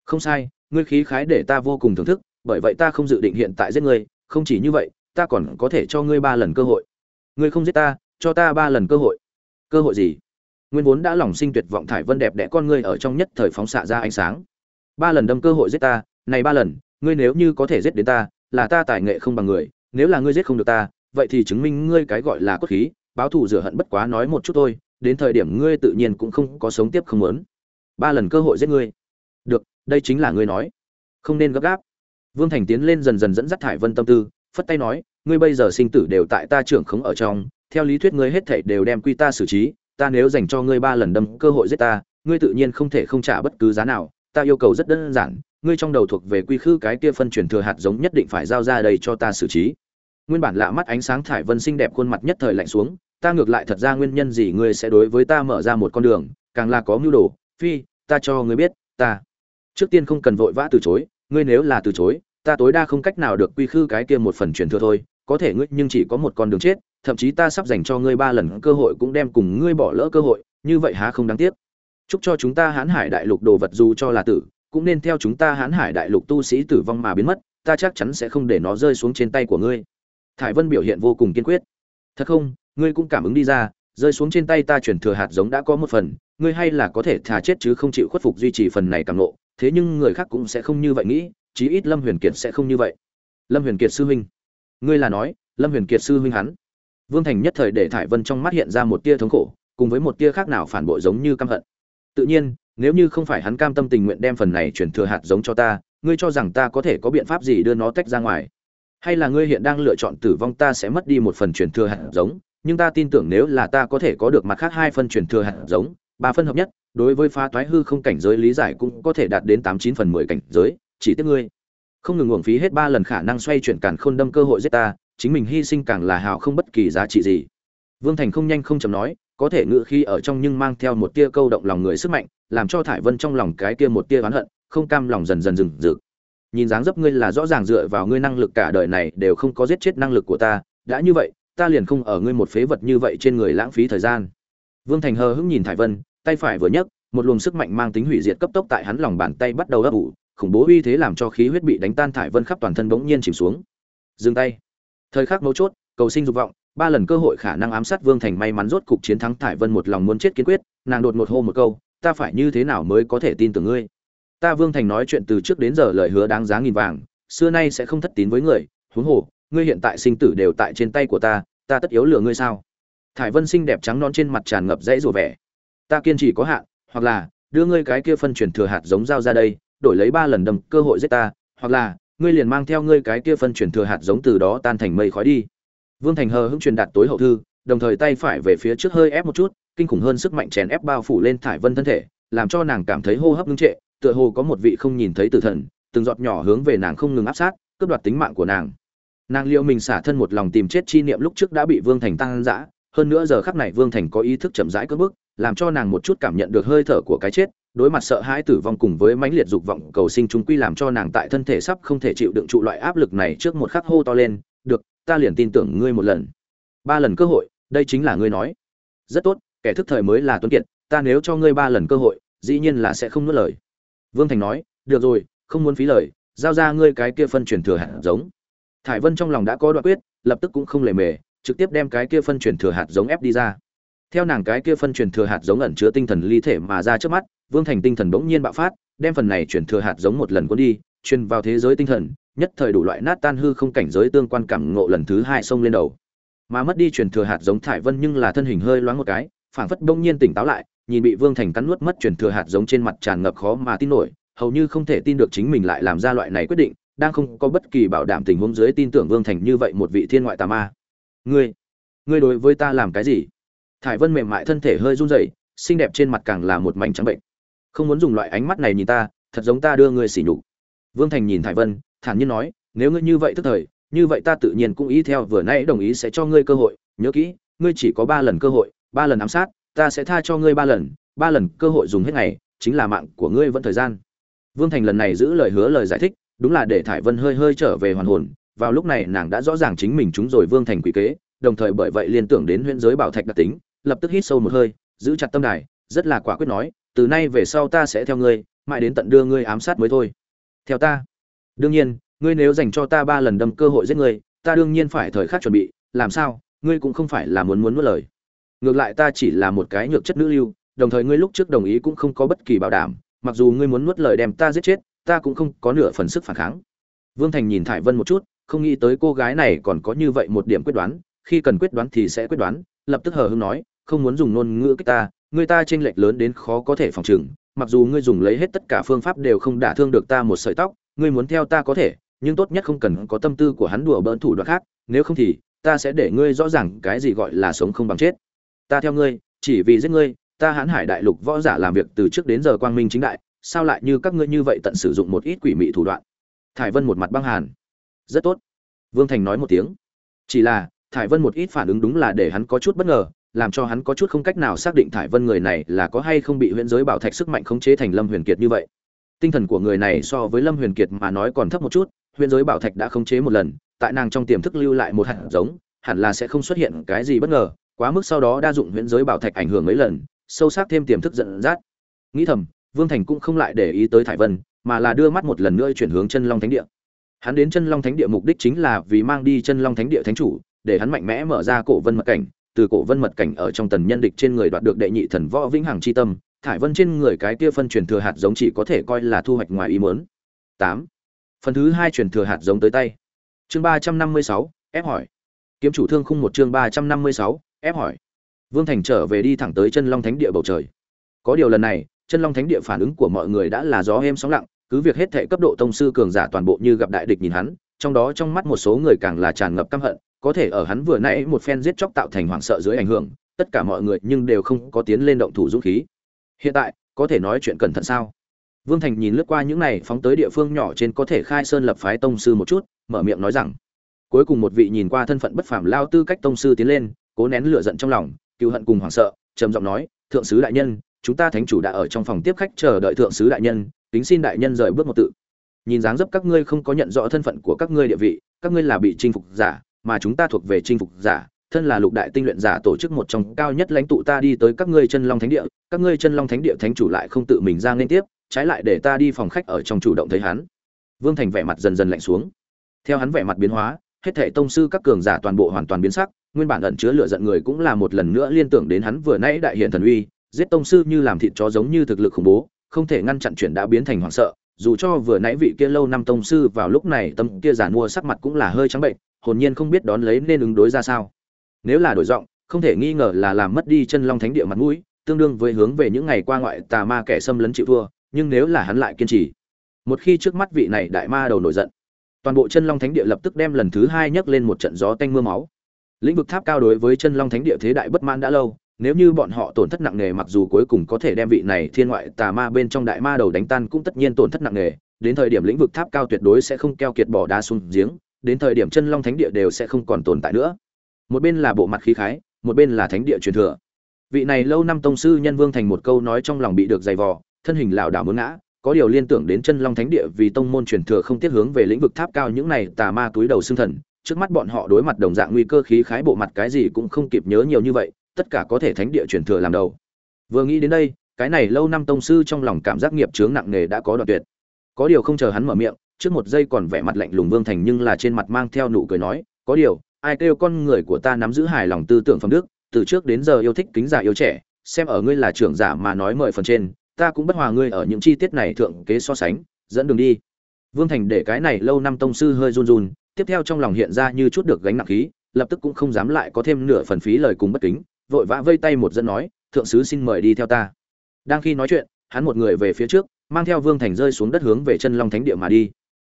Không sai, ngươi khí khái để ta vô cùng thưởng thức, bởi vậy ta không dự định hiện tại giết ngươi, không chỉ như vậy, ta còn có thể cho ngươi ba lần cơ hội. Ngươi không giết ta, cho ta ba lần cơ hội. Cơ hội gì? Nguyên vốn đã lòng sinh tuyệt vọng thải vân đẹp đẽ con ngươi ở trong nhất thời phóng xạ ra ánh sáng. Ba lần đâm cơ hội giết ta, này ba lần, ngươi nếu như có thể giết đến ta, là ta tài nghệ không bằng người, nếu là ngươi giết không được ta, vậy thì chứng minh ngươi cái gọi là cốt khí, báo thù rửa hận bất quá nói một chút thôi, đến thời điểm ngươi tự nhiên cũng không có sống tiếp không muốn. Ba lần cơ hội giết ngươi. Được, đây chính là ngươi nói. Không nên gấp gáp. Vương thành tiến lên dần dần dẫn dắt thải vân tâm tư, phất tay nói, ngươi bây giờ sinh tử đều tại ta trưởng khống ở trong, theo lý thuyết ngươi hết thảy đều đem quy ta xử trí ta nếu dành cho ngươi ba lần đâm cơ hội giết ta, ngươi tự nhiên không thể không trả bất cứ giá nào. Ta yêu cầu rất đơn giản, ngươi trong đầu thuộc về quy khư cái kia phân chuyển thừa hạt giống nhất định phải giao ra đây cho ta xử trí. Nguyên bản lạ mắt ánh sáng thải vân xinh đẹp khuôn mặt nhất thời lạnh xuống, ta ngược lại thật ra nguyên nhân gì ngươi sẽ đối với ta mở ra một con đường, càng là có mưu đồ. Phi, ta cho ngươi biết, ta trước tiên không cần vội vã từ chối, ngươi nếu là từ chối, ta tối đa không cách nào được quy khư cái kia một phần truyền thừa thôi, có thể ngươi nhưng chỉ có một con đường chết thậm chí ta sắp dành cho ngươi ba lần cơ hội cũng đem cùng ngươi bỏ lỡ cơ hội, như vậy há không đáng tiếc. Chúc cho chúng ta hãn hải đại lục đồ vật dù cho là tử, cũng nên theo chúng ta hãn hải đại lục tu sĩ tử vong mà biến mất, ta chắc chắn sẽ không để nó rơi xuống trên tay của ngươi. Thải vân biểu hiện vô cùng kiên quyết. Thật không, ngươi cũng cảm ứng đi ra, rơi xuống trên tay ta chuyển thừa hạt giống đã có một phần, ngươi hay là có thể thà chết chứ không chịu khuất phục duy trì phần này càng nộ thế nhưng người khác cũng sẽ không như vậy nghĩ, chí ít lâm huyền kiệt sẽ không như vậy. Lâm huyền kiệt sư huynh. Ngươi là nói, lâm huyền kiệt sư huynh hắn? Vương thành nhất thời để thải vân trong mắt hiện ra một tia thống khổ, cùng với một tia khác nào phản bội giống như căm hận. Tự nhiên, nếu như không phải hắn cam tâm tình nguyện đem phần này chuyển thừa hạt giống cho ta, ngươi cho rằng ta có thể có biện pháp gì đưa nó tách ra ngoài? Hay là ngươi hiện đang lựa chọn tử vong ta sẽ mất đi một phần chuyển thừa hạt giống, nhưng ta tin tưởng nếu là ta có thể có được mặt khác hai phần chuyển thừa hạt giống, ba phân hợp nhất, đối với phá toái hư không cảnh giới lý giải cũng có thể đạt đến tám chín phần mười cảnh giới, chỉ tiếc ngươi. Không ngừng uổng phí hết ba lần khả năng xoay chuyển càn khôn đâm cơ hội giết ta chính mình hy sinh càng là hào không bất kỳ giá trị gì. Vương thành không nhanh không chậm nói, có thể ngự khi ở trong nhưng mang theo một tia câu động lòng người sức mạnh, làm cho thải vân trong lòng cái kia một tia oán hận, không cam lòng dần dần dừng rực nhìn dáng dấp ngươi là rõ ràng dựa vào ngươi năng lực cả đời này đều không có giết chết năng lực của ta, đã như vậy, ta liền không ở ngươi một phế vật như vậy trên người lãng phí thời gian. Vương thành hờ hững nhìn thải vân, tay phải vừa nhấc, một luồng sức mạnh mang tính hủy diệt cấp tốc tại hắn lòng bàn tay bắt đầu ấp ủ, khủng bố uy thế làm cho khí huyết bị đánh tan thải vân khắp toàn thân bỗng nhiên chìm xuống. Dừng tay thời khắc mấu chốt, cầu sinh dục vọng, ba lần cơ hội khả năng ám sát vương thành may mắn rốt cục chiến thắng thải vân một lòng muốn chết kiên quyết, nàng đột một hô một câu, ta phải như thế nào mới có thể tin tưởng ngươi? Ta vương thành nói chuyện từ trước đến giờ lời hứa đáng giá nghìn vàng, xưa nay sẽ không thất tín với người, huống hồ, ngươi hiện tại sinh tử đều tại trên tay của ta ta tất yếu lừa ngươi sao? Thải vân xinh đẹp trắng non trên mặt tràn ngập dãy rủa vẻ. Ta kiên trì có hạn, hoặc là đưa ngươi cái kia phân chuyển thừa hạt giống dao ra đây, đổi lấy ba lần đâm, cơ hội giết ta, hoặc là ngươi liền mang theo ngươi cái kia phân chuyển thừa hạt giống từ đó tan thành mây khói đi. Vương thành hờ hững truyền đạt tối hậu thư, đồng thời tay phải về phía trước hơi ép một chút, kinh khủng hơn sức mạnh chèn ép bao phủ lên thải vân thân thể, làm cho nàng cảm thấy hô hấp ngưng trệ, tựa hồ có một vị không nhìn thấy tử thần, từng giọt nhỏ hướng về nàng không ngừng áp sát, cướp đoạt tính mạng của nàng. Nàng liệu mình xả thân một lòng tìm chết chi niệm lúc trước đã bị vương thành tăng dã, hơn nữa giờ khắc này vương thành có ý thức chậm rãi cất bước, làm cho nàng một chút cảm nhận được hơi thở của cái chết đối mặt sợ hãi tử vong cùng với mãnh liệt dục vọng, cầu sinh chúng quy làm cho nàng tại thân thể sắp không thể chịu đựng trụ loại áp lực này trước một khắc hô to lên, được, ta liền tin tưởng ngươi một lần. Ba lần cơ hội, đây chính là ngươi nói. Rất tốt, kẻ thức thời mới là tuấn kiệt, ta nếu cho ngươi ba lần cơ hội, dĩ nhiên là sẽ không nuốt lời. Vương thành nói, được rồi, không muốn phí lời, giao ra ngươi cái kia phân truyền thừa hạt giống. Thải vân trong lòng đã có đoạn quyết, lập tức cũng không lề mề, trực tiếp đem cái kia phân truyền thừa hạt giống ép đi ra. Theo nàng cái kia phân truyền thừa hạt giống ẩn chứa tinh thần ly thể mà ra trước mắt vương thành tinh thần bỗng nhiên bạo phát, đem phần này chuyển thừa hạt giống một lần cuốn đi, truyền vào thế giới tinh thần, nhất thời đủ loại nát tan hư không cảnh giới tương quan cảm ngộ lần thứ hai xông lên đầu. Mà mất đi truyền thừa hạt giống thải vân nhưng là thân hình hơi loáng một cái, phảng phất bỗng nhiên tỉnh táo lại, nhìn bị vương thành cắn nuốt mất truyền thừa hạt giống trên mặt tràn ngập khó mà tin nổi, hầu như không thể tin được chính mình lại làm ra loại này quyết định, đang không có bất kỳ bảo đảm tình huống dưới tin tưởng vương thành như vậy một vị thiên ngoại tà ma. Ngươi ngươi đối với ta làm cái gì? Thải vân mềm mại thân thể hơi run rẩy, xinh đẹp trên mặt càng là một mảnh trắng bệnh không muốn dùng loại ánh mắt này nhìn ta, thật giống ta đưa ngươi xỉ nhục. Vương thành nhìn thải vân, thản nhiên nói, nếu ngươi như vậy tức thời, như vậy ta tự nhiên cũng ý theo, vừa nãy đồng ý sẽ cho ngươi cơ hội. Nhớ kỹ, ngươi chỉ có ba lần cơ hội, ba lần ám sát, ta sẽ tha cho ngươi ba lần ba lần cơ hội dùng hết ngày, chính là mạng của ngươi vẫn thời gian. Vương thành lần này giữ lời hứa lời giải thích, đúng là để thải vân hơi hơi trở về hoàn hồn. Vào lúc này nàng đã rõ ràng chính mình chúng rồi vương thành quỷ kế, đồng thời bởi vậy liên tưởng đến huyễn giới bảo thạch đặc tính, lập tức hít sâu một hơi, giữ chặt tâm đài, rất là quả quyết nói từ nay về sau ta sẽ theo ngươi, mãi đến tận đưa ngươi ám sát mới thôi. Theo ta. Đương nhiên, ngươi nếu dành cho ta ba lần đâm cơ hội giết ngươi, ta đương nhiên phải thời khắc chuẩn bị, làm sao, ngươi cũng không phải là muốn muốn mất lời. Ngược lại ta chỉ là một cái nhược chất nữ lưu, đồng thời ngươi lúc trước đồng ý cũng không có bất kỳ bảo đảm, mặc dù ngươi muốn nuốt lời đem ta giết chết, ta cũng không có nửa phần sức phản kháng. Vương thành nhìn thải vân một chút, không nghĩ tới cô gái này còn có như vậy một điểm quyết đoán, khi cần quyết đoán thì sẽ quyết đoán, lập tức hờ hưng nói, không muốn dùng ngôn ngữ cách ta người ta chênh lệch lớn đến khó có thể phòng trừng, mặc dù ngươi dùng lấy hết tất cả phương pháp đều không đả thương được ta một sợi tóc, ngươi muốn theo ta có thể, nhưng tốt nhất không cần có tâm tư của hắn đùa bỡn thủ đoạn khác, nếu không thì, ta sẽ để ngươi rõ ràng cái gì gọi là sống không bằng chết. Ta theo ngươi, chỉ vì giết ngươi, ta hãn hải đại lục võ giả làm việc từ trước đến giờ quang minh chính đại, sao lại như các ngươi như vậy tận sử dụng một ít quỷ mị thủ đoạn? Thải vân một mặt băng hàn. Rất tốt. Vương thành nói một tiếng. Chỉ là, thải vân một ít phản ứng đúng là để hắn có chút bất ngờ làm cho hắn có chút không cách nào xác định thải vân người này là có hay không bị huyễn giới bảo thạch sức mạnh khống chế thành lâm huyền kiệt như vậy. Tinh thần của người này so với lâm huyền kiệt mà nói còn thấp một chút, huyễn giới bảo thạch đã khống chế một lần, tại nàng trong tiềm thức lưu lại một hạt giống, hẳn là sẽ không xuất hiện cái gì bất ngờ, quá mức sau đó đa dụng huyễn giới bảo thạch ảnh hưởng mấy lần, sâu sắc thêm tiềm thức giận dắt. Nghĩ thầm, vương thành cũng không lại để ý tới thải vân, mà là đưa mắt một lần nữa chuyển hướng chân long thánh địa. Hắn đến chân long thánh địa mục đích chính là vì mang đi chân long thánh địa thánh chủ, để hắn mạnh mẽ mở ra cổ vân mật cảnh từ cổ vân mật cảnh ở trong tần nhân địch trên người đoạt được đệ nhị thần võ vĩnh hằng chi tâm, thải vân trên người cái kia phân truyền thừa hạt giống chỉ có thể coi là thu hoạch ngoài ý muốn. Tám. Phần thứ hai truyền thừa hạt giống tới tay. Chương ba trăm năm mươi sáu, ép hỏi. Kiếm chủ thương khung một chương ba trăm năm mươi sáu, ép hỏi. Vương thành trở về đi thẳng tới chân long thánh địa bầu trời. Có điều lần này, chân long thánh địa phản ứng của mọi người đã là gió êm sóng lặng, cứ việc hết thệ cấp độ tông sư cường giả toàn bộ như gặp đại địch nhìn hắn, trong đó trong mắt một số người càng là tràn ngập căm hận có thể ở hắn vừa nãy một phen giết chóc tạo thành hoảng sợ dưới ảnh hưởng tất cả mọi người nhưng đều không có tiến lên động thủ dũng khí hiện tại có thể nói chuyện cẩn thận sao Vương Thành nhìn lướt qua những này phóng tới địa phương nhỏ trên có thể khai sơn lập phái tông sư một chút, mở miệng nói rằng: Cuối cùng một vị nhìn qua thân phận bất phàm lao tư cách tông sư tiến lên, cố nén lửa giận trong lòng, cừu hận cùng hoảng sợ, trầm giọng nói: "Thượng sứ đại nhân, chúng ta thánh chủ đã ở trong phòng tiếp khách chờ đợi thượng sứ đại nhân, kính xin đại nhân rời bước một tự." Nhìn dáng dấp các ngươi không có nhận rõ thân phận của các ngươi địa vị, các ngươi là bị chinh phục giả, mà chúng ta thuộc về chinh phục giả, thân là lục đại tinh luyện giả tổ chức một trong cao nhất lãnh tụ ta đi tới các ngươi chân long thánh địa, các ngươi chân long thánh địa thánh chủ lại không tự mình ra nên tiếp, trái lại để ta đi phòng khách ở trong chủ động thấy hắn. Vương thành vẻ mặt dần dần lạnh xuống. Theo hắn vẻ mặt biến hóa hết thể tông sư các cường giả toàn bộ hoàn toàn biến sắc nguyên bản ẩn chứa lửa giận người cũng là một lần nữa liên tưởng đến hắn vừa nãy đại hiện thần uy giết tông sư như làm thịt chó giống như thực lực khủng bố không thể ngăn chặn chuyển đã biến thành hoảng sợ dù cho vừa nãy vị kia lâu năm tông sư vào lúc này tâm kia giản mua sắc mặt cũng là hơi trắng bệnh hồn nhiên không biết đón lấy nên ứng đối ra sao. Nếu là đổi giọng, không thể nghi ngờ là làm mất đi chân long thánh địa mặt mũi, tương đương với hướng về những ngày qua ngoại tà ma kẻ xâm lấn chịu thua, nhưng nếu là hắn lại kiên trì, một khi trước mắt vị này đại ma đầu nổi giận, toàn bộ chân long thánh địa lập tức đem lần thứ hai nhấc lên một trận gió tanh mưa máu. Lĩnh vực tháp cao đối với chân long thánh địa thế đại bất mãn đã lâu, nếu như bọn họ tổn thất nặng nề mặc dù cuối cùng có thể đem vị này thiên ngoại tà ma bên trong đại ma đầu đánh tan cũng tất nhiên tổn thất nặng nề, đến thời điểm lĩnh vực tháp cao tuyệt đối sẽ không keo kiệt bỏ đá xuống giếng đến thời điểm chân long thánh địa đều sẽ không còn tồn tại nữa một bên là bộ mặt khí khái một bên là thánh địa truyền thừa vị này lâu năm tông sư nhân vương thành một câu nói trong lòng bị được dày vò thân hình lảo đảo muốn ngã, có điều liên tưởng đến chân long thánh địa vì tông môn truyền thừa không tiết hướng về lĩnh vực tháp cao những này tà ma túi đầu xương thần, trước mắt bọn họ đối mặt đồng dạng nguy cơ khí khái bộ mặt cái gì cũng không kịp nhớ nhiều như vậy, tất cả có thể thánh địa truyền thừa làm đầu. Vừa nghĩ đến đây, cái này lâu năm tông sư trong lòng cảm giác nghiệp chướng nặng nề đã có đoạn tuyệt. Có điều không chờ hắn mở miệng, trước một giây còn vẻ mặt lạnh lùng Vương Thành nhưng là trên mặt mang theo nụ cười nói, có điều, ai kêu con người của ta nắm giữ hài lòng tư tưởng phẩm đức, từ trước đến giờ yêu thích kính già yêu trẻ, xem ở ngươi là trưởng giả mà nói mời phần trên, ta cũng bất hòa ngươi ở những chi tiết này thượng kế so sánh dẫn đường đi. Vương thành để cái này lâu năm tông sư hơi run run tiếp theo trong lòng hiện ra như chút được gánh nặng khí lập tức cũng không dám lại có thêm nửa phần phí lời cùng bất kính vội vã vây tay một dẫn nói thượng sứ xin mời đi theo ta. Đang khi nói chuyện hắn một người về phía trước mang theo vương thành rơi xuống đất hướng về chân long thánh địa mà đi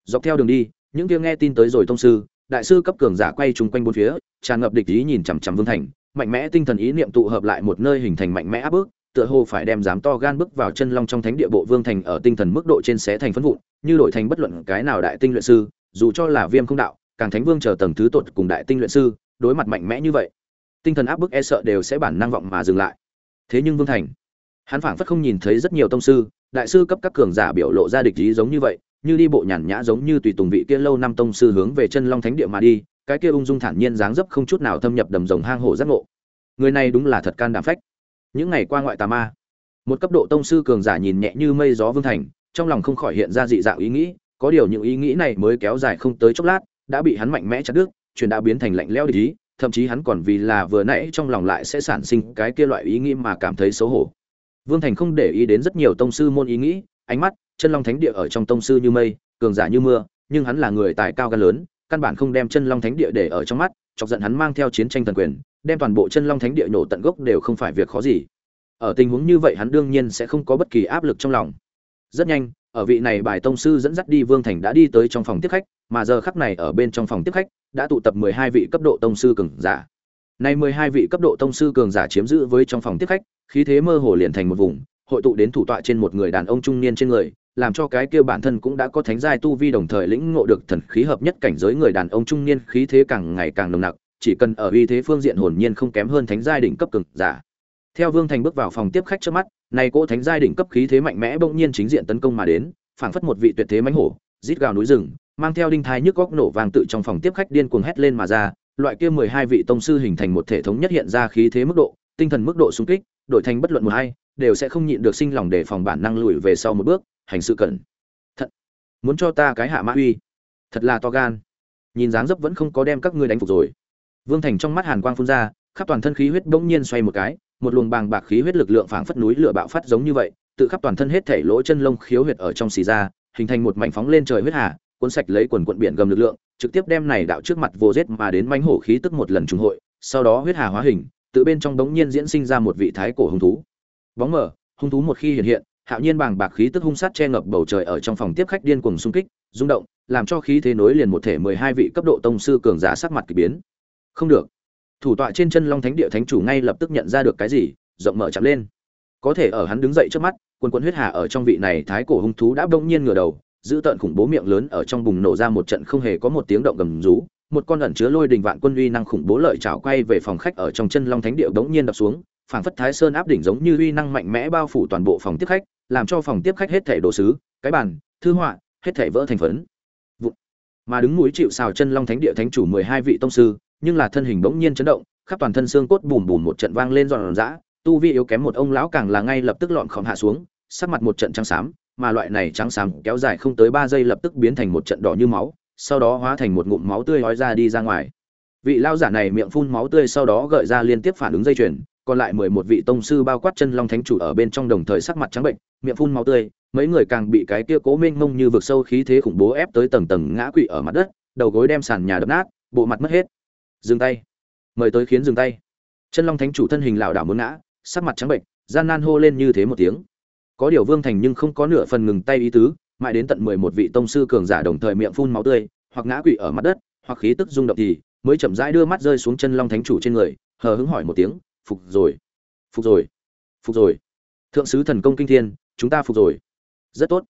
dọc theo đường đi những kia nghe tin tới rồi tông sư đại sư cấp cường giả quay chung quanh bốn phía tràn ngập địch ý nhìn chằm chằm vương thành mạnh mẽ tinh thần ý niệm tụ hợp lại một nơi hình thành mạnh mẽ áp bức tựa hồ phải đem dám to gan bước vào chân long trong thánh địa bộ vương thành ở tinh thần mức độ trên xé thành phân vụn, như đổi thành bất luận cái nào đại tinh luyện sư, dù cho là viêm không đạo, càng thánh vương chờ tầng thứ tột cùng đại tinh luyện sư, đối mặt mạnh mẽ như vậy, tinh thần áp bức e sợ đều sẽ bản năng vọng mà dừng lại. Thế nhưng vương thành, hắn phảng phất không nhìn thấy rất nhiều tông sư, đại sư cấp các cường giả biểu lộ ra địch ý giống như vậy, như đi bộ nhàn nhã giống như tùy tùng vị kia lâu năm tông sư hướng về chân long thánh địa mà đi, cái kia ung dung thản nhiên dáng dấp không chút nào thâm nhập đầm rồng hang hổ giác ngộ. Người này đúng là thật can đảm phách những ngày qua ngoại tà ma một cấp độ tông sư cường giả nhìn nhẹ như mây gió vương thành trong lòng không khỏi hiện ra dị dạng ý nghĩ có điều những ý nghĩ này mới kéo dài không tới chốc lát đã bị hắn mạnh mẽ chặt đứt chuyện đã biến thành lạnh lẽo ý thậm chí hắn còn vì là vừa nãy trong lòng lại sẽ sản sinh cái kia loại ý nghĩ mà cảm thấy xấu hổ vương thành không để ý đến rất nhiều tông sư môn ý nghĩ ánh mắt chân long thánh địa ở trong tông sư như mây, cường giả như mưa, nhưng hắn là người tài cao gan lớn, căn bản không đem chân long thánh địa để ở trong mắt, chọc giận hắn mang theo chiến tranh thần quyền, đem toàn bộ chân long thánh địa nổ tận gốc đều không phải việc khó gì. Ở tình huống như vậy hắn đương nhiên sẽ không có bất kỳ áp lực trong lòng. Rất nhanh, ở vị này bài tông sư dẫn dắt đi vương thành đã đi tới trong phòng tiếp khách, mà giờ khắc này ở bên trong phòng tiếp khách, đã tụ tập mười hai vị cấp độ tông sư cường giả. Nay mười hai vị cấp độ tông sư cường giả chiếm giữ với trong phòng tiếp khách, khí thế mơ hồ liền thành một vùng, hội tụ đến thủ tọa trên một người đàn ông trung niên trên người làm cho cái kia bản thân cũng đã có thánh giai tu vi đồng thời lĩnh ngộ được thần khí hợp nhất cảnh giới người đàn ông trung niên khí thế càng ngày càng nồng nặc chỉ cần ở uy thế phương diện hồn nhiên không kém hơn thánh giai đỉnh cấp cường giả. Theo Vương Thành bước vào phòng tiếp khách trước mắt, này cỗ thánh giai đỉnh cấp khí thế mạnh mẽ bỗng nhiên chính diện tấn công mà đến, phảng phất một vị tuyệt thế mãnh hổ, rít gào núi rừng, mang theo đinh thai nhức góc nổ vàng tự trong phòng tiếp khách điên cuồng hét lên mà ra, loại kia 12 vị tông sư hình thành một thể thống nhất hiện ra khí thế mức độ, tinh thần mức độ xung kích, đổi thành bất luận một hai, đều sẽ không nhịn được sinh lòng để phòng bản năng lùi về sau một bước, hành sự cẩn thận. Muốn cho ta cái hạ mã uy, thật là to gan. Nhìn dáng dấp vẫn không có đem các ngươi đánh phục rồi. Vương Thành trong mắt hàn quang phun ra, khắp toàn thân khí huyết bỗng nhiên xoay một cái, một luồng bàng bạc khí huyết lực lượng phảng phất núi lửa bạo phát giống như vậy, tự khắp toàn thân hết thể lỗ chân lông khiếu huyệt ở trong xì ra, hình thành một mảnh phóng lên trời huyết hà, cuốn sạch lấy quần quận biển gầm lực lượng, trực tiếp đem này đạo trước mặt vô rết mà đến mánh hổ khí tức một lần trùng hội, sau đó huyết hà hóa hình, tự bên trong bỗng nhiên diễn sinh ra một vị thái cổ hung thú. Bóng mở, hung thú một khi hiện hiện, hạo nhiên bàng bạc khí tức hung sát che ngập bầu trời ở trong phòng tiếp khách điên cuồng xung kích, rung động, làm cho khí thế nối liền một thể 12 vị cấp độ tông sư cường giả sắc mặt kỳ biến. Không được. Thủ tọa trên chân long thánh địa thánh chủ ngay lập tức nhận ra được cái gì rộng mở chạm lên. Có thể ở hắn đứng dậy trước mắt quần quần huyết hà ở trong vị này thái cổ hung thú đã bỗng nhiên ngửa đầu giữ tợn khủng bố miệng lớn ở trong bùng nổ ra một trận không hề có một tiếng động gầm rú một con ẩn chứa lôi đình vạn quân uy năng khủng bố lợi chảo quay về phòng khách ở trong chân long thánh địa bỗng nhiên đập xuống phảng phất thái sơn áp đỉnh giống như uy năng mạnh mẽ bao phủ toàn bộ phòng tiếp khách làm cho phòng tiếp khách hết thảy đồ sứ, cái bàn, thư họa, hết thảy vỡ thành phấn Vụ. mà đứng núi chịu xào chân long thánh địa thánh chủ mười hai vị tông sư, nhưng là thân hình bỗng nhiên chấn động, khắp toàn thân xương cốt bùm bùm một trận vang lên giòn giã, tu vi yếu kém một ông lão càng là ngay lập tức lọn khom hạ xuống, sắc mặt một trận trắng xám, mà loại này trắng xám kéo dài không tới ba giây lập tức biến thành một trận đỏ như máu, sau đó hóa thành một ngụm máu tươi hói ra đi ra ngoài vị lao giả này miệng phun máu tươi sau đó gợi ra liên tiếp phản ứng dây chuyền còn lại mười một vị tông sư bao quát chân long thánh chủ ở bên trong đồng thời sắc mặt trắng bệnh, miệng phun máu tươi, mấy người càng bị cái kia cố mênh mông như vực sâu khí thế khủng bố ép tới tầng tầng ngã quỵ ở mặt đất, đầu gối đem sàn nhà đập nát, bộ mặt mất hết. Dừng tay. Mời tới khiến dừng tay. Chân long thánh chủ thân hình lảo đảo muốn ngã, sắc mặt trắng bệnh, gian nan hô lên như thế một tiếng. Có điều vương thành nhưng không có nửa phần ngừng tay ý tứ, mãi đến tận mười một vị tông sư cường giả đồng thời miệng phun máu tươi, hoặc ngã quỵ ở mặt đất, hoặc khí tức rung động thì mới chậm rãi đưa mắt rơi xuống chân long thánh chủ trên người, hờ hững hỏi một tiếng phục rồi phục rồi phục rồi. Thượng sứ thần công kinh thiên, chúng ta phục rồi. Rất tốt.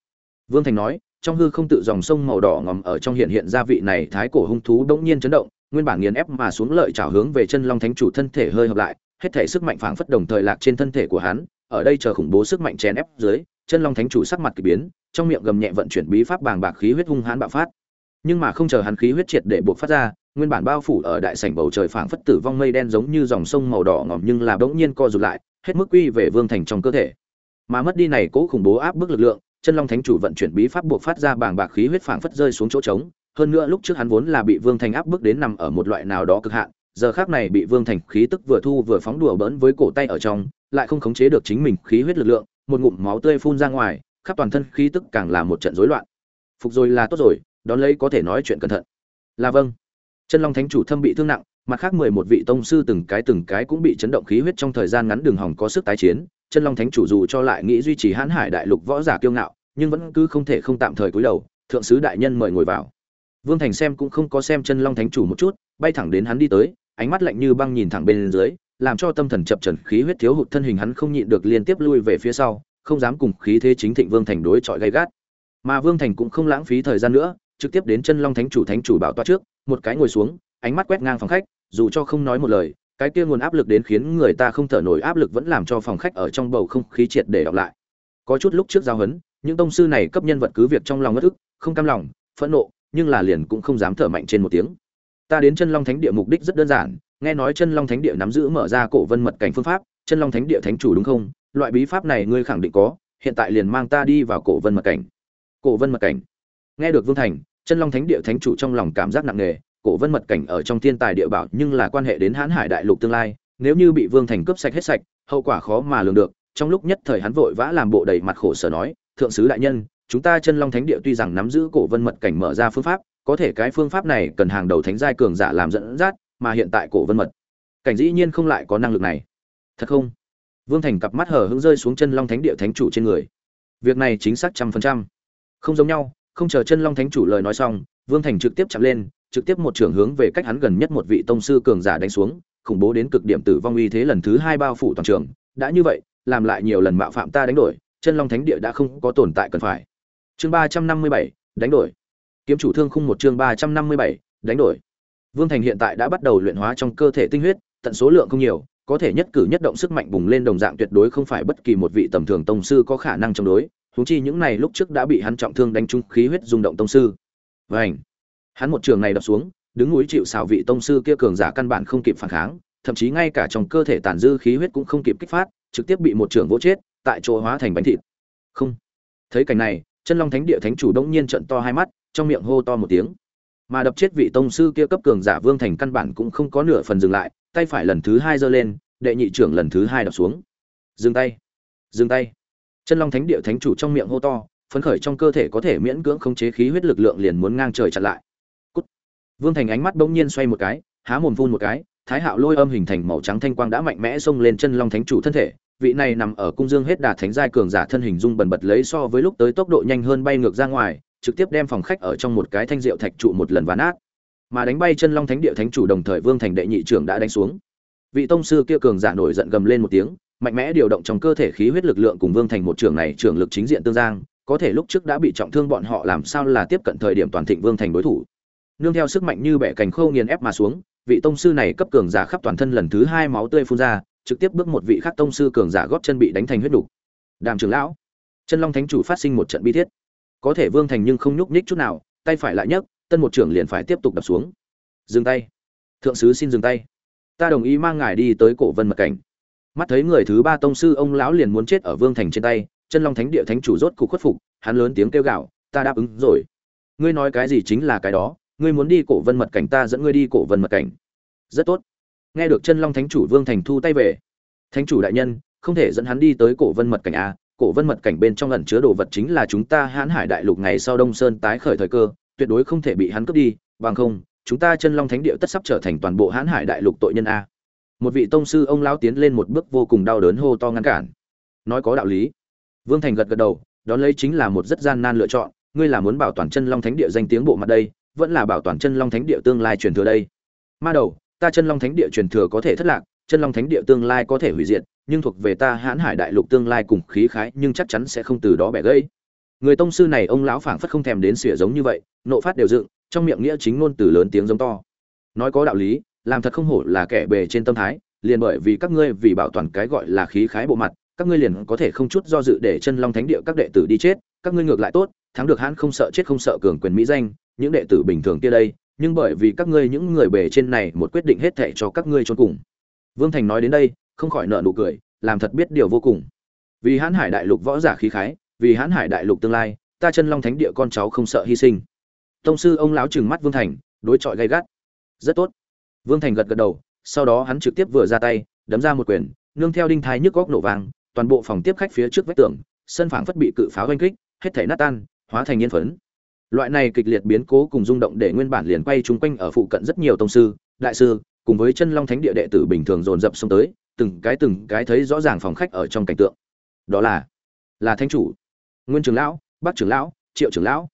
Vương thành nói, trong hư không tự dòng sông màu đỏ ngòm ở trong hiện hiện ra vị này thái cổ hung thú đống nhiên chấn động, nguyên bản nghiền ép mà xuống lợi trào hướng về chân long thánh chủ thân thể hơi hợp lại, hết thể sức mạnh phảng phất đồng thời lạc trên thân thể của hắn, ở đây chờ khủng bố sức mạnh chèn ép dưới, chân long thánh chủ sắc mặt kỳ biến, trong miệng gầm nhẹ vận chuyển bí pháp bàng bạc khí huyết hung hãn bạo phát. Nhưng mà không chờ hắn khí huyết triệt để buộc phát ra nguyên bản bao phủ ở đại sảnh bầu trời phảng phất tử vong mây đen giống như dòng sông màu đỏ ngòm nhưng là bỗng nhiên co rụt lại, hết mức quy về vương thành trong cơ thể. Mà mất đi này cố khủng bố áp bức lực lượng, chân long thánh chủ vận chuyển bí pháp buộc phát ra bàng bạc khí huyết phảng phất rơi xuống chỗ trống, hơn nữa lúc trước hắn vốn là bị vương thành áp bức đến nằm ở một loại nào đó cực hạn, giờ khác này bị vương thành khí tức vừa thu vừa phóng đùa bỡn với cổ tay ở trong, lại không khống chế được chính mình khí huyết lực lượng, một ngụm máu tươi phun ra ngoài, khắp toàn thân khí tức càng là một trận rối loạn. Phục rồi là tốt rồi, đón lấy có thể nói chuyện cẩn thận. Là vâng chân long thánh chủ thâm bị thương nặng, mặt khác mười một vị tông sư từng cái từng cái cũng bị chấn động khí huyết trong thời gian ngắn đường hỏng có sức tái chiến. Chân long thánh chủ dù cho lại nghĩ duy trì hãn hải đại lục võ giả kiêu ngạo, nhưng vẫn cứ không thể không tạm thời cúi đầu, thượng sứ đại nhân mời ngồi vào. Vương thành xem cũng không có xem chân long thánh chủ một chút, bay thẳng đến hắn đi tới, ánh mắt lạnh như băng nhìn thẳng bên dưới, làm cho tâm thần chập trần khí huyết thiếu hụt thân hình hắn không nhịn được liên tiếp lui về phía sau, không dám cùng khí thế chính thịnh vương thành đối chọi gay gắt. Mà vương thành cũng không lãng phí thời gian nữa trực tiếp đến chân long thánh chủ thánh chủ bảo toa trước, một cái ngồi xuống, ánh mắt quét ngang phòng khách, dù cho không nói một lời, cái kia nguồn áp lực đến khiến người ta không thở nổi áp lực vẫn làm cho phòng khách ở trong bầu không khí triệt để đọc lại. Có chút lúc trước giao hấn, những tông sư này cấp nhân vật cứ việc trong lòng ngất ức, không cam lòng, phẫn nộ, nhưng là liền cũng không dám thở mạnh trên một tiếng. Ta đến chân long thánh địa mục đích rất đơn giản, nghe nói chân long thánh địa nắm giữ mở ra cổ vân mật cảnh phương pháp, chân long thánh địa thánh chủ đúng không? Loại bí pháp này ngươi khẳng định có, hiện tại liền mang ta đi vào cổ vân mật cảnh. Cổ vân mật cảnh? Nghe được vương thành, chân long thánh địa thánh chủ trong lòng cảm giác nặng nề, cổ vân mật cảnh ở trong thiên tài địa bảo nhưng là quan hệ đến hãn hải đại lục tương lai, nếu như bị vương thành cướp sạch hết sạch, hậu quả khó mà lường được. Trong lúc nhất thời hắn vội vã làm bộ đầy mặt khổ sở nói, thượng sứ đại nhân, chúng ta chân long thánh địa tuy rằng nắm giữ cổ vân mật cảnh mở ra phương pháp, có thể cái phương pháp này cần hàng đầu thánh giai cường giả làm dẫn dắt, mà hiện tại cổ vân mật cảnh dĩ nhiên không lại có năng lực này. Thật không? Vương thành cặp mắt hở hững rơi xuống chân long thánh địa thánh chủ trên người. Việc này chính xác trăm phần trăm. Không giống nhau không chờ chân long thánh chủ lời nói xong, vương thành trực tiếp chạm lên, trực tiếp một trường hướng về cách hắn gần nhất một vị tông sư cường giả đánh xuống, khủng bố đến cực điểm tử vong uy thế lần thứ hai bao phủ toàn trường. Đã như vậy, làm lại nhiều lần mạo phạm ta đánh đổi, chân long thánh địa đã không có tồn tại cần phải. Chương ba trăm năm mươi bảy, đánh đổi. Kiếm chủ thương khung một chương ba trăm năm mươi bảy, đánh đổi. Vương thành hiện tại đã bắt đầu luyện hóa trong cơ thể tinh huyết, tận số lượng không nhiều, có thể nhất cử nhất động sức mạnh bùng lên đồng dạng tuyệt đối không phải bất kỳ một vị tầm thường tông sư có khả năng chống đối huống chi những này lúc trước đã bị hắn trọng thương đánh trúng khí huyết rung động tông sư. Vành. hắn một trường này đập xuống, đứng núi chịu sào vị tông sư kia cường giả căn bản không kịp phản kháng, thậm chí ngay cả trong cơ thể tàn dư khí huyết cũng không kịp kích phát, trực tiếp bị một trường vỗ chết, tại chỗ hóa thành bánh thịt. Không. Thấy cảnh này, chân long thánh địa thánh chủ đông nhiên trợn to hai mắt, trong miệng hô to một tiếng. Mà đập chết vị tông sư kia cấp cường giả vương thành căn bản cũng không có nửa phần dừng lại, tay phải lần thứ hai giơ lên, đệ nhị trưởng lần thứ hai đập xuống. Dừng tay. Dừng tay chân long thánh địa thánh chủ trong miệng hô to, phấn khởi trong cơ thể có thể miễn cưỡng khống chế khí huyết lực lượng liền muốn ngang trời chặn lại. Cút. vương thành ánh mắt bỗng nhiên xoay một cái, há mồm phun một cái, thái hạo lôi âm hình thành màu trắng thanh quang đã mạnh mẽ xông lên chân long thánh chủ thân thể. Vị này nằm ở cung dương hết đà thánh giai cường giả thân hình dung bần bật lấy so với lúc tới tốc độ nhanh hơn bay ngược ra ngoài, trực tiếp đem phòng khách ở trong một cái thanh rượu thạch trụ một lần ván át mà đánh bay chân long thánh địa thánh chủ đồng thời vương thành đệ nhị trưởng đã đánh xuống. Vị tông sư kia cường giả nổi giận gầm lên một tiếng mạnh mẽ điều động trong cơ thể khí huyết lực lượng cùng vương thành một trường này trường lực chính diện tương giang, có thể lúc trước đã bị trọng thương bọn họ làm sao là tiếp cận thời điểm toàn thịnh vương thành đối thủ. Nương theo sức mạnh như bẻ cành khâu nghiền ép mà xuống, vị tông sư này cấp cường giả khắp toàn thân lần thứ hai máu tươi phun ra, trực tiếp bước một vị khác tông sư cường giả góp chân bị đánh thành huyết đục đàm trưởng lão, chân long thánh chủ phát sinh một trận bi thiết. Có thể vương thành nhưng không nhúc nhích chút nào, tay phải lại nhấc, tân một trưởng liền phải tiếp tục đập xuống. Dừng tay. Thượng sứ xin dừng tay. Ta đồng ý mang ngài đi tới cổ vân mật cảnh mắt thấy người thứ ba tông sư ông lão liền muốn chết ở vương thành trên tay, chân long thánh địa thánh chủ rốt cục khuất phục, hắn lớn tiếng kêu gạo ta đáp ứng rồi. Ngươi nói cái gì chính là cái đó, ngươi muốn đi cổ vân mật cảnh ta dẫn ngươi đi cổ vân mật cảnh. Rất tốt. Nghe được chân long thánh chủ vương thành thu tay về, thánh chủ đại nhân, không thể dẫn hắn đi tới cổ vân mật cảnh a cổ vân mật cảnh bên trong ẩn chứa đồ vật chính là chúng ta hãn hải đại lục ngày sau đông sơn tái khởi thời cơ, tuyệt đối không thể bị hắn cướp đi, bằng không, chúng ta chân long thánh địa tất sắp trở thành toàn bộ hãn hải đại lục tội nhân a một vị tông sư ông lão tiến lên một bước vô cùng đau đớn hô to ngăn cản. Nói có đạo lý. Vương thành gật gật đầu, đón lấy chính là một rất gian nan lựa chọn, ngươi là muốn bảo toàn chân long thánh địa danh tiếng bộ mặt đây, vẫn là bảo toàn chân long thánh địa tương lai truyền thừa đây. Ma đầu, ta chân long thánh địa truyền thừa có thể thất lạc, chân long thánh địa tương lai có thể hủy diệt, nhưng thuộc về ta hãn hải đại lục tương lai cùng khí khái, nhưng chắc chắn sẽ không từ đó bẻ gãy. Người tông sư này ông lão phảng phất không thèm đến xỉa giống như vậy, nộ phát đều dựng, trong miệng nghĩa chính ngôn từ lớn tiếng giống to. Nói có đạo lý làm thật không hổ là kẻ bề trên tâm thái, liền bởi vì các ngươi vì bảo toàn cái gọi là khí khái bộ mặt, các ngươi liền có thể không chút do dự để chân long thánh địa các đệ tử đi chết, các ngươi ngược lại tốt, thắng được hãn không sợ chết không sợ cường quyền mỹ danh, những đệ tử bình thường kia đây, nhưng bởi vì các ngươi những người bề trên này một quyết định hết thệ cho các ngươi trốn cùng. Vương thành nói đến đây, không khỏi nợ nụ cười, làm thật biết điều vô cùng. Vì hãn hải đại lục võ giả khí khái, vì hãn hải đại lục tương lai, ta chân long thánh địa con cháu không sợ hy sinh. Tông sư ông lão trừng mắt vương thành, đối chọi gay gắt. Rất tốt vương thành gật gật đầu, sau đó hắn trực tiếp vừa ra tay, đấm ra một quyền, nương theo đinh thái nhức góc nổ vang, toàn bộ phòng tiếp khách phía trước vách tường, sân phảng phất bị cự pháo đánh kích, hết thảy nát tan, hóa thành nghiến phấn. Loại này kịch liệt biến cố cùng rung động để nguyên bản liền quay chúng quanh ở phụ cận rất nhiều tông sư, đại sư, cùng với chân long thánh địa đệ tử bình thường dồn dập xông tới, từng cái từng cái thấy rõ ràng phòng khách ở trong cảnh tượng. Đó là là thánh chủ, nguyên trưởng lão bắc trưởng lão, triệu trưởng lão.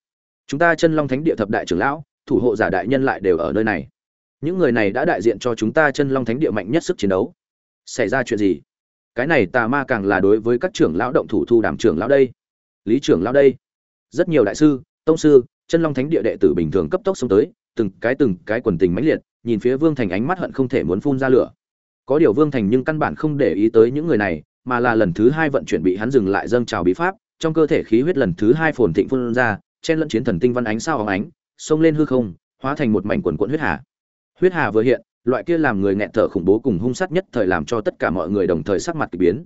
Chúng ta chân long thánh địa thập đại trưởng lão, thủ hộ giả đại nhân lại đều ở nơi này những người này đã đại diện cho chúng ta chân long thánh địa mạnh nhất sức chiến đấu. Xảy ra chuyện gì? Cái này tà ma càng là đối với các trưởng lão động thủ thu đảm trưởng lão đây. Lý trưởng lão đây. Rất nhiều đại sư, tông sư, chân long thánh địa đệ tử bình thường cấp tốc xông tới, từng cái từng cái quần tình mãnh liệt, nhìn phía vương thành ánh mắt hận không thể muốn phun ra lửa. Có điều vương thành nhưng căn bản không để ý tới những người này, mà là lần thứ hai vận chuyển bị hắn dừng lại dâng trào bí pháp, trong cơ thể khí huyết lần thứ hai phồn thịnh phun ra, chen lẫn chiến thần tinh văn ánh sao hóng ánh, xông lên hư không, hóa thành một mảnh quần quận huyết hà huyết hà vừa hiện, loại kia làm người nghẹn thở khủng bố cùng hung sát nhất thời làm cho tất cả mọi người đồng thời sắc mặt kỳ biến.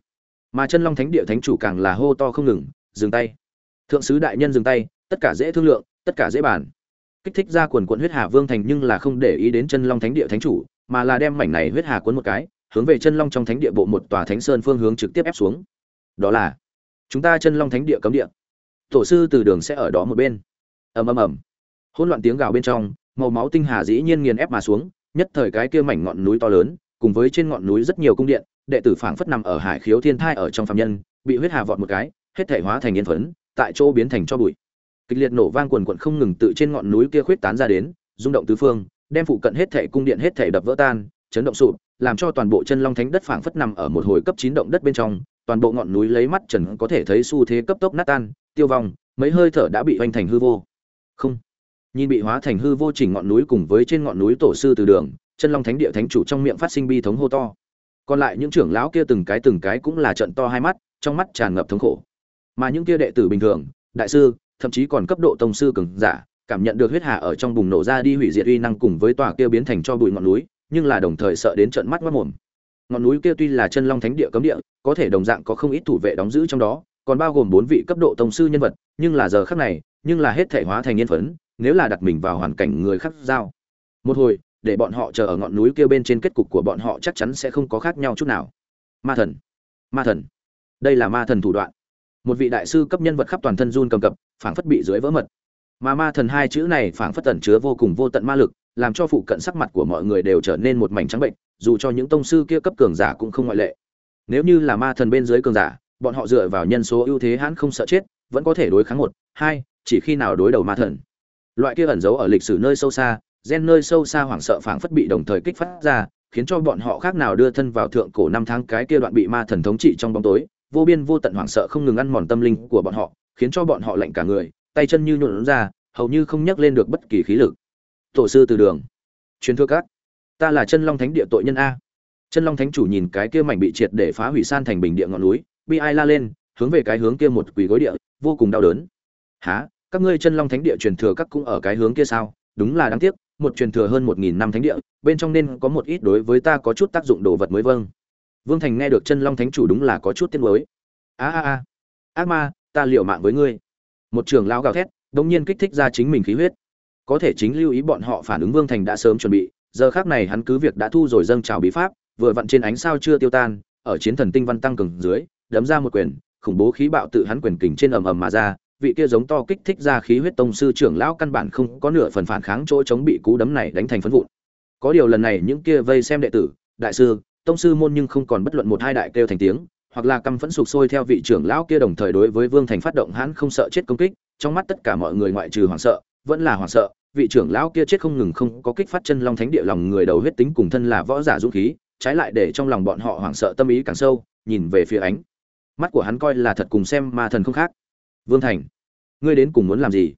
Mà chân long thánh địa thánh chủ càng là hô to không ngừng, dừng tay! Thượng sứ đại nhân dừng tay, tất cả dễ thương lượng, tất cả dễ bàn. Kích thích ra quần quận huyết hà vương thành nhưng là không để ý đến chân long thánh địa thánh chủ, mà là đem mảnh này huyết hà cuốn một cái, hướng về chân long trong thánh địa bộ một tòa thánh sơn phương hướng trực tiếp ép xuống. Đó là, chúng ta chân long thánh địa cấm địa. Tổ sư từ đường sẽ ở đó một bên. Ầm ầm ầm. Hỗn loạn tiếng gào bên trong màu máu tinh hà dĩ nhiên nghiền ép mà xuống, nhất thời cái kia mảnh ngọn núi to lớn, cùng với trên ngọn núi rất nhiều cung điện, đệ tử phảng phất nằm ở hải khiếu thiên thai ở trong phạm nhân, bị huyết hà vọt một cái, hết thể hóa thành yên phấn, tại chỗ biến thành cho bụi. Kịch liệt nổ vang quần quần không ngừng tự trên ngọn núi kia khuyết tán ra đến, rung động tứ phương, đem phụ cận hết thể cung điện hết thể đập vỡ tan, chấn động sụp, làm cho toàn bộ chân long thánh đất phảng phất nằm ở một hồi cấp chín động đất bên trong, toàn bộ ngọn núi lấy mắt trần có thể thấy xu thế cấp tốc nát tan, tiêu vong, mấy hơi thở đã bị hoành thành hư vô. Không nhìn bị hóa thành hư vô chỉnh ngọn núi cùng với trên ngọn núi tổ sư từ đường, chân long thánh địa thánh chủ trong miệng phát sinh bi thống hô to. Còn lại những trưởng lão kia từng cái từng cái cũng là trận to hai mắt, trong mắt tràn ngập thống khổ. Mà những kia đệ tử bình thường, đại sư, thậm chí còn cấp độ tông sư cường giả, cảm nhận được huyết hà ở trong bùng nổ ra đi hủy diệt uy năng cùng với tòa kia biến thành cho bụi ngọn núi, nhưng là đồng thời sợ đến trận mắt mất mồm. Ngọn núi kia tuy là chân long thánh địa cấm địa, có thể đồng dạng có không ít thủ vệ đóng giữ trong đó, còn bao gồm bốn vị cấp độ tông sư nhân vật, nhưng là giờ khắc này, nhưng là hết thể hóa thành nhân phấn nếu là đặt mình vào hoàn cảnh người khác giao. Một hồi, để bọn họ chờ ở ngọn núi kia bên trên kết cục của bọn họ chắc chắn sẽ không có khác nhau chút nào. Ma thần ma thần. Đây là ma thần thủ đoạn. Một vị đại sư cấp nhân vật khắp toàn thân run cầm cập, phảng phất bị dưới vỡ mật. Mà ma thần hai chữ này phảng phất tẩn chứa vô cùng vô tận ma lực, làm cho phụ cận sắc mặt của mọi người đều trở nên một mảnh trắng bệnh, dù cho những tông sư kia cấp cường giả cũng không ngoại lệ. Nếu như là ma thần bên dưới cường giả, bọn họ dựa vào nhân số ưu thế hãn không sợ chết, vẫn có thể đối kháng một, hai, chỉ khi nào đối đầu ma thần loại kia ẩn giấu ở lịch sử nơi sâu xa, gen nơi sâu xa hoảng sợ phảng phất bị đồng thời kích phát ra, khiến cho bọn họ khác nào đưa thân vào thượng cổ năm tháng cái kia đoạn bị ma thần thống trị trong bóng tối, vô biên vô tận hoảng sợ không ngừng ăn mòn tâm linh của bọn họ, khiến cho bọn họ lạnh cả người, tay chân như nhuộn ra, hầu như không nhắc lên được bất kỳ khí lực. Tổ sư từ đường. Truyền thưa các. Ta là chân long thánh địa tội nhân a. Chân long thánh chủ nhìn cái kia mảnh bị triệt để phá hủy san thành bình địa ngọn núi, bi ai la lên, hướng về cái hướng kia một quỳ gối địa, vô cùng đau đớn. Há các ngươi chân long thánh địa truyền thừa các cũng ở cái hướng kia sao? Đúng là đáng tiếc, một truyền thừa hơn một nghìn năm thánh địa, bên trong nên có một ít đối với ta có chút tác dụng đồ vật mới vâng. Vương thành nghe được chân long thánh chủ đúng là có chút tiếc mới a a a, ác ma, ta liều mạng với ngươi. Một trường lao gào thét, đống nhiên kích thích ra chính mình khí huyết. Có thể chính lưu ý bọn họ phản ứng vương thành đã sớm chuẩn bị, giờ khác này hắn cứ việc đã thu rồi dâng trào bí pháp, vừa vặn trên ánh sao chưa tiêu tan, ở chiến thần tinh văn tăng cường dưới, đấm ra một quyền, khủng bố khí bạo tự hắn quyền kình trên ầm ầm mà ra vị kia giống to kích thích ra khí huyết tông sư trưởng lão căn bản không có nửa phần phản kháng chỗ chống bị cú đấm này đánh thành phấn vụn. Có điều lần này những kia vây xem đệ tử, đại sư, tông sư môn nhưng không còn bất luận một hai đại kêu thành tiếng, hoặc là căm phẫn sục sôi theo vị trưởng lão kia đồng thời đối với vương thành phát động hãn không sợ chết công kích, trong mắt tất cả mọi người ngoại trừ hoảng sợ, vẫn là hoảng sợ, vị trưởng lão kia chết không ngừng không có kích phát chân long thánh địa lòng người đầu huyết tính cùng thân là võ giả dũng khí, trái lại để trong lòng bọn họ hoảng sợ tâm ý càng sâu, nhìn về phía ánh mắt của hắn coi là thật cùng xem ma thần không khác vương thành, ngươi đến cùng muốn làm gì?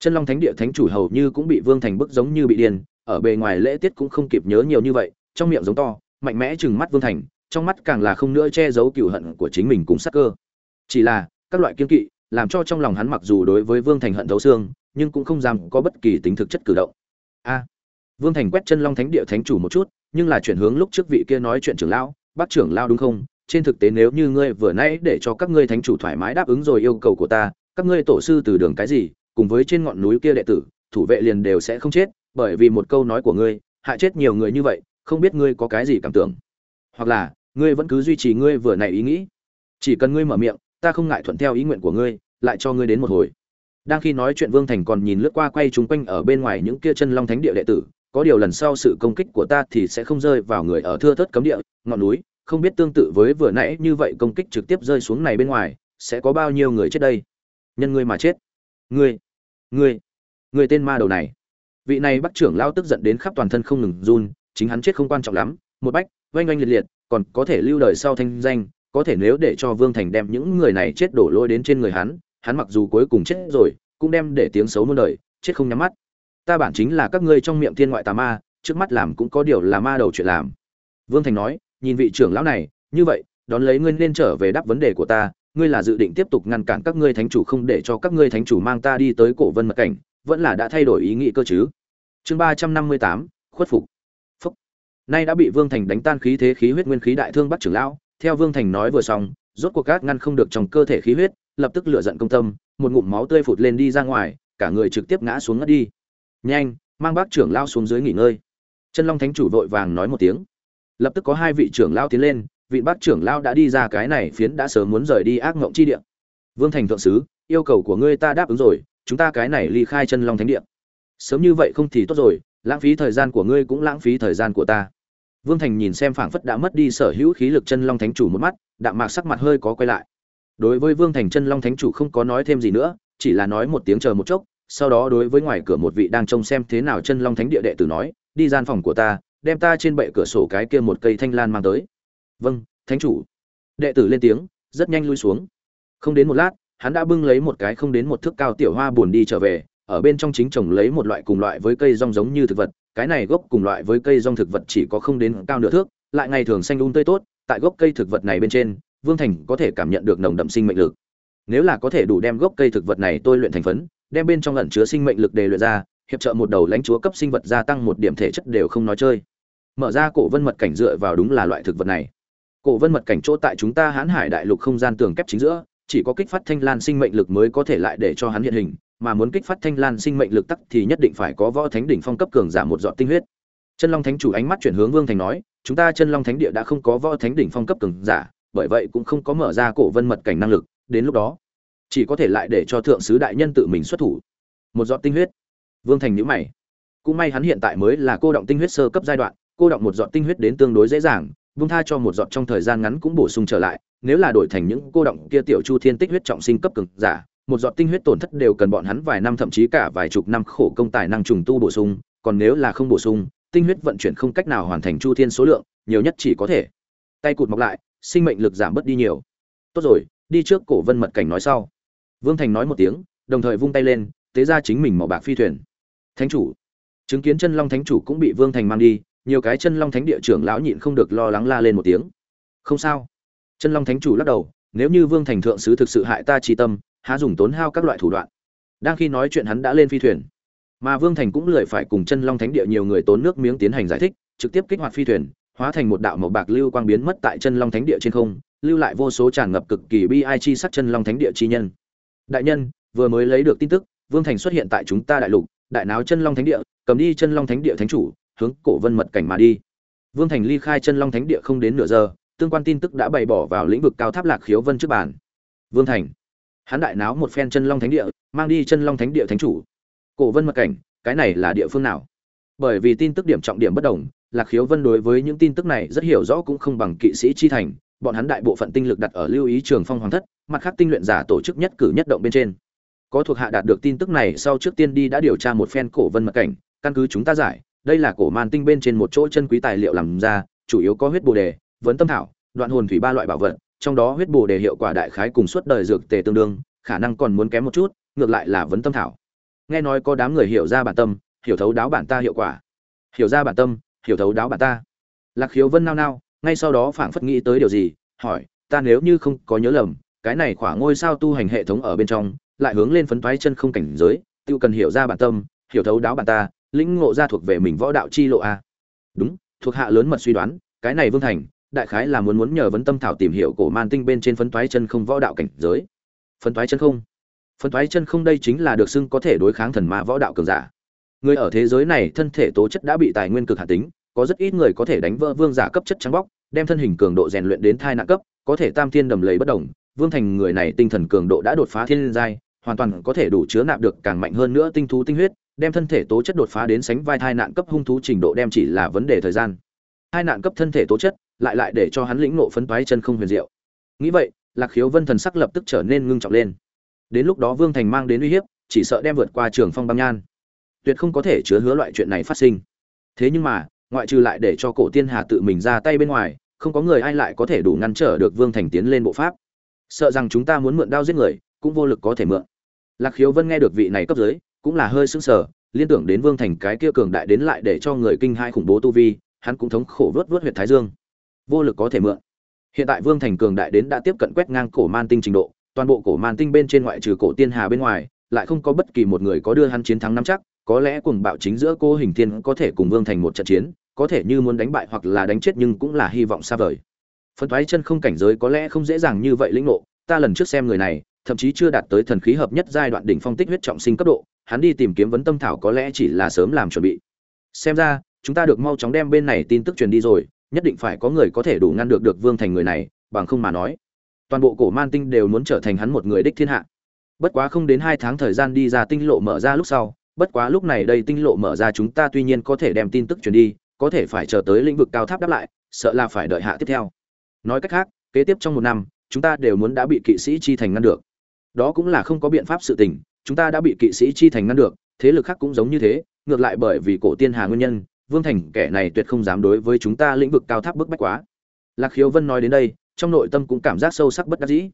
Chân long thánh địa thánh chủ hầu như cũng bị vương thành bức giống như bị điên, ở bề ngoài lễ tiết cũng không kịp nhớ nhiều như vậy, trong miệng giống to, mạnh mẽ chừng mắt vương thành, trong mắt càng là không nữa che giấu cựu hận của chính mình cùng sắc cơ. Chỉ là, các loại kiên kỵ, làm cho trong lòng hắn mặc dù đối với vương thành hận thấu xương, nhưng cũng không dám có bất kỳ tính thực chất cử động. A! Vương thành quét chân long thánh địa thánh chủ một chút, nhưng là chuyển hướng lúc trước vị kia nói chuyện trưởng lão, bác trưởng lao đúng không? Trên thực tế nếu như ngươi vừa nãy để cho các ngươi thánh chủ thoải mái đáp ứng rồi yêu cầu của ta, các ngươi tổ sư từ đường cái gì, cùng với trên ngọn núi kia đệ tử, thủ vệ liền đều sẽ không chết, bởi vì một câu nói của ngươi, hại chết nhiều người như vậy, không biết ngươi có cái gì cảm tưởng. Hoặc là, ngươi vẫn cứ duy trì ngươi vừa nãy ý nghĩ. Chỉ cần ngươi mở miệng, ta không ngại thuận theo ý nguyện của ngươi, lại cho ngươi đến một hồi. Đang khi nói chuyện vương thành còn nhìn lướt qua quay chúng quanh ở bên ngoài những kia chân long thánh địa đệ tử, có điều lần sau sự công kích của ta thì sẽ không rơi vào người ở thưa thớt cấm địa, ngọn núi không biết tương tự với vừa nãy như vậy công kích trực tiếp rơi xuống này bên ngoài, sẽ có bao nhiêu người chết đây? Nhân ngươi mà chết. Ngươi ngươi ngươi tên ma đầu này. Vị này bắt trưởng lao tức giận đến khắp toàn thân không ngừng run, chính hắn chết không quan trọng lắm, một bách, oanh oanh liệt liệt, còn có thể lưu đời sau thanh danh, có thể nếu để cho vương thành đem những người này chết đổ lôi đến trên người hắn hắn mặc dù cuối cùng chết rồi, cũng đem để tiếng xấu muôn đời, chết không nhắm mắt. Ta bản chính là các ngươi trong miệng thiên ngoại tà ma, trước mắt làm cũng có điều là ma đầu chuyện làm. Vương thành nói nhìn vị trưởng lão này, như vậy, đón lấy ngươi nên trở về đáp vấn đề của ta, ngươi là dự định tiếp tục ngăn cản các ngươi thánh chủ không để cho các ngươi thánh chủ mang ta đi tới cổ vân mật cảnh, vẫn là đã thay đổi ý nghĩ cơ chứ? Chương ba trăm năm mươi tám, khuất phục. Phúc. Nay đã bị vương thành đánh tan khí thế khí huyết nguyên khí đại thương bắt trưởng lão, theo vương thành nói vừa xong, rốt cuộc gác ngăn không được trong cơ thể khí huyết, lập tức lựa giận công tâm, một ngụm máu tươi phụt lên đi ra ngoài, cả người trực tiếp ngã xuống ngất đi. Nhanh, mang bác trưởng lao xuống dưới nghỉ ngơi. Chân long thánh chủ vội vàng nói một tiếng lập tức có hai vị trưởng lao tiến lên, vị bác trưởng lao đã đi ra cái này phiến đã sớm muốn rời đi ác ngộng chi địa. Vương thành thượng sứ, yêu cầu của ngươi ta đáp ứng rồi, chúng ta cái này ly khai chân long thánh địa. Sớm như vậy không thì tốt rồi, lãng phí thời gian của ngươi cũng lãng phí thời gian của ta. Vương thành nhìn xem phảng phất đã mất đi sở hữu khí lực chân long thánh chủ một mắt, đạm mạc sắc mặt hơi có quay lại. Đối với vương thành chân long thánh chủ không có nói thêm gì nữa, chỉ là nói một tiếng chờ một chốc, sau đó đối với ngoài cửa một vị đang trông xem thế nào chân long thánh địa đệ tử nói, đi gian phòng của ta đem ta trên bệ cửa sổ cái kia một cây thanh lan mang tới. Vâng thánh chủ. Đệ tử lên tiếng, rất nhanh lui xuống. Không đến một lát, hắn đã bưng lấy một cái không đến một thước cao tiểu hoa buồn đi trở về, ở bên trong chính trồng lấy một loại cùng loại với cây rong giống như thực vật, cái này gốc cùng loại với cây rong thực vật chỉ có không đến cao nửa thước, lại ngày thường xanh um tươi tốt, tại gốc cây thực vật này bên trên, vương thành có thể cảm nhận được nồng đậm sinh mệnh lực. Nếu là có thể đủ đem gốc cây thực vật này tôi luyện thành phấn, đem bên trong ẩn chứa sinh mệnh lực đề luyện ra hiệp trợ một đầu lãnh chúa cấp sinh vật gia tăng một điểm thể chất đều không nói chơi. Mở ra cổ vân mật cảnh dựa vào đúng là loại thực vật này. Cổ vân mật cảnh chỗ tại chúng ta hãn hải đại lục không gian tường kép chính giữa, chỉ có kích phát thanh lan sinh mệnh lực mới có thể lại để cho hắn hiện hình, mà muốn kích phát thanh lan sinh mệnh lực tắc thì nhất định phải có võ thánh đỉnh phong cấp cường giả một giọt tinh huyết. Chân long thánh chủ ánh mắt chuyển hướng vương thành nói, chúng ta chân long thánh địa đã không có võ thánh đỉnh phong cấp cường giả, bởi vậy cũng không có mở ra cổ vân mật cảnh năng lực. Đến lúc đó, chỉ có thể lại để cho thượng sứ đại nhân tự mình xuất thủ. Một giọt tinh huyết vương thành nhíu mày. Cũng may hắn hiện tại mới là cô động tinh huyết sơ cấp giai đoạn, cô động một giọt tinh huyết đến tương đối dễ dàng vung tha cho một giọt trong thời gian ngắn cũng bổ sung trở lại, nếu là đổi thành những cô động kia tiểu chu thiên tích huyết trọng sinh cấp cường giả, một giọt tinh huyết tổn thất đều cần bọn hắn vài năm, thậm chí cả vài chục năm khổ công tài năng trùng tu bổ sung, còn nếu là không bổ sung, tinh huyết vận chuyển không cách nào hoàn thành chu thiên số lượng, nhiều nhất chỉ có thể tay cụt mọc lại, sinh mệnh lực giảm bớt đi nhiều. Tốt rồi, đi trước cổ vân mật cảnh nói sau. Vương thành nói một tiếng, đồng thời vung tay lên, tế ra chính mình màu bạc phi thuyền thánh chủ. Chứng kiến chân long thánh chủ cũng bị vương thành mang đi, nhiều cái chân long thánh địa trưởng lão nhịn không được lo lắng la lên một tiếng. Không sao. Chân long thánh chủ lắc đầu, nếu như vương thành thượng sứ thực sự hại ta trí tâm, há dùng tốn hao các loại thủ đoạn. Đang khi nói chuyện hắn đã lên phi thuyền. Mà vương thành cũng lười phải cùng chân long thánh địa nhiều người tốn nước miếng tiến hành giải thích, trực tiếp kích hoạt phi thuyền, hóa thành một đạo màu bạc lưu quang biến mất tại chân long thánh địa trên không, lưu lại vô số tràn ngập cực kỳ bi ai chi sắc chân long thánh địa chi nhân. Đại nhân, vừa mới lấy được tin tức, vương thành xuất hiện tại chúng ta đại lục đại náo chân long thánh địa, cầm đi chân long thánh địa thánh chủ, hướng cổ vân mật cảnh mà đi. Vương thành ly khai chân long thánh địa không đến nửa giờ, tương quan tin tức đã bày bỏ vào lĩnh vực cao tháp lạc khiếu vân trước bàn. Vương thành, hắn đại náo một phen chân long thánh địa, mang đi chân long thánh địa thánh chủ. Cổ vân mật cảnh, cái này là địa phương nào? Bởi vì tin tức điểm trọng điểm bất đồng, lạc khiếu vân đối với những tin tức này rất hiểu rõ cũng không bằng kỵ sĩ chi thành, bọn hắn đại bộ phận tinh lực đặt ở lưu ý trường phong hoàng thất, mặt khác tinh luyện giả tổ chức nhất cử nhất động bên trên có thuộc hạ đạt được tin tức này sau trước tiên đi đã điều tra một phen cổ vân mật cảnh, căn cứ chúng ta giải, đây là cổ man tinh bên trên một chỗ chân quý tài liệu làm ra, chủ yếu có huyết bồ đề, vấn tâm thảo, đoạn hồn thủy ba loại bảo vật, trong đó huyết bồ đề hiệu quả đại khái cùng suốt đời dược tề tương đương, khả năng còn muốn kém một chút, ngược lại là vấn tâm thảo. Nghe nói có đám người hiểu ra bản tâm, hiểu thấu đáo bản ta hiệu quả. Hiểu ra bản tâm, hiểu thấu đáo bản ta. Lạc khiếu vân nao nao, ngay sau đó phảng phất nghĩ tới điều gì, hỏi, ta nếu như không có nhớ lầm, cái này khỏa ngôi sao tu hành hệ thống ở bên trong lại hướng lên phấn toái chân không cảnh giới, tự cần hiểu ra bản tâm, hiểu thấu đáo bản ta, lĩnh ngộ ra thuộc về mình võ đạo chi lộ a. Đúng, thuộc hạ lớn mật suy đoán, cái này vương thành, đại khái là muốn muốn nhờ vấn tâm thảo tìm hiểu cổ man tinh bên trên phấn toái chân không võ đạo cảnh giới. Phấn toái chân không? Phấn toái chân không đây chính là được xưng có thể đối kháng thần ma võ đạo cường giả. Người ở thế giới này thân thể tố chất đã bị tài nguyên cực hạ tính, có rất ít người có thể đánh vỡ vương giả cấp chất trắng bóc, đem thân hình cường độ rèn luyện đến thai nạn cấp, có thể tam thiên đầm lầy bất đồng vương thành người này tinh thần cường độ đã đột phá thiên giai hoàn toàn có thể đủ chứa nạp được càng mạnh hơn nữa tinh thú tinh huyết, đem thân thể tố chất đột phá đến sánh vai thai nạn cấp hung thú trình độ đem chỉ là vấn đề thời gian. Hai nạn cấp thân thể tố chất, lại lại để cho hắn lĩnh ngộ phấn toái chân không huyền diệu. Nghĩ vậy, lạc khiếu vân thần sắc lập tức trở nên ngưng trọng lên. Đến lúc đó vương thành mang đến uy hiếp, chỉ sợ đem vượt qua trường phong băng nhan. Tuyệt không có thể chứa hứa loại chuyện này phát sinh. Thế nhưng mà, ngoại trừ lại để cho cổ tiên hà tự mình ra tay bên ngoài, không có người ai lại có thể đủ ngăn trở được vương thành tiến lên bộ pháp. Sợ rằng chúng ta muốn mượn đao giết người cũng vô lực có thể mượn. Lạc khiếu vân nghe được vị này cấp dưới, cũng là hơi sững sờ, liên tưởng đến vương thành cái kia cường đại đến lại để cho người kinh hai khủng bố tu vi, hắn cũng thống khổ vớt vớt huyệt thái dương. Vô lực có thể mượn. Hiện tại vương thành cường đại đến đã tiếp cận quét ngang cổ man tinh trình độ, toàn bộ cổ man tinh bên trên ngoại trừ cổ tiên hà bên ngoài, lại không có bất kỳ một người có đưa hắn chiến thắng năm chắc, có lẽ cuồng bạo chính giữa cô hình thiên có thể cùng vương thành một trận chiến, có thể như muốn đánh bại hoặc là đánh chết nhưng cũng là hy vọng xa vời. Phân thoái chân không cảnh giới có lẽ không dễ dàng như vậy lĩnh ngộ, ta lần trước xem người này thậm chí chưa đạt tới thần khí hợp nhất giai đoạn đỉnh phong tích huyết trọng sinh cấp độ, hắn đi tìm kiếm vấn tâm thảo có lẽ chỉ là sớm làm chuẩn bị. Xem ra, chúng ta được mau chóng đem bên này tin tức truyền đi rồi, nhất định phải có người có thể đủ ngăn được được vương thành người này, bằng không mà nói, toàn bộ cổ man tinh đều muốn trở thành hắn một người đích thiên hạ. Bất quá không đến hai tháng thời gian đi ra tinh lộ mở ra lúc sau, bất quá lúc này đây tinh lộ mở ra chúng ta tuy nhiên có thể đem tin tức truyền đi, có thể phải chờ tới lĩnh vực cao tháp đáp lại, sợ là phải đợi hạ tiếp theo. Nói cách khác, kế tiếp trong một năm, chúng ta đều muốn đã bị kỵ sĩ chi thành ngăn được đó cũng là không có biện pháp sự tình, chúng ta đã bị kỵ sĩ chi thành ngăn được, thế lực khác cũng giống như thế, ngược lại bởi vì cổ tiên hà nguyên nhân, vương thành kẻ này tuyệt không dám đối với chúng ta lĩnh vực cao tháp bức bách quá. Lạc khiếu vân nói đến đây, trong nội tâm cũng cảm giác sâu sắc bất đắc dĩ.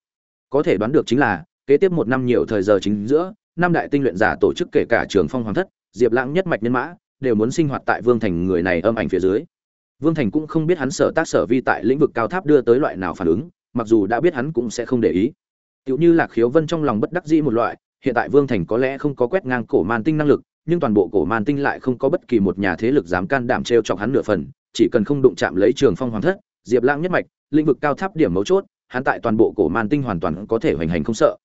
Có thể đoán được chính là, kế tiếp một năm nhiều thời giờ chính giữa, năm đại tinh luyện giả tổ chức kể cả trường phong hoàng thất, diệp lãng nhất mạch nhân mã, đều muốn sinh hoạt tại vương thành người này âm ảnh phía dưới. Vương thành cũng không biết hắn sở tác sở vi tại lĩnh vực cao tháp đưa tới loại nào phản ứng, mặc dù đã biết hắn cũng sẽ không để ý. Tiểu như lạc khiếu vân trong lòng bất đắc dĩ một loại, hiện tại vương thành có lẽ không có quét ngang cổ man tinh năng lực, nhưng toàn bộ cổ man tinh lại không có bất kỳ một nhà thế lực dám can đảm trêu chọc hắn nửa phần, chỉ cần không đụng chạm lấy trường phong hoàng thất, diệp lãng nhất mạch, lĩnh vực cao tháp điểm mấu chốt, hắn tại toàn bộ cổ man tinh hoàn toàn có thể hoành hành không sợ.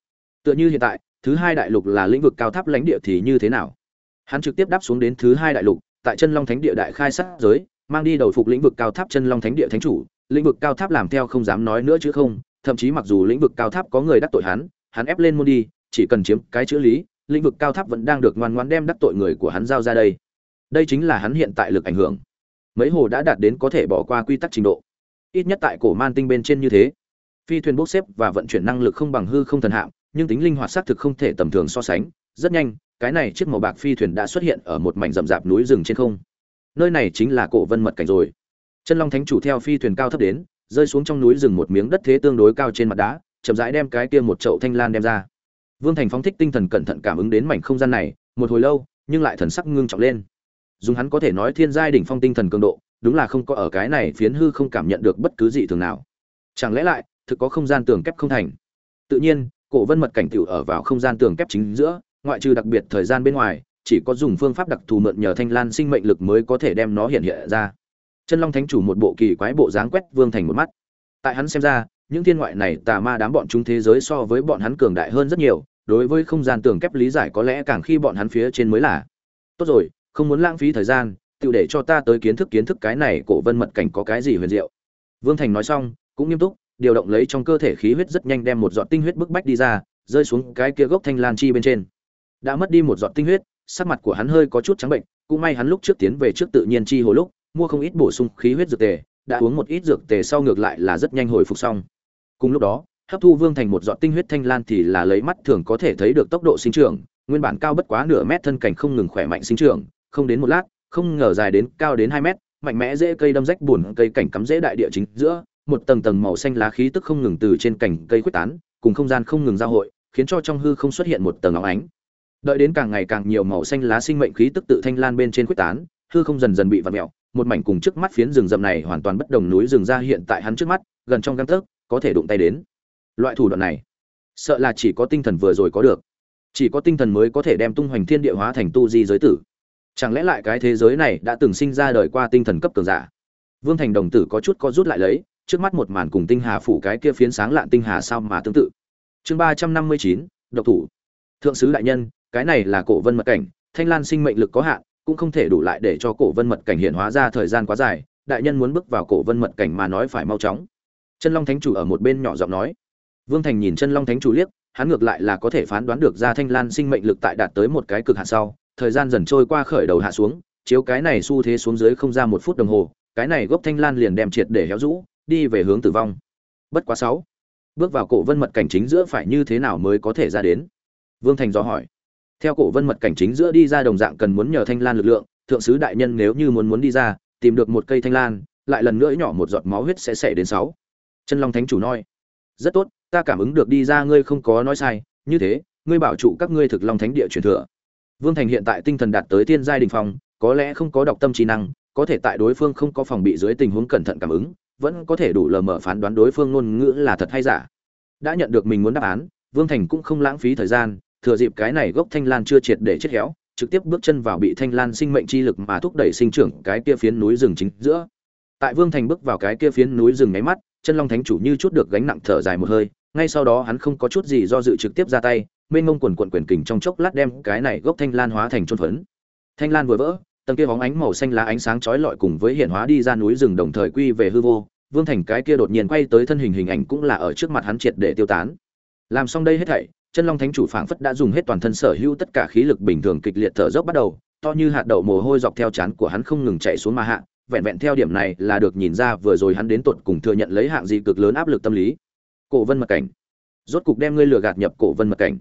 Tựa như hiện tại, thứ hai đại lục là lĩnh vực cao tháp lãnh địa thì như thế nào? Hắn trực tiếp đáp xuống đến thứ hai đại lục, tại chân long thánh địa đại khai sát giới, mang đi đầu phục lĩnh vực cao tháp chân long thánh địa thánh chủ, lĩnh vực cao tháp làm theo không dám nói nữa chứ không thậm chí mặc dù lĩnh vực cao tháp có người đắc tội hắn hắn ép lên môn đi chỉ cần chiếm cái chữ lý lĩnh vực cao tháp vẫn đang được ngoan ngoãn đem đắc tội người của hắn giao ra đây. Đây chính là hắn hiện tại lực ảnh hưởng. Mấy hồ đã đạt đến có thể bỏ qua quy tắc trình độ. Ít nhất tại cổ man tinh bên trên như thế. Phi thuyền bốc xếp và vận chuyển năng lực không bằng hư không thần hạm, nhưng tính linh hoạt xác thực không thể tầm thường so sánh. Rất nhanh cái này chiếc màu bạc phi thuyền đã xuất hiện ở một mảnh rậm rạp núi rừng trên không. Nơi này chính là cổ vân mật cảnh rồi. Chân long thánh chủ theo phi thuyền cao thấp đến rơi xuống trong núi rừng một miếng đất thế tương đối cao trên mặt đá, chậm rãi đem cái kia một chậu thanh lan đem ra. Vương thành phóng thích tinh thần cẩn thận cảm ứng đến mảnh không gian này, một hồi lâu, nhưng lại thần sắc ngưng trọng lên. Dùng hắn có thể nói thiên giai đỉnh phong tinh thần cường độ, đúng là không có ở cái này phiến hư không cảm nhận được bất cứ gì thường nào. Chẳng lẽ lại, thực có không gian tường kép không thành? Tự nhiên, cổ vân mật cảnh tiểu ở vào không gian tường kép chính giữa, ngoại trừ đặc biệt thời gian bên ngoài, chỉ có dùng phương pháp đặc thù mượn nhờ thanh lan sinh mệnh lực mới có thể đem nó hiện hiện ra chân long thánh chủ một bộ kỳ quái bộ dáng quét vương thành một mắt. Tại hắn xem ra, những thiên ngoại này tà ma đám bọn chúng thế giới so với bọn hắn cường đại hơn rất nhiều, đối với không gian tường kép lý giải có lẽ càng khi bọn hắn phía trên mới là. Tốt rồi, không muốn lãng phí thời gian tự để cho ta tới kiến thức kiến thức cái này cổ vân mật cảnh có cái gì huyền diệu. Vương thành nói xong, cũng nghiêm túc, điều động lấy trong cơ thể khí huyết rất nhanh đem một giọt tinh huyết bức bách đi ra, rơi xuống cái kia gốc thanh lan chi bên trên. Đã mất đi một giọt tinh huyết, sắc mặt của hắn hơi có chút trắng bệnh, cũng may hắn lúc trước tiến về trước tự nhiên chi hồi lúc mua không ít bổ sung khí huyết dược tề, đã uống một ít dược tề sau ngược lại là rất nhanh hồi phục xong cùng lúc đó, hấp thu vương thành một giọt tinh huyết thanh lan thì là lấy mắt thường có thể thấy được tốc độ sinh trưởng, nguyên bản cao bất quá nửa mét thân cảnh không ngừng khỏe mạnh sinh trưởng, không đến một lát, không ngờ dài đến cao đến hai mét, mạnh mẽ dễ cây đâm rách buồn cây cảnh cắm dễ đại địa chính giữa, một tầng tầng màu xanh lá khí tức không ngừng từ trên cành cây khuếch tán, cùng không gian không ngừng giao hội, khiến cho trong hư không xuất hiện một tầng óng ánh đợi đến càng ngày càng nhiều màu xanh lá sinh mệnh khí tức tự thanh lan bên trên khuếch tán, hư không dần dần bị vặn mèo một mảnh cùng trước mắt phiến rừng rậm này hoàn toàn bất đồng núi rừng ra hiện tại hắn trước mắt, gần trong găng tấc, có thể đụng tay đến. Loại thủ đoạn này, sợ là chỉ có tinh thần vừa rồi có được. Chỉ có tinh thần mới có thể đem tung hoành thiên địa hóa thành tu di giới tử. Chẳng lẽ lại cái thế giới này đã từng sinh ra đời qua tinh thần cấp cường giả? Vương thành đồng tử có chút có rút lại lấy, trước mắt một màn cùng tinh hà phủ cái kia phiến sáng lạn tinh hà sao mà tương tự. Chương ba trăm năm mươi chín, độc thủ. Thượng sứ đại nhân, cái này là cổ vân mật cảnh, thanh lan sinh mệnh lực có hạn cũng không thể đủ lại để cho cổ vân mật cảnh hiện hóa ra thời gian quá dài, đại nhân muốn bước vào cổ vân mật cảnh mà nói phải mau chóng. Chân long thánh chủ ở một bên nhỏ giọng nói. Vương thành nhìn chân long thánh chủ liếc, hắn ngược lại là có thể phán đoán được ra thanh lan sinh mệnh lực tại đạt tới một cái cực hạn sau, thời gian dần trôi qua khởi đầu hạ xuống, chiếu cái này xu thế xuống dưới không ra một phút đồng hồ, cái này gốc thanh lan liền đem triệt để héo rũ, đi về hướng tử vong. Bất quá sáu, bước vào cổ vân mật cảnh chính giữa phải như thế nào mới có thể ra đến? Vương thành do hỏi theo cổ vân mật cảnh chính giữa đi ra đồng dạng cần muốn nhờ thanh lan lực lượng, thượng sứ đại nhân nếu như muốn muốn đi ra, tìm được một cây thanh lan, lại lần nữa nhỏ một giọt máu huyết sẽ xảy đến sáu. Chân long thánh chủ nói, rất tốt, ta cảm ứng được đi ra ngươi không có nói sai, như thế, ngươi bảo trụ các ngươi thực long thánh địa truyền thừa. Vương thành hiện tại tinh thần đạt tới tiên giai đình phong, có lẽ không có đọc tâm trí năng, có thể tại đối phương không có phòng bị dưới tình huống cẩn thận cảm ứng, vẫn có thể đủ lờ mờ phán đoán đối phương ngôn ngữ là thật hay giả. Đã nhận được mình muốn đáp án, vương thành cũng không lãng phí thời gian thừa dịp cái này gốc thanh lan chưa triệt để chết héo, trực tiếp bước chân vào bị thanh lan sinh mệnh chi lực mà thúc đẩy sinh trưởng cái kia phiến núi rừng chính giữa. Tại vương thành bước vào cái kia phiến núi rừng ngáy mắt, chân long thánh chủ như chút được gánh nặng thở dài một hơi, ngay sau đó hắn không có chút gì do dự trực tiếp ra tay, mênh mông quần quần quyền kình trong chốc lát đem cái này gốc thanh lan hóa thành trôn phấn. Thanh lan vừa vỡ, tầng kia bóng ánh màu xanh lá ánh sáng chói lọi cùng với hiện hóa đi ra núi rừng đồng thời quy về hư vô, vương thành cái kia đột nhiên quay tới thân hình hình ảnh cũng là ở trước mặt hắn triệt để tiêu tán. Làm xong đây hết thảy chân long thánh chủ phảng phất đã dùng hết toàn thân sở hữu tất cả khí lực bình thường kịch liệt thở dốc bắt đầu, to như hạt đậu mồ hôi dọc theo chán của hắn không ngừng chạy xuống mà hạ, vẹn vẹn theo điểm này là được nhìn ra vừa rồi hắn đến tột cùng thừa nhận lấy hạng gì cực lớn áp lực tâm lý. Cổ vân mật cảnh. Rốt cục đem ngươi lừa gạt nhập cổ vân mật cảnh.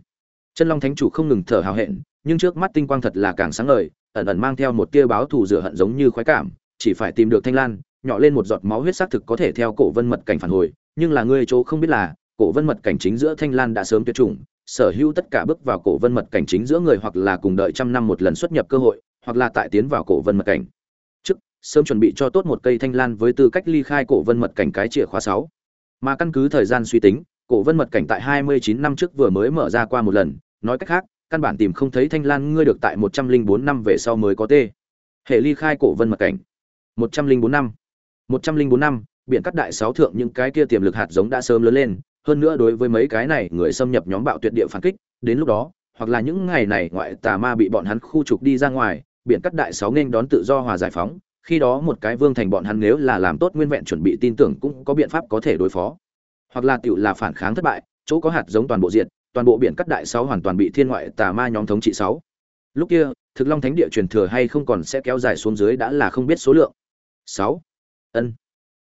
Chân long thánh chủ không ngừng thở hào hẹn, nhưng trước mắt tinh quang thật là càng sáng ngời, ẩn ẩn mang theo một tia báo thù rửa hận giống như khoái cảm, chỉ phải tìm được thanh lan, nhỏ lên một giọt máu huyết xác thực có thể theo cổ vân mật cảnh phản hồi, nhưng là ngươi chỗ không biết là, cổ vân mật cảnh chính giữa thanh lan đã sớm tuyệt chủng sở hữu tất cả bước vào cổ vân mật cảnh chính giữa người hoặc là cùng đợi trăm năm một lần xuất nhập cơ hội, hoặc là tại tiến vào cổ vân mật cảnh. Trước, sớm chuẩn bị cho tốt một cây thanh lan với tư cách ly khai cổ vân mật cảnh cái chìa khóa sáu. Mà căn cứ thời gian suy tính, cổ vân mật cảnh tại 29 năm trước vừa mới mở ra qua một lần, nói cách khác, căn bản tìm không thấy thanh lan ngươi được tại 104 năm về sau mới có tê. Hệ ly khai cổ vân mật cảnh. 104 năm. 104 năm biện cắt đại sáu thượng những cái kia tiềm lực hạt giống đã sớm lớn lên hơn nữa đối với mấy cái này người xâm nhập nhóm bạo tuyệt địa phản kích, đến lúc đó, hoặc là những ngày này ngoại tà ma bị bọn hắn khu trục đi ra ngoài, biển cắt đại sáu nên đón tự do hòa giải phóng, khi đó một cái vương thành bọn hắn nếu là làm tốt nguyên vẹn chuẩn bị tin tưởng cũng có biện pháp có thể đối phó. Hoặc là tựu là phản kháng thất bại, chỗ có hạt giống toàn bộ diện toàn bộ biển cắt đại sáu hoàn toàn bị thiên ngoại tà ma nhóm thống trị sáu. Lúc kia, thực long thánh địa truyền thừa hay không còn sẽ kéo dài xuống dưới đã là không biết số lượng. Sáu. Ân.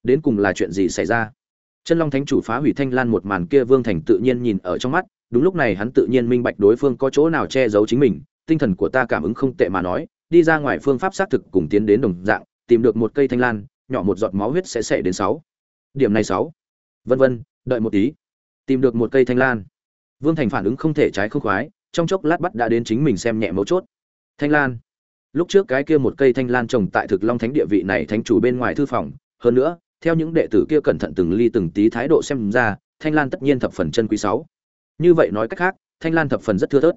Đến cùng là chuyện gì xảy ra? Chân long thánh chủ phá hủy thanh lan một màn kia vương thành tự nhiên nhìn ở trong mắt, đúng lúc này hắn tự nhiên minh bạch đối phương có chỗ nào che giấu chính mình, tinh thần của ta cảm ứng không tệ mà nói, đi ra ngoài phương pháp xác thực cùng tiến đến đồng dạng, tìm được một cây thanh lan, nhỏ một giọt máu huyết sẽ xảy đến sáu. Điểm này sáu. Vân vân, đợi một tí. Tìm được một cây thanh lan. Vương thành phản ứng không thể trái không khoái, trong chốc lát bắt đã đến chính mình xem nhẹ mấu chốt. Thanh lan. Lúc trước cái kia một cây thanh lan trồng tại thực long thánh địa vị này thánh chủ bên ngoài thư phòng, hơn nữa theo những đệ tử kia cẩn thận từng ly từng tí thái độ xem ra, thanh lan tất nhiên thập phần chân quý sáu. Như vậy nói cách khác, thanh lan thập phần rất thưa thớt.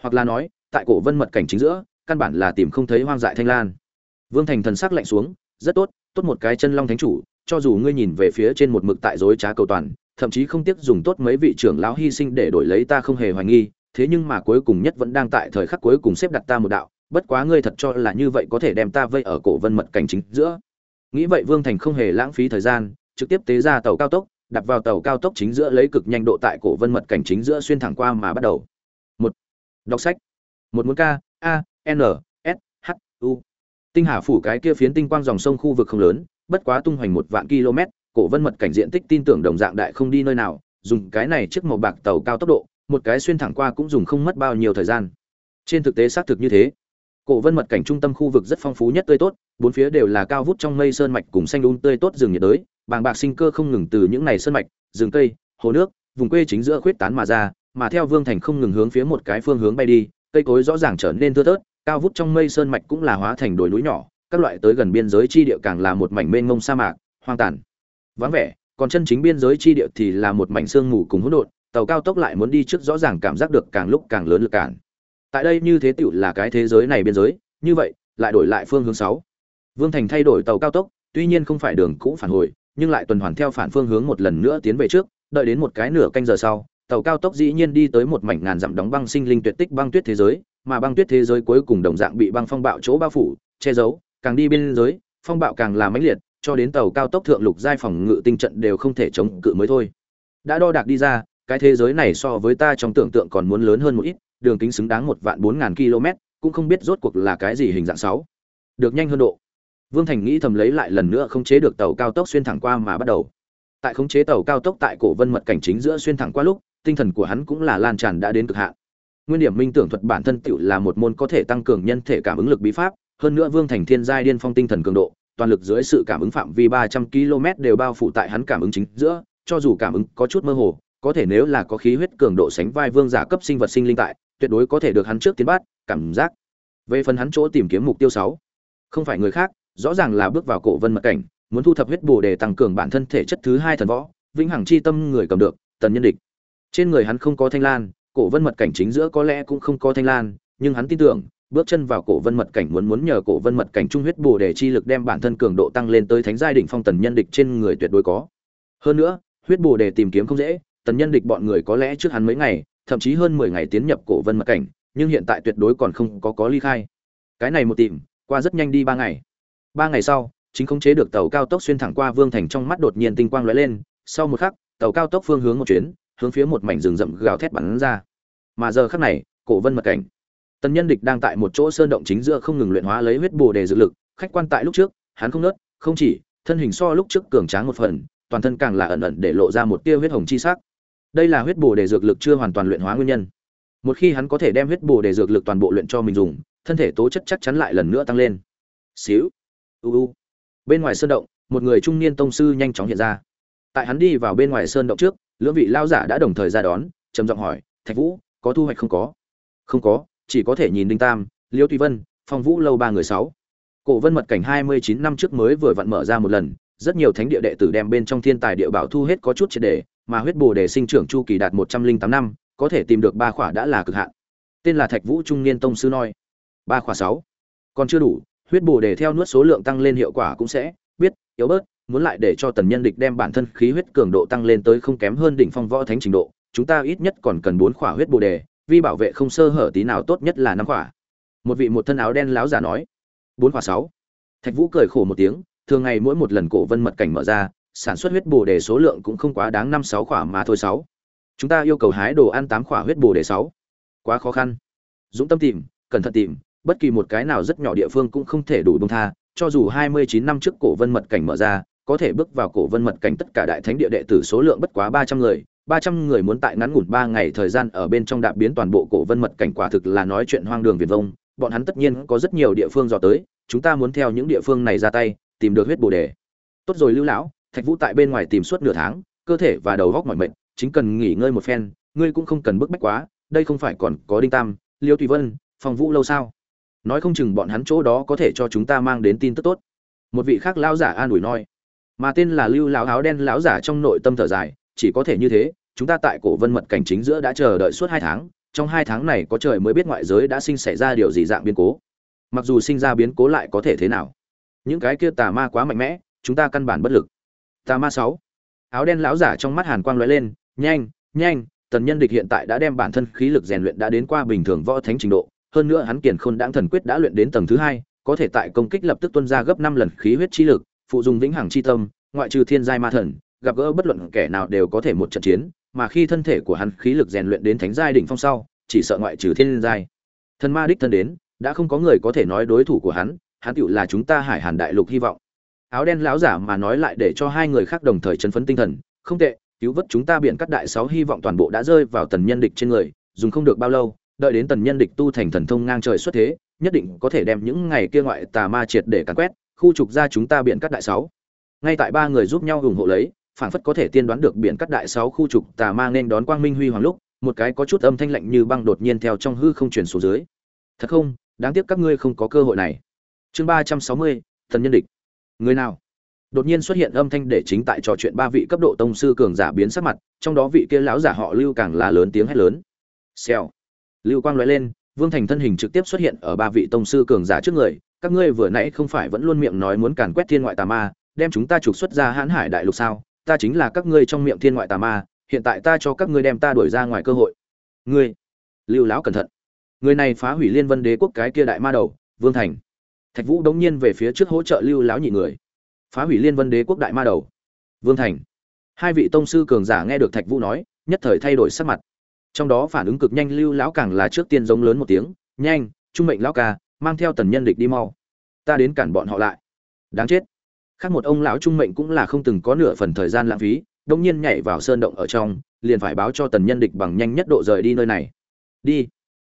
Hoặc là nói, tại cổ vân mật cảnh chính giữa, căn bản là tìm không thấy hoang dại thanh lan. Vương thành thần sắc lạnh xuống, rất tốt tốt một cái chân long thánh chủ, cho dù ngươi nhìn về phía trên một mực tại dối trá cầu toàn, thậm chí không tiếc dùng tốt mấy vị trưởng lão hy sinh để đổi lấy ta không hề hoài nghi, thế nhưng mà cuối cùng nhất vẫn đang tại thời khắc cuối cùng xếp đặt ta một đạo, bất quá ngươi thật cho là như vậy có thể đem ta vây ở cổ vân mật cảnh chính giữa nghĩ vậy vương thành không hề lãng phí thời gian, trực tiếp tế ra tàu cao tốc đặt vào tàu cao tốc chính giữa lấy cực nhanh độ tại cổ vân mật cảnh chính giữa xuyên thẳng qua mà bắt đầu. Một, đọc sách. Một muốn k a, n, s, h, u. Tinh hà phủ cái kia phiến tinh quang dòng sông khu vực không lớn, bất quá tung hoành một vạn km, cổ vân mật cảnh diện tích tin tưởng đồng dạng đại không đi nơi nào, dùng cái này chiếc màu bạc tàu cao tốc độ, một cái xuyên thẳng qua cũng dùng không mất bao nhiêu thời gian. Trên thực tế xác thực như thế cổ vân mật cảnh trung tâm khu vực rất phong phú nhất tươi tốt, bốn phía đều là cao vút trong mây sơn mạch cùng xanh đun tươi tốt rừng nhiệt đới, bàng bạc sinh cơ không ngừng từ những này sơn mạch, rừng cây, hồ nước, vùng quê chính giữa khuyết tán mà ra, mà theo vương thành không ngừng hướng phía một cái phương hướng bay đi, cây cối rõ ràng trở nên thưa thớt, cao vút trong mây sơn mạch cũng là hóa thành đồi núi nhỏ, các loại tới gần biên giới chi địa càng là một mảnh mênh mông sa mạc, hoang tàn. Vắng vẻ, còn chân chính biên giới chi địa thì là một mảnh sương mù cùng hỗn độn, tàu cao tốc lại muốn đi trước rõ ràng cảm giác được càng lúc càng lớn lực cản tại đây như thế tựu là cái thế giới này biên giới, như vậy, lại đổi lại phương hướng sáu. Vương thành thay đổi tàu cao tốc, tuy nhiên không phải đường cũ phản hồi, nhưng lại tuần hoàn theo phản phương hướng một lần nữa tiến về trước, đợi đến một cái nửa canh giờ sau, tàu cao tốc dĩ nhiên đi tới một mảnh ngàn dặm đóng băng sinh linh tuyệt tích băng tuyết thế giới, mà băng tuyết thế giới cuối cùng đồng dạng bị băng phong bạo chỗ bao phủ, che giấu, càng đi biên giới, phong bạo càng là mãnh liệt, cho đến tàu cao tốc thượng lục giai phòng ngự tinh trận đều không thể chống cự mới thôi. Đã đo đạc đi ra, cái thế giới này so với ta trong tưởng tượng còn muốn lớn hơn một ít đường kính xứng đáng một vạn bốn ngàn km, cũng không biết rốt cuộc là cái gì hình dạng sáu. Được nhanh hơn độ. Vương thành nghĩ thầm lấy lại lần nữa không chế được tàu cao tốc xuyên thẳng qua mà bắt đầu. Tại khống chế tàu cao tốc tại cổ vân mật cảnh chính giữa xuyên thẳng qua lúc, tinh thần của hắn cũng là lan tràn đã đến cực hạn. Nguyên điểm minh tưởng thuật bản thân tựu là một môn có thể tăng cường nhân thể cảm ứng lực bí pháp, hơn nữa vương thành thiên giai điên phong tinh thần cường độ, toàn lực dưới sự cảm ứng phạm vi ba trăm km đều bao phủ tại hắn cảm ứng chính giữa, cho dù cảm ứng có chút mơ hồ, có thể nếu là có khí huyết cường độ sánh vai vương giả cấp sinh vật sinh linh tại tuyệt đối có thể được hắn trước tiến bát, cảm giác. Về phần hắn chỗ tìm kiếm mục tiêu sáu, không phải người khác, rõ ràng là bước vào cổ vân mật cảnh, muốn thu thập huyết bổ để tăng cường bản thân thể chất thứ hai thần võ, vĩnh hằng chi tâm người cầm được, tần nhân địch. Trên người hắn không có thanh lan, cổ vân mật cảnh chính giữa có lẽ cũng không có thanh lan, nhưng hắn tin tưởng, bước chân vào cổ vân mật cảnh muốn muốn nhờ cổ vân mật cảnh trung huyết bổ để chi lực đem bản thân cường độ tăng lên tới thánh giai đỉnh phong tần nhân địch trên người tuyệt đối có. Hơn nữa, huyết bổ để tìm kiếm không dễ, tần nhân địch bọn người có lẽ trước hắn mấy ngày thậm chí hơn mười ngày tiến nhập cổ vân mật cảnh, nhưng hiện tại tuyệt đối còn không có có ly khai. Cái này một tìm, qua rất nhanh đi ba ngày. Ba ngày sau, chính khống chế được tàu cao tốc xuyên thẳng qua vương thành trong mắt đột nhiên tinh quang lóe lên, sau một khắc, tàu cao tốc phương hướng một chuyến, hướng phía một mảnh rừng rậm gào thét bắn ra. Mà giờ khắc này, cổ vân mật cảnh. Tần nhân địch đang tại một chỗ sơn động chính giữa không ngừng luyện hóa lấy huyết bổ để dự lực, khách quan tại lúc trước, hắn không nớt, không chỉ, thân hình so lúc trước cường tráng một phần, toàn thân càng là ẩn ẩn để lộ ra một tia huyết hồng chi sắc đây là huyết bổ để dược lực chưa hoàn toàn luyện hóa nguyên nhân. Một khi hắn có thể đem huyết bổ để dược lực toàn bộ luyện cho mình dùng, thân thể tố chất chắc chắn lại lần nữa tăng lên. Xíu. U u. Bên ngoài sơn động, một người trung niên tông sư nhanh chóng hiện ra. Tại hắn đi vào bên ngoài sơn động trước, lưỡng vị lao giả đã đồng thời ra đón, trầm giọng hỏi, thạch vũ, có thu hoạch không có? Không có, chỉ có thể nhìn đinh tam, liêu tùy vân, phong vũ lâu ba người sáu. Cổ vân mật cảnh hai mươi chín năm trước mới vừa vặn mở ra một lần, rất nhiều thánh địa đệ tử đem bên trong thiên tài địa bảo thu hết có chút triệt đề mà huyết bồ đề sinh trưởng chu kỳ đạt một trăm linh tám năm, có thể tìm được ba khỏa đã là cực hạn. Tên là thạch vũ trung niên tông sư noi. Ba khỏa sáu. Còn chưa đủ, huyết bồ đề theo nuốt số lượng tăng lên hiệu quả cũng sẽ biết, yếu bớt, muốn lại để cho tần nhân địch đem bản thân khí huyết cường độ tăng lên tới không kém hơn đỉnh phong võ thánh trình độ, chúng ta ít nhất còn cần bốn khỏa huyết bồ đề vi bảo vệ không sơ hở tí nào tốt nhất là năm khỏa. Một vị một thân áo đen láo giả nói. Bốn khỏa sáu. Thạch vũ cười khổ một tiếng, thường ngày mỗi một lần cổ vân mật cảnh mở ra sản xuất huyết bồ đề số lượng cũng không quá đáng năm sáu khỏa mà thôi sáu. Chúng ta yêu cầu hái đồ ăn tám khỏa huyết bồ đề sáu. Quá khó khăn. Dũng tâm tìm, cẩn thận tìm, bất kỳ một cái nào rất nhỏ địa phương cũng không thể đủ bông tha, cho dù hai mươi chín năm trước cổ vân mật cảnh mở ra, có thể bước vào cổ vân mật cảnh tất cả đại thánh địa đệ tử số lượng bất quá ba trăm người, ba trăm người muốn tại ngắn ngủn ba ngày thời gian ở bên trong đạp biến toàn bộ cổ vân mật cảnh quả thực là nói chuyện hoang đường viền vông, bọn hắn tất nhiên có rất nhiều địa phương dò tới, chúng ta muốn theo những địa phương này ra tay, tìm được huyết bồ đề. Tốt rồi, lưu lão thạch vũ tại bên ngoài tìm suốt nửa tháng, cơ thể và đầu góc mọi mệnh chính cần nghỉ ngơi một phen, ngươi cũng không cần bức bách quá, đây không phải còn có đinh tam, liêu tùy vân phòng vũ lâu sao? Nói không chừng bọn hắn chỗ đó có thể cho chúng ta mang đến tin tức tốt. Một vị khác lão giả an ủi nói. Mà tên là lưu lão áo đen lão giả trong nội tâm thở dài, chỉ có thể như thế, chúng ta tại cổ vân mật cảnh chính giữa đã chờ đợi suốt hai tháng, trong hai tháng này có trời mới biết ngoại giới đã sinh xảy ra điều gì dạng biến cố. Mặc dù sinh ra biến cố lại có thể thế nào? Những cái kia tà ma quá mạnh mẽ, chúng ta căn bản bất lực tà ma sáu. Áo đen lão giả trong mắt hàn quang lóe lên, nhanh nhanh, tần nhân địch hiện tại đã đem bản thân khí lực rèn luyện đã đến qua bình thường võ thánh trình độ, hơn nữa hắn kiền khôn đãng thần quyết đã luyện đến tầng thứ hai, có thể tại công kích lập tức tuân ra gấp năm lần khí huyết chi lực, phụ dùng vĩnh hằng chi tâm, ngoại trừ thiên giai ma thần, gặp gỡ bất luận kẻ nào đều có thể một trận chiến, mà khi thân thể của hắn khí lực rèn luyện đến thánh giai đỉnh phong sau, chỉ sợ ngoại trừ thiên giai. Thần ma đích thân đến, đã không có người có thể nói đối thủ của hắn hắn tựu là chúng ta hải hàn đại lục hy vọng áo đen lão giả mà nói lại để cho hai người khác đồng thời chấn phấn tinh thần. Không tệ, cứu vớt chúng ta biển cắt đại sáu hy vọng toàn bộ đã rơi vào tần nhân địch trên người, dùng không được bao lâu, đợi đến tần nhân địch tu thành thần thông ngang trời xuất thế, nhất định có thể đem những ngày kia ngoại tà ma triệt để càn quét, khu trục ra chúng ta biển cắt đại sáu. Ngay tại ba người giúp nhau ủng hộ lấy, phảng phất có thể tiên đoán được biển cắt đại sáu khu trục tà ma nên đón quang minh huy hoàng lúc, một cái có chút âm thanh lạnh như băng đột nhiên theo trong hư không truyền xuống dưới. Thật không? Đáng tiếc các ngươi không có cơ hội này. Chương ba trăm sáu mươi thần nhân địch người nào? Đột nhiên xuất hiện âm thanh để chính tại trò chuyện ba vị cấp độ tông sư cường giả biến sắc mặt, trong đó vị kia lão giả họ lưu càng là lớn tiếng hét lớn. Xèo. Lưu quang nói lên, vương thành thân hình trực tiếp xuất hiện ở ba vị tông sư cường giả trước người. Các ngươi vừa nãy không phải vẫn luôn miệng nói muốn càn quét thiên ngoại tà ma, đem chúng ta trục xuất ra hãn hải đại lục sao? Ta chính là các ngươi trong miệng thiên ngoại tà ma, hiện tại ta cho các ngươi đem ta đuổi ra ngoài cơ hội. Ngươi. Lưu lão cẩn thận. Người này phá hủy liên vân đế quốc cái kia đại ma đầu, vương thành thạch vũ đống nhiên về phía trước hỗ trợ lưu lão nhị người. Phá hủy liên vân đế quốc đại ma đầu. Vương thành. Hai vị tông sư cường giả nghe được thạch vũ nói, nhất thời thay đổi sắc mặt. Trong đó phản ứng cực nhanh lưu lão càng là trước tiên giống lớn một tiếng, nhanh, trung mệnh lão ca, mang theo tần nhân địch đi mau. Ta đến cản bọn họ lại. Đáng chết. Khác một ông lão trung mệnh cũng là không từng có nửa phần thời gian lãng phí đông nhiên nhảy vào sơn động ở trong, liền phải báo cho tần nhân địch bằng nhanh nhất độ rời đi nơi này. Đi.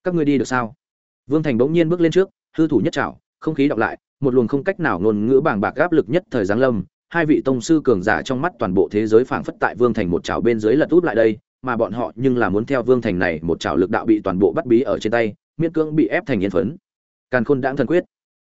Các ngươi đi được sao? Vương thành bỗng nhiên bước lên trước, hư thủ nhất trảo không khí đọc lại, một luồng không cách nào ngôn ngữ bàng bạc áp lực nhất thời giáng lâm, hai vị tông sư cường giả trong mắt toàn bộ thế giới phảng phất tại vương thành một chảo bên dưới lật út lại đây, mà bọn họ nhưng là muốn theo vương thành này một chảo lực đạo bị toàn bộ bắt bí ở trên tay, miễn cưỡng bị ép thành yên phấn. Càn khôn đãng thần quyết.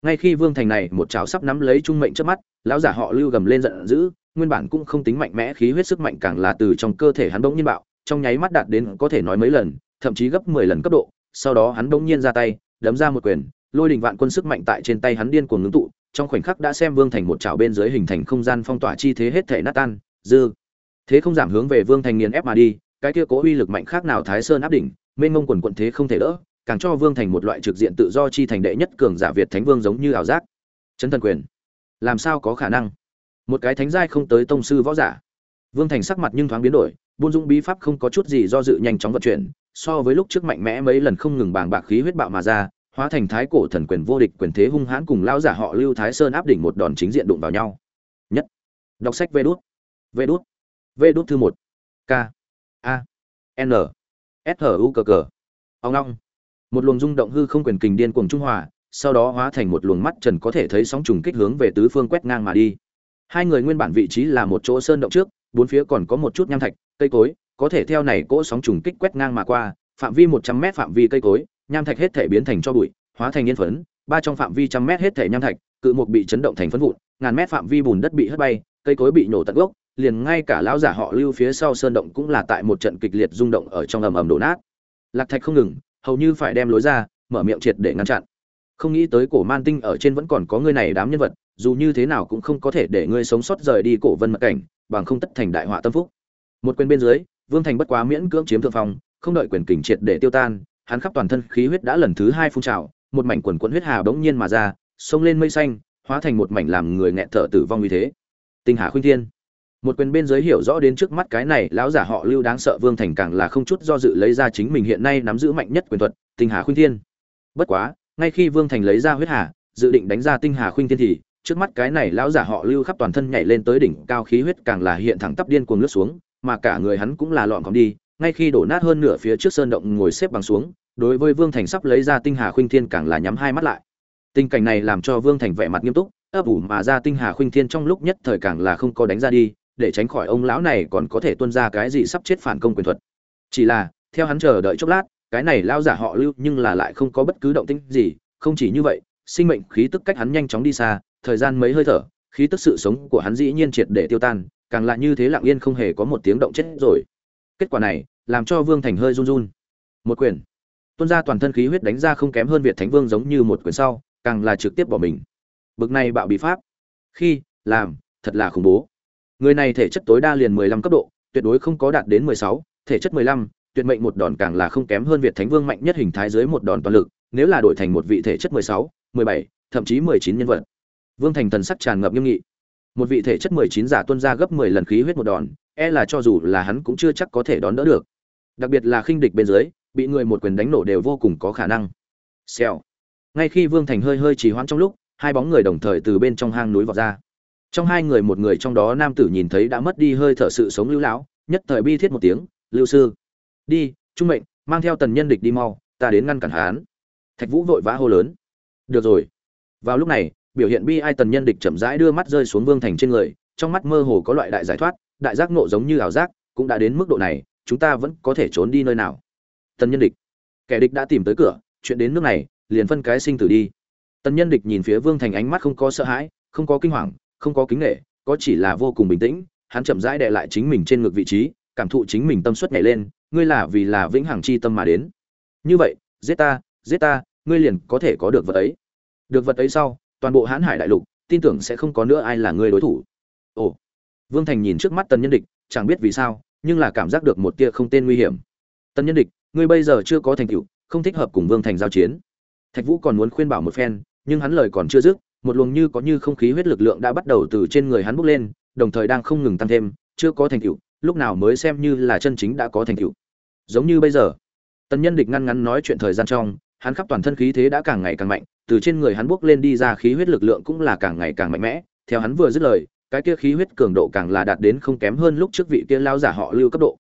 Ngay khi vương thành này một chảo sắp nắm lấy trung mệnh trước mắt, lão giả họ lưu gầm lên giận dữ, nguyên bản cũng không tính mạnh mẽ, khí huyết sức mạnh càng là từ trong cơ thể hắn bỗng nhiên bạo, trong nháy mắt đạt đến có thể nói mấy lần, thậm chí gấp mười lần cấp độ, sau đó hắn bỗng nhiên ra tay, đấm ra một quyền lôi đình vạn quân sức mạnh tại trên tay hắn điên cuồng ngưng tụ, trong khoảnh khắc đã xem vương thành một chảo bên dưới hình thành không gian phong tỏa chi thế hết thể nát tan, dư. Thế không giảm hướng về vương thành nghiền ép mà đi, cái kia cố uy lực mạnh khác nào thái sơn áp đỉnh, mênh mông quần quận thế không thể đỡ, càng cho vương thành một loại trực diện tự do chi thành đệ nhất cường giả việt thánh vương giống như ảo giác. Chấn thần quyền. Làm sao có khả năng? Một cái thánh giai không tới tông sư võ giả. Vương thành sắc mặt nhưng thoáng biến đổi, buôn dung bí pháp không có chút gì do dự nhanh chóng vận chuyển, so với lúc trước mạnh mẽ mấy lần không ngừng bàng bạc khí huyết bạo mà ra hóa thành thái cổ thần quyền vô địch quyền thế hung hãn cùng lão giả họ lưu thái sơn áp đỉnh một đòn chính diện đụng vào nhau. Nhất. Đọc sách vê đốt vê đốt vê đốt thư một. K. A. N. S h u c c ông long một luồng rung động hư không quyền kình điên cuồng trung hòa, sau đó hóa thành một luồng mắt trần có thể thấy sóng trùng kích hướng về tứ phương quét ngang mà đi. Hai người nguyên bản vị trí là một chỗ sơn động trước, bốn phía còn có một chút nham thạch, cây cối, có thể theo này cỗ sóng trùng kích quét ngang mà qua, phạm vi một trăm mét phạm vi cây cối nham thạch hết thể biến thành cho bụi, hóa thành yên phấn, ba trong phạm vi trăm mét hết thể nham thạch, cự mục bị chấn động thành phấn vụn, ngàn mét phạm vi bùn đất bị hất bay, cây cối bị nổ tận gốc, liền ngay cả lão giả họ lưu phía sau sơn động cũng là tại một trận kịch liệt rung động ở trong ầm ầm đổ nát. Lạc thạch không ngừng, hầu như phải đem lối ra, mở miệng triệt để ngăn chặn. Không nghĩ tới cổ man tinh ở trên vẫn còn có người này đám nhân vật, dù như thế nào cũng không có thể để ngươi sống sót rời đi cổ vân mật cảnh, bằng không tất thành đại họa tâm phúc. Một quyền bên dưới, vương thành bất quá miễn cưỡng chiếm thượng phong, không đợi quyền kình triệt để tiêu tan hắn khắp toàn thân khí huyết đã lần thứ hai phun trào, một mảnh quần quẫn huyết hà bỗng nhiên mà ra, xông lên mây xanh, hóa thành một mảnh làm người nghẹt thở tử vong như thế. Tinh hà khuynh thiên. Một quyền bên dưới hiểu rõ đến trước mắt cái này, lão giả họ lưu đáng sợ vương thành càng là không chút do dự lấy ra chính mình hiện nay nắm giữ mạnh nhất quyền thuật, tinh hà khuynh thiên. Bất quá, ngay khi vương thành lấy ra huyết hà, dự định đánh ra tinh hà khuynh thiên thì, trước mắt cái này lão giả họ lưu khắp toàn thân nhảy lên tới đỉnh cao khí huyết càng là hiện thẳng tắp điên cuồng lướt xuống, mà cả người hắn cũng là lọn còn đi ngay khi đổ nát hơn nửa phía trước sơn động ngồi xếp bằng xuống, đối với vương thành sắp lấy ra tinh hà khuynh thiên càng là nhắm hai mắt lại. Tình cảnh này làm cho vương thành vẻ mặt nghiêm túc, ấp ủ mà ra tinh hà khuynh thiên trong lúc nhất thời càng là không có đánh ra đi, để tránh khỏi ông lão này còn có thể tuân ra cái gì sắp chết phản công quyền thuật. Chỉ là, theo hắn chờ đợi chốc lát, cái này lao giả họ lưu nhưng là lại không có bất cứ động tĩnh gì, không chỉ như vậy, sinh mệnh khí tức cách hắn nhanh chóng đi xa, thời gian mấy hơi thở, khí tức sự sống của hắn dĩ nhiên triệt để tiêu tan, càng lại như thế lặng yên không hề có một tiếng động chết rồi kết quả này, làm cho vương thành hơi run run. Một quyền. Tuôn ra toàn thân khí huyết đánh ra không kém hơn việt thánh vương giống như một quyền sau, càng là trực tiếp bỏ mình. Bực này bạo bị pháp. Khi, làm, thật là khủng bố. Người này thể chất tối đa liền mười lăm cấp độ, tuyệt đối không có đạt đến mười sáu, thể chất mười lăm, tuyệt mệnh một đòn càng là không kém hơn việt thánh vương mạnh nhất hình thái dưới một đòn toàn lực, nếu là đổi thành một vị thể chất mười sáu, mười bảy, thậm chí mười chín nhân vật. Vương thành thần sắc tràn ngập nghiêm nghị. Một vị thể chất mười chín giả tuân ra gấp mười lần khí huyết một đòn e là cho dù là hắn cũng chưa chắc có thể đón đỡ được. Đặc biệt là khinh địch bên dưới, bị người một quyền đánh nổ đều vô cùng có khả năng. Xèo. Ngay khi vương thành hơi hơi trì hoãn trong lúc, hai bóng người đồng thời từ bên trong hang núi vọt ra. Trong hai người một người trong đó nam tử nhìn thấy đã mất đi hơi thở sự sống lưu lão, nhất thời bi thiết một tiếng, lưu sư, đi, trung mệnh, mang theo tần nhân địch đi mau, ta đến ngăn cản hán thạch vũ vội vã hô lớn. Được rồi. Vào lúc này, biểu hiện bi ai tần nhân địch chậm rãi đưa mắt rơi xuống vương thành trên người, trong mắt mơ hồ có loại đại giải thoát đại giác nộ giống như ảo giác cũng đã đến mức độ này chúng ta vẫn có thể trốn đi nơi nào? Tần nhân địch. Kẻ địch đã tìm tới cửa chuyện đến nước này liền phân cái sinh tử đi. Tần nhân địch nhìn phía vương thành ánh mắt không có sợ hãi không có kinh hoàng không có kính nể, có chỉ là vô cùng bình tĩnh hắn chậm rãi đè lại chính mình trên ngực vị trí cảm thụ chính mình tâm suất nhảy lên ngươi là vì là vĩnh hằng chi tâm mà đến. Như vậy giết ta giết ta ngươi liền có thể có được vật ấy. Được vật ấy sau toàn bộ hãn hải đại lục tin tưởng sẽ không có nữa ai là ngươi đối thủ. Ồ vương thành nhìn trước mắt tần nhân địch, chẳng biết vì sao, nhưng là cảm giác được một tia không tên nguy hiểm. Tần nhân địch, ngươi bây giờ chưa có thành tựu, không thích hợp cùng vương thành giao chiến. Thạch vũ còn muốn khuyên bảo một phen, nhưng hắn lời còn chưa dứt, một luồng như có như không khí huyết lực lượng đã bắt đầu từ trên người hắn bốc lên, đồng thời đang không ngừng tăng thêm, chưa có thành tựu, lúc nào mới xem như là chân chính đã có thành tựu. Giống như bây giờ, tần nhân địch ngăn ngắn nói chuyện thời gian trong, hắn khắp toàn thân khí thế đã càng ngày càng mạnh, từ trên người hắn bốc lên đi ra khí huyết lực lượng cũng là càng ngày càng mạnh mẽ, theo hắn vừa dứt lời cái kia khí huyết cường độ càng là đạt đến không kém hơn lúc trước vị kia lao giả họ lưu cấp độ.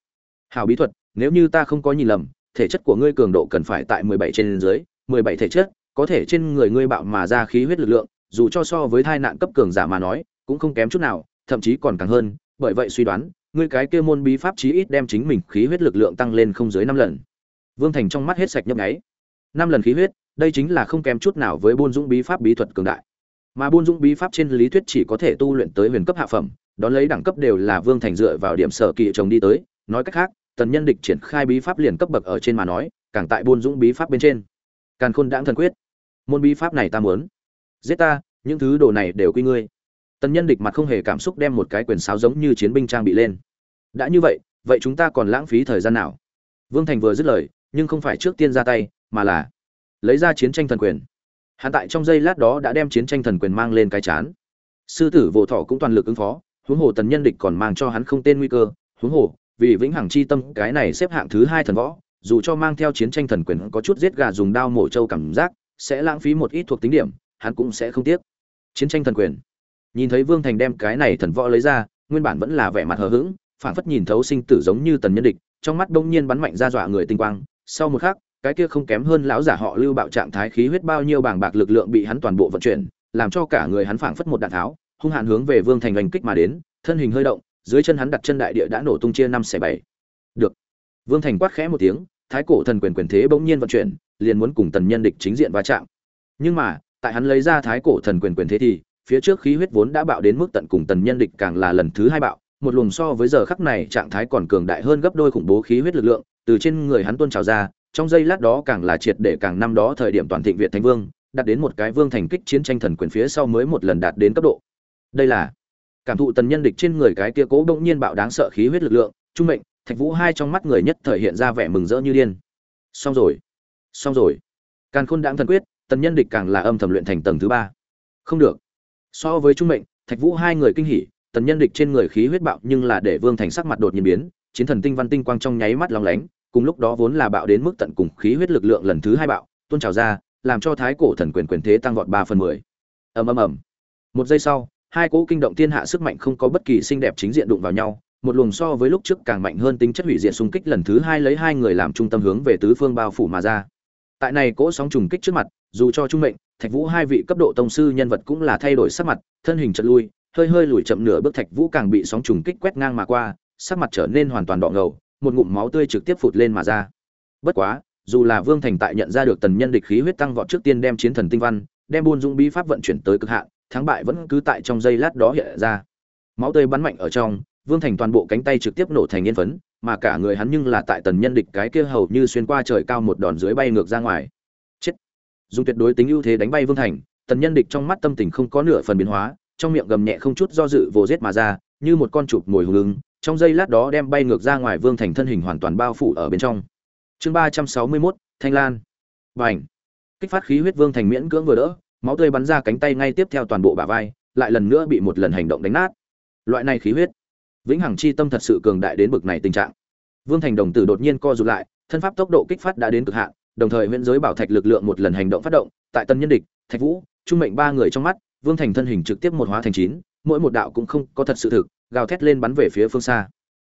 Hào bí thuật, nếu như ta không có nhìn lầm, thể chất của ngươi cường độ cần phải tại mười bảy trên dưới, mười bảy thể chất, có thể trên người ngươi bạo mà ra khí huyết lực lượng, dù cho so với thai nạn cấp cường giả mà nói, cũng không kém chút nào, thậm chí còn càng hơn, bởi vậy suy đoán, ngươi cái kia môn bí pháp chí ít đem chính mình khí huyết lực lượng tăng lên không dưới năm lần. Vương thành trong mắt hết sạch nhấp nháy. Năm lần khí huyết, đây chính là không kém chút nào với buôn dũng bí pháp bí thuật cường đại mà buôn dũng bí pháp trên lý thuyết chỉ có thể tu luyện tới huyền cấp hạ phẩm, đón lấy đẳng cấp đều là vương thành dựa vào điểm sở kỵ chồng đi tới. Nói cách khác, tần nhân địch triển khai bí pháp liền cấp bậc ở trên mà nói, càng tại buôn dũng bí pháp bên trên. Càng khôn đãng thần quyết. Môn bí pháp này ta muốn. Giết ta, những thứ đồ này đều quy ngươi. Tần nhân địch mặt không hề cảm xúc đem một cái quyền sáo giống như chiến binh trang bị lên. Đã như vậy vậy chúng ta còn lãng phí thời gian nào? Vương thành vừa dứt lời, nhưng không phải trước tiên ra tay, mà là lấy ra chiến tranh thần quyền hắn tại trong giây lát đó đã đem chiến tranh thần quyền mang lên cái chán. Sư tử vỗ thọ cũng toàn lực ứng phó, huống hồ tần nhân địch còn mang cho hắn không tên nguy cơ, huống hồ, vì vĩnh hằng chi tâm, cái này xếp hạng thứ hai thần võ, dù cho mang theo chiến tranh thần quyền có chút giết gà dùng đao mổ trâu cảm giác, sẽ lãng phí một ít thuộc tính điểm, hắn cũng sẽ không tiếc. Chiến tranh thần quyền. Nhìn thấy vương thành đem cái này thần võ lấy ra, nguyên bản vẫn là vẻ mặt hờ hững, phảng phất nhìn thấu sinh tử giống như tần nhân địch, trong mắt đông nhiên bắn mạnh ra dọa người tinh quang. Sau một khắc cái kia không kém hơn lão giả họ lưu bạo trạng thái khí huyết bao nhiêu bảng bạc lực lượng bị hắn toàn bộ vận chuyển, làm cho cả người hắn phảng phất một đạn tháo, hung hạn hướng về vương thành oanh kích mà đến, thân hình hơi động, dưới chân hắn đặt chân đại địa đã nổ tung chia năm xẻ bảy. Được. Vương thành quát khẽ một tiếng, thái cổ thần quyền quyền thế bỗng nhiên vận chuyển, liền muốn cùng tần nhân địch chính diện va chạm. Nhưng mà, tại hắn lấy ra thái cổ thần quyền quyền thế thì, phía trước khí huyết vốn đã bạo đến mức tận cùng tần nhân địch càng là lần thứ hai bạo, một luồng so với giờ khắc này trạng thái còn cường đại hơn gấp đôi khủng bố khí huyết lực lượng, từ trên người hắn tuôn trào ra trong giây lát đó càng là triệt để càng năm đó thời điểm toàn thịnh việt thánh vương, đạt đến một cái vương thành kích chiến tranh thần quyền phía sau mới một lần đạt đến cấp độ. Đây là cảm thụ tần nhân địch trên người cái kia cố bỗng nhiên bạo đáng sợ khí huyết lực lượng, trung mệnh, thạch vũ hai trong mắt người nhất thời hiện ra vẻ mừng rỡ như điên. Xong rồi xong rồi. Càn khôn đãng thần quyết, tần nhân địch càng là âm thầm luyện thành tầng thứ ba. Không được. So với trung mệnh, thạch vũ hai người kinh hỉ, tần nhân địch trên người khí huyết bạo nhưng là để vương thành sắc mặt đột nhiên biến, chiến thần tinh văn tinh quang trong nháy mắt lóng lánh cùng lúc đó vốn là bạo đến mức tận cùng khí huyết lực lượng lần thứ hai bạo tôn trào ra, làm cho thái cổ thần quyền quyền thế tăng vọt ba phần mười. Ầm ầm ầm. Một giây sau, hai cỗ kinh động thiên hạ sức mạnh không có bất kỳ xinh đẹp chính diện đụng vào nhau, một luồng so với lúc trước càng mạnh hơn tính chất hủy diệt xung kích lần thứ hai lấy hai người làm trung tâm hướng về tứ phương bao phủ mà ra. Tại này cỗ sóng trùng kích trước mặt, dù cho trung mệnh, thạch vũ hai vị cấp độ tông sư nhân vật cũng là thay đổi sắc mặt, thân hình chật lui, hơi hơi lùi chậm nửa bước thạch vũ càng bị sóng trùng kích quét ngang mà qua, sắc mặt trở nên hoàn toàn đỏ ngầu một ngụm máu tươi trực tiếp phụt lên mà ra. Bất quá, dù là vương thành tại nhận ra được tần nhân địch khí huyết tăng vọt trước tiên đem chiến thần tinh văn, đem buôn dung bí pháp vận chuyển tới cực hạn, thắng bại vẫn cứ tại trong giây lát đó hiện ra. Máu tươi bắn mạnh ở trong, vương thành toàn bộ cánh tay trực tiếp nổ thành yên phấn, mà cả người hắn nhưng là tại tần nhân địch cái kia hầu như xuyên qua trời cao một đòn dưới bay ngược ra ngoài. Chết! Dùng tuyệt đối tính ưu thế đánh bay vương thành, tần nhân địch trong mắt tâm tình không có nửa phần biến hóa, trong miệng gầm nhẹ không chút do dự vồ giết mà ra, như một con chuột ngồi hùng lưng trong giây lát đó đem bay ngược ra ngoài vương thành thân hình hoàn toàn bao phủ ở bên trong. Chương ba trăm sáu mươi mốt, thanh lan. Và ảnh kích phát khí huyết vương thành miễn cưỡng vừa đỡ, máu tươi bắn ra cánh tay ngay tiếp theo toàn bộ bả vai, lại lần nữa bị một lần hành động đánh nát. Loại này khí huyết, vĩnh hằng chi tâm thật sự cường đại đến bực này tình trạng. Vương thành đồng tử đột nhiên co rụt lại, thân pháp tốc độ kích phát đã đến cực hạn, đồng thời huyễn giới bảo thạch lực lượng một lần hành động phát động, tại tân nhân địch, thạch vũ, trung mệnh ba người trong mắt, vương thành thân hình trực tiếp một hóa thành chín, mỗi một đạo cũng không có thật sự thực gào thét lên bắn về phía phương xa.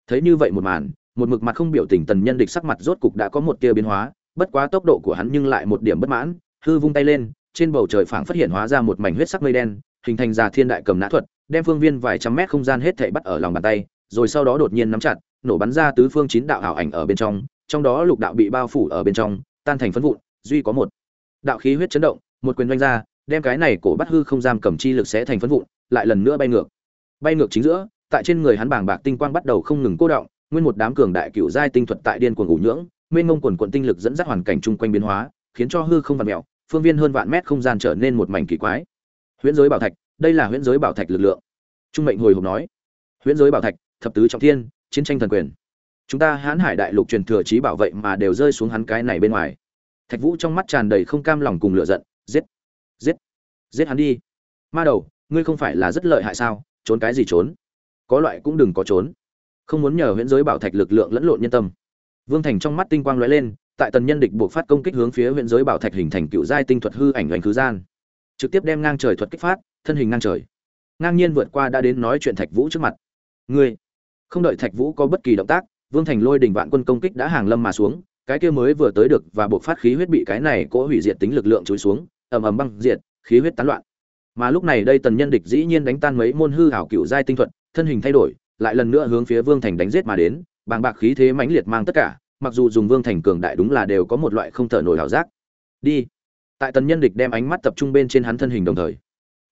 Thấy như vậy một màn, một mực mặt không biểu tình tần nhân địch sắc mặt rốt cục đã có một tia biến hóa, bất quá tốc độ của hắn nhưng lại một điểm bất mãn, hư vung tay lên, trên bầu trời phảng phát hiện hóa ra một mảnh huyết sắc mây đen, hình thành ra thiên đại cầm nã thuật, đem phương viên vài trăm mét không gian hết thảy bắt ở lòng bàn tay, rồi sau đó đột nhiên nắm chặt, nổ bắn ra tứ phương chín đạo ảo ảnh ở bên trong trong đó lục đạo bị bao phủ ở bên trong, tan thành phấn vụn, duy có một đạo khí huyết chấn động, một quyền doanh ra, đem cái này cổ bắt hư không giam cầm chi lực sẽ thành phấn vụn, lại lần nữa bay ngược. Bay ngược chính giữa tại trên người hắn bảng bạc tinh quang bắt đầu không ngừng cô động, nguyên một đám cường đại cựu giai tinh thuật tại điên cuồng ngủ nhưỡng, mênh mông quần quần tinh lực dẫn dắt hoàn cảnh chung quanh biến hóa, khiến cho hư không vặn mèo, phương viên hơn vạn mét không gian trở nên một mảnh kỳ quái. Huyễn giới bảo thạch, đây là huyễn giới bảo thạch lực lượng. Trung mệnh hồi hộp nói. Huyễn giới bảo thạch, thập tứ trọng thiên, chiến tranh thần quyền. Chúng ta hán hải đại lục truyền thừa trí bảo vệ mà đều rơi xuống hắn cái này bên ngoài. Thạch vũ trong mắt tràn đầy không cam lòng cùng lửa giận, giết giết giết hắn đi. Ma đầu, ngươi không phải là rất lợi hại sao? Trốn cái gì trốn? Có loại cũng đừng có trốn. Không muốn nhờ huyễn giới bảo thạch lực lượng lẫn lộn nhân tâm. Vương thành trong mắt tinh quang lóe lên, tại tần nhân địch buộc phát công kích hướng phía huyễn giới bảo thạch hình thành cựu giai tinh thuật hư ảnh hoành khứ gian. Trực tiếp đem ngang trời thuật kích phát, thân hình ngang trời. Ngang nhiên vượt qua đã đến nói chuyện thạch vũ trước mặt. Ngươi, không đợi thạch vũ có bất kỳ động tác, vương thành lôi đình vạn quân công kích đã hàng lâm mà xuống, cái kia mới vừa tới được và buộc phát khí huyết bị cái này cỗ hủy diệt tính lực lượng chối xuống, ầm ầm băng diệt, khí huyết tán loạn. Mà lúc này đây tần nhân địch dĩ nhiên đánh tan mấy môn hư hảo cựu giai tinh thuật thân hình thay đổi, lại lần nữa hướng phía vương thành đánh giết mà đến, bàng bạc khí thế mãnh liệt mang tất cả, mặc dù dùng vương thành cường đại đúng là đều có một loại không thở nổi hảo giác. Đi. Tại tần nhân địch đem ánh mắt tập trung bên trên hắn thân hình đồng thời,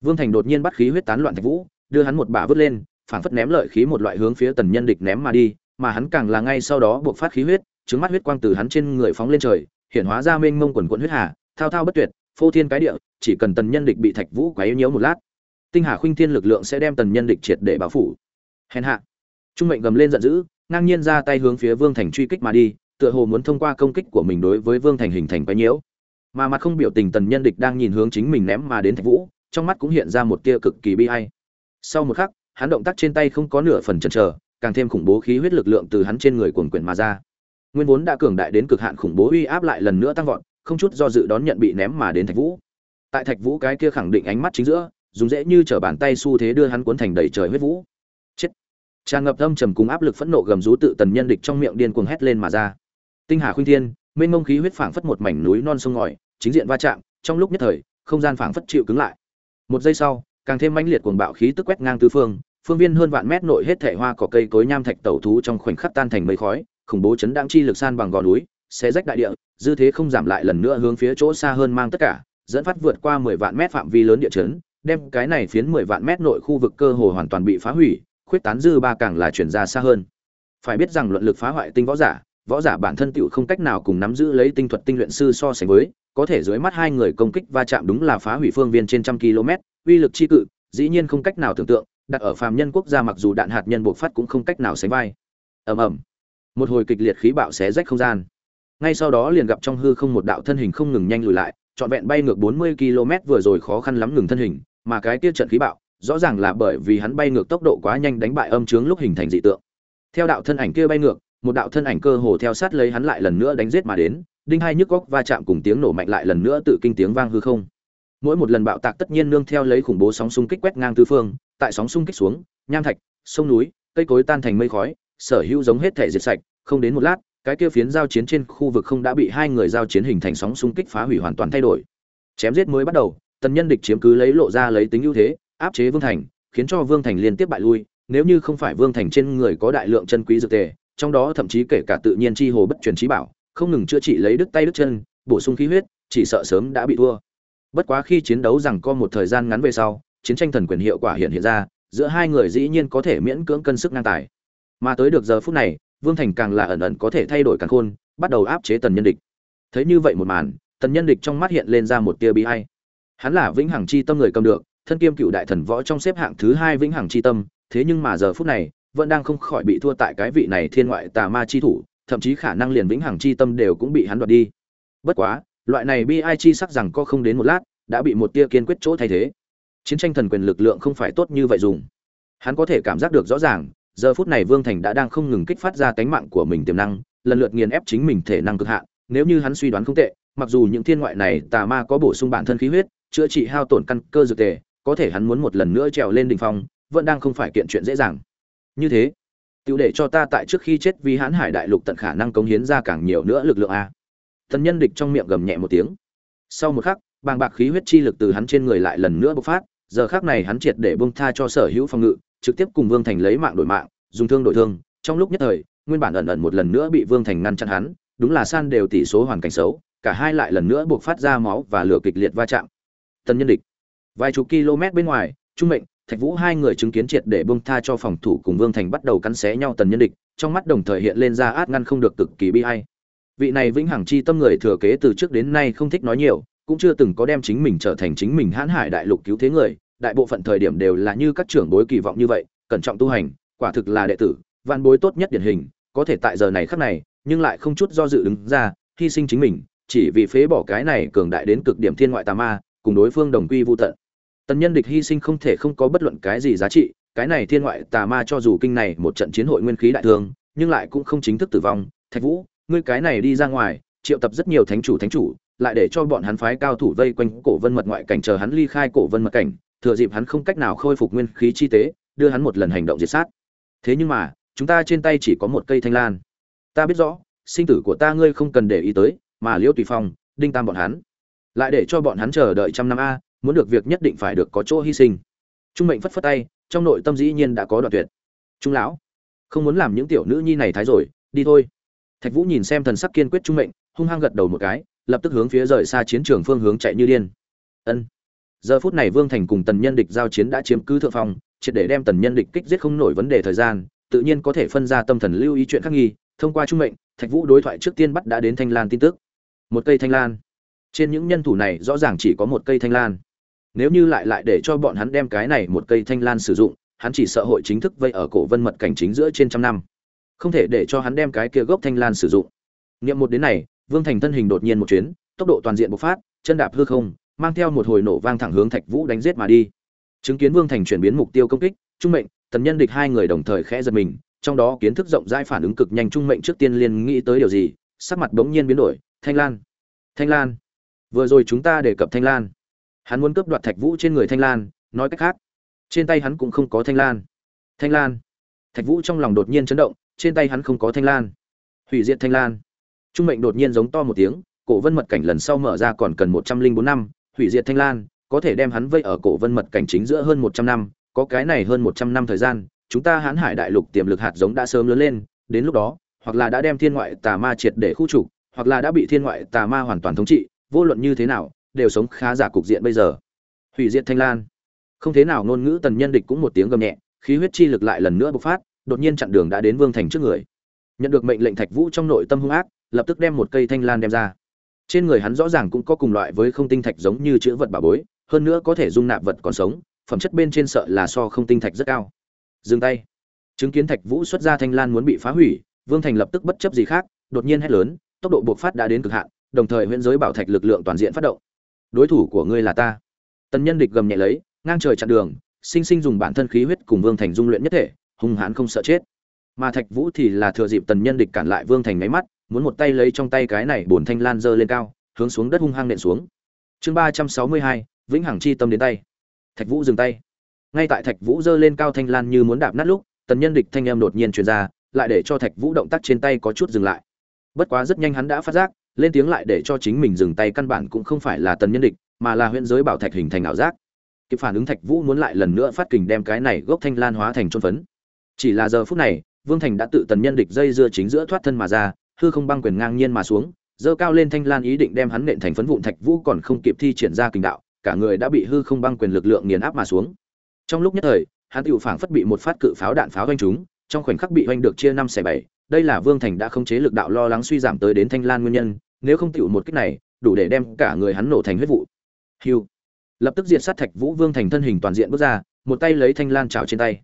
vương thành đột nhiên bắt khí huyết tán loạn thạch vũ, đưa hắn một bả vứt lên phảng phất ném lợi khí một loại hướng phía tần nhân địch ném mà đi, mà hắn càng là ngay sau đó buộc phát khí huyết trứng mắt huyết quang từ hắn trên người phóng lên trời, hiện hóa ra mênh mông quần quần huyết hà, thao thao bất tuyệt, phô thiên cái địa, chỉ cần tần nhân địch bị thạch vũ quấy nhiễu một lát tinh hà khuynh thiên lực lượng sẽ đem tần nhân địch triệt để báo phủ. Hèn hạ. Trung mệnh gầm lên giận dữ, ngang nhiên ra tay hướng phía vương thành truy kích mà đi, tựa hồ muốn thông qua công kích của mình đối với vương thành hình thành quấy nhiễu. Mà mặt không biểu tình tần nhân địch đang nhìn hướng chính mình ném mà đến thạch vũ, trong mắt cũng hiện ra một tia cực kỳ bi hay sau một khắc, hắn động tác trên tay không có nửa phần chần chờ, càng thêm khủng bố khí huyết lực lượng từ hắn trên người cuồn quyển mà ra. Nguyên vốn đã cường đại đến cực hạn khủng bố uy áp lại lần nữa tăng vọt, không chút do dự đón nhận bị ném mà đến thạch vũ. Tại thạch vũ cái kia khẳng định ánh mắt chính giữa dùng dễ như trở bàn tay xu thế đưa hắn cuốn thành đầy trời huyết vũ. Chết. Tràn ngập âm trầm cùng áp lực phẫn nộ gầm rú tự tần nhân địch trong miệng điên cuồng hét lên mà ra. Tinh hà khuynh thiên, mênh mông khí huyết phảng phất một mảnh núi non sông ngòi, chính diện va chạm, trong lúc nhất thời, không gian phảng phất chịu cứng lại. Một giây sau, càng thêm mãnh liệt cuồng bạo khí tức quét ngang tứ phương phương viên hơn vạn mét nội hết thể hoa cỏ cây cối nham thạch tẩu thú trong khoảnh khắc tan thành mây khói, khủng bố chấn đáng chi lực san bằng gò núi, xé rách đại địa, dư thế không giảm lại lần nữa hướng phía chỗ xa hơn mang tất cả, dẫn phát vượt qua mười vạn mét phạm vi lớn địa chấn đem cái này phiến mười vạn mét nội khu vực cơ hồ hoàn toàn bị phá hủy, khuyết tán dư ba càng là chuyển ra xa hơn. Phải biết rằng luận lực phá hoại tinh võ giả võ giả bản thân tiểu không cách nào cùng nắm giữ lấy tinh thuật tinh luyện sư so sánh với, có thể dưới mắt hai người công kích va chạm đúng là phá hủy phương viên trên trăm km, uy lực chi cự, dĩ nhiên không cách nào tưởng tượng, đặt ở phàm nhân quốc gia mặc dù đạn hạt nhân buộc phát cũng không cách nào sánh vai. Ầm ầm. Một hồi kịch liệt khí bạo xé rách không gian. Ngay sau đó liền gặp trong hư không một đạo thân hình không ngừng nhanh lùi lại, trọn vẹn bay ngược 40 km vừa rồi khó khăn lắm ngừng thân hình mà cái kia trận khí bạo, rõ ràng là bởi vì hắn bay ngược tốc độ quá nhanh đánh bại âm trướng lúc hình thành dị tượng. Theo đạo thân ảnh kia bay ngược, một đạo thân ảnh cơ hồ theo sát lấy hắn lại lần nữa đánh giết mà đến, đinh hai nhức góc va chạm cùng tiếng nổ mạnh lại lần nữa tự kinh tiếng vang hư không. Mỗi một lần bạo tạc tất nhiên nương theo lấy khủng bố sóng xung kích quét ngang tứ phương, tại sóng xung kích xuống, nham thạch, sông núi, cây cối tan thành mây khói, sở hữu giống hết thể diệt sạch, không đến một lát, cái kia phiến giao chiến trên khu vực không đã bị hai người giao chiến hình thành sóng xung kích phá hủy hoàn toàn thay đổi. Chém giết mới bắt đầu tần nhân địch chiếm cứ lấy lộ ra lấy tính ưu thế, áp chế vương thành, khiến cho vương thành liên tiếp bại lui, nếu như không phải vương thành trên người có đại lượng chân quý dược tề, trong đó thậm chí kể cả tự nhiên chi hồ bất truyền trí bảo, không ngừng chữa trị lấy đứt tay đứt chân, bổ sung khí huyết, chỉ sợ sớm đã bị thua. Bất quá khi chiến đấu rằng có một thời gian ngắn về sau, chiến tranh thần quyền hiệu quả hiện hiện ra, giữa hai người dĩ nhiên có thể miễn cưỡng cân sức ngang tài. Mà tới được giờ phút này, vương thành càng là ẩn ẩn có thể thay đổi càng khôn, bắt đầu áp chế tần nhân địch. Thấy như vậy một màn, tần nhân địch trong mắt hiện lên ra một tia bi hay hắn là vĩnh hằng chi tâm người cầm được, thân kiêm cựu đại thần võ trong xếp hạng thứ hai vĩnh hằng chi tâm, thế nhưng mà giờ phút này, vẫn đang không khỏi bị thua tại cái vị này thiên ngoại tà ma chi thủ, thậm chí khả năng liền vĩnh hằng chi tâm đều cũng bị hắn đoạt đi. Bất quá, loại này bi ai chi sắc rằng có không đến một lát, đã bị một tia kiên quyết chỗ thay thế. Chiến tranh thần quyền lực lượng không phải tốt như vậy dùng. Hắn có thể cảm giác được rõ ràng, giờ phút này vương thành đã đang không ngừng kích phát ra cánh mạng của mình tiềm năng, lần lượt nghiền ép chính mình thể năng cực hạn, nếu như hắn suy đoán không tệ, mặc dù những thiên ngoại này tà ma có bổ sung bản thân khí huyết chữa trị hao tổn căn cơ dược tề, có thể hắn muốn một lần nữa trèo lên đỉnh phong, vẫn đang không phải kiện chuyện dễ dàng. Như thế, tiểu để cho ta tại trước khi chết vì hãn hải đại lục tận khả năng cống hiến ra càng nhiều nữa lực lượng a. Thần nhân địch trong miệng gầm nhẹ một tiếng. Sau một khắc, bàng bạc khí huyết chi lực từ hắn trên người lại lần nữa bộc phát, giờ khắc này hắn triệt để bông tha cho sở hữu phòng ngự, trực tiếp cùng vương thành lấy mạng đổi mạng, dùng thương đổi thương, trong lúc nhất thời, nguyên bản ẩn ẩn một lần nữa bị vương thành ngăn chặn hắn, đúng là san đều tỷ số hoàn cảnh xấu, cả hai lại lần nữa buộc phát ra máu và lửa kịch liệt va chạm tần nhân địch. Vài chục km bên ngoài, trung mệnh, thạch vũ hai người chứng kiến triệt để bông tha cho phòng thủ cùng vương thành bắt đầu cắn xé nhau tần nhân địch, trong mắt đồng thời hiện lên ra át ngăn không được cực kỳ bi hay vị này vĩnh hằng chi tâm người thừa kế từ trước đến nay không thích nói nhiều, cũng chưa từng có đem chính mình trở thành chính mình hãn hải đại lục cứu thế người, đại bộ phận thời điểm đều là như các trưởng bối kỳ vọng như vậy, cẩn trọng tu hành, quả thực là đệ tử, văn bối tốt nhất điển hình, có thể tại giờ này khắc này, nhưng lại không chút do dự đứng ra, hy sinh chính mình, chỉ vì phế bỏ cái này cường đại đến cực điểm thiên ngoại tà ma cùng đối phương đồng quy vô tận. Tần nhân địch hy sinh không thể không có bất luận cái gì giá trị, cái này thiên ngoại tà ma cho dù kinh này một trận chiến hội nguyên khí đại thương, nhưng lại cũng không chính thức tử vong. Thạch vũ, ngươi cái này đi ra ngoài, triệu tập rất nhiều thánh chủ thánh chủ, lại để cho bọn hắn phái cao thủ vây quanh cổ vân mật ngoại cảnh chờ hắn ly khai cổ vân mật cảnh, thừa dịp hắn không cách nào khôi phục nguyên khí chi tế, đưa hắn một lần hành động diệt sát. Thế nhưng mà, chúng ta trên tay chỉ có một cây thanh lan. Ta biết rõ, sinh tử của ta ngươi không cần để ý tới, mà liễu tùy phong, đinh tam bọn hắn lại để cho bọn hắn chờ đợi trăm năm a, muốn được việc nhất định phải được có chỗ hy sinh. Trung mệnh phất phất tay, trong nội tâm dĩ nhiên đã có đoạn tuyệt. Trung lão, không muốn làm những tiểu nữ nhi này thái rồi, đi thôi. Thạch vũ nhìn xem thần sắc kiên quyết trung mệnh, hung hăng gật đầu một cái, lập tức hướng phía rời xa chiến trường phương hướng chạy như điên. Ân. Giờ phút này vương thành cùng tần nhân địch giao chiến đã chiếm cứ thượng phong, triệt để đem tần nhân địch kích giết không nổi vấn đề thời gian, tự nhiên có thể phân ra tâm thần lưu ý chuyện khác nghi. Thông qua trung mệnh, thạch vũ đối thoại trước tiên bắt đã đến thanh lan tin tức. Một cây thanh lan trên những nhân thủ này rõ ràng chỉ có một cây thanh lan. Nếu như lại lại để cho bọn hắn đem cái này một cây thanh lan sử dụng, hắn chỉ sợ hội chính thức vây ở cổ vân mật cảnh chính giữa trên trăm năm. Không thể để cho hắn đem cái kia gốc thanh lan sử dụng. Nghiệm một đến này, vương thành thân hình đột nhiên một chuyến, tốc độ toàn diện bộc phát, chân đạp hư không, mang theo một hồi nổ vang thẳng hướng thạch vũ đánh giết mà đi. Chứng kiến vương thành chuyển biến mục tiêu công kích, trung mệnh, tần nhân địch hai người đồng thời khẽ giật mình, trong đó kiến thức rộng rãi phản ứng cực nhanh trung mệnh trước tiên liền nghĩ tới điều gì, sắc mặt bỗng nhiên biến đổi, thanh lan! Thanh lan! Vừa rồi chúng ta đề cập thanh lan. Hắn muốn cướp đoạt thạch vũ trên người thanh lan, nói cách khác, trên tay hắn cũng không có thanh lan. Thanh lan. Thạch vũ trong lòng đột nhiên chấn động, trên tay hắn không có thanh lan. Hủy diệt thanh lan. Trung mệnh đột nhiên giống to một tiếng, cổ vân mật cảnh lần sau mở ra còn cần một trăm linh bốn năm, hủy diệt thanh lan, có thể đem hắn vây ở cổ vân mật cảnh chính giữa hơn một trăm năm, có cái này hơn một trăm năm thời gian, chúng ta hãn hải đại lục tiềm lực hạt giống đã sớm lớn lên, đến lúc đó, hoặc là đã đem thiên ngoại tà ma triệt để khu trục, hoặc là đã bị thiên ngoại tà ma hoàn toàn thống trị vô luận như thế nào, đều sống khá giả cục diện bây giờ. Hủy diệt thanh lan. Không thế nào, ngôn ngữ tần nhân địch cũng một tiếng gầm nhẹ, khí huyết chi lực lại lần nữa bộc phát, đột nhiên chặn đường đã đến vương thành trước người. Nhận được mệnh lệnh thạch vũ trong nội tâm hung ác, lập tức đem một cây thanh lan đem ra. Trên người hắn rõ ràng cũng có cùng loại với không tinh thạch giống như chữ vật bà bối, hơn nữa có thể dung nạp vật còn sống, phẩm chất bên trên sợ là so không tinh thạch rất cao. Dừng tay. Chứng kiến thạch vũ xuất ra thanh lan muốn bị phá hủy, vương thành lập tức bất chấp gì khác, đột nhiên hét lớn, tốc độ bộc phát đã đến cực hạn đồng thời huyễn giới bảo thạch lực lượng toàn diện phát động. Đối thủ của ngươi là ta. Tần nhân địch gầm nhẹ lấy, ngang trời chặn đường, sinh sinh dùng bản thân khí huyết cùng vương thành dung luyện nhất thể, hung hãn không sợ chết. Mà thạch vũ thì là thừa dịp tần nhân địch cản lại vương thành máy mắt, muốn một tay lấy trong tay cái này bổn thanh lan dơ lên cao, hướng xuống đất hung hăng nện xuống. Chương ba trăm sáu mươi hai, vĩnh hằng chi tâm đến tay. Thạch vũ dừng tay. Ngay tại thạch vũ dơ lên cao thanh lan như muốn đạp nát lúc, tần nhân địch thanh em đột nhiên truyền ra, lại để cho thạch vũ động tác trên tay có chút dừng lại. Bất quá rất nhanh hắn đã phát giác lên tiếng lại để cho chính mình dừng tay căn bản cũng không phải là tần nhân địch, mà là huyện giới bảo thạch hình thành ảo giác. Kịp phản ứng thạch vũ muốn lại lần nữa phát kình đem cái này gốc thanh lan hóa thành trôn phấn. Chỉ là giờ phút này, vương thành đã tự tần nhân địch dây dưa chính giữa thoát thân mà ra, hư không băng quyền ngang nhiên mà xuống dơ cao lên thanh lan ý định đem hắn nện thành phấn vụn thạch vũ còn không kịp thi triển ra kình đạo, cả người đã bị hư không băng quyền lực lượng nghiền áp mà xuống. Trong lúc nhất thời, hắn tựu phảng phất bị một phát cự pháo đạn pháo doanh chúng trong khoảnh khắc bị oanh được chia năm xẻ bảy, đây là vương thành đã không chế lực đạo lo lắng suy giảm tới đến thanh lan nguyên nhân nếu không tựu một kích này đủ để đem cả người hắn nổ thành huyết vụ. Hưu lập tức diệt sát thạch vũ vương thành thân hình toàn diện bước ra một tay lấy thanh lan trảo trên tay.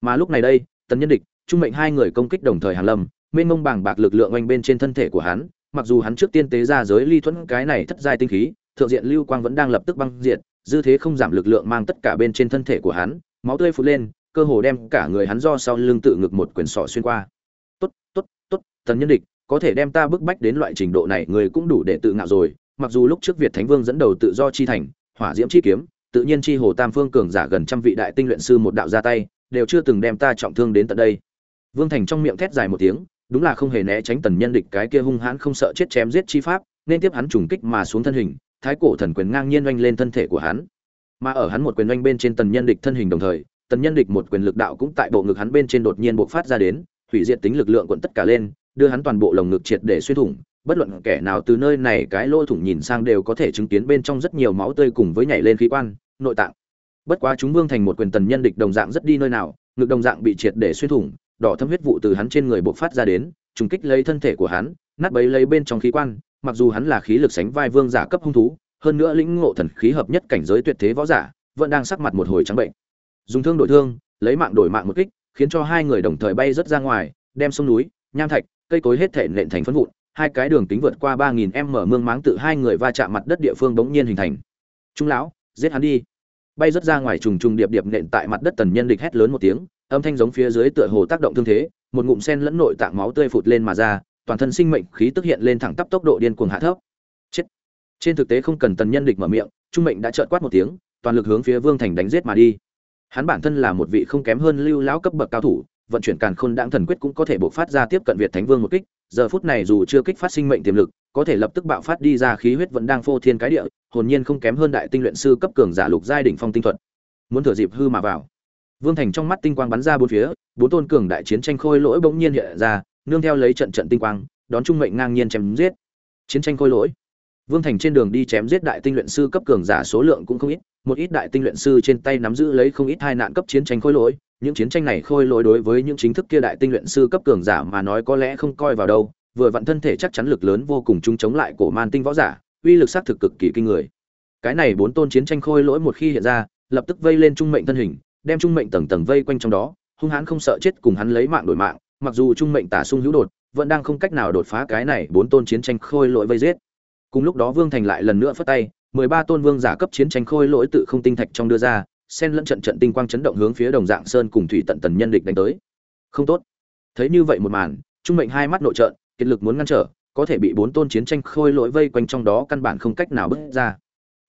Mà lúc này đây tần nhân địch trung mệnh hai người công kích đồng thời hàng lâm mênh mông bàng bạc lực lượng oanh bên trên thân thể của hắn mặc dù hắn trước tiên tế ra giới ly thuẫn cái này thất giai tinh khí thượng diện lưu quang vẫn đang lập tức băng diệt, dư thế không giảm lực lượng mang tất cả bên trên thân thể của hắn máu tươi phụt lên cơ hồ đem cả người hắn do sau lưng tự ngực một quyền sọ xuyên qua. Tốt tốt tốt tần nhân địch có thể đem ta bức bách đến loại trình độ này người cũng đủ để tự ngạo rồi. Mặc dù lúc trước việt thánh vương dẫn đầu tự do chi thành, hỏa diễm chi kiếm, tự nhiên chi hồ tam phương cường giả gần trăm vị đại tinh luyện sư một đạo ra tay, đều chưa từng đem ta trọng thương đến tận đây. Vương thành trong miệng thét dài một tiếng, đúng là không hề né tránh tần nhân địch cái kia hung hãn không sợ chết chém giết chi pháp, nên tiếp hắn trùng kích mà xuống thân hình, thái cổ thần quyền ngang nhiên oanh lên thân thể của hắn. Mà ở hắn một quyền oanh bên trên tần nhân địch thân hình đồng thời, tần nhân địch một quyền lực đạo cũng tại bộ ngực hắn bên trên đột nhiên bộc phát ra đến, hủy diệt tính lực lượng quận tất cả lên đưa hắn toàn bộ lồng ngực triệt để xuyên thủng, bất luận kẻ nào từ nơi này cái lỗ thủng nhìn sang đều có thể chứng kiến bên trong rất nhiều máu tươi cùng với nhảy lên khí quan, nội tạng. Bất quá chúng vương thành một quyền tần nhân địch đồng dạng rất đi nơi nào, ngực đồng dạng bị triệt để xuyên thủng, đỏ thâm huyết vụ từ hắn trên người bộc phát ra đến, trùng kích lấy thân thể của hắn, nát bấy lấy bên trong khí quan, mặc dù hắn là khí lực sánh vai vương giả cấp hung thú, hơn nữa lĩnh ngộ thần khí hợp nhất cảnh giới tuyệt thế võ giả, vẫn đang sắc mặt một hồi trắng bệnh. Dùng thương đổi thương, lấy mạng đổi mạng một kích, khiến cho hai người đồng thời bay rất ra ngoài, đem sông núi, nham thạch cây cối hết thể nện thành phân vụn, hai cái đường kính vượt qua ba nghìn m mương máng tự hai người va chạm mặt đất địa phương bỗng nhiên hình thành. Trung lão, giết hắn đi. Bay rất ra ngoài trùng trùng điệp điệp nện tại mặt đất tần nhân địch hét lớn một tiếng, âm thanh giống phía dưới tựa hồ tác động thương thế, một ngụm sen lẫn nội tạng máu tươi phụt lên mà ra, toàn thân sinh mệnh khí tức hiện lên thẳng tắp tốc độ điên cuồng hạ thấp. Chết. Trên thực tế không cần tần nhân địch mở miệng, trung mệnh đã trợn quát một tiếng, toàn lực hướng phía vương thành đánh giết mà đi. Hắn bản thân là một vị không kém hơn lưu lão cấp bậc cao thủ vận chuyển càn khôn đãng thần quyết cũng có thể bộc phát ra tiếp cận việt thánh vương một kích. Giờ phút này dù chưa kích phát sinh mệnh tiềm lực, có thể lập tức bạo phát đi ra khí huyết vẫn đang phô thiên cái địa, hồn nhiên không kém hơn đại tinh luyện sư cấp cường giả lục giai đỉnh phong tinh thuật. Muốn thừa dịp hư mà vào. Vương thành trong mắt tinh quang bắn ra bốn phía, bốn tôn cường đại chiến tranh khôi lỗi bỗng nhiên hiện ra, nương theo lấy trận trận tinh quang, đón trung mệnh ngang nhiên chém giết. Chiến tranh khôi lỗi. Vương thành trên đường đi chém giết đại tinh luyện sư cấp cường giả số lượng cũng không ít một ít đại tinh luyện sư trên tay nắm giữ lấy không ít hai nạn cấp chiến tranh khôi lỗi. Những chiến tranh này khôi lỗi đối với những chính thức kia đại tinh luyện sư cấp cường giả mà nói có lẽ không coi vào đâu. Vừa vặn thân thể chắc chắn lực lớn vô cùng chúng chống lại cổ man tinh võ giả, uy lực xác thực cực kỳ kinh người. Cái này bốn tôn chiến tranh khôi lỗi một khi hiện ra, lập tức vây lên trung mệnh thân hình, đem trung mệnh tầng tầng vây quanh trong đó, hung hãn không sợ chết cùng hắn lấy mạng đổi mạng. Mặc dù trung mệnh tả sung hữu đột, vẫn đang không cách nào đột phá cái này bốn tôn chiến tranh khôi lỗi vây giết. Cùng lúc đó vương thành lại lần nữa phất tay mười ba tôn vương giả cấp chiến tranh khôi lỗi tự không tinh thạch trong đưa ra sen lẫn trận trận tinh quang chấn động hướng phía đồng dạng sơn cùng thủy tận tần nhân địch đánh tới. Không tốt. Thấy như vậy một màn, trung mệnh hai mắt nội trợn, kiệt lực muốn ngăn trở, có thể bị bốn tôn chiến tranh khôi lỗi vây quanh trong đó căn bản không cách nào bước ra.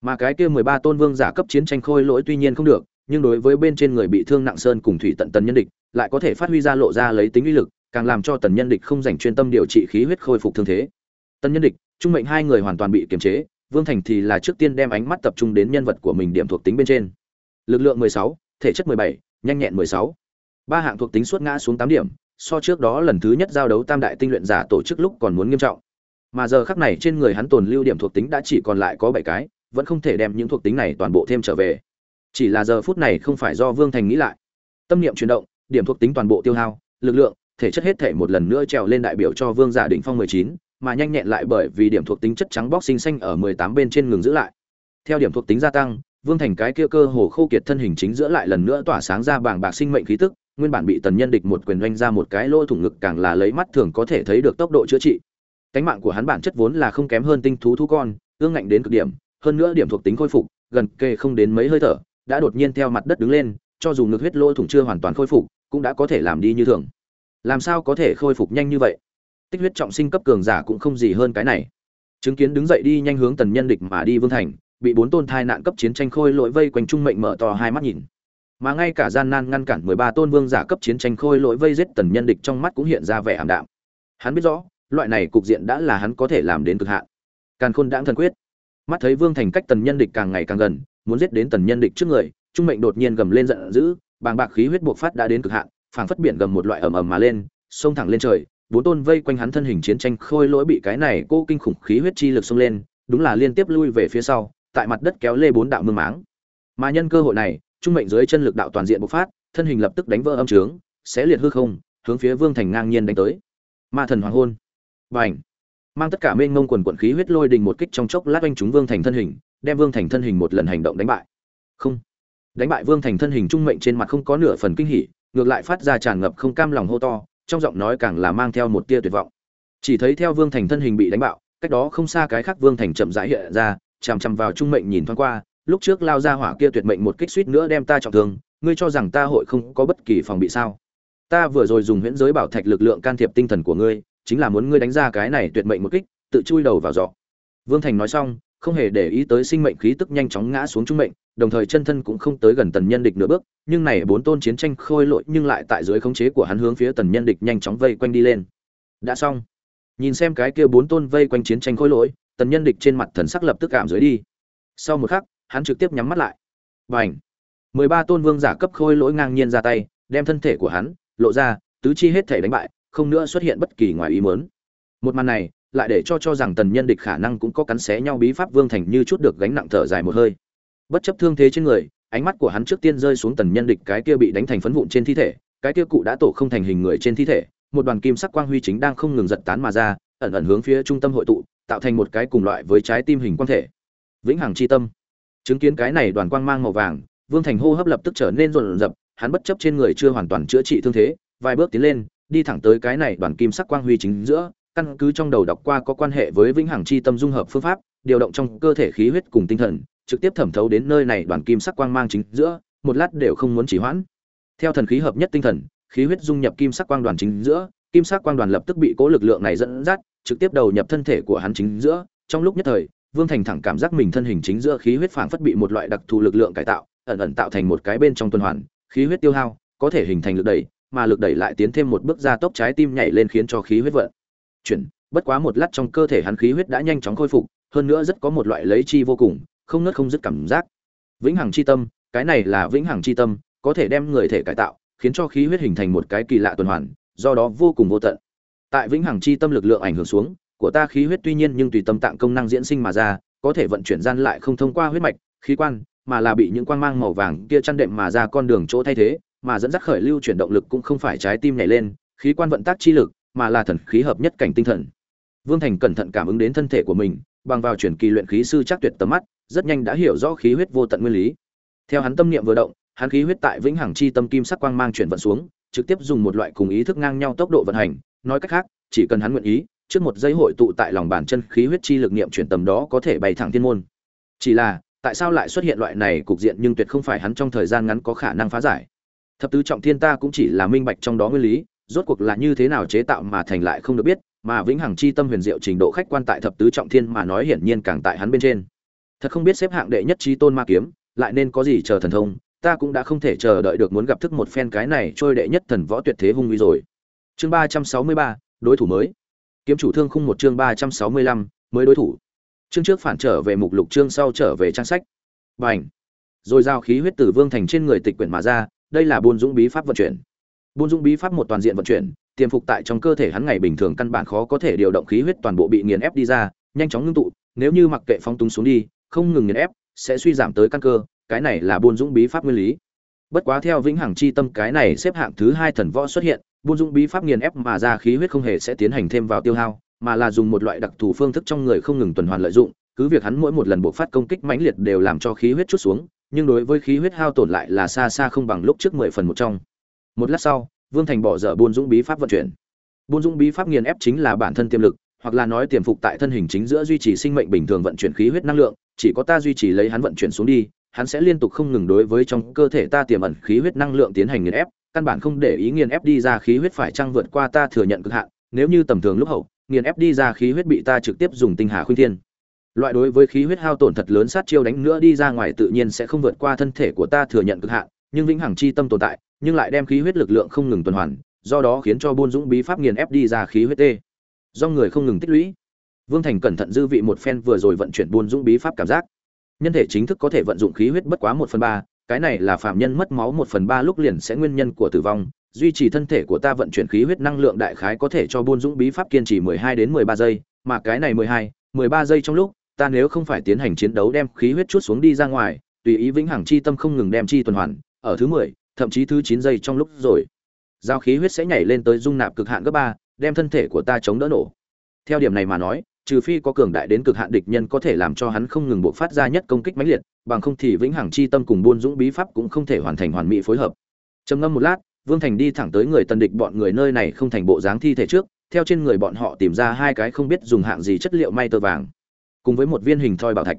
Mà cái kia mười ba tôn vương giả cấp chiến tranh khôi lỗi tuy nhiên không được, nhưng đối với bên trên người bị thương nặng sơn cùng thủy tận tần nhân địch, lại có thể phát huy ra lộ ra lấy tính uy lực, càng làm cho tần nhân địch không dành chuyên tâm điều trị khí huyết khôi phục thương thế. Tần nhân địch, trung mệnh hai người hoàn toàn bị kiềm chế vương thành thì là trước tiên đem ánh mắt tập trung đến nhân vật của mình điểm thuộc tính bên trên. Lực lượng 16, thể chất 17, nhanh nhẹn 16. ba hạng thuộc tính suốt ngã xuống 8 điểm so trước đó lần thứ nhất giao đấu tam đại tinh luyện giả tổ chức lúc còn muốn nghiêm trọng. Mà giờ khắc này trên người hắn tồn lưu điểm thuộc tính đã chỉ còn lại có 7 cái vẫn không thể đem những thuộc tính này toàn bộ thêm trở về. Chỉ là giờ phút này không phải do vương thành nghĩ lại. Tâm niệm chuyển động điểm thuộc tính toàn bộ tiêu hao lực lượng thể chất hết thể một lần nữa trèo lên đại biểu cho vương giả đỉnh phong 19, mà nhanh nhẹn lại bởi vì điểm thuộc tính chất trắng bóc sinh xanh ở 18 bên trên ngừng giữ lại. Theo điểm thuộc tính gia tăng, Vương Thành cái kia cơ hồ khô kiệt thân hình chính giữa lại lần nữa tỏa sáng ra bảng bạc sinh mệnh khí tức, nguyên bản bị tần nhân địch một quyền doanh ra một cái lỗ thủng ngực càng là lấy mắt thường có thể thấy được tốc độ chữa trị. Cánh mạng của hắn bản chất vốn là không kém hơn tinh thú thú con, ương ngạnh đến cực điểm, hơn nữa điểm thuộc tính khôi phục, gần kề không đến mấy hơi thở, đã đột nhiên theo mặt đất đứng lên, cho dù ngực huyết lỗ thủng chưa hoàn toàn khôi phục, cũng đã có thể làm đi như thường. Làm sao có thể khôi phục nhanh như vậy? Tích huyết trọng sinh cấp cường giả cũng không gì hơn cái này. Chứng kiến đứng dậy đi nhanh hướng tần nhân địch mà đi vương thành, bị bốn tôn thai nạn cấp chiến tranh khôi lỗi vây quanh trung mệnh mở to hai mắt nhìn. Mà ngay cả gian nan ngăn cản mười ba tôn vương giả cấp chiến tranh khôi lỗi vây giết tần nhân địch trong mắt cũng hiện ra vẻ ảm đạm. Hắn biết rõ, loại này cục diện đã là hắn có thể làm đến cực hạn. Càn khôn đãng thần quyết. Mắt thấy vương thành cách tần nhân địch càng ngày càng gần, muốn giết đến tần nhân địch trước người, trung mệnh đột nhiên gầm lên giận dữ, bàng bạc khí huyết buộc phát đã đến cực hạn, phảng phất biển gầm một loại ầm ầm mà lên, xông thẳng lên trời bốn tôn vây quanh hắn thân hình chiến tranh khôi lỗi bị cái này cô kinh khủng khí huyết chi lực xông lên, đúng là liên tiếp lui về phía sau, tại mặt đất kéo lê bốn đạo mương máng. Mà nhân cơ hội này, trung mệnh dưới chân lực đạo toàn diện bộc phát, thân hình lập tức đánh vỡ âm trướng sẽ liệt hư không, hướng phía vương thành ngang nhiên đánh tới. Ma thần hoàng hôn. Và ảnh mang tất cả mênh mông quần quận khí huyết lôi đình một kích trong chốc lát oanh chúng vương thành thân hình, đem vương thành thân hình một lần hành động đánh bại. Không. Đánh bại vương thành thân hình trung mệnh trên mặt không có nửa phần kinh hỉ, ngược lại phát ra tràn ngập không cam lòng hô to trong giọng nói càng là mang theo một tia tuyệt vọng. Chỉ thấy theo vương thành thân hình bị đánh bạo, cách đó không xa cái khác vương thành chậm rãi hiện ra, chằm chằm vào trung mệnh nhìn thoáng qua, lúc trước lao ra hỏa kia tuyệt mệnh một kích suýt nữa đem ta trọng thương, ngươi cho rằng ta hội không có bất kỳ phòng bị sao? Ta vừa rồi dùng huyễn giới bảo thạch lực lượng can thiệp tinh thần của ngươi, chính là muốn ngươi đánh ra cái này tuyệt mệnh một kích, tự chui đầu vào giọ vương thành nói xong không hề để ý tới sinh mệnh khí tức nhanh chóng ngã xuống trung mệnh, đồng thời chân thân cũng không tới gần tần nhân địch nửa bước, nhưng này bốn tôn chiến tranh khôi lội nhưng lại tại dưới khống chế của hắn hướng phía tần nhân địch nhanh chóng vây quanh đi lên. Đã xong. Nhìn xem cái kia bốn tôn vây quanh chiến tranh khôi lỗi, tần nhân địch trên mặt thần sắc lập tức cảm dưới đi. Sau một khắc, hắn trực tiếp nhắm mắt lại. Và ảnh mười ba tôn vương giả cấp khôi lỗi ngang nhiên ra tay, đem thân thể của hắn, lộ ra, tứ chi hết thể đánh bại, không nữa xuất hiện bất kỳ ngoài ý muốn. một màn này lại để cho cho rằng tần nhân địch khả năng cũng có cắn xé nhau bí pháp vương thành như chút được gánh nặng thở dài một hơi. Bất chấp thương thế trên người, ánh mắt của hắn trước tiên rơi xuống tần nhân địch cái kia bị đánh thành phấn vụn trên thi thể, cái kia cụ đã tổ không thành hình người trên thi thể, một đoàn kim sắc quang huy chính đang không ngừng giật tán mà ra, ẩn ẩn hướng phía trung tâm hội tụ, tạo thành một cái cùng loại với trái tim hình quang thể. Vĩnh hằng chi tâm. Chứng kiến cái này đoàn quang mang màu vàng, vương thành hô hấp lập tức trở nên rộn rập, hắn bất chấp trên người chưa hoàn toàn chữa trị thương thế, vài bước tiến lên, đi thẳng tới cái này đoàn kim sắc quang huy chính giữa căn cứ trong đầu đọc qua có quan hệ với vĩnh hằng chi tâm dung hợp phương pháp, điều động trong cơ thể khí huyết cùng tinh thần, trực tiếp thẩm thấu đến nơi này đoàn kim sắc quang mang chính giữa, một lát đều không muốn chỉ hoãn. Theo thần khí hợp nhất tinh thần, khí huyết dung nhập kim sắc quang đoàn chính giữa, kim sắc quang đoàn lập tức bị cố lực lượng này dẫn dắt, trực tiếp đầu nhập thân thể của hắn chính giữa. Trong lúc nhất thời, vương thành thẳng cảm giác mình thân hình chính giữa khí huyết phảng phất bị một loại đặc thù lực lượng cải tạo, ẩn ẩn tạo thành một cái bên trong tuần hoàn, khí huyết tiêu hao, có thể hình thành lực đẩy, mà lực đẩy lại tiến thêm một bước ra tốc trái tim nhảy lên khiến cho khí huyết vận chuyển, bất quá một lát trong cơ thể hắn khí huyết đã nhanh chóng khôi phục, hơn nữa rất có một loại lấy chi vô cùng, không nứt không dứt cảm giác. Vĩnh hằng chi tâm, cái này là vĩnh hằng chi tâm, có thể đem người thể cải tạo, khiến cho khí huyết hình thành một cái kỳ lạ tuần hoàn, do đó vô cùng vô tận. Tại vĩnh hằng chi tâm lực lượng ảnh hưởng xuống, của ta khí huyết tuy nhiên nhưng tùy tâm tạng công năng diễn sinh mà ra, có thể vận chuyển gian lại không thông qua huyết mạch, khí quan, mà là bị những quang mang màu vàng kia chăn đệm mà ra con đường chỗ thay thế, mà dẫn dắt khởi lưu chuyển động lực cũng không phải trái tim nhảy lên, khí quan vận tác chi lực mà là thần khí hợp nhất cảnh tinh thần. Vương thành cẩn thận cảm ứng đến thân thể của mình, bằng vào chuyển kỳ luyện khí sư chắc tuyệt tầm mắt, rất nhanh đã hiểu rõ khí huyết vô tận nguyên lý. Theo hắn tâm niệm vừa động, hắn khí huyết tại vĩnh hằng chi tâm kim sắc quang mang chuyển vận xuống, trực tiếp dùng một loại cùng ý thức ngang nhau tốc độ vận hành, nói cách khác, chỉ cần hắn nguyện ý, trước một giây hội tụ tại lòng bàn chân khí huyết chi lực niệm chuyển tầm đó có thể bay thẳng thiên môn. Chỉ là, tại sao lại xuất hiện loại này cục diện nhưng tuyệt không phải hắn trong thời gian ngắn có khả năng phá giải? Thập tứ trọng thiên ta cũng chỉ là minh bạch trong đó nguyên lý rốt cuộc là như thế nào chế tạo mà thành lại không được biết, mà vĩnh hằng chi tâm huyền diệu trình độ khách quan tại thập tứ trọng thiên mà nói hiển nhiên càng tại hắn bên trên. Thật không biết xếp hạng đệ nhất chí tôn ma kiếm, lại nên có gì chờ thần thông, ta cũng đã không thể chờ đợi được muốn gặp thức một phen cái này trôi đệ nhất thần võ tuyệt thế hung uy rồi. Chương ba trăm sáu mươi ba, đối thủ mới. Kiếm chủ thương khung một chương ba trăm sáu mươi lăm, mới đối thủ. Chương trước phản trở về mục lục, chương sau trở về trang sách. Bành. rồi giao khí huyết tử vương thành trên người tịch quyển mà ra, đây là buôn dũng bí pháp vận chuyển buôn Dung bí pháp một toàn diện vận chuyển, tiềm phục tại trong cơ thể hắn ngày bình thường căn bản khó có thể điều động khí huyết toàn bộ bị nghiền ép đi ra, nhanh chóng ngưng tụ, nếu như mặc kệ phóng túng xuống đi, không ngừng nghiền ép, sẽ suy giảm tới căn cơ, cái này là buôn Dung bí pháp nguyên lý. Bất quá theo vĩnh hằng chi tâm cái này xếp hạng thứ hai thần võ xuất hiện, buôn Dung bí pháp nghiền ép mà ra khí huyết không hề sẽ tiến hành thêm vào tiêu hao, mà là dùng một loại đặc thù phương thức trong người không ngừng tuần hoàn lợi dụng, cứ việc hắn mỗi một lần buộc phát công kích mãnh liệt đều làm cho khí huyết chút xuống, nhưng đối với khí huyết hao tổn lại là xa xa không bằng lúc trước mười phần một trong một lát sau, vương thành bỏ dở buôn dũng bí pháp vận chuyển. Buôn dũng bí pháp nghiền ép chính là bản thân tiềm lực, hoặc là nói tiềm phục tại thân hình chính giữa duy trì sinh mệnh bình thường vận chuyển khí huyết năng lượng, chỉ có ta duy trì lấy hắn vận chuyển xuống đi, hắn sẽ liên tục không ngừng đối với trong cơ thể ta tiềm ẩn khí huyết năng lượng tiến hành nghiền ép, căn bản không để ý nghiền ép đi ra khí huyết phải trăng vượt qua ta thừa nhận cực hạn, nếu như tầm thường lúc hậu, nghiền ép đi ra khí huyết bị ta trực tiếp dùng tinh hà khuyên thiên. Loại đối với khí huyết hao tổn thật lớn sát chiêu đánh nữa đi ra ngoài tự nhiên sẽ không vượt qua thân thể của ta thừa nhận cực hạn, nhưng vĩnh hằng chi tâm tồn tại nhưng lại đem khí huyết lực lượng không ngừng tuần hoàn, do đó khiến cho buôn dũng bí pháp nghiền ép đi ra khí huyết tê. Do người không ngừng tích lũy. Vương thành cẩn thận dư vị một phen vừa rồi vận chuyển buôn dũng bí pháp cảm giác. Nhân thể chính thức có thể vận dụng khí huyết bất quá một phần ba, cái này là phạm nhân mất máu một phần ba lúc liền sẽ nguyên nhân của tử vong. Duy trì thân thể của ta vận chuyển khí huyết năng lượng đại khái có thể cho buôn dũng bí pháp kiên trì mười hai đến mười ba giây, mà cái này mười hai, mười ba giây trong lúc, ta nếu không phải tiến hành chiến đấu đem khí huyết chút xuống đi ra ngoài, tùy ý vĩnh hằng chi tâm không ngừng đem chi tuần hoàn, ở thứ mười thậm chí thứ chín giây trong lúc rồi. Giao khí huyết sẽ nhảy lên tới dung nạp cực hạn gấp ba, đem thân thể của ta chống đỡ nổ. Theo điểm này mà nói, trừ phi có cường đại đến cực hạn địch nhân có thể làm cho hắn không ngừng buộc phát ra nhất công kích mãnh liệt, bằng không thì vĩnh hằng chi tâm cùng buôn dũng bí pháp cũng không thể hoàn thành hoàn mỹ phối hợp. Trầm ngâm một lát, vương thành đi thẳng tới người tân địch bọn người nơi này không thành bộ dáng thi thể trước, theo trên người bọn họ tìm ra hai cái không biết dùng hạng gì chất liệu may tơ vàng. Cùng với một viên hình thoi bảo thạch.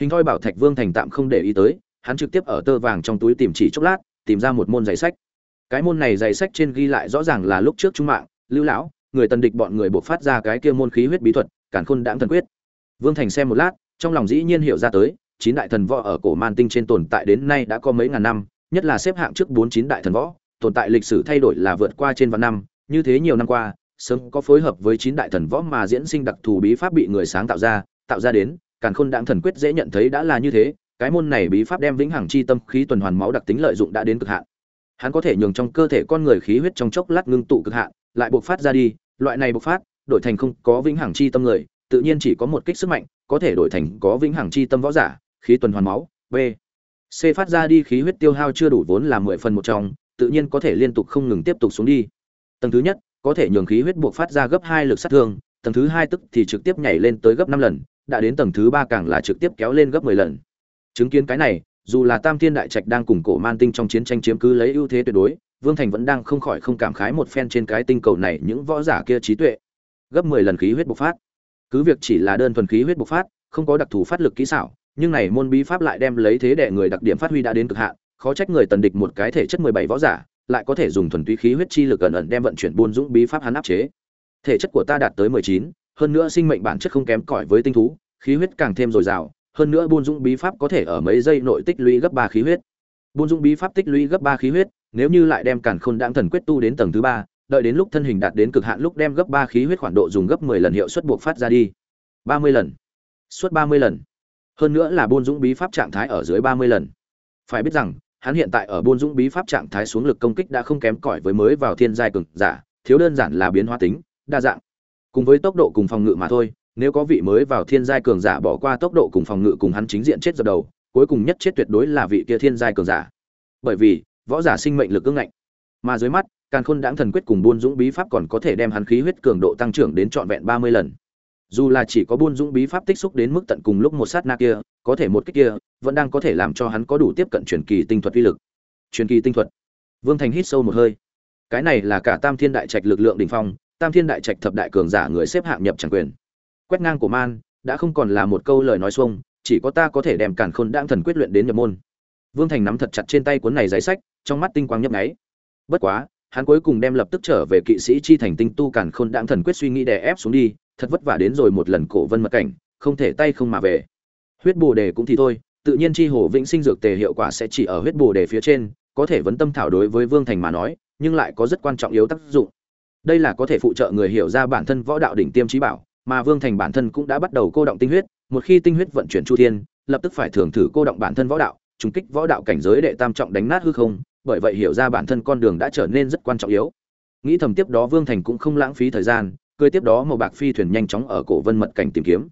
Hình thoi bảo thạch vương thành tạm không để ý tới, hắn trực tiếp ở tơ vàng trong túi tìm chỉ chốc lát tìm ra một môn giày sách. Cái môn này giày sách trên ghi lại rõ ràng là lúc trước trung mạng, lưu lão, người tần địch bọn người buộc phát ra cái kia môn khí huyết bí thuật cản khôn đãng thần quyết. Vương thành xem một lát, trong lòng dĩ nhiên hiểu ra tới, chín đại thần võ ở cổ man tinh trên tồn tại đến nay đã có mấy ngàn năm, nhất là xếp hạng trước bốn chín đại thần võ, tồn tại lịch sử thay đổi là vượt qua trên vạn năm, như thế nhiều năm qua, sớm có phối hợp với chín đại thần võ mà diễn sinh đặc thù bí pháp bị người sáng tạo ra tạo ra đến, càn khôn đãng thần quyết dễ nhận thấy đã là như thế cái môn này bí pháp đem vĩnh hằng chi tâm khí tuần hoàn máu đặc tính lợi dụng đã đến cực hạn. Hắn có thể nhường trong cơ thể con người khí huyết trong chốc lát ngưng tụ cực hạn, lại bộc phát ra đi, loại này bộc phát, đổi thành không có vĩnh hằng chi tâm người, tự nhiên chỉ có một kích sức mạnh, có thể đổi thành có vĩnh hằng chi tâm võ giả, khí tuần hoàn máu, b. C phát ra đi khí huyết tiêu hao chưa đủ vốn là mười phần một trong, tự nhiên có thể liên tục không ngừng tiếp tục xuống đi. Tầng thứ nhất, có thể nhường khí huyết buộc phát ra gấp hai lực sát thương, tầng thứ hai tức thì trực tiếp nhảy lên tới gấp năm lần, đã đến tầng thứ ba càng là trực tiếp kéo lên gấp mười lần chứng kiến cái này, dù là tam thiên đại trạch đang cùng cổ man tinh trong chiến tranh chiếm cứ lấy ưu thế tuyệt đối, vương thành vẫn đang không khỏi không cảm khái một phen trên cái tinh cầu này những võ giả kia trí tuệ. Gấp mười lần khí huyết bộc phát. Cứ việc chỉ là đơn thuần khí huyết bộc phát, không có đặc thù phát lực kỹ xảo, nhưng này môn bí pháp lại đem lấy thế đệ người đặc điểm phát huy đã đến cực hạn, khó trách người tần địch một cái thể chất mười bảy võ giả, lại có thể dùng thuần túy khí huyết chi lực ẩn ẩn đem vận chuyển buôn dũng bí pháp hắn áp chế. Thể chất của ta đạt tới mười chín, hơn nữa sinh mệnh bản chất không kém cỏi với tinh thú, khí huyết càng thêm dồi dào hơn nữa buôn dũng bí pháp có thể ở mấy giây nội tích lũy gấp ba khí huyết. Buôn dũng bí pháp tích lũy gấp ba khí huyết, nếu như lại đem càn khôn đãng thần quyết tu đến tầng thứ ba, đợi đến lúc thân hình đạt đến cực hạn lúc đem gấp ba khí huyết khoản độ dùng gấp mười lần hiệu suất buộc phát ra đi. Ba mươi lần. Suốt ba mươi lần. Hơn nữa là buôn dũng bí pháp trạng thái ở dưới ba mươi lần. Phải biết rằng, hắn hiện tại ở buôn dũng bí pháp trạng thái xuống lực công kích đã không kém cỏi với mới vào thiên giai cực giả, thiếu đơn giản là biến hóa tính, đa dạng. Cùng với tốc độ cùng phòng ngự mà thôi nếu có vị mới vào thiên giai cường giả bỏ qua tốc độ cùng phòng ngự cùng hắn chính diện chết dập đầu, cuối cùng nhất chết tuyệt đối là vị kia thiên giai cường giả. Bởi vì, võ giả sinh mệnh lực ưng ngạnh. Mà dưới mắt, càn khôn đãng thần quyết cùng buôn dũng bí pháp còn có thể đem hắn khí huyết cường độ tăng trưởng đến trọn vẹn ba mươi lần. Dù là chỉ có buôn dũng bí pháp tích xúc đến mức tận cùng lúc một sát na kia, có thể một cách kia, vẫn đang có thể làm cho hắn có đủ tiếp cận truyền kỳ tinh thuật uy lực. Truyền kỳ tinh thuật. Vương thành hít sâu một hơi. Cái này là cả tam thiên đại trạch lực lượng đỉnh phong, tam thiên đại trạch thập đại cường giả người xếp hạng nhập tràng quyền quét ngang của man, đã không còn là một câu lời nói xuông, chỉ có ta có thể đem cản khôn đãng thần quyết luyện đến nhập môn. Vương thành nắm thật chặt trên tay cuốn này giấy sách, trong mắt tinh quang nhấp nháy. Bất quá, hắn cuối cùng đem lập tức trở về kỵ sĩ chi thành tinh tu cản khôn đãng thần quyết suy nghĩ đè ép xuống đi, thật vất vả đến rồi một lần cổ vân mật cảnh, không thể tay không mà về. Huyết bồ đề cũng thì thôi, tự nhiên chi hồ vĩnh sinh dược tề hiệu quả sẽ chỉ ở huyết bồ đề phía trên, có thể vấn tâm thảo đối với vương thành mà nói, nhưng lại có rất quan trọng yếu tác dụng. Đây là có thể phụ trợ người hiểu ra bản thân võ đạo đỉnh tiêm trí bảo mà vương thành bản thân cũng đã bắt đầu cô động tinh huyết, một khi tinh huyết vận chuyển chu thiên, lập tức phải thường thử cô động bản thân võ đạo, trùng kích võ đạo cảnh giới đệ tam trọng đánh nát hư không, bởi vậy hiểu ra bản thân con đường đã trở nên rất quan trọng yếu. Nghĩ thầm tiếp đó vương thành cũng không lãng phí thời gian, cười tiếp đó màu bạc phi thuyền nhanh chóng ở cổ vân mật cảnh tìm kiếm.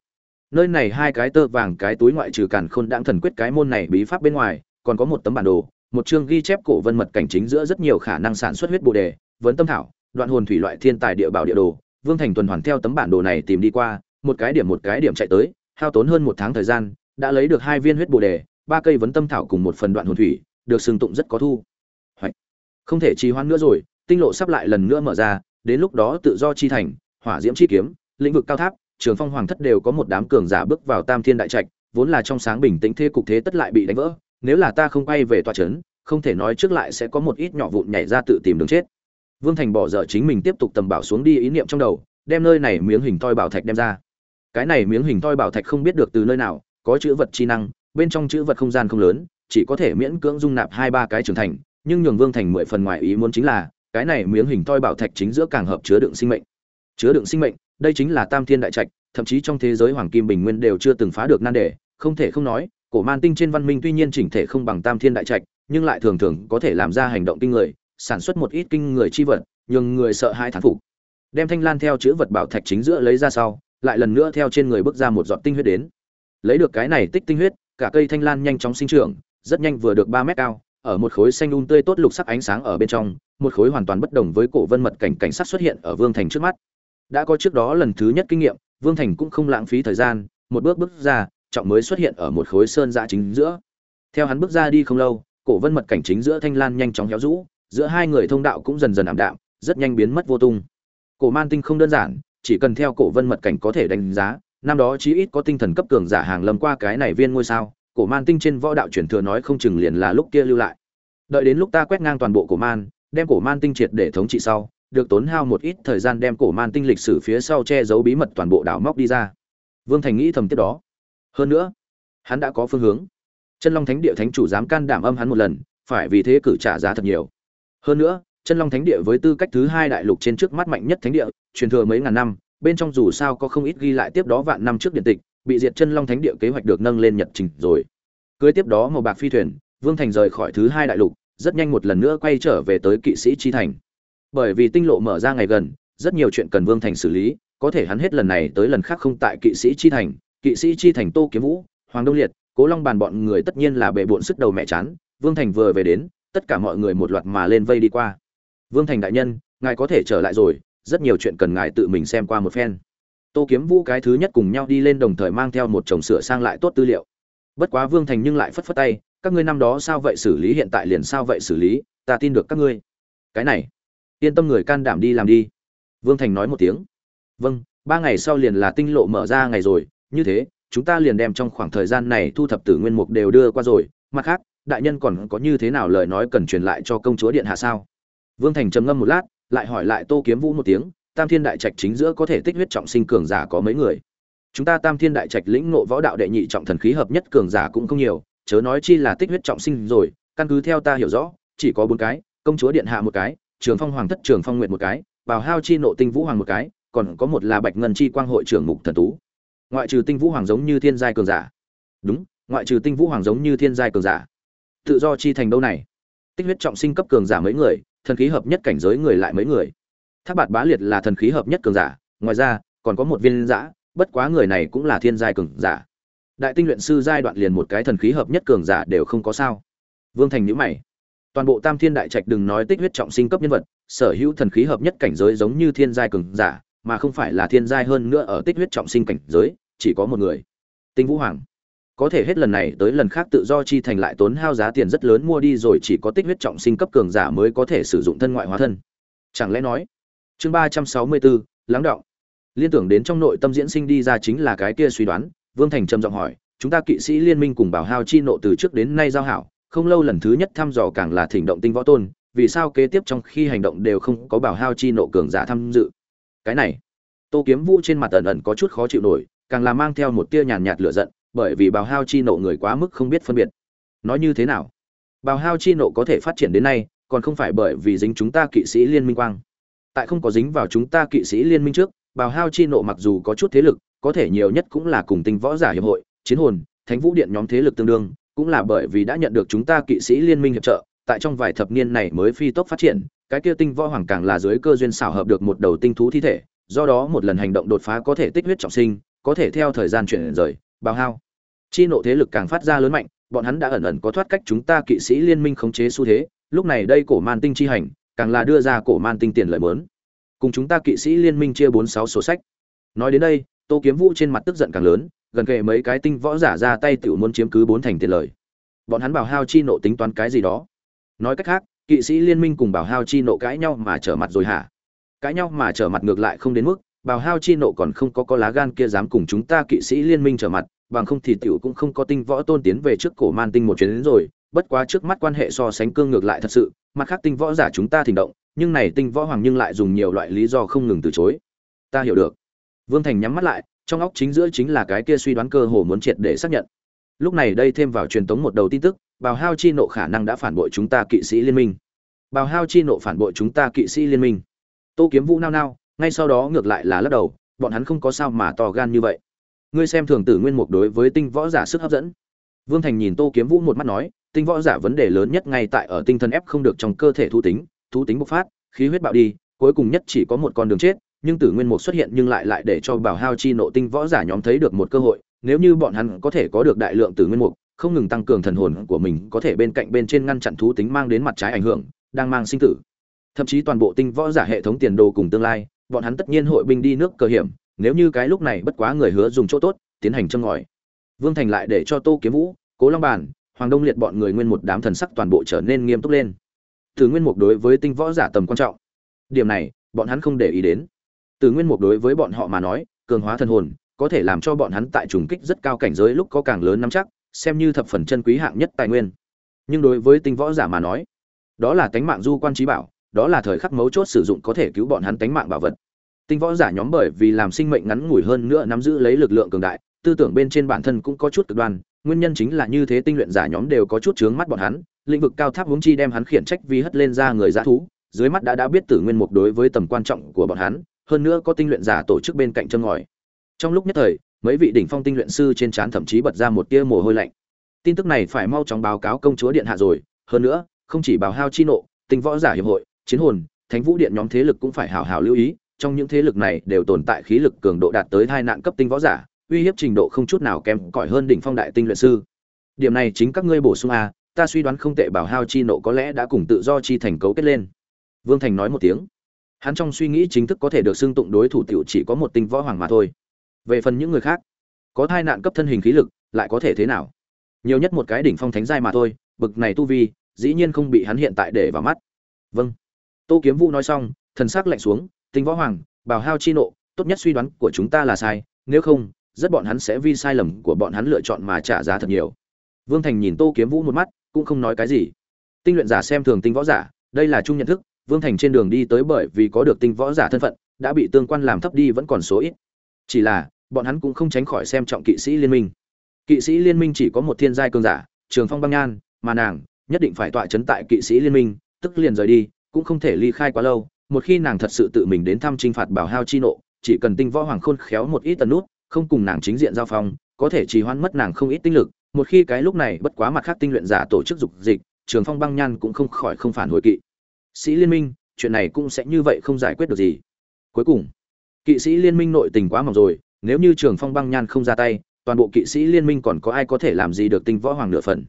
Nơi này hai cái tơ vàng cái túi ngoại trừ càn khôn đãng thần quyết cái môn này bí pháp bên ngoài, còn có một tấm bản đồ, một chương ghi chép cổ vân mật cảnh chính giữa rất nhiều khả năng sản xuất huyết bồ đề, vấn tâm thảo, đoạn hồn thủy loại thiên tài địa bảo địa đồ vương thành tuần hoàn theo tấm bản đồ này tìm đi qua, một cái điểm một cái điểm chạy tới, hao tốn hơn một tháng thời gian, đã lấy được hai viên huyết bồ đề, ba cây vấn tâm thảo cùng một phần đoạn hồn thủy, được sừng tụng rất có thu. Hoạch. Không thể trì hoãn nữa rồi, tinh lộ sắp lại lần nữa mở ra, đến lúc đó tự do chi thành, hỏa diễm chi kiếm, lĩnh vực cao tháp, trường phong hoàng thất đều có một đám cường giả bước vào tam thiên đại trạch, vốn là trong sáng bình tĩnh thế cục thế tất lại bị đánh vỡ, nếu là ta không quay về tòa trấn không thể nói trước lại sẽ có một ít nhỏ vụn nhảy ra tự tìm đường chết vương thành bỏ dở chính mình tiếp tục tầm bảo xuống đi ý niệm trong đầu, đem nơi này miếng hình toi bảo thạch đem ra. Cái này miếng hình toi bảo thạch không biết được từ nơi nào, có chữ vật chi năng, bên trong chữ vật không gian không lớn, chỉ có thể miễn cưỡng dung nạp hai ba cái trưởng thành, nhưng nhường vương thành mười phần ngoài ý muốn chính là, cái này miếng hình toi bảo thạch chính giữa càng hợp chứa đựng sinh mệnh. Chứa đựng sinh mệnh, đây chính là tam thiên đại trạch, thậm chí trong thế giới hoàng kim bình nguyên đều chưa từng phá được nan đề, không thể không nói, cổ man tinh trên văn minh tuy nhiên chỉnh thể không bằng tam thiên đại trạch, nhưng lại thường thường có thể làm ra hành động kinh người sản xuất một ít kinh người chi vật, nhường người sợ hãi thán phục. Đem thanh lan theo chữ vật bảo thạch chính giữa lấy ra sau, lại lần nữa theo trên người bước ra một giọt tinh huyết đến. Lấy được cái này tích tinh huyết, cả cây thanh lan nhanh chóng sinh trưởng, rất nhanh vừa được ba mét cao, ở một khối xanh un um tươi tốt lục sắc ánh sáng ở bên trong, một khối hoàn toàn bất đồng với cổ vân mật cảnh cảnh sát xuất hiện ở vương thành trước mắt. Đã có trước đó lần thứ nhất kinh nghiệm, vương thành cũng không lãng phí thời gian, một bước bước ra, trọng mới xuất hiện ở một khối sơn dạ chính giữa. Theo hắn bước ra đi không lâu, cổ vân mật cảnh chính giữa thanh lan nhanh chóng héo rũ giữa hai người thông đạo cũng dần dần ảm đạm, rất nhanh biến mất vô tung. Cổ man tinh không đơn giản, chỉ cần theo cổ vân mật cảnh có thể đánh giá, năm đó chí ít có tinh thần cấp cường giả hàng lâm qua cái này viên ngôi sao, cổ man tinh trên võ đạo truyền thừa nói không chừng liền là lúc kia lưu lại. Đợi đến lúc ta quét ngang toàn bộ cổ man, đem cổ man tinh triệt để thống trị sau, được tốn hao một ít thời gian đem cổ man tinh lịch sử phía sau che giấu bí mật toàn bộ đảo móc đi ra. Vương thành nghĩ thầm tiếp đó. Hơn nữa, hắn đã có phương hướng. Chân long thánh địa thánh chủ dám can đảm âm hắn một lần, phải vì thế cử trả giá thật nhiều hơn nữa, chân long thánh địa với tư cách thứ hai đại lục trên trước mắt mạnh nhất thánh địa, truyền thừa mấy ngàn năm, bên trong dù sao có không ít ghi lại tiếp đó vạn năm trước điện tịch, bị diệt chân long thánh địa kế hoạch được nâng lên nhật trình rồi. Cưới tiếp đó màu bạc phi thuyền, vương thành rời khỏi thứ hai đại lục, rất nhanh một lần nữa quay trở về tới kỵ sĩ chi thành. Bởi vì tinh lộ mở ra ngày gần, rất nhiều chuyện cần vương thành xử lý, có thể hắn hết lần này tới lần khác không tại kỵ sĩ chi thành, kỵ sĩ chi thành tô kiếm vũ, hoàng đông liệt, cố long bàn bọn người tất nhiên là bệ bộn sức đầu mẹ chán, vương thành vừa về đến tất cả mọi người một loạt mà lên vây đi qua. Vương thành đại nhân, ngài có thể trở lại rồi, rất nhiều chuyện cần ngài tự mình xem qua một phen. Tô kiếm vũ cái thứ nhất cùng nhau đi lên đồng thời mang theo một chồng sửa sang lại tốt tư liệu. Bất quá vương thành nhưng lại phất phất tay, các ngươi năm đó sao vậy xử lý, hiện tại liền sao vậy xử lý, ta tin được các ngươi. Cái này, yên tâm người can đảm đi làm đi. Vương thành nói một tiếng. Vâng ba ngày sau liền là tinh lộ mở ra ngày rồi, như thế, chúng ta liền đem trong khoảng thời gian này thu thập tử nguyên mục đều đưa qua rồi, mặt khác đại nhân còn có như thế nào lời nói cần truyền lại cho công chúa điện hạ sao? Vương thành trầm ngâm một lát, lại hỏi lại tô kiếm vũ một tiếng, tam thiên đại trạch chính giữa có thể tích huyết trọng sinh cường giả có mấy người? Chúng ta tam thiên đại trạch lĩnh ngộ võ đạo đệ nhị trọng thần khí hợp nhất cường giả cũng không nhiều, chớ nói chi là tích huyết trọng sinh rồi, căn cứ theo ta hiểu rõ, chỉ có bốn cái, công chúa điện hạ một cái, trường phong hoàng thất trường phong nguyện một cái, bào hao chi nộ tinh vũ hoàng một cái, còn có một là bạch ngân chi quang hội trưởng mục thần tú. Ngoại trừ tinh vũ hoàng giống như thiên giai cường giả. Đúng, ngoại trừ tinh vũ hoàng giống như thiên giai cường giả tự do chi thành đâu này? Tích huyết trọng sinh cấp cường giả mấy người, thần khí hợp nhất cảnh giới người lại mấy người. Tháp bạt bá liệt là thần khí hợp nhất cường giả, ngoài ra, còn có một viên giã, bất quá người này cũng là thiên giai cường giả. Đại tinh luyện sư giai đoạn liền một cái thần khí hợp nhất cường giả đều không có sao. Vương thành nhữ mày. Toàn bộ tam thiên đại trạch đừng nói tích huyết trọng sinh cấp nhân vật, sở hữu thần khí hợp nhất cảnh giới giống như thiên giai cường giả, mà không phải là thiên giai hơn nữa ở tích huyết trọng sinh cảnh giới, chỉ có một người. Tinh vũ hoàng có thể hết lần này tới lần khác tự do chi thành lại tốn hao giá tiền rất lớn mua đi rồi chỉ có tích huyết trọng sinh cấp cường giả mới có thể sử dụng thân ngoại hóa thân. Chẳng lẽ nói, chương ba trăm sáu mươi bốn, lắng động. Liên tưởng đến trong nội tâm diễn sinh đi ra chính là cái kia suy đoán, vương thành trầm giọng hỏi, chúng ta kỵ sĩ liên minh cùng bảo hao chi nộ từ trước đến nay giao hảo, không lâu lần thứ nhất thăm dò càng là thỉnh động tinh võ tôn, vì sao kế tiếp trong khi hành động đều không có bảo hao chi nộ cường giả tham dự? Cái này, tô kiếm vũ trên mặt ẩn ẩn có chút khó chịu nổi, càng là mang theo một tia nhàn nhạt lửa giận bởi vì bào hao chi nộ người quá mức không biết phân biệt. Nói như thế nào? Bào hao chi nộ có thể phát triển đến nay, còn không phải bởi vì dính chúng ta kỵ sĩ liên minh quang. Tại không có dính vào chúng ta kỵ sĩ liên minh trước, bào hao chi nộ mặc dù có chút thế lực, có thể nhiều nhất cũng là cùng tinh võ giả hiệp hội, chiến hồn, thánh vũ điện nhóm thế lực tương đương, cũng là bởi vì đã nhận được chúng ta kỵ sĩ liên minh hiệp trợ, tại trong vài thập niên này mới phi tốc phát triển, cái kia tinh võ hoàng càng là dưới cơ duyên xảo hợp được một đầu tinh thú thi thể, do đó một lần hành động đột phá có thể tích huyết trọng sinh, có thể theo thời gian chuyển rời, bào hao chi nộ thế lực càng phát ra lớn mạnh, bọn hắn đã ẩn ẩn có thoát cách chúng ta kỵ sĩ liên minh khống chế xu thế, lúc này đây cổ man tinh chi hành, càng là đưa ra cổ man tinh tiền lợi mớn. Cùng chúng ta kỵ sĩ liên minh chia bốn sáu sổ sách. Nói đến đây, tô kiếm vũ trên mặt tức giận càng lớn, gần kề mấy cái tinh võ giả ra tay tiểu muốn chiếm cứ bốn thành tiền lời. Bọn hắn bảo hao chi nộ tính toán cái gì đó. Nói cách khác, kỵ sĩ liên minh cùng bảo hao chi nộ cãi nhau mà trở mặt rồi hả? Cãi nhau mà trở mặt ngược lại không đến mức, bảo hao chi nộ còn không có có lá gan kia dám cùng chúng ta kỵ sĩ liên minh trở mặt bằng không thì tiểu cũng không có tinh võ tôn tiến về trước cổ man tinh một chuyến đến rồi, bất quá trước mắt quan hệ so sánh cương ngược lại thật sự, mặt khác tinh võ giả chúng ta thỉnh động, nhưng này tinh võ hoàng nhưng lại dùng nhiều loại lý do không ngừng từ chối. Ta hiểu được. Vương thành nhắm mắt lại, trong óc chính giữa chính là cái kia suy đoán cơ hồ muốn triệt để xác nhận. Lúc này đây thêm vào truyền tống một đầu tin tức, bào hao chi nộ khả năng đã phản bội chúng ta kỵ sĩ liên minh. Bào hao chi nộ phản bội chúng ta kỵ sĩ liên minh. Tô kiếm vũ nao nao, ngay sau đó ngược lại là lắc đầu, bọn hắn không có sao mà to gan như vậy ngươi xem thường tử nguyên mục đối với tinh võ giả sức hấp dẫn. Vương thành nhìn tô kiếm vũ một mắt nói, tinh võ giả vấn đề lớn nhất ngay tại ở tinh thần ép không được trong cơ thể thú tính thú tính bộc phát, khí huyết bạo đi, cuối cùng nhất chỉ có một con đường chết, nhưng tử nguyên mục xuất hiện nhưng lại lại để cho bảo hao chi nộ tinh võ giả nhóm thấy được một cơ hội, nếu như bọn hắn có thể có được đại lượng tử nguyên mục, không ngừng tăng cường thần hồn của mình, có thể bên cạnh bên trên ngăn chặn thú tính mang đến mặt trái ảnh hưởng, đang mang sinh tử. Thậm chí toàn bộ tinh võ giả hệ thống tiền đồ cùng tương lai, bọn hắn tất nhiên hội binh đi nước cơ hiểm nếu như cái lúc này bất quá người hứa dùng chỗ tốt, tiến hành châm ngòi. Vương thành lại để cho tô kiếm vũ, cố long Bàn, hoàng đông liệt bọn người nguyên một đám thần sắc toàn bộ trở nên nghiêm túc lên. Từ nguyên mục đối với tinh võ giả tầm quan trọng. Điểm này, bọn hắn không để ý đến. Từ nguyên mục đối với bọn họ mà nói, cường hóa thần hồn, có thể làm cho bọn hắn tại trùng kích rất cao cảnh giới lúc có càng lớn nắm chắc, xem như thập phần chân quý hạng nhất tài nguyên. Nhưng đối với tinh võ giả mà nói, đó là tánh mạng du quan trí bảo, đó là thời khắc mấu chốt sử dụng có thể cứu bọn hắn tánh mạng bảo vật tinh võ giả nhóm bởi vì làm sinh mệnh ngắn ngủi hơn nữa nắm giữ lấy lực lượng cường đại, tư tưởng bên trên bản thân cũng có chút cực đoan, nguyên nhân chính là như thế tinh luyện giả nhóm đều có chút chướng mắt bọn hắn, lĩnh vực cao tháp huống chi đem hắn khiển trách vì hất lên ra người giã thú, dưới mắt đã đã biết tử nguyên mục đối với tầm quan trọng của bọn hắn, hơn nữa có tinh luyện giả tổ chức bên cạnh châm ngòi. Trong lúc nhất thời, mấy vị đỉnh phong tinh luyện sư trên trán thậm chí bật ra một tia mồ hôi lạnh. Tin tức này phải mau chóng báo cáo công chúa điện hạ rồi, hơn nữa, không chỉ báo hao chi nộ, tinh võ giả hiệp hội, chiến hồn, thánh vũ điện nhóm thế lực cũng phải hào hào lưu ý trong những thế lực này đều tồn tại khí lực cường độ đạt tới hai nạn cấp tinh võ giả, uy hiếp trình độ không chút nào kém cỏi hơn đỉnh phong đại tinh luyện sư. Điểm này chính các ngươi bổ sung a ta suy đoán không tệ bảo hao chi nộ có lẽ đã cùng tự do chi thành cấu kết lên. Vương thành nói một tiếng. Hắn trong suy nghĩ chính thức có thể được xưng tụng đối thủ tiểu chỉ có một tinh võ hoàng mà thôi. Về phần những người khác, có thai nạn cấp thân hình khí lực, lại có thể thế nào? Nhiều nhất một cái đỉnh phong thánh giai mà thôi, bực này tu vi, dĩ nhiên không bị hắn hiện tại để vào mắt. Vâng. Tô kiếm vũ nói xong, thần sắc lạnh xuống tinh võ hoàng, bào hao chi nộ, tốt nhất suy đoán của chúng ta là sai, nếu không, rất bọn hắn sẽ vì sai lầm của bọn hắn lựa chọn mà trả giá thật nhiều. Vương thành nhìn tô kiếm vũ một mắt, cũng không nói cái gì. Tinh luyện giả xem thường tinh võ giả, đây là chung nhận thức, vương thành trên đường đi tới bởi vì có được tinh võ giả thân phận, đã bị tương quan làm thấp đi vẫn còn số ít. Chỉ là, bọn hắn cũng không tránh khỏi xem trọng kỵ sĩ liên minh. Kỵ sĩ liên minh chỉ có một thiên giai cường giả, trường phong băng nhan, mà nàng, nhất định phải tọa chấn tại kỵ sĩ liên minh, tức liền rời đi, cũng không thể ly khai quá lâu một khi nàng thật sự tự mình đến thăm trinh phạt bảo hao chi nộ, chỉ cần tinh võ hoàng khôn khéo một ít tần nút, không cùng nàng chính diện giao phong, có thể trì hoãn mất nàng không ít tinh lực. Một khi cái lúc này bất quá mặt khác tinh luyện giả tổ chức dục dịch, trường phong băng nhan cũng không khỏi không phản hồi kỵ. Sĩ liên minh, chuyện này cũng sẽ như vậy không giải quyết được gì. Cuối cùng, kỵ sĩ liên minh nội tình quá mỏng rồi, nếu như trường phong băng nhan không ra tay, toàn bộ kỵ sĩ liên minh còn có ai có thể làm gì được tinh võ hoàng nửa phần?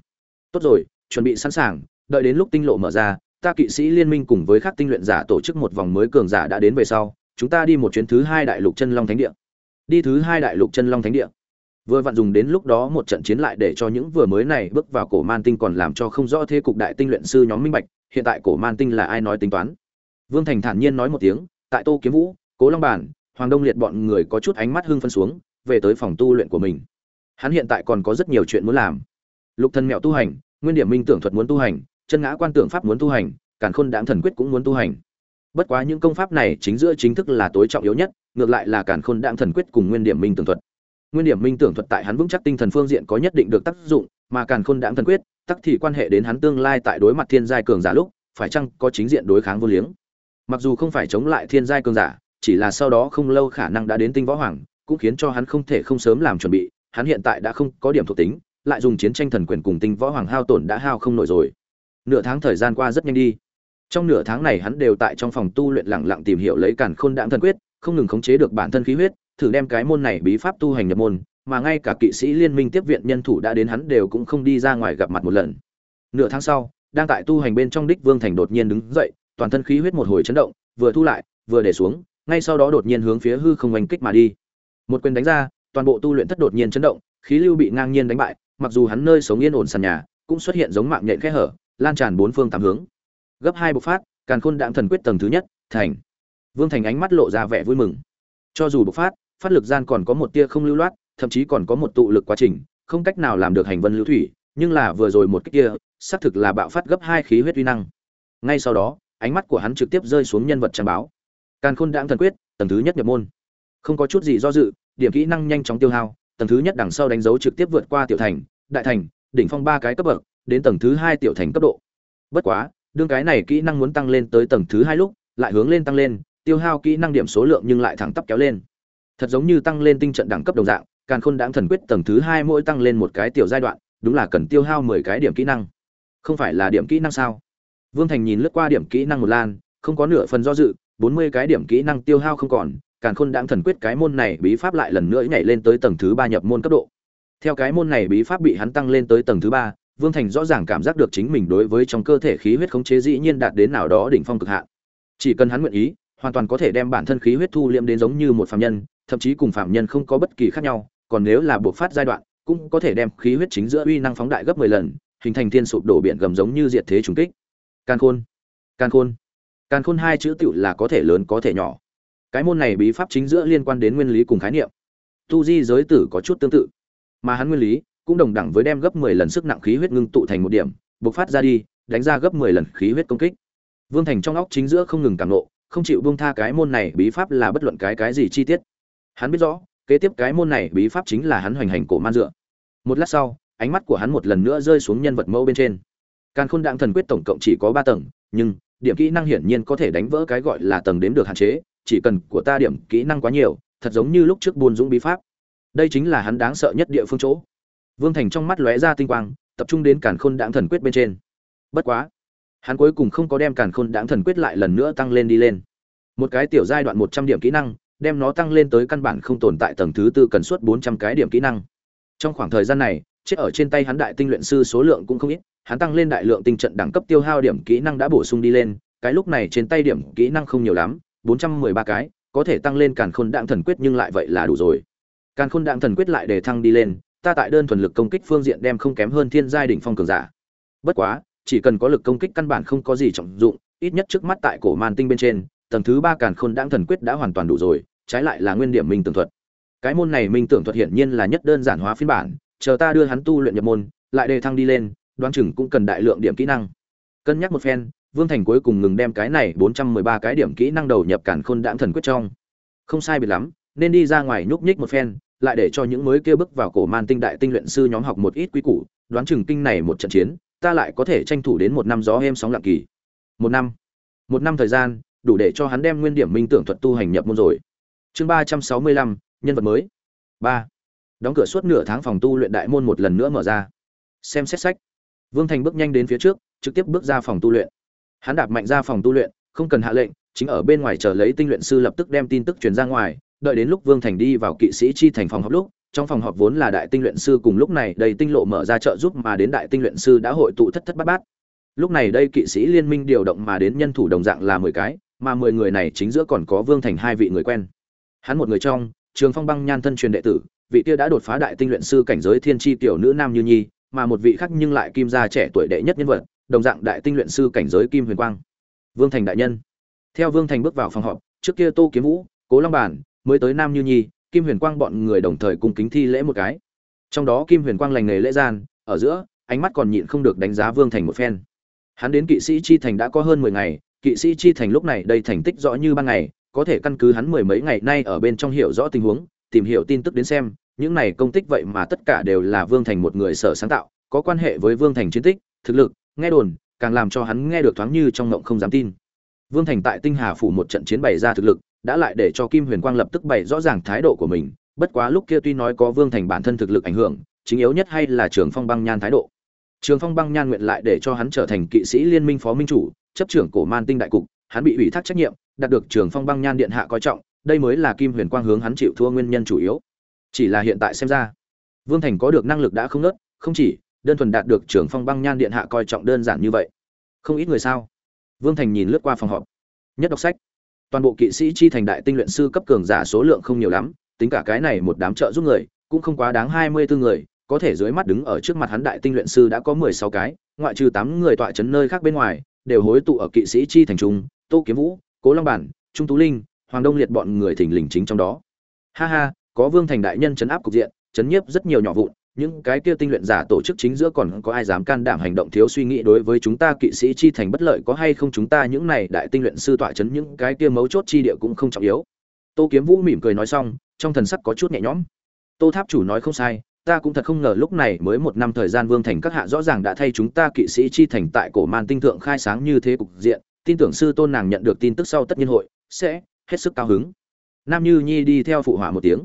Tốt rồi, chuẩn bị sẵn sàng, đợi đến lúc tinh lộ mở ra ta kỵ sĩ liên minh cùng với các tinh luyện giả tổ chức một vòng mới cường giả đã đến về sau, chúng ta đi một chuyến thứ hai đại lục chân long thánh địa. Đi thứ hai đại lục chân long thánh địa. Vừa vặn dùng đến lúc đó một trận chiến lại để cho những vừa mới này bước vào cổ man tinh còn làm cho không rõ thế cục đại tinh luyện sư nhóm minh bạch, hiện tại cổ man tinh là ai nói tính toán. Vương thành thản nhiên nói một tiếng, tại tô kiếm vũ, cố long bản, hoàng đông liệt bọn người có chút ánh mắt hưng phân xuống, về tới phòng tu luyện của mình. Hắn hiện tại còn có rất nhiều chuyện muốn làm. Lục thân mẹo tu hành, nguyên điểm minh tưởng thuật muốn tu hành chân ngã quan tưởng pháp muốn tu hành, càn khôn đãng thần quyết cũng muốn tu hành. Bất quá những công pháp này chính giữa chính thức là tối trọng yếu nhất, ngược lại là càn khôn đãng thần quyết cùng nguyên điểm minh tưởng thuật. Nguyên điểm minh tưởng thuật tại hắn vững chắc tinh thần phương diện có nhất định được tác dụng, mà càn khôn đãng thần quyết, tắc thì quan hệ đến hắn tương lai tại đối mặt thiên giai cường giả lúc, phải chăng có chính diện đối kháng vô liếng. Mặc dù không phải chống lại thiên giai cường giả, chỉ là sau đó không lâu khả năng đã đến tinh võ hoàng, cũng khiến cho hắn không thể không sớm làm chuẩn bị, hắn hiện tại đã không có điểm thuộc tính, lại dùng chiến tranh thần quyền cùng tinh võ hoàng hao tổn đã hao không nổi rồi nửa tháng thời gian qua rất nhanh đi. Trong nửa tháng này hắn đều tại trong phòng tu luyện lặng lặng tìm hiểu lấy càn khôn đạm thần quyết, không ngừng khống chế được bản thân khí huyết, thử đem cái môn này bí pháp tu hành nhập môn, mà ngay cả kỵ sĩ liên minh tiếp viện nhân thủ đã đến hắn đều cũng không đi ra ngoài gặp mặt một lần. Nửa tháng sau, đang tại tu hành bên trong đích vương thành đột nhiên đứng dậy, toàn thân khí huyết một hồi chấn động, vừa thu lại, vừa để xuống, ngay sau đó đột nhiên hướng phía hư không oanh kích mà đi. Một quyền đánh ra, toàn bộ tu luyện thất đột nhiên chấn động, khí lưu bị ngang nhiên đánh bại, mặc dù hắn nơi sống yên ổn sàn nhà, cũng xuất hiện giống mạng nhện khe hở lan tràn bốn phương tám hướng. Gấp hai bộc phát, càn khôn đạm thần quyết tầng thứ nhất, thành. Vương thành ánh mắt lộ ra vẻ vui mừng. Cho dù bộc phát phát lực gian còn có một tia không lưu loát, thậm chí còn có một tụ lực quá trình, không cách nào làm được hành vân lưu thủy, nhưng là vừa rồi một cái kia, xác thực là bạo phát gấp hai khí huyết uy năng. Ngay sau đó, ánh mắt của hắn trực tiếp rơi xuống nhân vật trang báo. Càn khôn đạm thần quyết, tầng thứ nhất nhập môn. Không có chút gì do dự, điểm kỹ năng nhanh chóng tiêu hao, tầng thứ nhất đằng sau đánh dấu trực tiếp vượt qua tiểu thành, đại thành, đỉnh phong ba cái cấp bậc đến tầng thứ hai tiểu thành cấp độ. Bất quá, đương cái này kỹ năng muốn tăng lên tới tầng thứ hai lúc, lại hướng lên tăng lên, tiêu hao kỹ năng điểm số lượng nhưng lại thẳng tắp kéo lên. Thật giống như tăng lên tinh trận đẳng cấp đồng dạng, càn khôn đãng thần quyết tầng thứ hai mỗi tăng lên một cái tiểu giai đoạn, đúng là cần tiêu hao mười cái điểm kỹ năng. Không phải là điểm kỹ năng sao? Vương thành nhìn lướt qua điểm kỹ năng một lan, không có nửa phần do dự, bốn mươi cái điểm kỹ năng tiêu hao không còn, càn khôn đãng thần quyết cái môn này bí pháp lại lần nữa nhảy lên tới tầng thứ ba nhập môn cấp độ. Theo cái môn này bí pháp bị hắn tăng lên tới tầng thứ ba vương thành rõ ràng cảm giác được chính mình đối với trong cơ thể khí huyết khống chế dĩ nhiên đạt đến nào đó đỉnh phong cực hạn. Chỉ cần hắn nguyện ý, hoàn toàn có thể đem bản thân khí huyết thu liễm đến giống như một phạm nhân, thậm chí cùng phạm nhân không có bất kỳ khác nhau, còn nếu là buộc phát giai đoạn, cũng có thể đem khí huyết chính giữa uy năng phóng đại gấp mười lần, hình thành thiên sụp đổ biển gầm giống như diệt thế trùng kích. Can khôn can khôn. Can khôn hai chữ tựu là có thể lớn có thể nhỏ. Cái môn này bí pháp chính giữa liên quan đến nguyên lý cùng khái niệm. Tu di giới tử có chút tương tự. Mà hắn nguyên lý cũng đồng đẳng với đem gấp mười lần sức nặng khí huyết ngưng tụ thành một điểm, bộc phát ra đi, đánh ra gấp mười lần khí huyết công kích. Vương thành trong óc chính giữa không ngừng cảm nộ, không chịu buông tha cái môn này bí pháp là bất luận cái cái gì chi tiết. Hắn biết rõ, kế tiếp cái môn này bí pháp chính là hắn hoành hành cổ man dựa. Một lát sau, ánh mắt của hắn một lần nữa rơi xuống nhân vật mẫu bên trên. Càn khôn Đãng thần quyết tổng cộng chỉ có ba tầng, nhưng, điểm kỹ năng hiển nhiên có thể đánh vỡ cái gọi là tầng đếm được hạn chế, chỉ cần của ta điểm kỹ năng quá nhiều, thật giống như lúc trước buôn dũng bí pháp. Đây chính là hắn đáng sợ nhất địa phương chỗ vương thành trong mắt lóe ra tinh quang, tập trung đến càn khôn đãng thần quyết bên trên. Bất quá, hắn cuối cùng không có đem càn khôn đãng thần quyết lại lần nữa tăng lên đi lên. Một cái tiểu giai đoạn một trăm điểm kỹ năng, đem nó tăng lên tới căn bản không tồn tại tầng thứ tư cần suốt bốn trăm cái điểm kỹ năng. Trong khoảng thời gian này, chết ở trên tay hắn đại tinh luyện sư số lượng cũng không ít, hắn tăng lên đại lượng tinh trận đẳng cấp tiêu hao điểm kỹ năng đã bổ sung đi lên, cái lúc này trên tay điểm kỹ năng không nhiều lắm, bốn trăm mười ba cái, có thể tăng lên càn khôn đãng thần quyết nhưng lại vậy là đủ rồi. Càn khôn đãng thần quyết lại để thăng đi lên ta tại đơn thuần lực công kích phương diện đem không kém hơn thiên giai đỉnh phong cường giả. Bất quá, chỉ cần có lực công kích căn bản không có gì trọng dụng, ít nhất trước mắt tại cổ man tinh bên trên, tầng thứ ba càn khôn đãng thần quyết đã hoàn toàn đủ rồi, trái lại là nguyên điểm minh tưởng thuật. Cái môn này minh tưởng thuật hiển nhiên là nhất đơn giản hóa phiên bản, chờ ta đưa hắn tu luyện nhập môn, lại đề thăng đi lên, đoán chừng cũng cần đại lượng điểm kỹ năng. Cân nhắc một phen, vương thành cuối cùng ngừng đem cái này bốn trăm mười ba cái điểm kỹ năng đầu nhập càn khôn đãng thần quyết trong. Không sai biệt lắm, nên đi ra ngoài nhúc nhích một phen lại để cho những mới kia bước vào cổ man tinh đại tinh luyện sư nhóm học một ít quy củ, đoán chừng kinh này một trận chiến, ta lại có thể tranh thủ đến một năm gió êm sóng lặng kỳ. Một năm. Một năm thời gian, đủ để cho hắn đem nguyên điểm minh tưởng thuật tu hành nhập môn rồi. Chương ba trăm sáu mươi lăm, nhân vật mới. Ba. Đóng cửa suốt nửa tháng phòng tu luyện đại môn một lần nữa mở ra. Xem xét sách. Vương thành bước nhanh đến phía trước, trực tiếp bước ra phòng tu luyện. Hắn đạp mạnh ra phòng tu luyện, không cần hạ lệnh, chính ở bên ngoài chờ lấy tinh luyện sư lập tức đem tin tức truyền ra ngoài đợi đến lúc vương thành đi vào kỵ sĩ chi thành phòng họp lúc, trong phòng họp vốn là đại tinh luyện sư cùng lúc này đầy tinh lộ mở ra trợ giúp mà đến đại tinh luyện sư đã hội tụ thất thất bát bát. Lúc này đây kỵ sĩ liên minh điều động mà đến nhân thủ đồng dạng là mười cái, mà mười người này chính giữa còn có vương thành hai vị người quen. Hắn một người trong, trường phong băng nhan thân truyền đệ tử, vị kia đã đột phá đại tinh luyện sư cảnh giới thiên chi tiểu nữ nam như nhi, mà một vị khác nhưng lại kim gia trẻ tuổi đệ nhất nhân vật, đồng dạng đại tinh luyện sư cảnh giới kim huyền quang. Vương thành đại nhân. Theo vương thành bước vào phòng họp, trước kia tô kiếm vũ, cố long bản mới tới nam như nhi, kim huyền quang bọn người đồng thời cùng kính thi lễ một cái. Trong đó kim huyền quang lành nghề lễ gian, ở giữa, ánh mắt còn nhịn không được đánh giá vương thành một phen. Hắn đến kỵ sĩ chi thành đã có hơn mười ngày, kỵ sĩ chi thành lúc này đây thành tích rõ như ban ngày, có thể căn cứ hắn mười mấy ngày nay ở bên trong hiểu rõ tình huống, tìm hiểu tin tức đến xem, những này công tích vậy mà tất cả đều là vương thành một người sở sáng tạo, có quan hệ với vương thành chiến tích, thực lực, nghe đồn, càng làm cho hắn nghe được thoáng như trong ngộng không dám tin. Vương thành tại tinh hà phủ một trận chiến bày ra thực lực đã lại để cho kim huyền quang lập tức bày rõ ràng thái độ của mình, bất quá lúc kia tuy nói có vương thành bản thân thực lực ảnh hưởng, chính yếu nhất hay là trường phong băng nhan thái độ. Trường phong băng nhan nguyện lại để cho hắn trở thành kỵ sĩ liên minh phó minh chủ, chấp trưởng cổ man tinh đại cục, hắn bị ủy thác trách nhiệm, đạt được trường phong băng nhan điện hạ coi trọng, đây mới là kim huyền quang hướng hắn chịu thua nguyên nhân chủ yếu. Chỉ là hiện tại xem ra, vương thành có được năng lực đã không nớt không chỉ đơn thuần đạt được trường phong băng nhan điện hạ coi trọng đơn giản như vậy. Không ít người sao? Vương thành nhìn lướt qua phòng họp. Nhất đọc sách toàn bộ kỵ sĩ chi thành đại tinh luyện sư cấp cường giả số lượng không nhiều lắm, tính cả cái này một đám trợ giúp người, cũng không quá đáng hai mươi bốn người, có thể dưới mắt đứng ở trước mặt hắn đại tinh luyện sư đã có mười sáu cái, ngoại trừ tám người tọa chấn nơi khác bên ngoài, đều hối tụ ở kỵ sĩ chi thành trung, tô kiếm vũ, cố long bản, trung tú linh, hoàng đông liệt bọn người thình lình chính trong đó. Ha ha, có vương thành đại nhân chấn áp cục diện, chấn nhiếp rất nhiều nhỏ vụn những cái kia tinh luyện giả tổ chức chính giữa còn có ai dám can đảm hành động thiếu suy nghĩ đối với chúng ta kỵ sĩ chi thành bất lợi có hay không? Chúng ta những này đại tinh luyện sư tọa chấn những cái kia mấu chốt chi địa cũng không trọng yếu. Tô kiếm vũ mỉm cười nói xong, trong thần sắc có chút nhẹ nhõm. Tô tháp chủ nói không sai, ta cũng thật không ngờ lúc này mới một năm thời gian vương thành các hạ rõ ràng đã thay chúng ta kỵ sĩ chi thành tại cổ man tinh thượng khai sáng như thế cục diện. Tin tưởng sư tôn nàng nhận được tin tức sau tất nhiên hội sẽ hết sức cao hứng. Nam như nhi đi theo phụ họa một tiếng.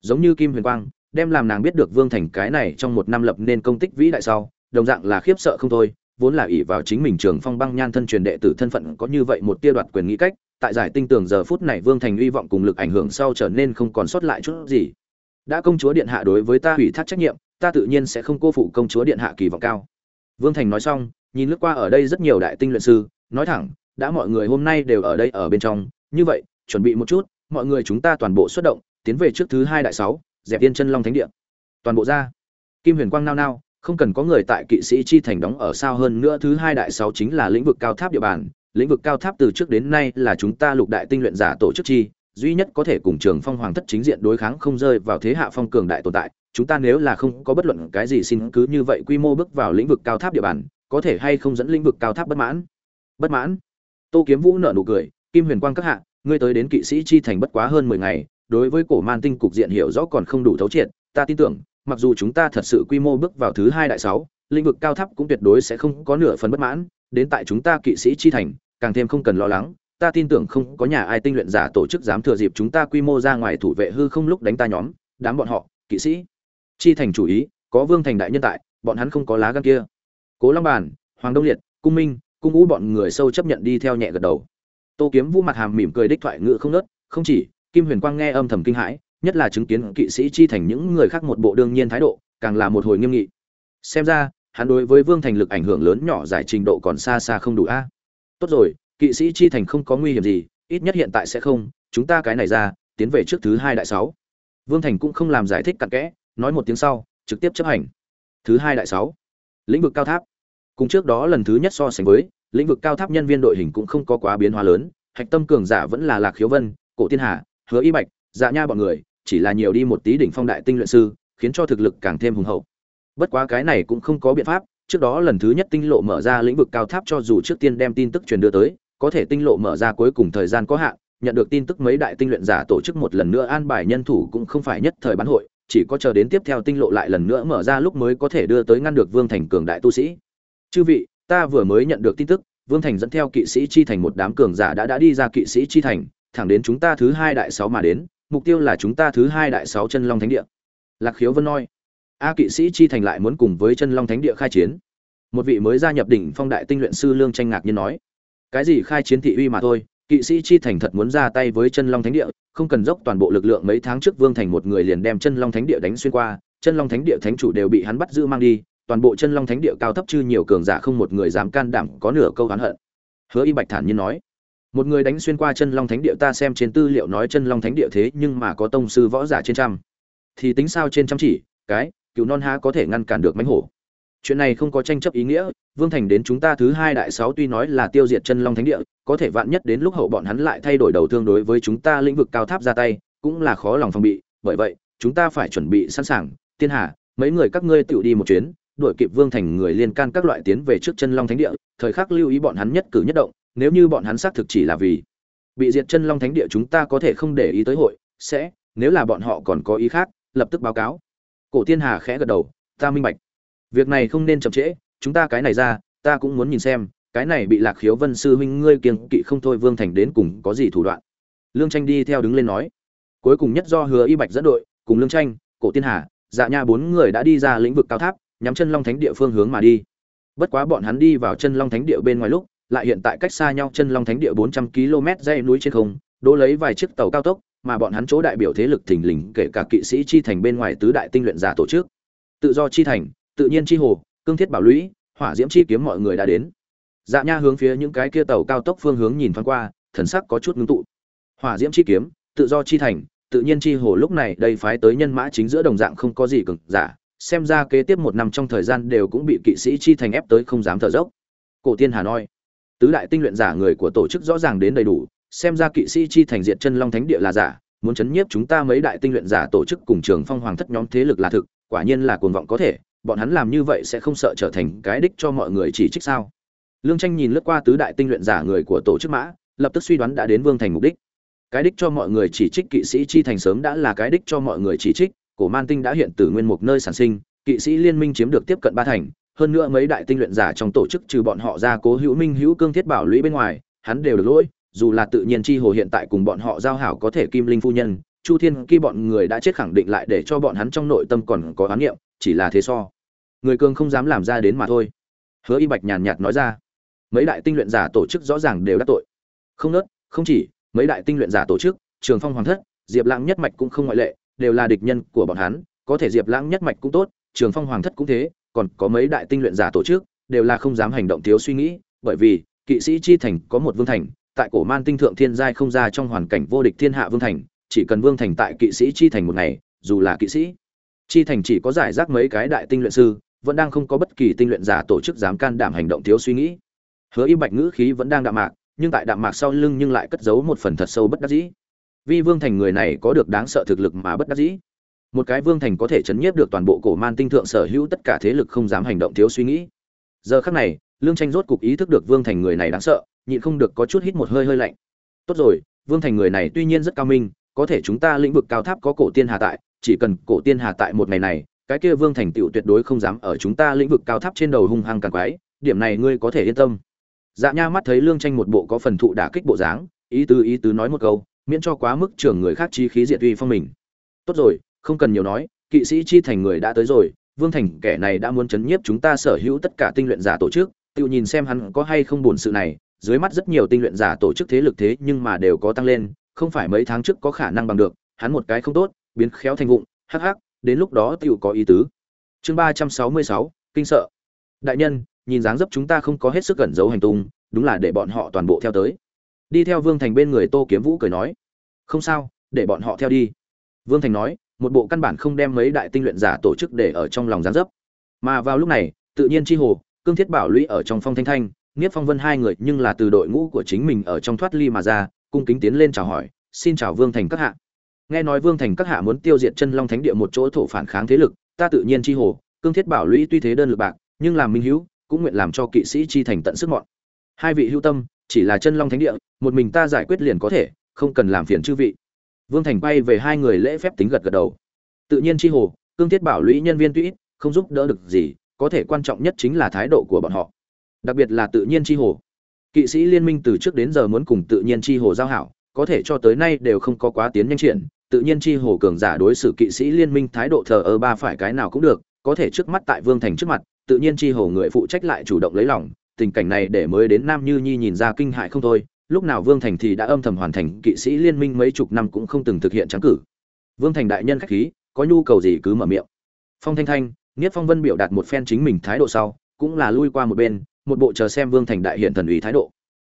Giống như kim huyền quang đem làm nàng biết được vương thành cái này trong một năm lập nên công tích vĩ đại sau, đồng dạng là khiếp sợ không thôi, vốn là ỷ vào chính mình trường phong băng nhan thân truyền đệ tử thân phận có như vậy một tia đoạt quyền nghĩ cách, tại giải tinh tường giờ phút này vương thành hy vọng cùng lực ảnh hưởng sau trở nên không còn sót lại chút gì. Đã công chúa điện hạ đối với ta ủy thác trách nhiệm, ta tự nhiên sẽ không cô phụ công chúa điện hạ kỳ vọng cao. Vương thành nói xong, nhìn lướt qua ở đây rất nhiều đại tinh luyện sư, nói thẳng, đã mọi người hôm nay đều ở đây ở bên trong, như vậy, chuẩn bị một chút, mọi người chúng ta toàn bộ xuất động, tiến về trước thứ hai đại sáu dẹp viên chân long thánh địa. Toàn bộ ra. Kim huyền quang nao nao, không cần có người tại kỵ sĩ chi thành đóng ở sao hơn nữa thứ hai đại sáu chính là lĩnh vực cao tháp địa bàn. Lĩnh vực cao tháp từ trước đến nay là chúng ta lục đại tinh luyện giả tổ chức chi, duy nhất có thể cùng trường phong hoàng thất chính diện đối kháng không rơi vào thế hạ phong cường đại tồn tại. Chúng ta nếu là không có bất luận cái gì xin cứ như vậy quy mô bước vào lĩnh vực cao tháp địa bàn, có thể hay không dẫn lĩnh vực cao tháp bất mãn? Bất mãn? Tô kiếm vũ nở nụ cười, kim huyền quang các hạ, ngươi tới đến kỵ sĩ chi thành bất quá hơn mười ngày đối với cổ man tinh cục diện hiểu rõ còn không đủ thấu triệt, ta tin tưởng, mặc dù chúng ta thật sự quy mô bước vào thứ hai đại sáu, lĩnh vực cao thấp cũng tuyệt đối sẽ không có nửa phần bất mãn, đến tại chúng ta kỵ sĩ chi thành, càng thêm không cần lo lắng, ta tin tưởng không có nhà ai tinh luyện giả tổ chức dám thừa dịp chúng ta quy mô ra ngoài thủ vệ hư không lúc đánh ta nhóm, đám bọn họ, kỵ sĩ. Chi thành chủ ý, có vương thành đại nhân tại, bọn hắn không có lá gan kia. Cố long bàn, hoàng đông liệt, cung minh, cung ngũ bọn người sâu chấp nhận đi theo nhẹ gật đầu. Tô kiếm vũ mặt hàm mỉm cười đích thoại ngự không nớt, không chỉ kim huyền quang nghe âm thầm kinh hãi, nhất là chứng kiến kỵ sĩ chi thành những người khác một bộ đương nhiên thái độ, càng là một hồi nghiêm nghị. Xem ra, hắn đối với vương thành lực ảnh hưởng lớn nhỏ giải trình độ còn xa xa không đủ a. Tốt rồi, kỵ sĩ chi thành không có nguy hiểm gì, ít nhất hiện tại sẽ không, chúng ta cái này ra, tiến về trước thứ hai đại sáu. Vương thành cũng không làm giải thích cặn kẽ, nói một tiếng sau, trực tiếp chấp hành. Thứ hai đại sáu. Lĩnh vực cao tháp. Cùng trước đó lần thứ nhất so sánh với, lĩnh vực cao tháp nhân viên đội hình cũng không có quá biến hóa lớn, hạch tâm cường giả vẫn là lạc khiếu vân, cổ tiên hà hứa y bạch dạ nha bọn người, chỉ là nhiều đi một tí đỉnh phong đại tinh luyện sư, khiến cho thực lực càng thêm hùng hậu. Bất quá cái này cũng không có biện pháp, trước đó lần thứ nhất tinh lộ mở ra lĩnh vực cao tháp cho dù trước tiên đem tin tức truyền đưa tới, có thể tinh lộ mở ra cuối cùng thời gian có hạn, nhận được tin tức mấy đại tinh luyện giả tổ chức một lần nữa an bài nhân thủ cũng không phải nhất thời bán hội, chỉ có chờ đến tiếp theo tinh lộ lại lần nữa mở ra lúc mới có thể đưa tới ngăn được vương thành cường đại tu sĩ. Chư vị, ta vừa mới nhận được tin tức, vương thành dẫn theo kỵ sĩ chi thành một đám cường giả đã đã đi ra kỵ sĩ chi thành thẳng đến chúng ta thứ hai đại sáu mà đến, mục tiêu là chúng ta thứ hai đại sáu chân long thánh địa. Lạc khiếu vân nói, a kỵ sĩ chi thành lại muốn cùng với chân long thánh địa khai chiến. Một vị mới gia nhập đỉnh phong đại tinh luyện sư lương tranh ngạc nhiên nói, cái gì khai chiến thị uy mà thôi, kỵ sĩ chi thành thật muốn ra tay với chân long thánh địa, không cần dốc toàn bộ lực lượng mấy tháng trước vương thành một người liền đem chân long thánh địa đánh xuyên qua, chân long thánh địa thánh chủ đều bị hắn bắt giữ mang đi, toàn bộ chân long thánh địa cao thấp chư nhiều cường giả không một người dám can đảm có nửa câu oán hận. Hứa y bạch thản nhiên nói một người đánh xuyên qua chân long thánh địa ta xem trên tư liệu nói chân long thánh địa thế nhưng mà có tông sư võ giả trên trăm. Thì tính sao trên trăm chỉ, cái, cựu non há có thể ngăn cản được mánh hổ. Chuyện này không có tranh chấp ý nghĩa, vương thành đến chúng ta thứ hai đại sáu tuy nói là tiêu diệt chân long thánh địa, có thể vạn nhất đến lúc hậu bọn hắn lại thay đổi đầu thương đối với chúng ta lĩnh vực cao tháp ra tay, cũng là khó lòng phòng bị. Bởi vậy, chúng ta phải chuẩn bị sẵn sàng. Tiên hà, mấy người các ngươi tự đi một chuyến, đuổi kịp vương thành người liên can các loại tiến về trước chân long thánh địa, thời khắc lưu ý bọn hắn nhất cử nhất động nếu như bọn hắn xác thực chỉ là vì bị diệt chân long thánh địa chúng ta có thể không để ý tới hội, sẽ, nếu là bọn họ còn có ý khác, lập tức báo cáo. Cổ tiên hà khẽ gật đầu, ta minh bạch. Việc này không nên chậm trễ, chúng ta cái này ra, ta cũng muốn nhìn xem, cái này bị lạc khiếu vân sư huynh ngươi kiêng kỵ không thôi vương thành đến cùng có gì thủ đoạn. Lương tranh đi theo đứng lên nói. Cuối cùng nhất do hứa y bạch dẫn đội, cùng lương tranh, cổ tiên hà dạ nha bốn người đã đi ra lĩnh vực cao tháp, nhắm chân long thánh địa phương hướng mà đi. Bất quá bọn hắn đi vào chân long thánh địa bên ngoài lúc lại hiện tại cách xa nhau chân long thánh địa bốn trăm km dãy núi trên không, đỗ lấy vài chiếc tàu cao tốc, mà bọn hắn chỗ đại biểu thế lực thình lình kể cả kỵ sĩ chi thành bên ngoài tứ đại tinh luyện giả tổ chức. Tự do chi thành, tự nhiên chi hồ, cương thiết bảo lũy, hỏa diễm chi kiếm mọi người đã đến. Dạ nha hướng phía những cái kia tàu cao tốc phương hướng nhìn thoáng qua, thần sắc có chút ngưng tụ. Hỏa diễm chi kiếm, tự do chi thành, tự nhiên chi hồ lúc này đây phái tới nhân mã chính giữa đồng dạng không có gì cực giả, xem ra kế tiếp một năm trong thời gian đều cũng bị kỵ sĩ chi thành ép tới không dám thở dốc. Cổ tiên hà nói tứ đại tinh luyện giả người của tổ chức rõ ràng đến đầy đủ, xem ra kỵ sĩ chi thành diện chân long thánh địa là giả, muốn chấn nhiếp chúng ta mấy đại tinh luyện giả tổ chức cùng trường phong hoàng thất nhóm thế lực là thực, quả nhiên là cuồng vọng có thể, bọn hắn làm như vậy sẽ không sợ trở thành cái đích cho mọi người chỉ trích sao? Lương tranh nhìn lướt qua tứ đại tinh luyện giả người của tổ chức mã, lập tức suy đoán đã đến vương thành mục đích. Cái đích cho mọi người chỉ trích kỵ sĩ chi thành sớm đã là cái đích cho mọi người chỉ trích, cổ man tinh đã hiện từ nguyên mục nơi sản sinh, kỵ sĩ liên minh chiếm được tiếp cận ba thành hơn nữa mấy đại tinh luyện giả trong tổ chức trừ bọn họ ra cố hữu minh hữu cương thiết bảo lũy bên ngoài, hắn đều được lỗi, dù là tự nhiên chi hồ hiện tại cùng bọn họ giao hảo có thể kim linh phu nhân, chu thiên khi bọn người đã chết khẳng định lại để cho bọn hắn trong nội tâm còn có oán niệm, chỉ là thế so. Người cương không dám làm ra đến mà thôi. Hứa y bạch nhàn nhạt nói ra. Mấy đại tinh luyện giả tổ chức rõ ràng đều đắc tội. Không nớt, không chỉ, mấy đại tinh luyện giả tổ chức, trường phong hoàng thất, diệp lãng nhất mạch cũng không ngoại lệ, đều là địch nhân của bọn hắn, có thể diệp lãng nhất mạch cũng tốt, trường phong hoàng thất cũng thế còn có mấy đại tinh luyện giả tổ chức, đều là không dám hành động thiếu suy nghĩ, bởi vì, kỵ sĩ chi thành có một vương thành, tại cổ man tinh thượng thiên giai không ra trong hoàn cảnh vô địch thiên hạ vương thành, chỉ cần vương thành tại kỵ sĩ chi thành một ngày, dù là kỵ sĩ chi thành chỉ có giải rác mấy cái đại tinh luyện sư, vẫn đang không có bất kỳ tinh luyện giả tổ chức dám can đảm hành động thiếu suy nghĩ. Hứa y bạch ngữ khí vẫn đang đạm mạc, nhưng tại đạm mạc sau lưng nhưng lại cất giấu một phần thật sâu bất đắc dĩ. Vi vương thành người này có được đáng sợ thực lực mà bất đắc dĩ một cái vương thành có thể chấn nhiếp được toàn bộ cổ man tinh thượng sở hữu tất cả thế lực không dám hành động thiếu suy nghĩ. Giờ khắc này, lương tranh rốt cục ý thức được vương thành người này đáng sợ, nhịn không được có chút hít một hơi hơi lạnh. Tốt rồi, vương thành người này tuy nhiên rất cao minh, có thể chúng ta lĩnh vực cao tháp có cổ tiên hà tại, chỉ cần cổ tiên hà tại một ngày này, cái kia vương thành tựu tuyệt đối không dám ở chúng ta lĩnh vực cao tháp trên đầu hung hăng càng quái, điểm này ngươi có thể yên tâm. Dạ nha mắt thấy lương tranh một bộ có phần thụ đả kích bộ dáng, ý tứ ý tứ nói một câu, miễn cho quá mức trưởng người khác chi khí diệt uy phong mình. Tốt rồi không cần nhiều nói, kỵ sĩ chi thành người đã tới rồi, vương thành kẻ này đã muốn chấn nhiếp chúng ta sở hữu tất cả tinh luyện giả tổ chức, tự nhìn xem hắn có hay không buồn sự này, dưới mắt rất nhiều tinh luyện giả tổ chức thế lực thế nhưng mà đều có tăng lên, không phải mấy tháng trước có khả năng bằng được, hắn một cái không tốt, biến khéo thành vụng, hắc hắc, đến lúc đó tự có ý tứ. Chương ba trăm sáu mươi sáu, kinh sợ. Đại nhân, nhìn dáng dấp chúng ta không có hết sức gần giấu hành tung, đúng là để bọn họ toàn bộ theo tới. Đi theo vương thành bên người tô kiếm vũ cười nói. Không sao, để bọn họ theo đi. Vương thành nói một bộ căn bản không đem mấy đại tinh luyện giả tổ chức để ở trong lòng gián dấp. Mà vào lúc này, tự nhiên chi hồ, cương thiết bảo lũy ở trong phong thanh thanh niết phong vân hai người nhưng là từ đội ngũ của chính mình ở trong thoát ly mà ra, cung kính tiến lên chào hỏi, xin chào vương thành các hạ. Nghe nói vương thành các hạ muốn tiêu diệt chân long thánh địa một chỗ thổ phản kháng thế lực, ta tự nhiên chi hồ, cương thiết bảo lũy tuy thế đơn lực bạc, nhưng làm minh hữu, cũng nguyện làm cho kỵ sĩ chi thành tận sức mọn. Hai vị hữu tâm, chỉ là chân long thánh địa, một mình ta giải quyết liền có thể, không cần làm phiền chư vị vương thành bay về hai người lễ phép tính gật gật đầu. Tự nhiên chi hồ, cương thiết bảo lũy nhân viên tuy ít, không giúp đỡ được gì, có thể quan trọng nhất chính là thái độ của bọn họ. Đặc biệt là tự nhiên chi hồ. Kỵ sĩ liên minh từ trước đến giờ muốn cùng tự nhiên chi hồ giao hảo, có thể cho tới nay đều không có quá tiến nhanh triển. Tự nhiên chi hồ cường giả đối xử kỵ sĩ liên minh thái độ thờ ơ ba phải cái nào cũng được, có thể trước mắt tại vương thành trước mặt, tự nhiên chi hồ người phụ trách lại chủ động lấy lòng, tình cảnh này để mới đến nam như nhi nhìn ra kinh hại không thôi lúc nào vương thành thì đã âm thầm hoàn thành, kỵ sĩ liên minh mấy chục năm cũng không từng thực hiện trắng cử. Vương thành đại nhân khách khí, có nhu cầu gì cứ mở miệng. Phong thanh thanh niết phong vân biểu đạt một phen chính mình thái độ sau, cũng là lui qua một bên, một bộ chờ xem vương thành đại hiện thần ủy thái độ.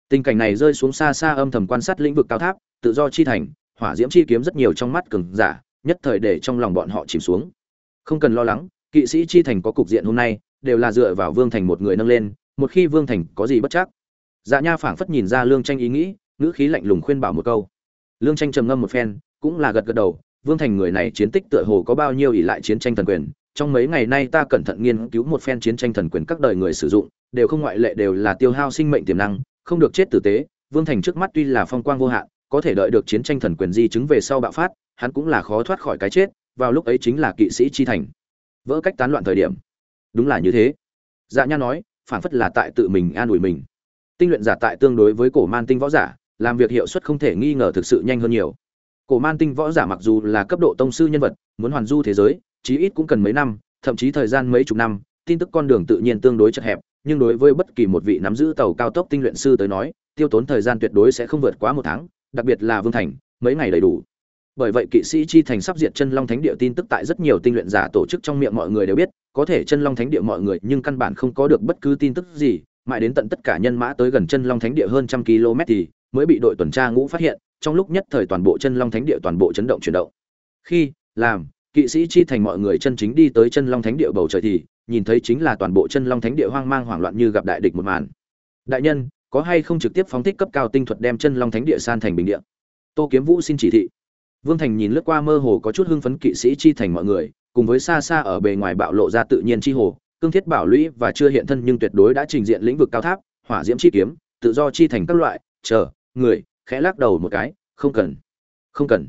Tình cảnh này rơi xuống xa xa âm thầm quan sát lĩnh vực cao tháp, tự do chi thành, hỏa diễm chi kiếm rất nhiều trong mắt cường giả, nhất thời để trong lòng bọn họ chìm xuống. Không cần lo lắng, kỵ sĩ chi thành có cục diện hôm nay, đều là dựa vào vương thành một người nâng lên, một khi vương thành có gì bất chắc dạ nha phảng phất nhìn ra lương tranh ý nghĩ, ngữ khí lạnh lùng khuyên bảo một câu. Lương tranh trầm ngâm một phen, cũng là gật gật đầu, vương thành người này chiến tích tựa hồ có bao nhiêu ỷ lại chiến tranh thần quyền, trong mấy ngày nay ta cẩn thận nghiên cứu một phen chiến tranh thần quyền các đời người sử dụng, đều không ngoại lệ đều là tiêu hao sinh mệnh tiềm năng, không được chết tử tế, vương thành trước mắt tuy là phong quang vô hạn, có thể đợi được chiến tranh thần quyền di chứng về sau bạo phát, hắn cũng là khó thoát khỏi cái chết, vào lúc ấy chính là kỵ sĩ chi thành. Vỡ cách tán loạn thời điểm. Đúng là như thế. Dạ nha nói phản phất là tại tự mình an ủi mình tinh luyện giả tại tương đối với cổ man tinh võ giả, làm việc hiệu suất không thể nghi ngờ thực sự nhanh hơn nhiều. Cổ man tinh võ giả mặc dù là cấp độ tông sư nhân vật, muốn hoàn du thế giới, chí ít cũng cần mấy năm, thậm chí thời gian mấy chục năm, tin tức con đường tự nhiên tương đối chật hẹp, nhưng đối với bất kỳ một vị nắm giữ tàu cao tốc tinh luyện sư tới nói, tiêu tốn thời gian tuyệt đối sẽ không vượt quá một tháng, đặc biệt là vương thành, mấy ngày đầy đủ. Bởi vậy kỵ sĩ chi thành sắp diệt chân long thánh địa tin tức tại rất nhiều tinh luyện giả tổ chức trong miệng mọi người đều biết, có thể chân long thánh địa mọi người nhưng căn bản không có được bất cứ tin tức gì mãi đến tận tất cả nhân mã tới gần chân long thánh địa hơn trăm km thì mới bị đội tuần tra ngũ phát hiện, trong lúc nhất thời toàn bộ chân long thánh địa toàn bộ chấn động chuyển động. Khi, làm, kỵ sĩ chi thành mọi người chân chính đi tới chân long thánh địa bầu trời thì nhìn thấy chính là toàn bộ chân long thánh địa hoang mang hoảng loạn như gặp đại địch một màn. Đại nhân, có hay không trực tiếp phóng thích cấp cao tinh thuật đem chân long thánh địa san thành bình địa? Tô kiếm vũ xin chỉ thị. Vương thành nhìn lướt qua mơ hồ có chút hưng phấn kỵ sĩ chi thành mọi người, cùng với xa xa ở bề ngoài bạo lộ ra tự nhiên chi hồ cương thiết bảo lũy và chưa hiện thân nhưng tuyệt đối đã trình diện lĩnh vực cao tháp, hỏa diễm chi kiếm, tự do chi thành các loại, chờ, người, khẽ lắc đầu một cái, không cần không cần.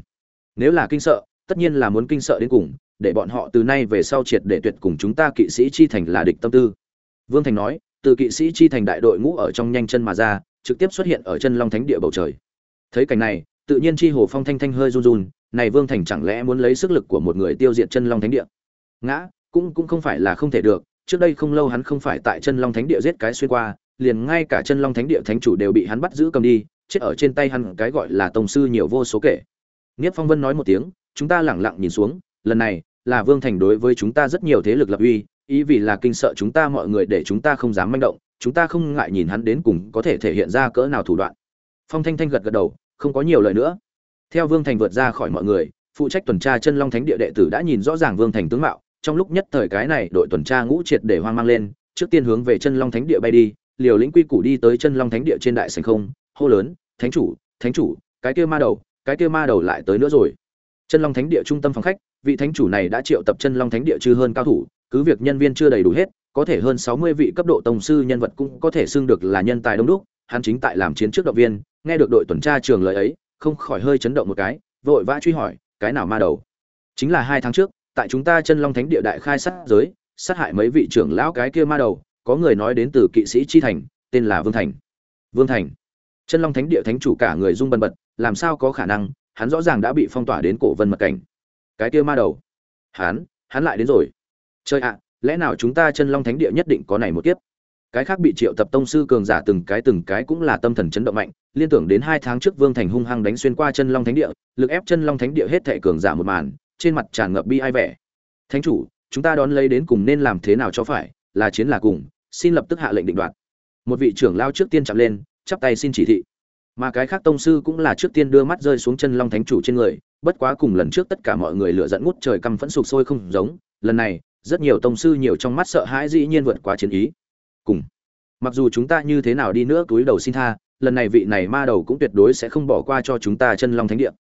Nếu là kinh sợ, tất nhiên là muốn kinh sợ đến cùng, để bọn họ từ nay về sau triệt để tuyệt cùng chúng ta kỵ sĩ chi thành là địch tâm tư. Vương thành nói, từ kỵ sĩ chi thành đại đội ngũ ở trong nhanh chân mà ra, trực tiếp xuất hiện ở chân long thánh địa bầu trời. Thấy cảnh này, tự nhiên chi hồ phong thanh thanh hơi run run, này vương thành chẳng lẽ muốn lấy sức lực của một người tiêu diệt chân long thánh địa? Ngã, cũng cũng không phải là không thể được trước đây không lâu hắn không phải tại chân long thánh địa giết cái xuyên qua liền ngay cả chân long thánh địa thánh chủ đều bị hắn bắt giữ cầm đi chết ở trên tay hắn cái gọi là tổng sư nhiều vô số kể Niết Phong Vân nói một tiếng, chúng ta lẳng lặng nhìn xuống, lần này là Vương Thành đối với chúng ta rất nhiều thế lực lập uy, ý vì là kinh sợ chúng ta mọi người để chúng ta không dám manh động, chúng ta không ngại nhìn hắn đến cùng có thể thể hiện ra cỡ nào thủ đoạn. Phong Thanh Thanh gật gật đầu, không có nhiều lời nữa. Theo Vương Thành vượt ra khỏi mọi người, phụ trách tuần tra chân Long Thánh địa đệ tử đã nhìn rõ ràng Vương Thành tướng mạo, trong lúc nhất thời cái này đội tuần tra ngũ triệt để hoang mang lên, trước tiên hướng về chân Long Thánh địa bay đi, liều lĩnh quy củ đi tới chân Long Thánh địa trên đại sảnh không, hô lớn, "Thánh chủ, thánh chủ, cái kia ma đầu, cái kia ma đầu lại tới nữa rồi." chân long thánh địa trung tâm phòng khách vị thánh chủ này đã triệu tập chân long thánh địa chư hơn cao thủ cứ việc nhân viên chưa đầy đủ hết có thể hơn sáu mươi vị cấp độ tổng sư nhân vật cũng có thể xưng được là nhân tài đông đúc hắn chính tại làm chiến trước động viên nghe được đội tuần tra trường lời ấy không khỏi hơi chấn động một cái vội vã truy hỏi cái nào ma đầu chính là hai tháng trước tại chúng ta chân long thánh địa đại khai sát giới, sát hại mấy vị trưởng lão cái kia ma đầu, có người nói đến từ kỵ sĩ chi thành, tên là vương thành. Vương thành. Chân long thánh địa thánh chủ cả người rung bần bật, làm sao có khả năng, hắn rõ ràng đã bị phong tỏa đến cổ vân mật cảnh. Cái kia ma đầu. Hắn hắn lại đến rồi. Chơi ạ, lẽ nào chúng ta chân long thánh địa nhất định có này một kiếp? Cái khác bị triệu tập tông sư cường giả từng cái từng cái cũng là tâm thần chấn động mạnh, liên tưởng đến hai tháng trước vương thành hung hăng đánh xuyên qua chân long thánh địa, lực ép chân long thánh địa hết thệ cường giả một màn trên mặt tràn ngập bi ai vẻ. Thánh chủ, chúng ta đón lấy đến cùng nên làm thế nào cho phải, là chiến là cùng, xin lập tức hạ lệnh định đoạt. Một vị trưởng lao trước tiên chạm lên, chắp tay xin chỉ thị. Mà cái khác tông sư cũng là trước tiên đưa mắt rơi xuống chân long thánh chủ trên người, bất quá cùng lần trước tất cả mọi người lựa dẫn ngút trời căm phẫn sụp sôi không giống, lần này, rất nhiều tông sư nhiều trong mắt sợ hãi dĩ nhiên vượt quá chiến ý. Cùng. Mặc dù chúng ta như thế nào đi nữa túi đầu xin tha, lần này vị này ma đầu cũng tuyệt đối sẽ không bỏ qua cho chúng ta chân long thánh địa.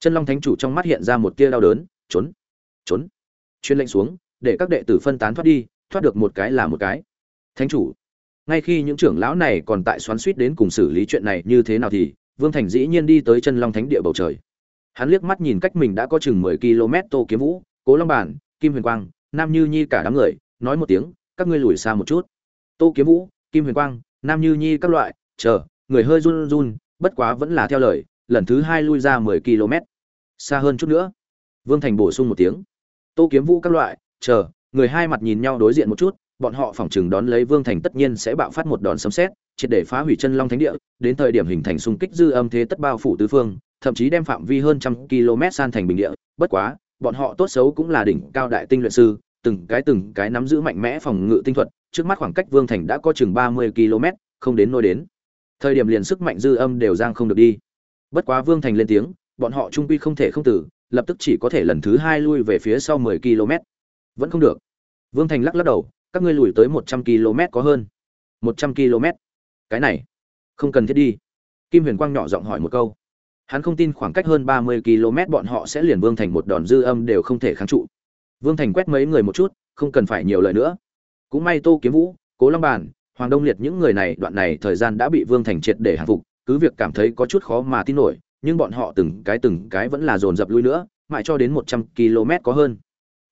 Chân long thánh chủ trong mắt hiện ra một tia đau đớn trốn trốn. Chuyên lệnh xuống, để các đệ tử phân tán thoát đi, thoát được một cái là một cái. Thánh chủ, ngay khi những trưởng lão này còn tại xoắn suýt đến cùng xử lý chuyện này như thế nào thì, vương thành dĩ nhiên đi tới chân long thánh địa bầu trời. Hắn liếc mắt nhìn cách mình đã có chừng mười km tô kiếm vũ, cố long bản, kim huyền quang, nam như nhi cả đám người, nói một tiếng, các ngươi lùi xa một chút. Tô kiếm vũ, kim huyền quang, nam như nhi các loại, chờ, người hơi run run, bất quá vẫn là theo lời, lần thứ hai lui ra mười km xa hơn chút nữa vương thành bổ sung một tiếng tô kiếm vũ các loại chờ người hai mặt nhìn nhau đối diện một chút bọn họ phỏng chừng đón lấy Vương Thành tất nhiên sẽ bạo phát một đòn sấm sét, triệt để phá hủy chân Long Thánh địa, đến thời điểm hình thành xung kích dư âm thế tất bao phủ tứ phương, thậm chí đem phạm vi hơn trăm km san thành bình địa, bất quá, bọn họ tốt xấu cũng là đỉnh cao đại tinh luyện sư, từng cái từng cái nắm giữ mạnh mẽ phòng ngự tinh thuật, trước mắt khoảng cách Vương Thành đã có chừng 30 km, không đến nơi đến. Thời điểm liền sức mạnh dư âm đều giang không được đi. Bất quá Vương Thành lên tiếng, bọn họ trung quy không thể không tử, lập tức chỉ có thể lần thứ hai lui về phía sau 10 km. Vẫn không được. Vương Thành lắc lắc đầu, các ngươi lùi tới một trăm km có hơn. Một trăm km. Cái này không cần thiết đi. Kim huyền quang nhỏ giọng hỏi một câu. Hắn không tin khoảng cách hơn ba mươi km bọn họ sẽ liền vương thành một đòn dư âm đều không thể kháng trụ. Vương thành quét mấy người một chút không cần phải nhiều lời nữa. Cũng may tô kiếm vũ cố long bản hoàng đông liệt những người này đoạn này thời gian đã bị vương thành triệt để hàng phục cứ việc cảm thấy có chút khó mà tin nổi nhưng bọn họ từng cái từng cái vẫn là dồn dập lui nữa, mãi cho đến một trăm km có hơn.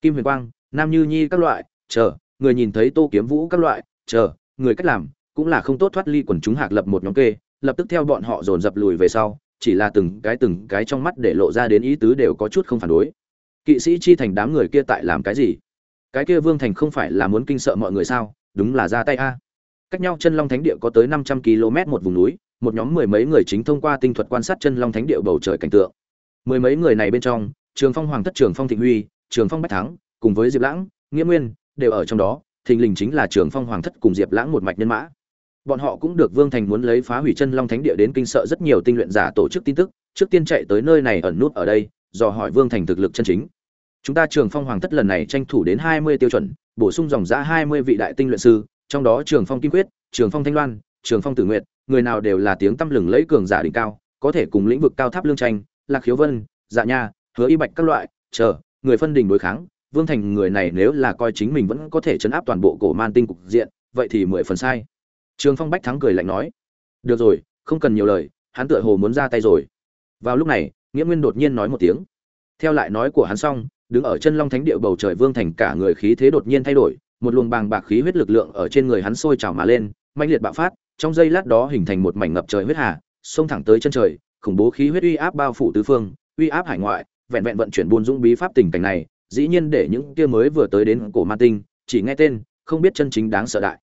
Kim huyền quang, nam như nhi các loại, chờ, người nhìn thấy tô kiếm vũ các loại, chờ, người cách làm, cũng là không tốt thoát ly quần chúng hạc lập một nhóm kê, lập tức theo bọn họ dồn dập lùi về sau, chỉ là từng cái từng cái trong mắt để lộ ra đến ý tứ đều có chút không phản đối. Kỵ sĩ chi thành đám người kia tại làm cái gì? Cái kia vương thành không phải là muốn kinh sợ mọi người sao? Đúng là ra tay a. Cách nhau chân long thánh địa có tới năm trăm km một vùng núi một nhóm mười mấy người chính thông qua tinh thuật quan sát chân long thánh địa bầu trời cảnh tượng. Mười mấy người này bên trong, trường phong hoàng thất, trường phong thịnh huy, trường phong bách thắng, cùng với diệp lãng, nghĩa nguyên, đều ở trong đó, thình lình chính là trường phong hoàng thất cùng diệp lãng một mạch nhân mã. Bọn họ cũng được vương thành muốn lấy phá hủy chân long thánh địa đến kinh sợ rất nhiều tinh luyện giả tổ chức tin tức, trước tiên chạy tới nơi này ẩn nút ở đây, dò hỏi vương thành thực lực chân chính. Chúng ta trường phong hoàng thất lần này tranh thủ đến hai mươi tiêu chuẩn, bổ sung dòng giã hai mươi vị đại tinh luyện sư, trong đó trường phong kim quyết, trường phong thanh loan, trường phong tử nguyệt người nào đều là tiếng tăm lừng lấy cường giả đỉnh cao có thể cùng lĩnh vực cao tháp lương tranh lạc khiếu vân dạ nha hứa y bạch các loại chờ người phân đỉnh đối kháng Vương Thành người này nếu là coi chính mình vẫn có thể chấn áp toàn bộ cổ man tinh cục diện, vậy thì mười phần sai. Trường Phong Bách thắng cười lạnh nói: "Được rồi, không cần nhiều lời, hắn tựa hồ muốn ra tay rồi." Vào lúc này, Nghĩa Nguyên đột nhiên nói một tiếng. Theo lại nói của hắn xong, đứng ở chân Long Thánh địa bầu trời Vương Thành cả người khí thế đột nhiên thay đổi, một luồng bàng bạc khí huyết lực lượng ở trên người hắn sôi trào mà lên, mãnh liệt bạo phát, trong giây lát đó hình thành một mảnh ngập trời huyết hà, xông thẳng tới chân trời, khủng bố khí huyết uy áp bao phủ tứ phương uy áp hải ngoại vẹn vẹn vận chuyển buôn dũng bí pháp tình cảnh này dĩ nhiên để những kia mới vừa tới đến cổ man tinh chỉ nghe tên không biết chân chính đáng sợ đại.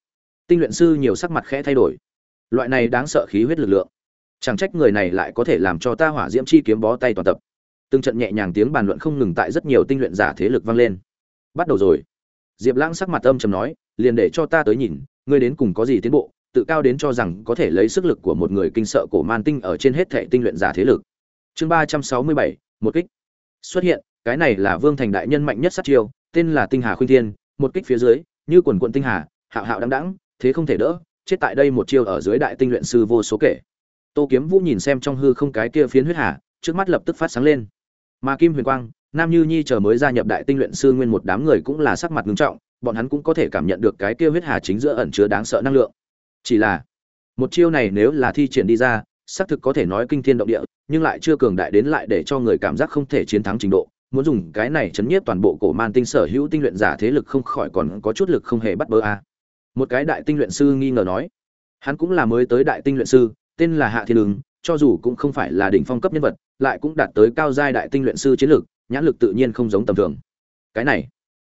Tinh luyện sư nhiều sắc mặt khẽ thay đổi. Loại này đáng sợ khí huyết lực lượng chẳng trách người này lại có thể làm cho ta hỏa diễm chi kiếm bó tay toàn tập. Từng trận nhẹ nhàng tiếng bàn luận không ngừng tại rất nhiều tinh luyện giả thế lực vang lên. Bắt đầu rồi. Diệp lãng sắc mặt âm trầm nói liền để cho ta tới nhìn ngươi đến cùng có gì tiến bộ tự cao đến cho rằng có thể lấy sức lực của một người kinh sợ cổ man tinh ở trên hết thệ tinh luyện giả thế lực. Chương ba trăm sáu mươi bảy một kích. Xuất hiện cái này là vương thành đại nhân mạnh nhất sát chiêu tên là tinh hà khuynh thiên một kích phía dưới như quần quần tinh hà hạo hạo đãng đãng, thế không thể đỡ chết tại đây một chiêu ở dưới đại tinh luyện sư vô số kể. Tô kiếm vũ nhìn xem trong hư không cái kia phiến huyết hà trước mắt lập tức phát sáng lên. Mà kim huyền quang nam như nhi chờ mới gia nhập đại tinh luyện sư nguyên một đám người cũng là sắc mặt nghiêm trọng bọn hắn cũng có thể cảm nhận được cái kia huyết hà chính giữa ẩn chứa đáng sợ năng lượng chỉ là, một chiêu này nếu là thi triển đi ra, xác thực có thể nói kinh thiên động địa, nhưng lại chưa cường đại đến lại để cho người cảm giác không thể chiến thắng trình độ. Muốn dùng cái này chấn nhiếp toàn bộ cổ man tinh sở hữu tinh luyện giả thế lực không khỏi còn có chút lực không hề bắt bớ a. Một cái đại tinh luyện sư nghi ngờ nói, hắn cũng là mới tới đại tinh luyện sư, tên là hạ thiên ứng, cho dù cũng không phải là đỉnh phong cấp nhân vật, lại cũng đạt tới cao giai đại tinh luyện sư chiến lược, nhãn lực tự nhiên không giống tầm thường. Cái này,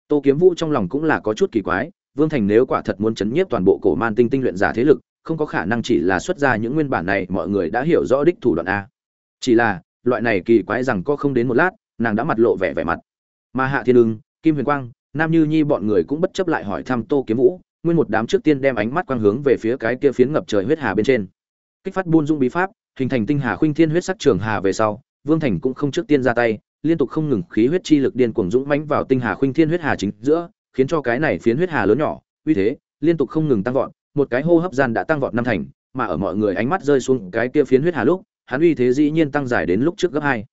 tô kiếm vũ trong lòng cũng là có chút kỳ quái vương thành nếu quả thật muốn chấn nhiếp toàn bộ cổ man tinh tinh luyện giả thế lực, không có khả năng chỉ là xuất ra những nguyên bản này, mọi người đã hiểu rõ đích thủ đoạn a. Chỉ là, loại này kỳ quái rằng có không đến một lát, nàng đã mặt lộ vẻ vẻ mặt. Mà hạ thiên ưng, kim huyền quang, nam như nhi bọn người cũng bất chấp lại hỏi thăm tô kiếm vũ, nguyên một đám trước tiên đem ánh mắt quang hướng về phía cái kia phiến ngập trời huyết hà bên trên. Kích phát buôn dung bí pháp, hình thành tinh hà khuynh thiên huyết sắc trường hà về sau, vương thành cũng không trước tiên ra tay, liên tục không ngừng khí huyết chi lực điên cuồng dũng mãnh vào tinh hà khuynh thiên huyết hà chính giữa khiến cho cái này phiến huyết hà lớn nhỏ, uy thế liên tục không ngừng tăng vọt, một cái hô hấp gian đã tăng vọt năm thành, mà ở mọi người ánh mắt rơi xuống cái kia phiến huyết hà lúc, hắn uy thế dĩ nhiên tăng dài đến lúc trước gấp hai.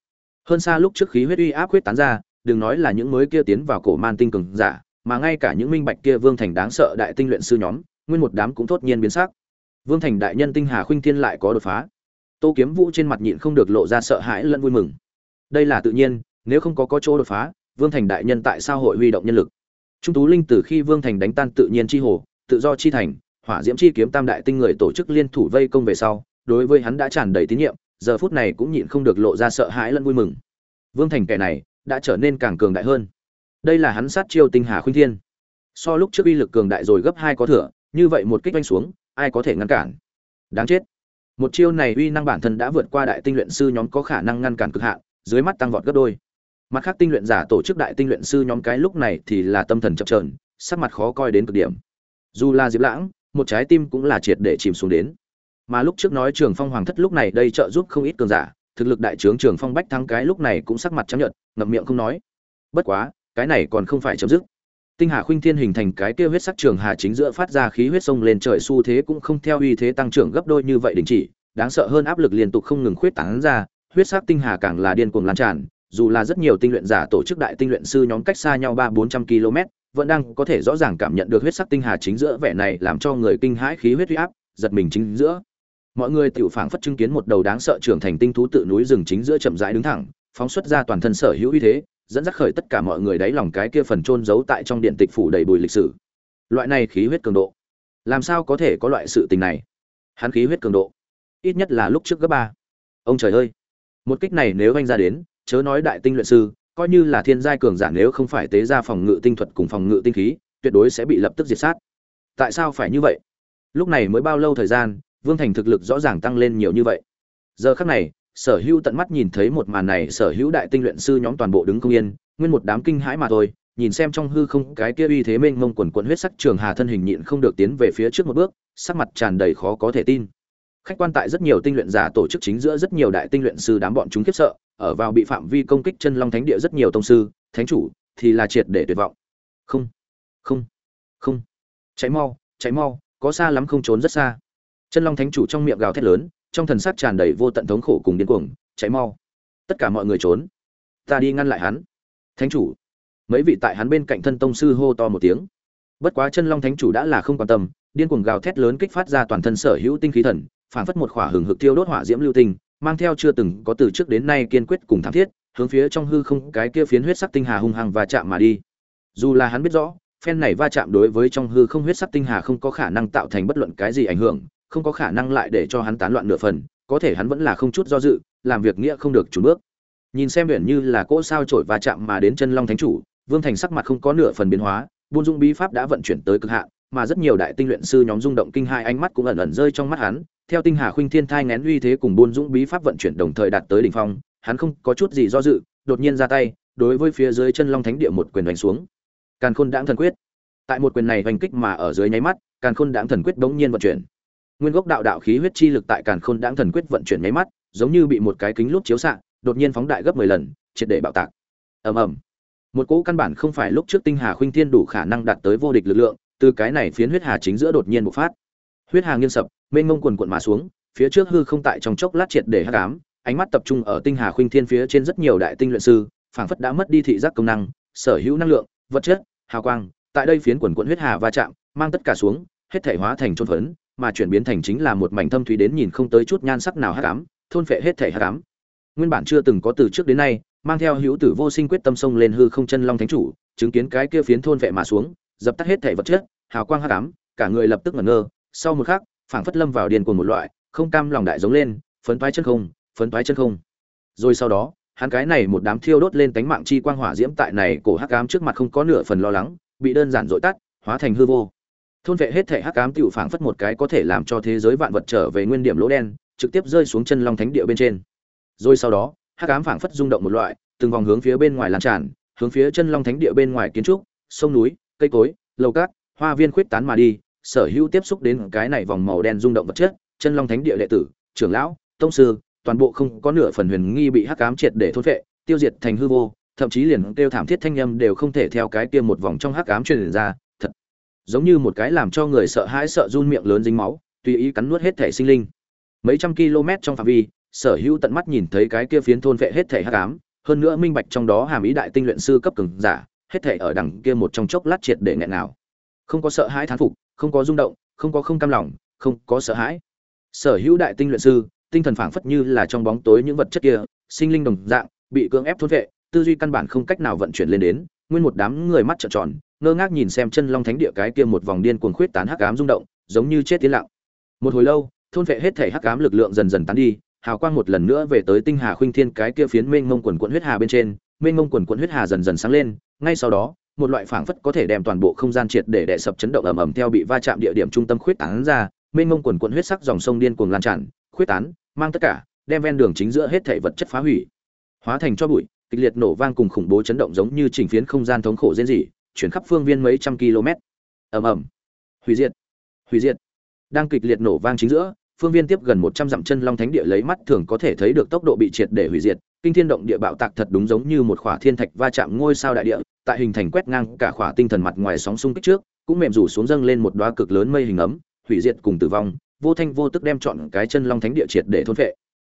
Hơn xa lúc trước khí huyết uy áp huyết tán ra, đừng nói là những mới kia tiến vào cổ man tinh cường giả, mà ngay cả những minh bạch kia vương thành đáng sợ đại tinh luyện sư nhóm, nguyên một đám cũng thốt nhiên biến sắc. Vương thành đại nhân tinh hà khuynh thiên lại có đột phá. Tô kiếm vũ trên mặt nhịn không được lộ ra sợ hãi lẫn vui mừng. Đây là tự nhiên, nếu không có có chỗ đột phá, vương thành đại nhân tại sao hội huy động nhân lực? Trung tú linh từ khi vương thành đánh tan tự nhiên chi hồ, tự do chi thành, hỏa diễm chi kiếm tam đại tinh người tổ chức liên thủ vây công về sau, đối với hắn đã tràn đầy tín nhiệm, giờ phút này cũng nhịn không được lộ ra sợ hãi lẫn vui mừng. Vương thành kẻ này đã trở nên càng cường đại hơn. Đây là hắn sát chiêu tinh hà khuynh thiên. So lúc trước uy lực cường đại rồi gấp hai có thừa, như vậy một kích vánh xuống, ai có thể ngăn cản? Đáng chết. Một chiêu này uy năng bản thân đã vượt qua đại tinh luyện sư nhóm có khả năng ngăn cản cực hạn, dưới mắt tăng vọt gấp đôi mặt khác tinh luyện giả tổ chức đại tinh luyện sư nhóm cái lúc này thì là tâm thần chập trờn sắc mặt khó coi đến cực điểm. Dù là diệp lãng, một trái tim cũng là triệt để chìm xuống đến. Mà lúc trước nói trường phong hoàng thất lúc này đây trợ giúp không ít cường giả, thực lực đại trướng trường phong bách thắng cái lúc này cũng sắc mặt chấp nhận ngậm miệng không nói. Bất quá, cái này còn không phải chấm dứt. Tinh hà khuynh thiên hình thành cái kia huyết sắc trường hà chính giữa phát ra khí huyết sông lên trời xu thế cũng không theo uy thế tăng trưởng gấp đôi như vậy đình chỉ, đáng sợ hơn áp lực liên tục không ngừng khuyết tán ra, huyết sắc tinh hà càng là điên cuồng lan tràn dù là rất nhiều tinh luyện giả tổ chức đại tinh luyện sư nhóm cách xa nhau ba bốn trăm km, vẫn đang có thể rõ ràng cảm nhận được huyết sắc tinh hà chính giữa vẻ này làm cho người kinh hãi khí huyết huy áp, giật mình chính giữa. Mọi người tiểu phảng phất chứng kiến một đầu đáng sợ trưởng thành tinh thú tự núi rừng chính giữa chậm rãi đứng thẳng, phóng xuất ra toàn thân sở hữu uy thế, dẫn dắt khởi tất cả mọi người đáy lòng cái kia phần trôn giấu tại trong điện tịch phủ đầy bùi lịch sử. Loại này khí huyết cường độ, làm sao có thể có loại sự tình này? Hắn khí huyết cường độ, ít nhất là lúc trước gấp ba. Ông trời ơi! Một kích này nếu anh ra đến chớ nói đại tinh luyện sư, coi như là thiên giai cường giả nếu không phải tế ra phòng ngự tinh thuật cùng phòng ngự tinh khí, tuyệt đối sẽ bị lập tức diệt sát. Tại sao phải như vậy? Lúc này mới bao lâu thời gian, vương thành thực lực rõ ràng tăng lên nhiều như vậy. Giờ khắc này, sở hữu tận mắt nhìn thấy một màn này, sở hữu đại tinh luyện sư nhóm toàn bộ đứng không yên, nguyên một đám kinh hãi mà thôi, nhìn xem trong hư không cái kia uy thế mênh mông quần quần huyết sắc trường hà thân hình nhịn không được tiến về phía trước một bước, sắc mặt tràn đầy khó có thể tin. Khách quan tại rất nhiều tinh luyện giả tổ chức chính giữa rất nhiều đại tinh luyện sư đám bọn chúng khiếp sợ ở vào bị phạm vi công kích chân long thánh địa rất nhiều tông sư, thánh chủ thì là triệt để tuyệt vọng. Không không không. Cháy mau cháy mau, có xa lắm không trốn rất xa. Chân long thánh chủ trong miệng gào thét lớn, trong thần sắc tràn đầy vô tận thống khổ cùng điên cuồng, cháy mau. Tất cả mọi người trốn. Ta đi ngăn lại hắn. Thánh chủ. Mấy vị tại hắn bên cạnh thân tông sư hô to một tiếng. Bất quá chân long thánh chủ đã là không quan tâm, điên cuồng gào thét lớn kích phát ra toàn thân sở hữu tinh khí thần, phảng phất một khỏa hừng hực tiêu đốt hỏa diễm lưu tinh mang theo chưa từng có từ trước đến nay kiên quyết cùng thảm thiết, hướng phía trong hư không cái kia phiến huyết sắc tinh hà hung hăng và chạm mà đi. Dù là hắn biết rõ, phen này va chạm đối với trong hư không huyết sắc tinh hà không có khả năng tạo thành bất luận cái gì ảnh hưởng, không có khả năng lại để cho hắn tán loạn nửa phần, có thể hắn vẫn là không chút do dự, làm việc nghĩa không được chủ bước. Nhìn xem biển như là cỗ sao trổi và chạm mà đến chân long thánh chủ, vương thành sắc mặt không có nửa phần biến hóa, buôn dung bí pháp đã vận chuyển tới cực hạn, mà rất nhiều đại tinh luyện sư nhóm rung động kinh hai ánh mắt cũng ẩn ẩn rơi trong mắt hắn theo tinh hà khuynh thiên thai ngén uy thế cùng buôn dũng bí pháp vận chuyển đồng thời đạt tới đỉnh phong, hắn không có chút gì do dự, đột nhiên ra tay, đối với phía dưới chân long thánh địa một quyền đánh xuống. Càn khôn đãng thần quyết. Tại một quyền này hành kích mà ở dưới nháy mắt, càn khôn đãng thần quyết bỗng nhiên vận chuyển. Nguyên gốc đạo đạo khí huyết chi lực tại càn khôn đãng thần quyết vận chuyển nháy mắt, giống như bị một cái kính lúp chiếu xạ, đột nhiên phóng đại gấp mười lần, triệt để bạo tạc. Ầm ầm. Một cỗ căn bản không phải lúc trước tinh hà khuynh thiên đủ khả năng đạt tới vô địch lực lượng, từ cái này phiến huyết hà chính giữa đột nhiên bộc phát. Huyết hà nghiêng sập mênh mông quần quận mà xuống, phía trước hư không tại trong chốc lát triệt để hắc ám, ánh mắt tập trung ở tinh hà khuynh thiên phía trên rất nhiều đại tinh luyện sư, phảng phất đã mất đi thị giác công năng, sở hữu năng lượng, vật chất, hào quang, tại đây phiến quần quận huyết hà va chạm, mang tất cả xuống, hết thể hóa thành trôn phấn, mà chuyển biến thành chính là một mảnh thâm thúy đến nhìn không tới chút nhan sắc nào hắc ám, thôn phệ hết thể hắc ám. Nguyên bản chưa từng có từ trước đến nay, mang theo hữu tử vô sinh quyết tâm sông lên hư không chân long thánh chủ, chứng kiến cái kia phiến thôn vệ mà xuống, dập tắt hết thể vật chất, hào quang hắc ám, cả người lập tức ngẩn ngơ. Sau một khắc phảng phất lâm vào điền cuồng một loại, không cam lòng đại giống lên, phấn toái chân không, phấn toái chân không. Rồi sau đó, hắn cái này một đám thiêu đốt lên tánh mạng chi quang hỏa diễm tại này cổ hắc ám trước mặt không có nửa phần lo lắng, bị đơn giản dội tắt, hóa thành hư vô. Thôn vệ hết thể hắc ám tiểu phảng phất một cái có thể làm cho thế giới vạn vật trở về nguyên điểm lỗ đen, trực tiếp rơi xuống chân long thánh địa bên trên. Rồi sau đó, hắc ám phảng phất rung động một loại, từng vòng hướng phía bên ngoài lan tràn, hướng phía chân long thánh địa bên ngoài kiến trúc, sông núi, cây cối, lầu cát, hoa viên khuyết tán mà đi sở hữu tiếp xúc đến cái này vòng màu đen rung động vật chất, chân long thánh địa đệ tử, trưởng lão, tông sư, toàn bộ không có nửa phần huyền nghi bị hắc ám triệt để thôn phệ, tiêu diệt thành hư vô, thậm chí liền kêu thảm thiết thanh âm đều không thể theo cái kia một vòng trong hắc ám truyền ra, thật giống như một cái làm cho người sợ hãi sợ run miệng lớn dính máu, tùy ý cắn nuốt hết thể sinh linh. Mấy trăm km trong phạm vi, sở hữu tận mắt nhìn thấy cái kia phiến thôn vệ hết thể hắc ám, hơn nữa minh bạch trong đó hàm ý đại tinh luyện sư cấp cường giả, hết thể ở đằng kia một trong chốc lát triệt để nghẹn nào không có sợ hãi thán phục, không có rung động, không có không cam lòng, không có sợ hãi. Sở hữu đại tinh luyện sư, tinh thần phảng phất như là trong bóng tối những vật chất kia, sinh linh đồng dạng, bị cưỡng ép thôn vệ, tư duy căn bản không cách nào vận chuyển lên đến, nguyên một đám người mắt trợn tròn, ngơ ngác nhìn xem chân long thánh địa cái kia một vòng điên cuồng khuyết tán hắc ám rung động, giống như chết tiến lặng. Một hồi lâu, thôn vệ hết thể hắc ám lực lượng dần dần tán đi, hào quang một lần nữa về tới tinh hà khuynh thiên cái kia phiến mênh mông quần quận huyết hà bên trên, mênh mông quần quận huyết hà dần dần sáng lên, ngay sau đó một loại phảng phất có thể đem toàn bộ không gian triệt để đè sập chấn động ầm ầm theo bị va chạm địa điểm trung tâm khuyết tán ra, mênh mông quần quần huyết sắc dòng sông điên cuồng lan tràn, khuyết tán, mang tất cả, đem ven đường chính giữa hết thảy vật chất phá hủy. Hóa thành cho bụi, kịch liệt nổ vang cùng khủng bố chấn động giống như chỉnh phiến không gian thống khổ diễn dị chuyển khắp phương viên mấy trăm km. Ầm ầm. Hủy diệt. Hủy diệt. Đang kịch liệt nổ vang chính giữa, phương viên tiếp gần một trăm dặm chân long thánh địa lấy mắt thường có thể thấy được tốc độ bị triệt để hủy diệt kinh thiên động địa bạo tạc thật đúng giống như một khỏa thiên thạch va chạm ngôi sao đại địa, tại hình thành quét ngang cả khỏa tinh thần mặt ngoài sóng xung kích trước, cũng mềm rủ xuống dâng lên một đóa cực lớn mây hình ấm, hủy diệt cùng tử vong, vô thanh vô tức đem chọn cái chân long thánh địa triệt để thôn phệ.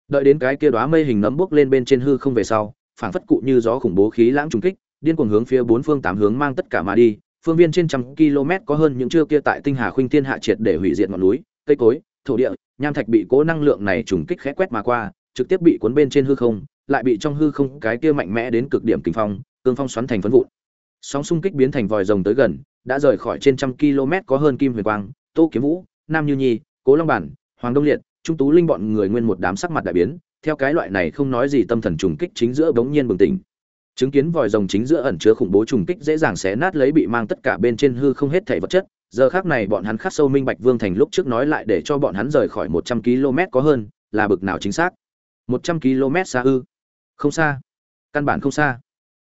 Đợi đến cái kia đóa mây hình nấm bước lên bên trên hư không về sau phảng phất cụ như gió khủng bố khí lãng trùng kích, điên cuồng hướng phía bốn phương tám hướng mang tất cả mà đi, phương viên trên trăm km có hơn những chưa kia tại tinh hà khuynh thiên hạ triệt để hủy diệt ngọn núi, cây cối, thổ địa, nham thạch bị cố năng lượng này trùng kích khẽ quét mà qua trực tiếp bị cuốn bên trên hư không, lại bị trong hư không cái kia mạnh mẽ đến cực điểm kinh phong cương phong xoắn thành phấn vụn. Sóng xung kích biến thành vòi rồng tới gần, đã rời khỏi trên trăm km có hơn kim huyền quang, tô kiếm vũ, nam như nhi, cố long bản, hoàng đông liệt, trung tú linh bọn người nguyên một đám sắc mặt đại biến, theo cái loại này không nói gì tâm thần trùng kích chính giữa bỗng nhiên bừng tỉnh. Chứng kiến vòi rồng chính giữa ẩn chứa khủng bố trùng kích dễ dàng xé nát lấy bị mang tất cả bên trên hư không hết thảy vật chất, giờ khác này bọn hắn khắc sâu minh bạch vương thành lúc trước nói lại để cho bọn hắn rời khỏi một trăm km có hơn, là bực nào chính xác một trăm km xa ư. Không xa. Căn bản không xa.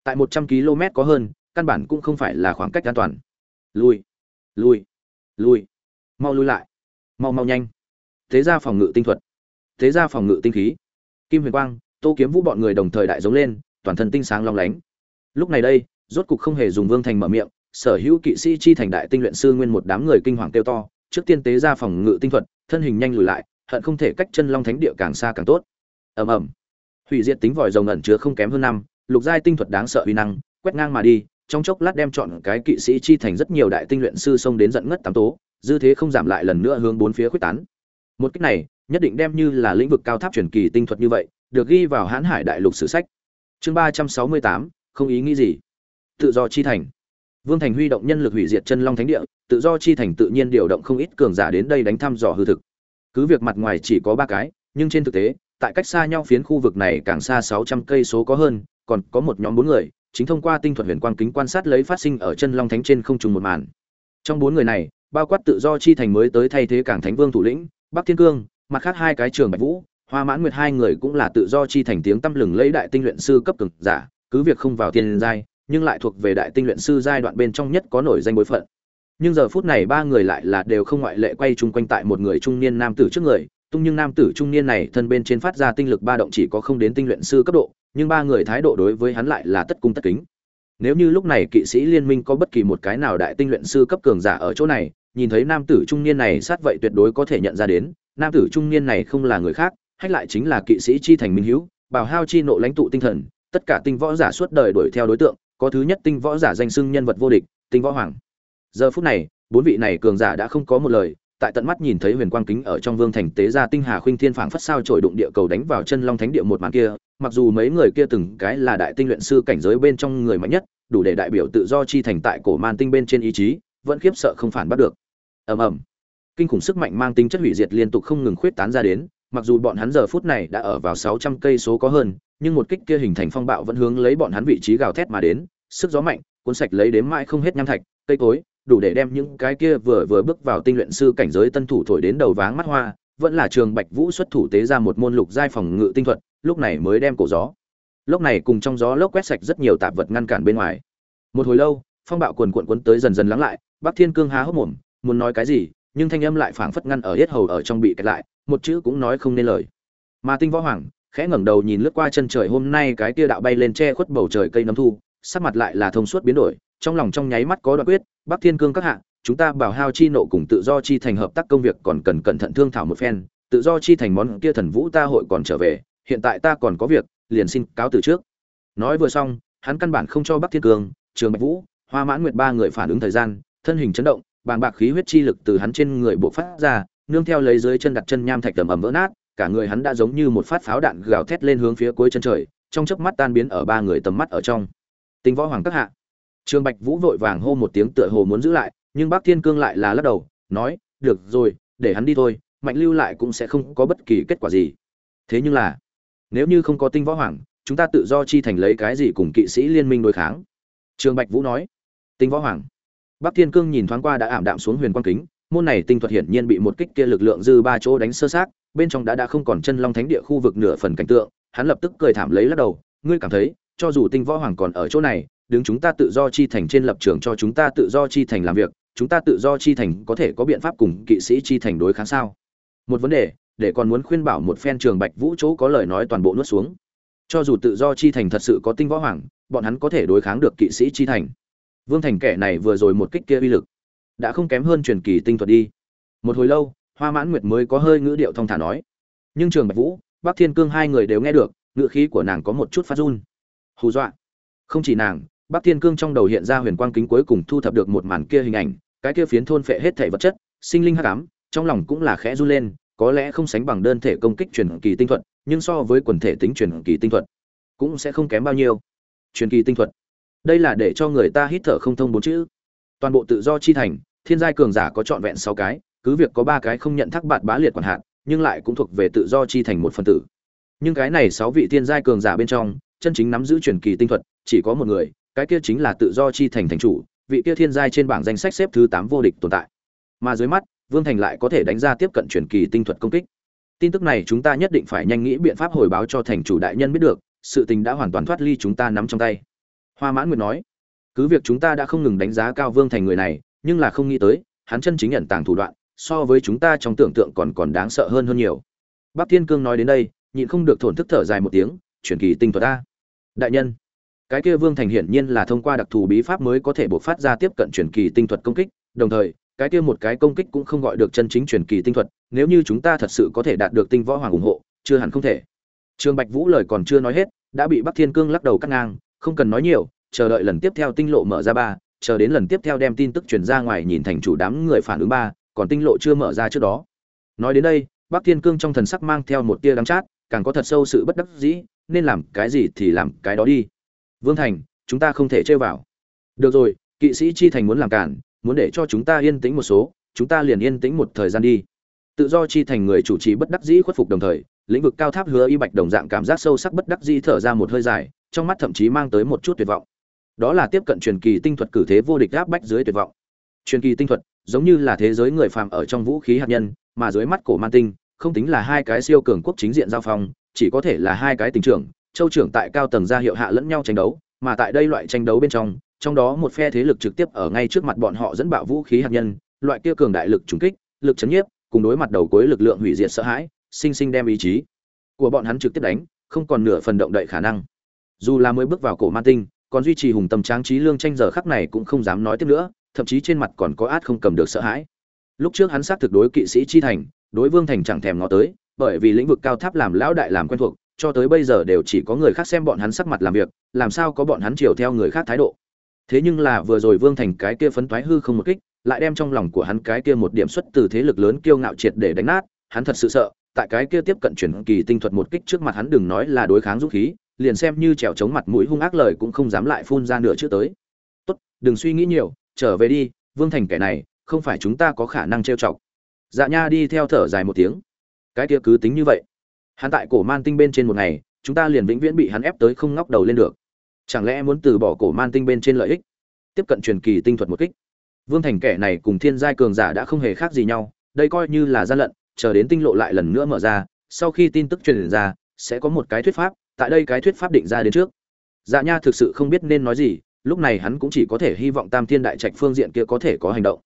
Tại một trăm km có hơn căn bản cũng không phải là khoảng cách an toàn. Lùi, lùi, lùi, mau lùi lại. Mau mau nhanh. Thế ra phòng ngự tinh thuật. Thế ra phòng ngự tinh khí. Kim huyền quang tô kiếm vũ bọn người đồng thời đại giống lên toàn thân tinh sáng long lánh. Lúc này đây rốt cục không hề dùng vương thành mở miệng sở hữu kỵ sĩ chi thành đại tinh luyện sư nguyên một đám người kinh hoàng kêu to trước tiên tế ra phòng ngự tinh thuật thân hình nhanh lùi lại hận không thể cách chân long thánh địa càng xa càng tốt ầm ầm. Hủy diệt tính vòi rồng ẩn chứa không kém hơn năm, lục giai tinh thuật đáng sợ uy năng, quét ngang mà đi, trong chốc lát đem chọn cái kỵ sĩ chi thành rất nhiều đại tinh luyện sư xông đến giận ngất tám tố, dư thế không giảm lại lần nữa hướng bốn phía quyết tán. Một cách này, nhất định đem như là lĩnh vực cao tháp truyền kỳ tinh thuật như vậy, được ghi vào hãn hải đại lục sử sách. Chương ba trăm sáu mươi tám, không ý nghĩ gì. Tự do chi thành. Vương thành huy động nhân lực hủy diệt chân long thánh địa, tự do chi thành tự nhiên điều động không ít cường giả đến đây đánh thăm dò hư thực. Cứ việc mặt ngoài chỉ có ba cái, nhưng trên thực tế tại cách xa nhau phiến khu vực này càng xa 600 cây số có hơn, còn có một nhóm bốn người, chính thông qua tinh thuật huyền quang kính quan sát lấy phát sinh ở chân long thánh trên không trùng một màn. Trong bốn người này, bao quát tự do chi thành mới tới thay thế cảng thánh vương thủ lĩnh, Bắc Thiên Cương, mặt khác hai cái trường Bạch Vũ, Hoa Mãn Nguyệt hai người cũng là tự do chi thành tiếng tăm lừng lấy đại tinh luyện sư cấp cường giả, cứ việc không vào tiên giai, nhưng lại thuộc về đại tinh luyện sư giai đoạn bên trong nhất có nổi danh bối phận. Nhưng giờ phút này ba người lại là đều không ngoại lệ quay chung quanh tại một người trung niên nam tử trước người, tung nhưng nam tử trung niên này thân bên trên phát ra tinh lực ba động chỉ có không đến tinh luyện sư cấp độ, nhưng ba người thái độ đối với hắn lại là tất cung tất kính. Nếu như lúc này kỵ sĩ liên minh có bất kỳ một cái nào đại tinh luyện sư cấp cường giả ở chỗ này, nhìn thấy nam tử trung niên này sát vậy tuyệt đối có thể nhận ra đến, nam tử trung niên này không là người khác, hách lại chính là kỵ sĩ chi thành minh hữu, bảo hao chi nộ lãnh tụ tinh thần, tất cả tinh võ giả suốt đời đuổi theo đối tượng, có thứ nhất tinh võ giả danh xưng nhân vật vô địch, tinh võ hoàng. Giờ phút này, bốn vị này cường giả đã không có một lời, tại tận mắt nhìn thấy huyền quang kính ở trong vương thành tế ra tinh hà khuynh thiên phảng phất sao trổi đụng địa cầu đánh vào chân long thánh địa một màn kia, mặc dù mấy người kia từng cái là đại tinh luyện sư cảnh giới bên trong người mạnh nhất, đủ để đại biểu tự do chi thành tại cổ man tinh bên trên ý chí, vẫn khiếp sợ không phản bắt được. Ầm ầm. Kinh khủng sức mạnh mang tính chất hủy diệt liên tục không ngừng khuyết tán ra đến, mặc dù bọn hắn giờ phút này đã ở vào 600 cây số có hơn, nhưng một kích kia hình thành phong bạo vẫn hướng lấy bọn hắn vị trí gào thét mà đến, sức gió mạnh, cuốn sạch lấy đếm mãi không hết nham thạch, cây cối đủ để đem những cái kia vừa vừa bước vào tinh luyện sư cảnh giới tân thủ thổi đến đầu váng mắt hoa, vẫn là Trường Bạch Vũ xuất thủ tế ra một môn lục giai phòng ngự tinh thuật, lúc này mới đem cổ gió. Lúc này cùng trong gió lốc quét sạch rất nhiều tạp vật ngăn cản bên ngoài. Một hồi lâu, phong bạo cuồn cuộn cuốn tới dần dần lắng lại, Bắc Thiên Cương há hốc mồm, muốn nói cái gì, nhưng thanh âm lại phảng phất ngăn ở hết hầu ở trong bị kẹt lại, một chữ cũng nói không nên lời. Mà Tinh Võ Hoàng, khẽ ngẩng đầu nhìn lướt qua chân trời hôm nay cái tia đạo bay lên che khuất bầu trời cây nấm thu, sắc mặt lại là thông suốt biến đổi, trong lòng trong nháy mắt có đoạn quyết, Bắc Thiên Cương các hạ, chúng ta bảo hao chi nộ cùng tự do chi thành hợp tác công việc còn cần cẩn thận thương thảo một phen, tự do chi thành món kia thần vũ ta hội còn trở về, hiện tại ta còn có việc, liền xin cáo từ trước. Nói vừa xong, hắn căn bản không cho Bắc Thiên Cương, Trường Bạch Vũ, Hoa Mãn Nguyệt ba người phản ứng thời gian, thân hình chấn động, bàng bạc khí huyết chi lực từ hắn trên người bộc phát ra, nương theo lấy dưới chân đặt chân nham thạch tầm ầm vỡ nát, cả người hắn đã giống như một phát pháo đạn gào thét lên hướng phía cuối chân trời, trong chớp mắt tan biến ở ba người tầm mắt ở trong. Tinh võ hoàng các hạ. Trương Bạch Vũ vội vàng hô một tiếng tựa hồ muốn giữ lại, nhưng Bác Thiên Cương lại là lắc đầu, nói, "Được rồi, để hắn đi thôi, mạnh lưu lại cũng sẽ không có bất kỳ kết quả gì." Thế nhưng là, nếu như không có Tinh Võ Hoàng, chúng ta tự do chi thành lấy cái gì cùng kỵ sĩ liên minh đối kháng?" Trương Bạch Vũ nói. "Tinh Võ Hoàng." Bác Thiên Cương nhìn thoáng qua đã ảm đạm xuống huyền quang kính, môn này tinh thuật hiển nhiên bị một kích kia lực lượng dư ba chỗ đánh sơ xác, bên trong đã đã không còn chân long thánh địa khu vực nửa phần cảnh tượng, hắn lập tức cười thảm lấy lắc đầu, ngươi cảm thấy, cho dù Tinh Võ Hoàng còn ở chỗ này, đứng chúng ta tự do chi thành trên lập trường cho chúng ta tự do chi thành làm việc, chúng ta tự do chi thành có thể có biện pháp cùng kỵ sĩ chi thành đối kháng sao? Một vấn đề, để còn muốn khuyên bảo một phen trường bạch vũ chỗ có lời nói toàn bộ nuốt xuống. Cho dù tự do chi thành thật sự có tinh võ hoàng, bọn hắn có thể đối kháng được kỵ sĩ chi thành. Vương thành kẻ này vừa rồi một kích kia uy lực, đã không kém hơn truyền kỳ tinh thuật đi. Một hồi lâu, hoa mãn nguyệt mới có hơi ngữ điệu thong thả nói. Nhưng trường bạch vũ, bắc thiên cương hai người đều nghe được, ngữ khí của nàng có một chút phát run. Hù dọa. Không chỉ nàng Bắc Thiên Cương trong đầu hiện ra huyền quang kính cuối cùng thu thập được một màn kia hình ảnh, cái kia phiến thôn phệ hết thảy vật chất, sinh linh hắc ám, trong lòng cũng là khẽ run lên, có lẽ không sánh bằng đơn thể công kích truyền kỳ tinh thuật, nhưng so với quần thể tính truyền kỳ tinh thuật, cũng sẽ không kém bao nhiêu. Truyền kỳ tinh thuật, đây là để cho người ta hít thở không thông bốn chữ. Toàn bộ tự do chi thành, thiên giai cường giả có trọn vẹn 6 cái, cứ việc có 3 cái không nhận thác bạt bá liệt quản hạt, nhưng lại cũng thuộc về tự do chi thành một phần tử. Nhưng cái này 6 vị thiên giai cường giả bên trong, chân chính nắm giữ truyền kỳ tinh thuật, chỉ có một người, cái kia chính là tự do chi thành thành chủ, vị kia thiên giai trên bảng danh sách xếp thứ 8 vô địch tồn tại. Mà dưới mắt, Vương Thành lại có thể đánh ra tiếp cận truyền kỳ tinh thuật công kích. Tin tức này chúng ta nhất định phải nhanh nghĩ biện pháp hồi báo cho thành chủ đại nhân biết được, sự tình đã hoàn toàn thoát ly chúng ta nắm trong tay. Hoa Mãn Nguyệt nói, cứ việc chúng ta đã không ngừng đánh giá cao Vương Thành người này, nhưng là không nghĩ tới, hắn chân chính ẩn tàng thủ đoạn, so với chúng ta trong tưởng tượng còn còn đáng sợ hơn hơn nhiều. Bác Thiên Cương nói đến đây, nhịn không được thổn thức thở dài một tiếng, truyền kỳ tinh thuật a. Đại nhân, cái kia vương thành hiển nhiên là thông qua đặc thù bí pháp mới có thể bộc phát ra tiếp cận truyền kỳ tinh thuật công kích, đồng thời, cái kia một cái công kích cũng không gọi được chân chính truyền kỳ tinh thuật, nếu như chúng ta thật sự có thể đạt được tinh võ hoàng ủng hộ, chưa hẳn không thể. Trương bạch vũ lời còn chưa nói hết, đã bị bắc thiên cương lắc đầu cắt ngang, không cần nói nhiều, chờ đợi lần tiếp theo tinh lộ mở ra ba, chờ đến lần tiếp theo đem tin tức truyền ra ngoài nhìn thành chủ đám người phản ứng ba, còn tinh lộ chưa mở ra trước đó. Nói đến đây, bắc thiên cương trong thần sắc mang theo một tia đắng chát, càng có thật sâu sự bất đắc dĩ, nên làm cái gì thì làm cái đó đi vương thành, chúng ta không thể chơi vào. Được rồi, kỵ sĩ chi thành muốn làm cản, muốn để cho chúng ta yên tĩnh một số, chúng ta liền yên tĩnh một thời gian đi. Tự do chi thành người chủ trì bất đắc dĩ khuất phục đồng thời, lĩnh vực cao tháp hứa y bạch đồng dạng cảm giác sâu sắc bất đắc dĩ thở ra một hơi dài, trong mắt thậm chí mang tới một chút tuyệt vọng. Đó là tiếp cận truyền kỳ tinh thuật cử thế vô địch áp bách dưới tuyệt vọng. Truyền kỳ tinh thuật, giống như là thế giới người phàm ở trong vũ khí hạt nhân, mà dưới mắt cổ man tinh, không tính là hai cái siêu cường quốc chính diện giao phong, chỉ có thể là hai cái tình trưởng châu trưởng tại cao tầng gia hiệu hạ lẫn nhau tranh đấu, mà tại đây loại tranh đấu bên trong trong đó một phe thế lực trực tiếp ở ngay trước mặt bọn họ dẫn bạo vũ khí hạt nhân, loại kia cường đại lực trùng kích, lực chấn nhiếp, cùng đối mặt đầu cuối lực lượng hủy diệt sợ hãi, sinh sinh đem ý chí của bọn hắn trực tiếp đánh, không còn nửa phần động đậy khả năng. Dù là mới bước vào cổ man tinh, còn duy trì hùng tâm tráng trí lương tranh giờ khắc này cũng không dám nói tiếp nữa, thậm chí trên mặt còn có át không cầm được sợ hãi. Lúc trước hắn xác thực đối kỵ sĩ chi thành, đối vương thành chẳng thèm ngó tới, bởi vì lĩnh vực cao tháp làm lão đại làm quen thuộc cho tới bây giờ đều chỉ có người khác xem bọn hắn sắc mặt làm việc, làm sao có bọn hắn chiều theo người khác thái độ. Thế nhưng là vừa rồi vương thành cái kia phấn toái hư không một kích, lại đem trong lòng của hắn cái kia một điểm xuất từ thế lực lớn kiêu ngạo triệt để đánh nát, hắn thật sự sợ, tại cái kia tiếp cận chuyển kỳ tinh thuật một kích trước mặt hắn đừng nói là đối kháng dũng khí, liền xem như trèo chống mặt mũi hung ác lời cũng không dám lại phun ra nửa chữ tới. Tốt, đừng suy nghĩ nhiều, trở về đi, vương thành kẻ này, không phải chúng ta có khả năng trêu chọc. Dạ nha đi theo thở dài một tiếng. Cái kia cứ tính như vậy hắn tại cổ man tinh bên trên một ngày, chúng ta liền vĩnh viễn bị hắn ép tới không ngóc đầu lên được. Chẳng lẽ muốn từ bỏ cổ man tinh bên trên lợi ích? Tiếp cận truyền kỳ tinh thuật một kích. Vương thành kẻ này cùng thiên giai cường giả đã không hề khác gì nhau, đây coi như là gian lận, chờ đến tinh lộ lại lần nữa mở ra, sau khi tin tức truyền ra, sẽ có một cái thuyết pháp, tại đây cái thuyết pháp định ra đến trước. Dạ nha thực sự không biết nên nói gì, lúc này hắn cũng chỉ có thể hy vọng tam thiên đại trạch phương diện kia có thể có hành động.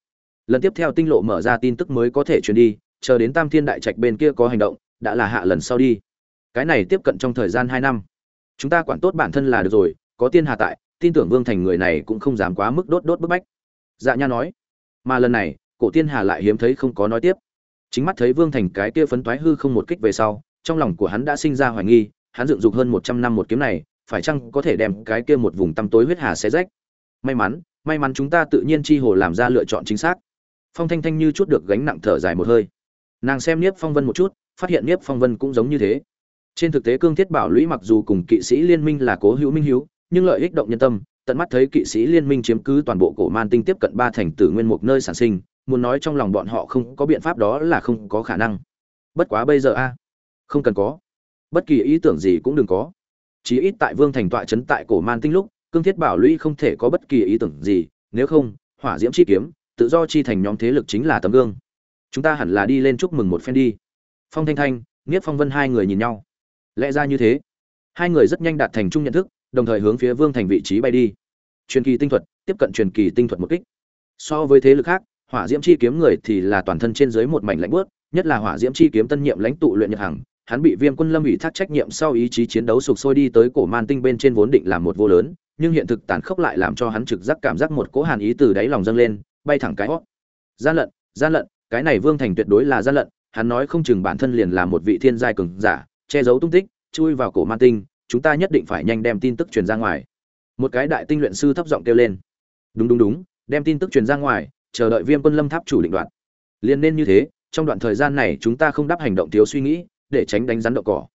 Lần tiếp theo tinh lộ mở ra tin tức mới có thể truyền đi, chờ đến tam thiên đại trạch bên kia có hành động đã là hạ lần sau đi. Cái này tiếp cận trong thời gian hai năm. Chúng ta quản tốt bản thân là được rồi, có tiên hà tại, tin tưởng vương thành người này cũng không dám quá mức đốt đốt bức bách. Dạ nha nói, mà lần này, cổ tiên hà lại hiếm thấy không có nói tiếp. Chính mắt thấy vương thành cái kia phấn toái hư không một kích về sau, trong lòng của hắn đã sinh ra hoài nghi, hắn dựng dục hơn một trăm năm một kiếm này, phải chăng có thể đem cái kia một vùng tăm tối huyết hà xé rách? May mắn may mắn chúng ta tự nhiên chi hồ làm ra lựa chọn chính xác. Phong thanh thanh như chút được gánh nặng thở dài một hơi. Nàng xem niếp phong vân một chút phát hiện niếp phong vân cũng giống như thế. Trên thực tế cương thiết bảo lũy mặc dù cùng kỵ sĩ liên minh là cố hữu minh hữu nhưng lợi ích động nhân tâm, tận mắt thấy kỵ sĩ liên minh chiếm cứ toàn bộ cổ man tinh tiếp cận ba thành tử nguyên mục nơi sản sinh, muốn nói trong lòng bọn họ không có biện pháp đó là không có khả năng. Bất quá bây giờ a, không cần có. Bất kỳ ý tưởng gì cũng đừng có. Chí ít tại vương thành tọa trấn tại cổ man tinh lúc, cương thiết bảo lũy không thể có bất kỳ ý tưởng gì, nếu không, hỏa diễm chi kiếm, tự do chi thành nhóm thế lực chính là tấm gương. Chúng ta hẳn là đi lên chúc mừng một phen đi phong thanh thanh, nghiếp phong vân hai người nhìn nhau. Lẽ ra như thế. Hai người rất nhanh đạt thành chung nhận thức, đồng thời hướng phía vương thành vị trí bay đi. Truyền kỳ tinh thuật, tiếp cận truyền kỳ tinh thuật một kích. So với thế lực khác, hỏa diễm chi kiếm người thì là toàn thân trên dưới một mảnh lạnh bớt nhất là hỏa diễm chi kiếm tân nhiệm lãnh tụ luyện nhật hằng, hắn bị viêm quân lâm ủy thác trách nhiệm sau ý chí chiến đấu sục sôi đi tới cổ man tinh bên trên vốn định làm một vô lớn, nhưng hiện thực tàn khốc lại làm cho hắn trực giác cảm giác một cỗ hàn ý từ đáy lòng dâng lên, bay thẳng cái hót gian lận gian lận, cái này vương thành tuyệt đối là gian lận hắn nói không chừng bản thân liền là một vị thiên giai cường giả, che giấu tung tích, chui vào cổ man tinh, chúng ta nhất định phải nhanh đem tin tức truyền ra ngoài. Một cái đại tinh luyện sư thấp giọng kêu lên. Đúng đúng đúng, đem tin tức truyền ra ngoài, chờ đợi viêm quân lâm tháp chủ định đoạn Liên nên như thế, trong đoạn thời gian này chúng ta không đáp hành động thiếu suy nghĩ, để tránh đánh rắn đậu cỏ.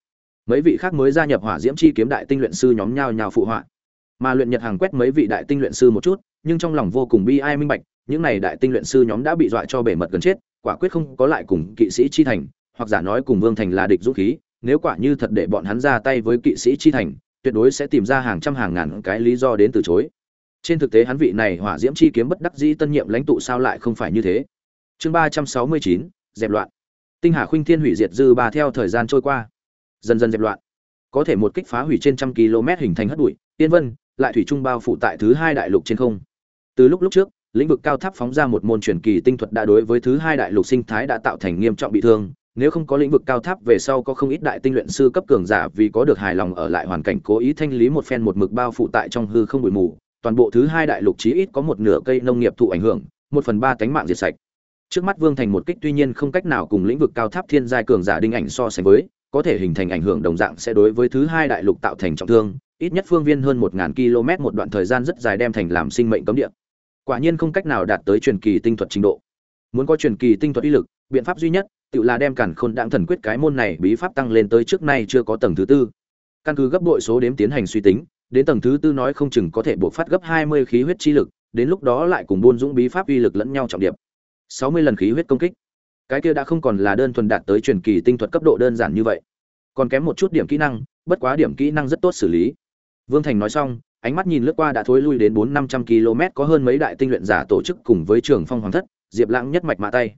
Mấy vị khác mới gia nhập hỏa diễm chi kiếm đại tinh luyện sư nhóm nhau nhào phụ họa. Mà luyện nhật hàng quét mấy vị đại tinh luyện sư một chút, nhưng trong lòng vô cùng bi ai minh bạch, những này đại tinh luyện sư nhóm đã bị dọa cho bể mật gần chết quả quyết không có lại cùng kỵ sĩ chi thành, hoặc giả nói cùng vương thành là địch dũng khí, nếu quả như thật để bọn hắn ra tay với kỵ sĩ chi thành, tuyệt đối sẽ tìm ra hàng trăm hàng ngàn cái lý do đến từ chối. Trên thực tế hắn vị này hỏa diễm chi kiếm bất đắc dĩ tân nhiệm lãnh tụ sao lại không phải như thế. Chương ba trăm sáu mươi chín, dẹp loạn. Tinh hà khuynh thiên hủy diệt dư ba theo thời gian trôi qua. Dần dần dẹp loạn. Có thể một kích phá hủy trên trăm km hình thành hất bụi tiên vân, lại thủy trung bao phủ tại thứ hai đại lục trên không. Từ lúc lúc trước lĩnh vực cao tháp phóng ra một môn truyền kỳ tinh thuật đã đối với thứ hai đại lục sinh thái đã tạo thành nghiêm trọng bị thương. Nếu không có lĩnh vực cao tháp, về sau có không ít đại tinh luyện sư cấp cường giả vì có được hài lòng ở lại hoàn cảnh cố ý thanh lý một phen một mực bao phủ tại trong hư không bụi mù. Toàn bộ thứ hai đại lục chí ít có một nửa cây nông nghiệp thụ ảnh hưởng, một phần ba cánh mạng diệt sạch. Trước mắt vương thành một kích tuy nhiên không cách nào cùng lĩnh vực cao tháp thiên giai cường giả đinh ảnh so sánh với, có thể hình thành ảnh hưởng đồng dạng sẽ đối với thứ hai đại lục tạo thành trọng thương. Ít nhất phương viên hơn một ngàn km một đoạn thời gian rất dài đem thành làm sinh mệnh cấm địa quả nhiên không cách nào đạt tới truyền kỳ tinh thuật trình độ. Muốn có truyền kỳ tinh thuật uy lực, biện pháp duy nhất, tự là đem cản khôn đãng thần quyết cái môn này bí pháp tăng lên tới trước nay chưa có tầng thứ tư. Căn cứ gấp bội số đếm tiến hành suy tính, đến tầng thứ tư nói không chừng có thể buộc phát gấp hai mươi khí huyết chi lực, đến lúc đó lại cùng buôn dũng bí pháp uy lực lẫn nhau trọng điệp sáu mươi lần khí huyết công kích. Cái kia đã không còn là đơn thuần đạt tới truyền kỳ tinh thuật cấp độ đơn giản như vậy. Còn kém một chút điểm kỹ năng, bất quá điểm kỹ năng rất tốt xử lý. Vương thành nói xong ánh mắt nhìn lướt qua đã thối lui đến bốn năm trăm km, có hơn mấy đại tinh luyện giả tổ chức cùng với trường phong hoàng thất, diệp lãng nhất mạch mã tay.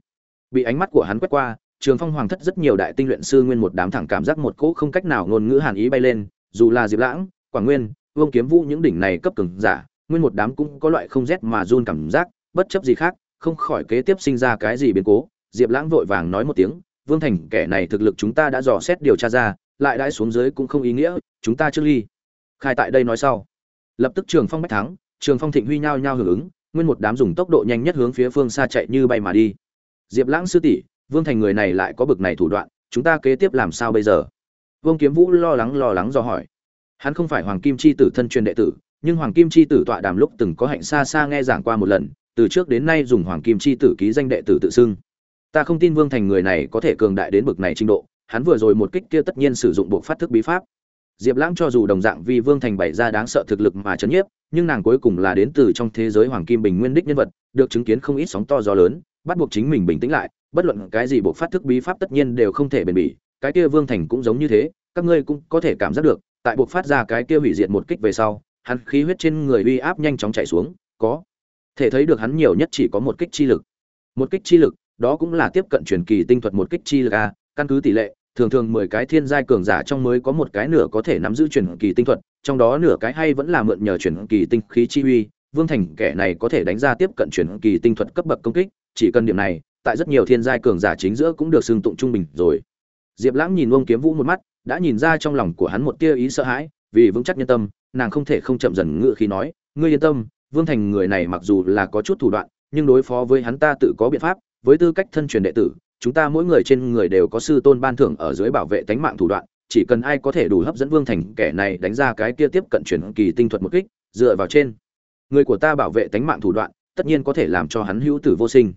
Bị ánh mắt của hắn quét qua, trường phong hoàng thất rất nhiều đại tinh luyện sư nguyên một đám thẳng cảm giác một cỗ không cách nào ngôn ngữ hàn ý bay lên, dù là diệp lãng, quảng nguyên, vương kiếm vũ những đỉnh này cấp cường giả, nguyên một đám cũng có loại không rét mà run cảm giác, bất chấp gì khác, không khỏi kế tiếp sinh ra cái gì biến cố. Diệp lãng vội vàng nói một tiếng, vương thành, kẻ này thực lực chúng ta đã dò xét điều tra ra, lại đãi xuống dưới cũng không ý nghĩa, chúng ta trước ly. Khai tại đây nói sau lập tức trường phong bách thắng, trường phong thịnh huy nhao nhao hưởng ứng, nguyên một đám dùng tốc độ nhanh nhất hướng phía phương xa chạy như bay mà đi. Diệp lãng sư tỷ, vương thành người này lại có bực này thủ đoạn, chúng ta kế tiếp làm sao bây giờ? Vương kiếm vũ lo lắng lo lắng do hỏi. Hắn không phải hoàng kim chi tử thân truyền đệ tử, nhưng hoàng kim chi tử tọa đàm lúc từng có hạnh xa xa nghe giảng qua một lần, từ trước đến nay dùng hoàng kim chi tử ký danh đệ tử tự xưng. Ta không tin vương thành người này có thể cường đại đến bực này trình độ, hắn vừa rồi một kích kia tất nhiên sử dụng bộ phát thức bí pháp diệp lãng cho dù đồng dạng vì vương thành bày ra đáng sợ thực lực mà chấn nhiếp, nhưng nàng cuối cùng là đến từ trong thế giới hoàng kim bình nguyên đích nhân vật, được chứng kiến không ít sóng to gió lớn, bắt buộc chính mình bình tĩnh lại, bất luận cái gì bộ phát thức bí pháp tất nhiên đều không thể bền bỉ, cái kia vương thành cũng giống như thế, các ngươi cũng có thể cảm giác được, tại buộc phát ra cái kia hủy diệt một kích về sau, hắn khí huyết trên người uy áp nhanh chóng chạy xuống, có thể thấy được hắn nhiều nhất chỉ có một kích chi lực. Một kích chi lực, đó cũng là tiếp cận truyền kỳ tinh thuật một kích chi lực a, căn cứ tỷ lệ thường thường mười cái thiên giai cường giả trong mới có một cái nửa có thể nắm giữ truyền kỳ tinh thuật, trong đó nửa cái hay vẫn là mượn nhờ truyền kỳ tinh khí chi uy. Vương thành kẻ này có thể đánh ra tiếp cận truyền kỳ tinh thuật cấp bậc công kích, chỉ cần điểm này, tại rất nhiều thiên giai cường giả chính giữa cũng được xưng tụng trung bình rồi. Diệp lãng nhìn ông kiếm vũ một mắt, đã nhìn ra trong lòng của hắn một tia ý sợ hãi, vì vững chắc nhân tâm, nàng không thể không chậm dần ngựa khí nói, ngươi yên tâm, vương thành người này mặc dù là có chút thủ đoạn, nhưng đối phó với hắn ta tự có biện pháp, với tư cách thân truyền đệ tử chúng ta mỗi người trên người đều có sư tôn ban thưởng ở dưới bảo vệ tánh mạng thủ đoạn, chỉ cần ai có thể đủ hấp dẫn vương thành kẻ này đánh ra cái kia tiếp cận chuyển kỳ tinh thuật một kích, dựa vào trên. Người của ta bảo vệ tánh mạng thủ đoạn, tất nhiên có thể làm cho hắn hữu tử vô sinh.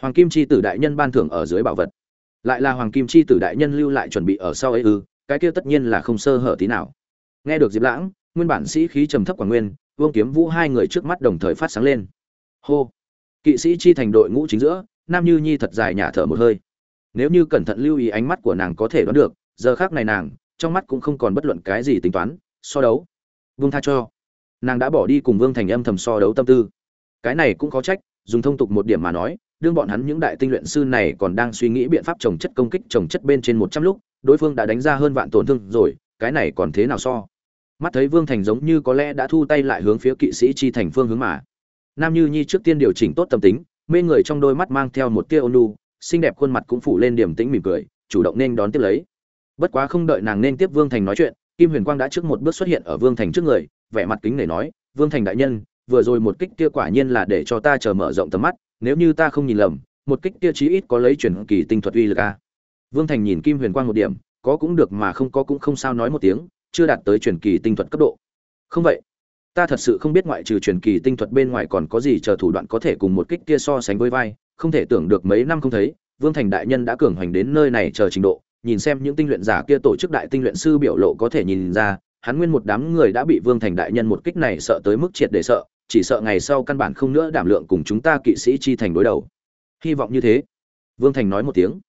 Hoàng kim chi tử đại nhân ban thưởng ở dưới bảo vật. Lại là hoàng kim chi tử đại nhân lưu lại chuẩn bị ở sau ấy ư, cái kia tất nhiên là không sơ hở tí nào. Nghe được diệp lãng, nguyên bản sĩ khí trầm thấp quảng nguyên, vương kiếm vũ hai người trước mắt đồng thời phát sáng lên. Hô! Kỵ sĩ chi thành đội ngũ chính giữa nam như nhi thật dài nhả thở một hơi. Nếu như cẩn thận lưu ý ánh mắt của nàng có thể đoán được, giờ khác này nàng, trong mắt cũng không còn bất luận cái gì tính toán, so đấu. Vương tha cho. Nàng đã bỏ đi cùng vương thành âm thầm so đấu tâm tư. Cái này cũng có trách, dùng thông tục một điểm mà nói, đương bọn hắn những đại tinh luyện sư này còn đang suy nghĩ biện pháp trồng chất công kích trồng chất bên trên một trăm lúc, đối phương đã đánh ra hơn vạn tổn thương rồi, cái này còn thế nào so? Mắt thấy vương thành giống như có lẽ đã thu tay lại hướng phía kỵ sĩ chi thành phương hướng mà. Nam như nhi trước tiên điều chỉnh tốt tâm tính mê người trong đôi mắt mang theo một tia ôn nhu, xinh đẹp khuôn mặt cũng phủ lên điểm tĩnh mỉm cười chủ động nên đón tiếp lấy. Bất quá không đợi nàng nên tiếp vương thành nói chuyện kim huyền quang đã trước một bước xuất hiện ở vương thành trước người vẻ mặt kính nể nói vương thành đại nhân vừa rồi một kích kia quả nhiên là để cho ta chờ mở rộng tầm mắt nếu như ta không nhìn lầm một kích kia chí ít có lấy chuyển kỳ tinh thuật uy lực a. Vương thành nhìn kim huyền quang một điểm có cũng được mà không có cũng không sao nói một tiếng chưa đạt tới truyền kỳ tinh thuật cấp độ. Không vậy ta thật sự không biết ngoại trừ truyền kỳ tinh thuật bên ngoài còn có gì chờ thủ đoạn có thể cùng một kích kia so sánh với vai. Không thể tưởng được mấy năm không thấy, vương thành đại nhân đã cường hoành đến nơi này chờ trình độ. Nhìn xem những tinh luyện giả kia tổ chức đại tinh luyện sư biểu lộ có thể nhìn ra, hắn nguyên một đám người đã bị vương thành đại nhân một kích này sợ tới mức triệt để sợ, chỉ sợ ngày sau căn bản không nữa đảm lượng cùng chúng ta kỵ sĩ chi thành đối đầu. Hy vọng như thế. Vương thành nói một tiếng.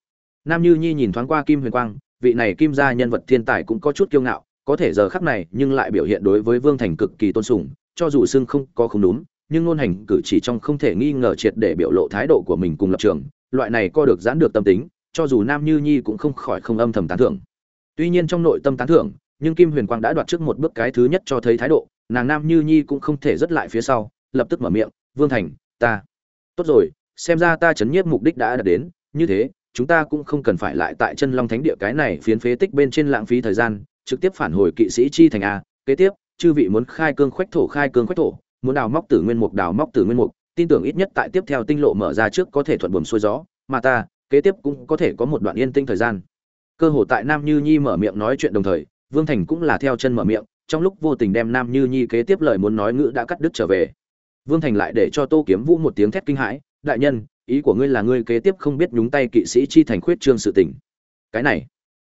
Nam như nhi nhìn thoáng qua kim huyền quang, vị này kim gia nhân vật thiên tài cũng có chút kiêu ngạo có thể giờ khắc này, nhưng lại biểu hiện đối với vương thành cực kỳ tôn sùng, cho dù xưng không có không đúng, nhưng ngôn hành cử chỉ trong không thể nghi ngờ triệt để biểu lộ thái độ của mình cùng lập trường, loại này co được giãn được tâm tính, cho dù nam như nhi cũng không khỏi không âm thầm tán thưởng. Tuy nhiên trong nội tâm tán thưởng, nhưng kim huyền quang đã đoạt trước một bước cái thứ nhất cho thấy thái độ, nàng nam như nhi cũng không thể rất lại phía sau, lập tức mở miệng, vương thành, ta. Tốt rồi, xem ra ta chấn nhiếp mục đích đã đạt đến, như thế, chúng ta cũng không cần phải lại tại chân long thánh địa cái này phiến phế tích bên trên lãng phí thời gian trực tiếp phản hồi kỵ sĩ chi thành a, kế tiếp, chư vị muốn khai cương khoách thổ, khai cương khoách thổ, muốn đào móc tử nguyên mục, đào móc tử nguyên mục. Tin tưởng ít nhất tại tiếp theo tinh lộ mở ra trước có thể thuận buồm xuôi gió, mà ta, kế tiếp cũng có thể có một đoạn yên tinh thời gian. Cơ hội tại nam như nhi mở miệng nói chuyện đồng thời, vương thành cũng là theo chân mở miệng, trong lúc vô tình đem nam như nhi kế tiếp lời muốn nói ngữ đã cắt đứt trở về. Vương thành lại để cho tô kiếm vũ một tiếng thét kinh hãi, đại nhân, ý của ngươi là ngươi kế tiếp không biết nhúng tay kỵ sĩ chi thành khuyết trương sự tình. Cái này,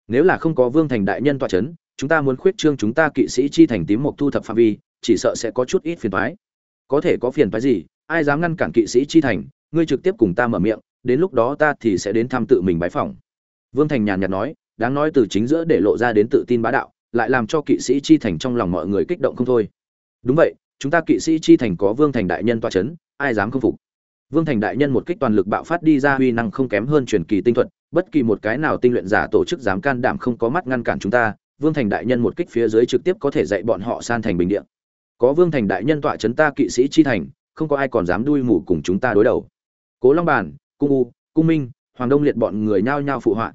nếu là không có vương thành đại nhân tọa c h ấ n chúng ta muốn khuyết trương chúng ta kỵ sĩ chi thành tím mục thu thập phạm vi, chỉ sợ sẽ có chút ít phiền thoái có thể có phiền thoái gì? Ai dám ngăn cản kỵ sĩ chi thành? Ngươi trực tiếp cùng ta mở miệng, đến lúc đó ta thì sẽ đến thăm tự mình bái phỏng. Vương thành nhàn nhạt nói, đáng nói từ chính giữa để lộ ra đến tự tin bá đạo, lại làm cho kỵ sĩ chi thành trong lòng mọi người kích động không thôi. Đúng vậy, chúng ta kỵ sĩ chi thành có vương thành đại nhân toa c h ấ n ai dám không phục? Vương thành đại nhân một kích toàn lực bạo phát đi ra huy năng không kém hơn truyền kỳ tinh thuật, bất kỳ một cái nào tinh luyện giả tổ chức dám can đảm không có mắt ngăn cản chúng ta vương thành đại nhân một kích phía dưới trực tiếp có thể dạy bọn họ san thành bình điện có vương thành đại nhân tọa chấn ta kỵ sĩ chi thành, không có ai còn dám đuôi mù cùng chúng ta đối đầu. Cố long bản cung u, cung minh, hoàng đông liệt bọn người nhao nhao phụ họa.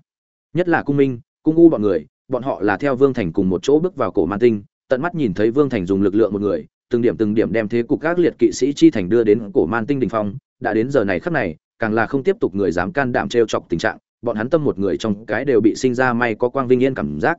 Nhất là cung minh, cung u bọn người, bọn họ là theo vương thành cùng một chỗ bước vào cổ man tinh, tận mắt nhìn thấy vương thành dùng lực lượng một người, từng điểm từng điểm đem thế cục các liệt kỵ sĩ chi thành đưa đến cổ man tinh đình phong. Đã đến giờ này khắc này, càng là không tiếp tục người dám can đảm trêu chọc tình trạng, bọn hắn tâm một người trong cái đều bị sinh ra may có quang vinh yên cảm giác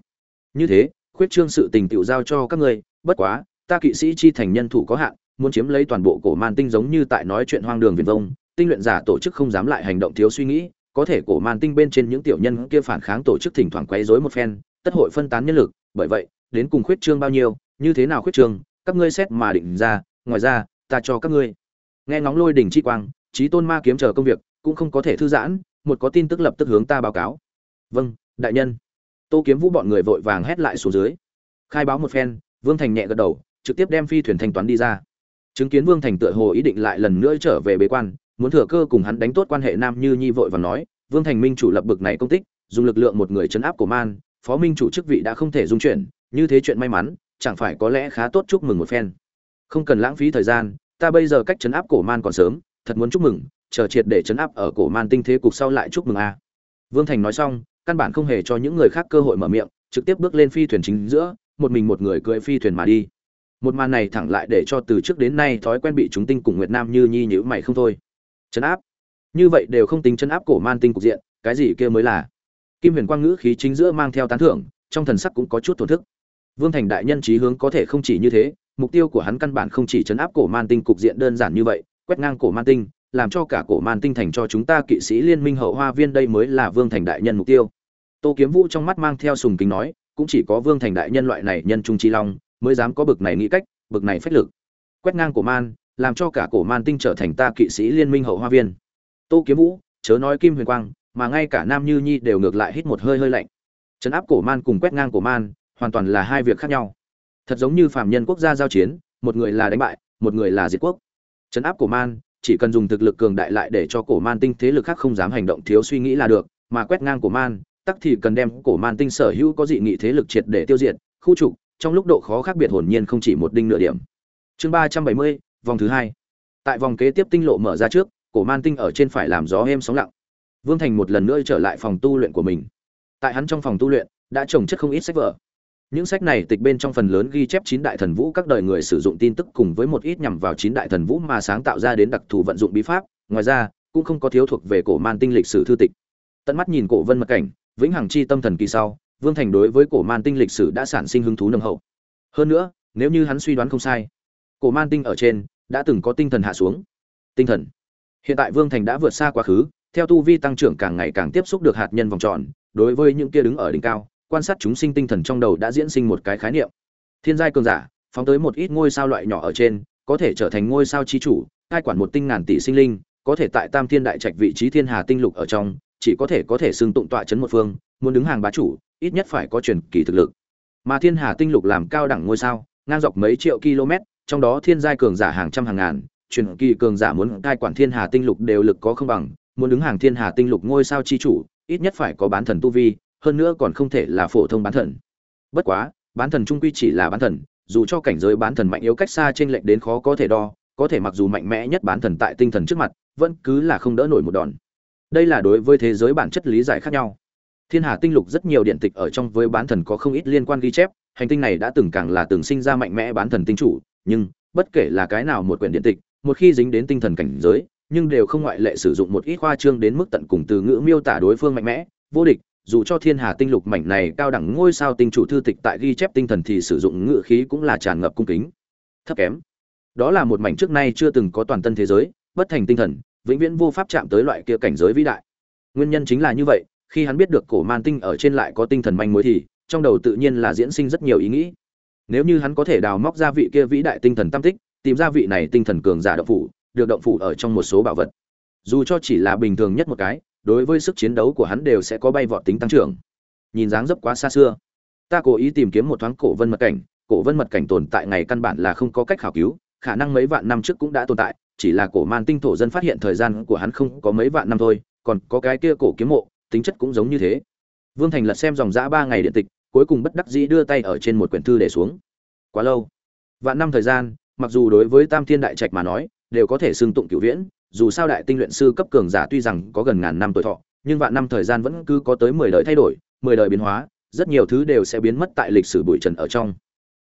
như thế, khuyết trương sự tình tiểu giao cho các ngươi, bất quá, ta kỵ sĩ chi thành nhân thủ có hạn, muốn chiếm lấy toàn bộ cổ man tinh giống như tại nói chuyện hoang đường viền vông, tinh luyện giả tổ chức không dám lại hành động thiếu suy nghĩ, có thể cổ man tinh bên trên những tiểu nhân kia phản kháng tổ chức thỉnh thoảng quấy rối một phen, tất hội phân tán nhân lực, bởi vậy, đến cùng khuyết trương bao nhiêu, như thế nào khuyết trương, các ngươi xét mà định ra, ngoài ra, ta cho các ngươi. Nghe ngóng lôi đỉnh chi quang trí tôn ma kiếm chờ công việc, cũng không có thể thư giãn, một có tin tức lập tức hướng ta báo cáo. Vâng đại nhân tô kiếm vũ bọn người vội vàng hét lại xuống dưới. Khai báo một phen, vương thành nhẹ gật đầu, trực tiếp đem phi thuyền thanh toán đi ra. Chứng kiến vương thành tựa hồ ý định lại lần nữa trở về bế quan, muốn thừa cơ cùng hắn đánh tốt quan hệ nam như nhi vội và nói, vương thành minh chủ lập bực này công tích, dùng lực lượng một người chấn áp của man, phó minh chủ chức vị đã không thể dung chuyển, như thế chuyện may mắn, chẳng phải có lẽ khá tốt chúc mừng một phen. Không cần lãng phí thời gian, ta bây giờ cách chấn áp cổ man còn sớm, thật muốn chúc mừng, chờ triệt để chấn áp ở cổ man tinh thế cục sau lại chúc mừng a. Vương thành nói xong căn bản không hề cho những người khác cơ hội mở miệng trực tiếp bước lên phi thuyền chính giữa một mình một người cưỡi phi thuyền mà đi. Một màn này thẳng lại để cho từ trước đến nay thói quen bị chúng tinh cùng nguyệt nam như nhi nhữ mày không thôi. Chấn áp. Như vậy đều không tính chấn áp cổ man tinh cục diện cái gì kia mới là? Kim huyền quang ngữ khí chính giữa mang theo tán thưởng trong thần sắc cũng có chút thổn thức. Vương Thành đại nhân chí hướng có thể không chỉ như thế, mục tiêu của hắn căn bản không chỉ chấn áp cổ man tinh cục diện đơn giản như vậy, quét ngang cổ man tinh, làm cho cả cổ man tinh thành cho chúng ta kỵ sĩ liên minh hậu hoa viên đây mới là Vương Thành đại nhân mục tiêu. Tô Kiếm Vũ trong mắt mang theo sùng kính nói, cũng chỉ có Vương Thành đại nhân loại này nhân trung chi long, mới dám có bực này nghĩ cách, bực này phách lực. Quét ngang cổ man, làm cho cả cổ man tinh trở thành ta kỵ sĩ liên minh hậu hoa viên. Tô Kiếm Vũ, chớ nói Kim Huyền Quang, mà ngay cả Nam Như Nhi đều ngược lại hít một hơi hơi lạnh. Trấn áp cổ man cùng quét ngang cổ man, hoàn toàn là hai việc khác nhau thật giống như phạm nhân quốc gia giao chiến một người là đánh bại một người là diệt quốc trấn áp cổ man chỉ cần dùng thực lực cường đại lại để cho cổ man tinh thế lực khác không dám hành động thiếu suy nghĩ là được mà quét ngang cổ man tắc thì cần đem cổ man tinh sở hữu có dị nghị thế lực triệt để tiêu diệt, khu trục, trong lúc độ khó khác biệt hồn nhiên không chỉ một đinh nửa điểm. Chương ba trăm bảy mươi, vòng thứ hai. Tại vòng kế tiếp tinh lộ mở ra trước, cổ man tinh ở trên phải làm gió êm sóng lặng. Vương thành một lần nữa trở lại phòng tu luyện của mình. Tại hắn trong phòng tu luyện, đã trồng chất không ít sách vở. Những sách này tịch bên trong phần lớn ghi chép chín đại thần vũ các đời người sử dụng tin tức cùng với một ít nhằm vào chín đại thần vũ mà sáng tạo ra đến đặc thù vận dụng bí pháp. Ngoài ra, cũng không có thiếu thuộc về cổ man tinh lịch sử thư tịch. Tận mắt nhìn cổ vân mật cảnh vĩnh hằng chi tâm thần kỳ sau, vương thành đối với cổ man tinh lịch sử đã sản sinh hứng thú nồng hậu. Hơn nữa, nếu như hắn suy đoán không sai, cổ man tinh ở trên đã từng có tinh thần hạ xuống. Tinh thần. Hiện tại vương thành đã vượt xa quá khứ, theo tu vi tăng trưởng càng ngày càng tiếp xúc được hạt nhân vòng tròn, đối với những kia đứng ở đỉnh cao, quan sát chúng sinh tinh thần trong đầu đã diễn sinh một cái khái niệm. Thiên giai cường giả, phóng tới một ít ngôi sao loại nhỏ ở trên, có thể trở thành ngôi sao chi chủ, cai quản một tinh ngàn tỷ sinh linh, có thể tại tam thiên đại trạch vị trí thiên hà tinh lục ở trong chỉ có thể có thể xưng tụng tọa chấn một phương muốn đứng hàng bá chủ ít nhất phải có truyền kỳ thực lực mà thiên hà tinh lục làm cao đẳng ngôi sao ngang dọc mấy triệu km trong đó thiên giai cường giả hàng trăm hàng ngàn truyền kỳ cường giả muốn cai quản thiên hà tinh lục đều lực có không bằng muốn đứng hàng thiên hà tinh lục ngôi sao chi chủ ít nhất phải có bán thần tu vi hơn nữa còn không thể là phổ thông bán thần. Bất quá, bán thần trung quy chỉ là bán thần, dù cho cảnh giới bán thần mạnh yếu cách xa trên lệch đến khó có thể đo, có thể mặc dù mạnh mẽ nhất bán thần tại tinh thần trước mặt, vẫn cứ là không đỡ nổi một đòn. Đây là đối với thế giới bản chất lý giải khác nhau. Thiên Hà tinh lục rất nhiều điện tịch ở trong với bán thần có không ít liên quan ghi chép, hành tinh này đã từng càng là từng sinh ra mạnh mẽ bán thần tinh chủ, nhưng bất kể là cái nào một quyển điện tịch, một khi dính đến tinh thần cảnh giới, nhưng đều không ngoại lệ sử dụng một ít khoa trương đến mức tận cùng từ ngữ miêu tả đối phương mạnh mẽ, vô địch, dù cho thiên hà tinh lục mảnh này cao đẳng ngôi sao tinh chủ thư tịch tại ghi chép tinh thần thì sử dụng ngữ khí cũng là tràn ngập cung kính thấp kém đó là một mảnh trước nay chưa từng có toàn tân thế giới bất thành tinh thần vĩnh viễn vô pháp chạm tới loại kia cảnh giới vĩ đại. Nguyên nhân chính là như vậy, khi hắn biết được cổ man tinh ở trên lại có tinh thần manh mối thì, trong đầu tự nhiên là diễn sinh rất nhiều ý nghĩ. Nếu như hắn có thể đào móc ra vị kia vĩ đại tinh thần tam tích, tìm ra vị này tinh thần cường giả động phủ, được động phủ ở trong một số bảo vật. Dù cho chỉ là bình thường nhất một cái, đối với sức chiến đấu của hắn đều sẽ có bay vọt tính tăng trưởng. Nhìn dáng dấp quá xa xưa. Ta cố ý tìm kiếm một thoáng cổ vân mật cảnh, cổ vân mật cảnh tồn tại ngày căn bản là không có cách khảo cứu, khả năng mấy vạn năm trước cũng đã tồn tại chỉ là cổ man tinh thổ dân phát hiện thời gian của hắn không có mấy vạn năm thôi, còn có cái kia cổ kiếm mộ, tính chất cũng giống như thế. Vương thành lật xem dòng giã ba ngày điện tịch, cuối cùng bất đắc dĩ đưa tay ở trên một quyển thư để xuống. Quá lâu. Vạn năm thời gian, mặc dù đối với tam thiên đại trạch mà nói, đều có thể xưng tụng cửu viễn, dù sao đại tinh luyện sư cấp cường giả tuy rằng có gần ngàn năm tuổi thọ, nhưng vạn năm thời gian vẫn cứ có tới mười đời thay đổi, mười đời biến hóa, rất nhiều thứ đều sẽ biến mất tại lịch sử bụi trần ở trong.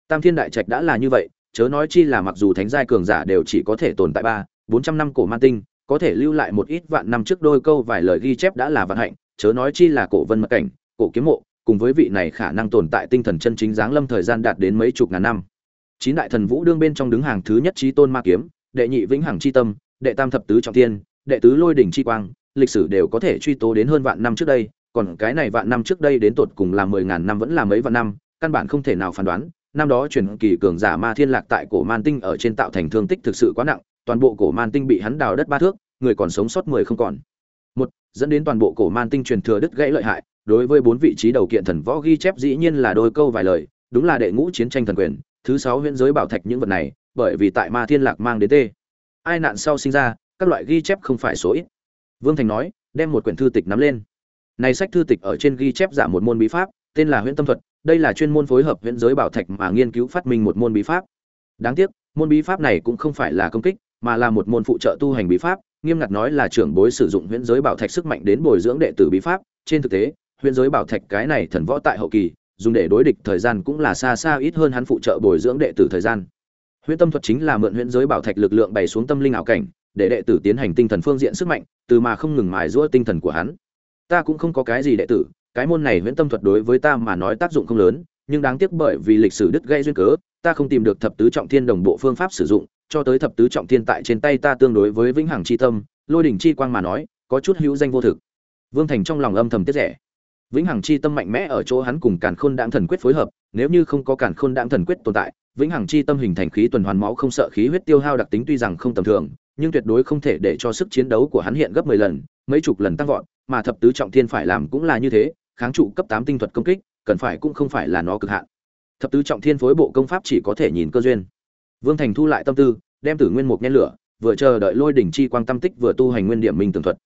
Tam thiên đại trạch đã là như vậy chớ nói chi là mặc dù thánh giai cường giả đều chỉ có thể tồn tại ba, bốn trăm năm cổ man tinh, có thể lưu lại một ít vạn năm trước đôi câu vài lời ghi chép đã là vận hạnh, chớ nói chi là cổ vân mật cảnh, cổ kiếm mộ, cùng với vị này khả năng tồn tại tinh thần chân chính dáng lâm thời gian đạt đến mấy chục ngàn năm. Chín đại thần vũ đương bên trong đứng hàng thứ nhất trí tôn ma kiếm, đệ nhị vĩnh hằng chi tâm, đệ tam thập tứ trọng tiên, đệ tứ lôi đỉnh chi quang, lịch sử đều có thể truy tố đến hơn vạn năm trước đây, còn cái này vạn năm trước đây đến tột cùng là mười ngàn năm vẫn là mấy vạn năm, căn bản không thể nào phán đoán năm đó truyền kỳ cường giả ma thiên lạc tại cổ man tinh ở trên tạo thành thương tích thực sự quá nặng, toàn bộ cổ man tinh bị hắn đào đất ba thước, người còn sống sót mười không còn. Một, dẫn đến toàn bộ cổ man tinh truyền thừa đứt gãy lợi hại, đối với bốn vị trí đầu kiện thần võ ghi chép dĩ nhiên là đôi câu vài lời, đúng là đệ ngũ chiến tranh thần quyền, thứ sáu huyễn giới bảo thạch những vật này, bởi vì tại ma thiên lạc mang đến tê. Ai nạn sau sinh ra, các loại ghi chép không phải số ít. Vương thành nói, đem một quyển thư tịch nắm lên. Này sách thư tịch ở trên ghi chép giả một môn bí pháp, tên là huyễn tâm thuật đây là chuyên môn phối hợp huyễn giới bảo thạch mà nghiên cứu phát minh một môn bí pháp. Đáng tiếc, môn bí pháp này cũng không phải là công kích, mà là một môn phụ trợ tu hành bí pháp, nghiêm ngặt nói là trưởng bối sử dụng huyễn giới bảo thạch sức mạnh đến bồi dưỡng đệ tử bí pháp. Trên thực tế huyễn giới bảo thạch cái này thần võ tại hậu kỳ, dùng để đối địch thời gian cũng là xa xa ít hơn hắn phụ trợ bồi dưỡng đệ tử thời gian. Huyễn tâm thuật chính là mượn huyễn giới bảo thạch lực lượng bày xuống tâm linh ảo cảnh, để đệ tử tiến hành tinh thần phương diện sức mạnh, từ mà không ngừng mài giũa tinh thần của hắn. Ta cũng không có cái gì đệ tử cái môn này huyễn tâm thuật đối với ta mà nói tác dụng không lớn, nhưng đáng tiếc bởi vì lịch sử đứt gãy duyên cớ, ta không tìm được thập tứ trọng thiên đồng bộ phương pháp sử dụng, cho tới thập tứ trọng thiên tại trên tay ta tương đối với vĩnh hằng chi tâm, lôi đỉnh chi quang mà nói, có chút hữu danh vô thực. Vương thành trong lòng âm thầm tiết rẻ. Vĩnh hằng chi tâm mạnh mẽ ở chỗ hắn cùng càn khôn đãng thần quyết phối hợp, nếu như không có càn khôn đãng thần quyết tồn tại, vĩnh hằng chi tâm hình thành khí tuần hoàn máu không sợ khí huyết tiêu hao đặc tính tuy rằng không tầm thường, nhưng tuyệt đối không thể để cho sức chiến đấu của hắn hiện gấp 10 lần, mấy chục lần tăng vọt, mà thập tứ trọng thiên phải làm cũng là như thế kháng trụ cấp 8 tinh thuật công kích, cần phải cũng không phải là nó cực hạn. Thập tứ trọng thiên phối bộ công pháp chỉ có thể nhìn cơ duyên. Vương thành thu lại tâm tư, đem tử nguyên mục nhen lửa, vừa chờ đợi lôi đỉnh chi quang tâm tích vừa tu hành nguyên điểm minh tường thuật.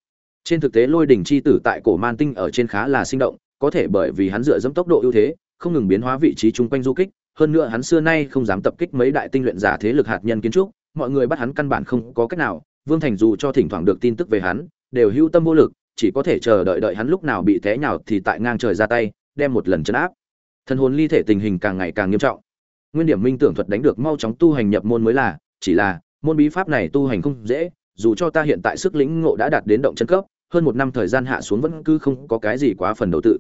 Trên thực tế lôi đỉnh chi tử tại cổ man tinh ở trên khá là sinh động, có thể bởi vì hắn dựa dẫm tốc độ ưu thế, không ngừng biến hóa vị trí chung quanh du kích, hơn nữa hắn xưa nay không dám tập kích mấy đại tinh luyện giả thế lực hạt nhân kiến trúc, mọi người bắt hắn căn bản không có cách nào. Vương thành dù cho thỉnh thoảng được tin tức về hắn, đều hưu tâm vô lực chỉ có thể chờ đợi đợi hắn lúc nào bị té nhào thì tại ngang trời ra tay, đem một lần chấn áp. Thân hồn ly thể tình hình càng ngày càng nghiêm trọng. Nguyên điểm minh tưởng thuật đánh được mau chóng tu hành nhập môn mới là, chỉ là, môn bí pháp này tu hành không dễ, dù cho ta hiện tại sức lĩnh ngộ đã đạt đến động chân cấp, hơn một năm thời gian hạ xuống vẫn cứ không có cái gì quá phần đầu tự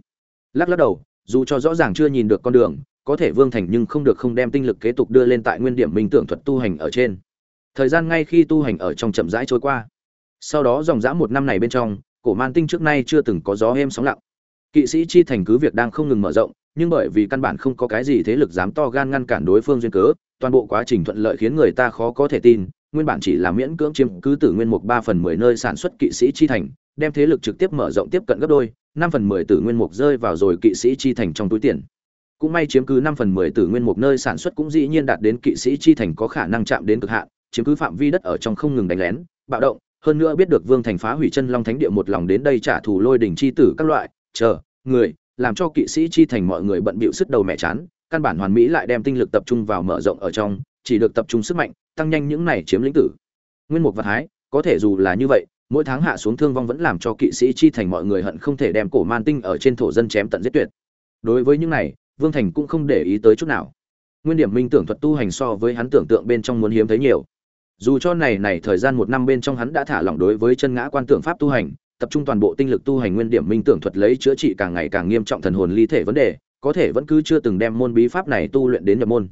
lắc lắc đầu, dù cho rõ ràng chưa nhìn được con đường, có thể vương thành nhưng không được không đem tinh lực kế tục đưa lên tại nguyên điểm minh tưởng thuật tu hành ở trên. Thời gian ngay khi tu hành ở trong chậm rãi trôi qua. Sau đó dòng dã một năm này bên trong cổ man tinh trước nay chưa từng có gió êm sóng lặng. Kỵ sĩ chi thành cứ việc đang không ngừng mở rộng, nhưng bởi vì căn bản không có cái gì thế lực dám to gan ngăn cản đối phương duyên cớ, toàn bộ quá trình thuận lợi khiến người ta khó có thể tin, nguyên bản chỉ là miễn cưỡng chiếm cứ tử nguyên mục ba phần mười nơi sản xuất kỵ sĩ chi thành, đem thế lực trực tiếp mở rộng tiếp cận gấp đôi, năm phần mười tử nguyên mục rơi vào rồi kỵ sĩ chi thành trong túi tiền. Cũng may chiếm cứ năm phần mười tử nguyên mục nơi sản xuất cũng dĩ nhiên đạt đến kỵ sĩ chi thành có khả năng chạm đến cực hạn, chiếm cứ phạm vi đất ở trong không ngừng đánh lén, bạo động hơn nữa biết được vương thành phá hủy chân long thánh địa một lòng đến đây trả thù lôi đỉnh chi tử các loại, chờ, người, làm cho kỵ sĩ chi thành mọi người bận bịu sức đầu mẹ chán, căn bản hoàn mỹ lại đem tinh lực tập trung vào mở rộng ở trong, chỉ được tập trung sức mạnh, tăng nhanh những này chiếm lĩnh tử. Nguyên mục vật hái, có thể dù là như vậy, mỗi tháng hạ xuống thương vong vẫn làm cho kỵ sĩ chi thành mọi người hận không thể đem cổ man tinh ở trên thổ dân chém tận giết tuyệt. Đối với những này, vương thành cũng không để ý tới chút nào. Nguyên điểm minh tưởng thuật tu hành so với hắn tưởng tượng bên trong muốn hiếm thấy nhiều dù cho này này thời gian một năm bên trong hắn đã thả lỏng đối với chân ngã quan tưởng pháp tu hành, tập trung toàn bộ tinh lực tu hành nguyên điểm minh tưởng thuật lấy chữa trị càng ngày càng nghiêm trọng thần hồn ly thể vấn đề, có thể vẫn cứ chưa từng đem môn bí pháp này tu luyện đến nhập môn.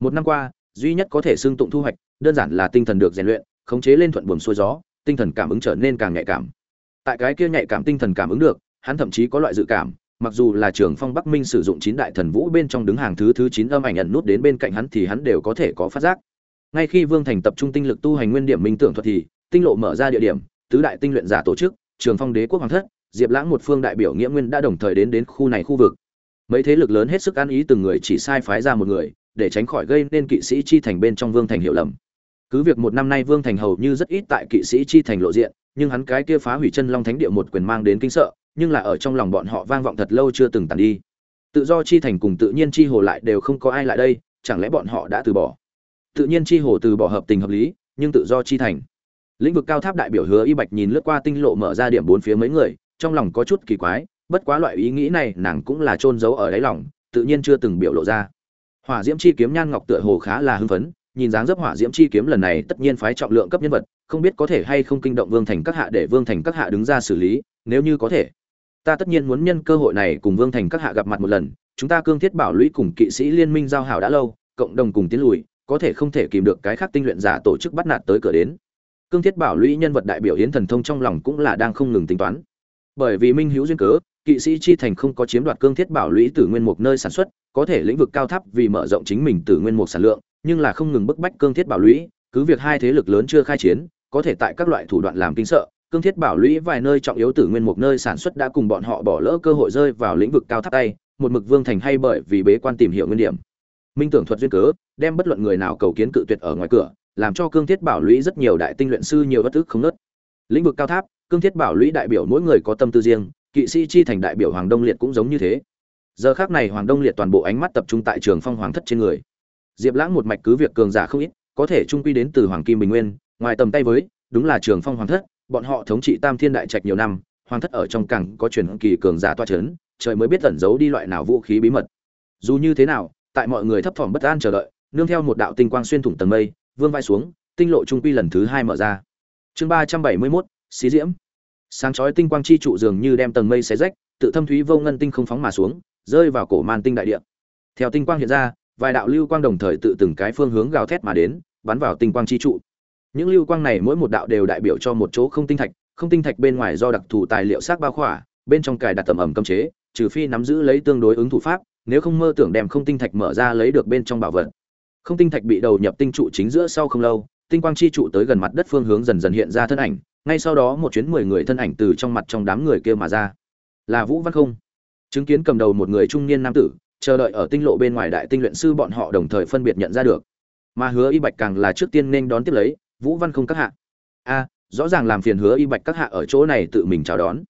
Một năm qua, duy nhất có thể xương tụng thu hoạch, đơn giản là tinh thần được rèn luyện, khống chế lên thuận buồm xuôi gió, tinh thần cảm ứng trở nên càng nhạy cảm. Tại cái kia nhạy cảm tinh thần cảm ứng được, hắn thậm chí có loại dự cảm, mặc dù là trường phong bắc minh sử dụng chín đại thần vũ bên trong đứng hàng thứ thứ chín âm ảnh ẩn nút đến bên cạnh hắn thì hắn đều có thể có phát giác ngay khi vương thành tập trung tinh lực tu hành nguyên điểm minh tưởng thuật thì, tinh lộ mở ra địa điểm, tứ đại tinh luyện giả tổ chức, trường phong đế quốc hoàng thất, diệp lãng một phương đại biểu nghĩa nguyên đã đồng thời đến đến khu này khu vực. Mấy thế lực lớn hết sức ăn ý từng người chỉ sai phái ra một người, để tránh khỏi gây nên kỵ sĩ chi thành bên trong vương thành hiểu lầm. Cứ việc một năm nay vương thành hầu như rất ít tại kỵ sĩ chi thành lộ diện, nhưng hắn cái kia phá hủy chân long thánh địa một quyền mang đến kinh sợ, nhưng là ở trong lòng bọn họ vang vọng thật lâu chưa từng tàn đi. Tự do chi thành cùng tự nhiên chi hồ lại đều không có ai lại đây, chẳng lẽ bọn họ đã từ bỏ? Tự nhiên chi hồ từ bỏ hợp tình hợp lý, nhưng tự do chi thành. Lĩnh vực cao tháp đại biểu hứa y bạch nhìn lướt qua tinh lộ mở ra điểm bốn phía mấy người, trong lòng có chút kỳ quái, bất quá loại ý nghĩ này nàng cũng là trôn giấu ở đáy lòng, tự nhiên chưa từng biểu lộ ra. Hỏa diễm chi kiếm nhan ngọc tựa hồ khá là hưng phấn, nhìn dáng dấp hỏa diễm chi kiếm lần này tất nhiên phái trọng lượng cấp nhân vật, không biết có thể hay không kinh động vương thành các hạ để vương thành các hạ đứng ra xử lý, nếu như có thể. Ta tất nhiên muốn nhân cơ hội này cùng vương thành các hạ gặp mặt một lần, chúng ta cương thiết bảo lũy cùng kỵ sĩ liên minh giao hảo đã lâu, cộng đồng cùng tiến lùi có thể không thể kìm được cái khác tinh luyện giả tổ chức bắt nạt tới cửa đến. Cương thiết bảo lũy nhân vật đại biểu yến thần thông trong lòng cũng là đang không ngừng tính toán. Bởi vì minh hữu duyên cớ, kỵ sĩ chi thành không có chiếm đoạt cương thiết bảo lũy từ nguyên mục nơi sản xuất, có thể lĩnh vực cao thấp vì mở rộng chính mình từ nguyên mục sản lượng, nhưng là không ngừng bức bách cương thiết bảo lũy, cứ việc hai thế lực lớn chưa khai chiến, có thể tại các loại thủ đoạn làm kinh sợ, cương thiết bảo lũy vài nơi trọng yếu từ nguyên mục nơi sản xuất đã cùng bọn họ bỏ lỡ cơ hội rơi vào lĩnh vực cao thấp tay, một mực vương thành hay bởi vì bế quan tìm hiểu nguyên điểm minh tưởng thuật duyên cớ, đem bất luận người nào cầu kiến cự tuyệt ở ngoài cửa, làm cho cương thiết bảo lũy rất nhiều đại tinh luyện sư nhiều bất ức không nớt. Lĩnh vực cao tháp, cương thiết bảo lũy đại biểu mỗi người có tâm tư riêng, kỵ sĩ chi thành đại biểu hoàng đông liệt cũng giống như thế. Giờ khác này hoàng đông liệt toàn bộ ánh mắt tập trung tại trường phong hoàng thất trên người. Diệp lãng một mạch cứ việc cường giả không ít, có thể trung quy đến từ hoàng kim bình nguyên, ngoài tầm tay với, đúng là trường phong hoàng thất, bọn họ thống trị tam thiên đại trạch nhiều năm, hoàng thất ở trong cảng có truyền kỳ cường giả toa c h ấ n trời mới biết tẩn giấu đi loại nào vũ khí bí mật. Dù như thế nào tại mọi người thấp thỏm bất an chờ đợi, nương theo một đạo tinh quang xuyên thủng tầng mây, vương vai xuống, tinh lộ trung quy lần thứ hai mở ra. Chương ba trăm bảy mươi mốt, xí diễm. Sáng chói tinh quang chi trụ dường như đem tầng mây xé rách, tự thâm thúy vô ngân tinh không phóng mà xuống, rơi vào cổ màn tinh đại địa. Theo tinh quang hiện ra, vài đạo lưu quang đồng thời tự từng cái phương hướng gào thét mà đến, bắn vào tinh quang chi trụ. Những lưu quang này mỗi một đạo đều đại biểu cho một chỗ không tinh thạch, không tinh thạch bên ngoài do đặc thù tài liệu xác bao khỏa, bên trong cài đặt tầm ẩm cấm chế, trừ phi nắm giữ lấy tương đối ứng thủ pháp nếu không mơ tưởng đem không tinh thạch mở ra lấy được bên trong bảo vật. Không tinh thạch bị đầu nhập tinh trụ chính giữa sau không lâu, tinh quang chi trụ tới gần mặt đất phương hướng dần dần hiện ra thân ảnh, ngay sau đó một chuyến mười người thân ảnh từ trong mặt trong đám người kia mà ra. Là vũ văn không. Chứng kiến cầm đầu một người trung niên nam tử, chờ đợi ở tinh lộ bên ngoài đại tinh luyện sư bọn họ đồng thời phân biệt nhận ra được. Mà hứa y bạch càng là trước tiên nên đón tiếp lấy, vũ văn không các hạ. A, rõ ràng làm phiền hứa y bạch các hạ ở chỗ này tự mình chào đón.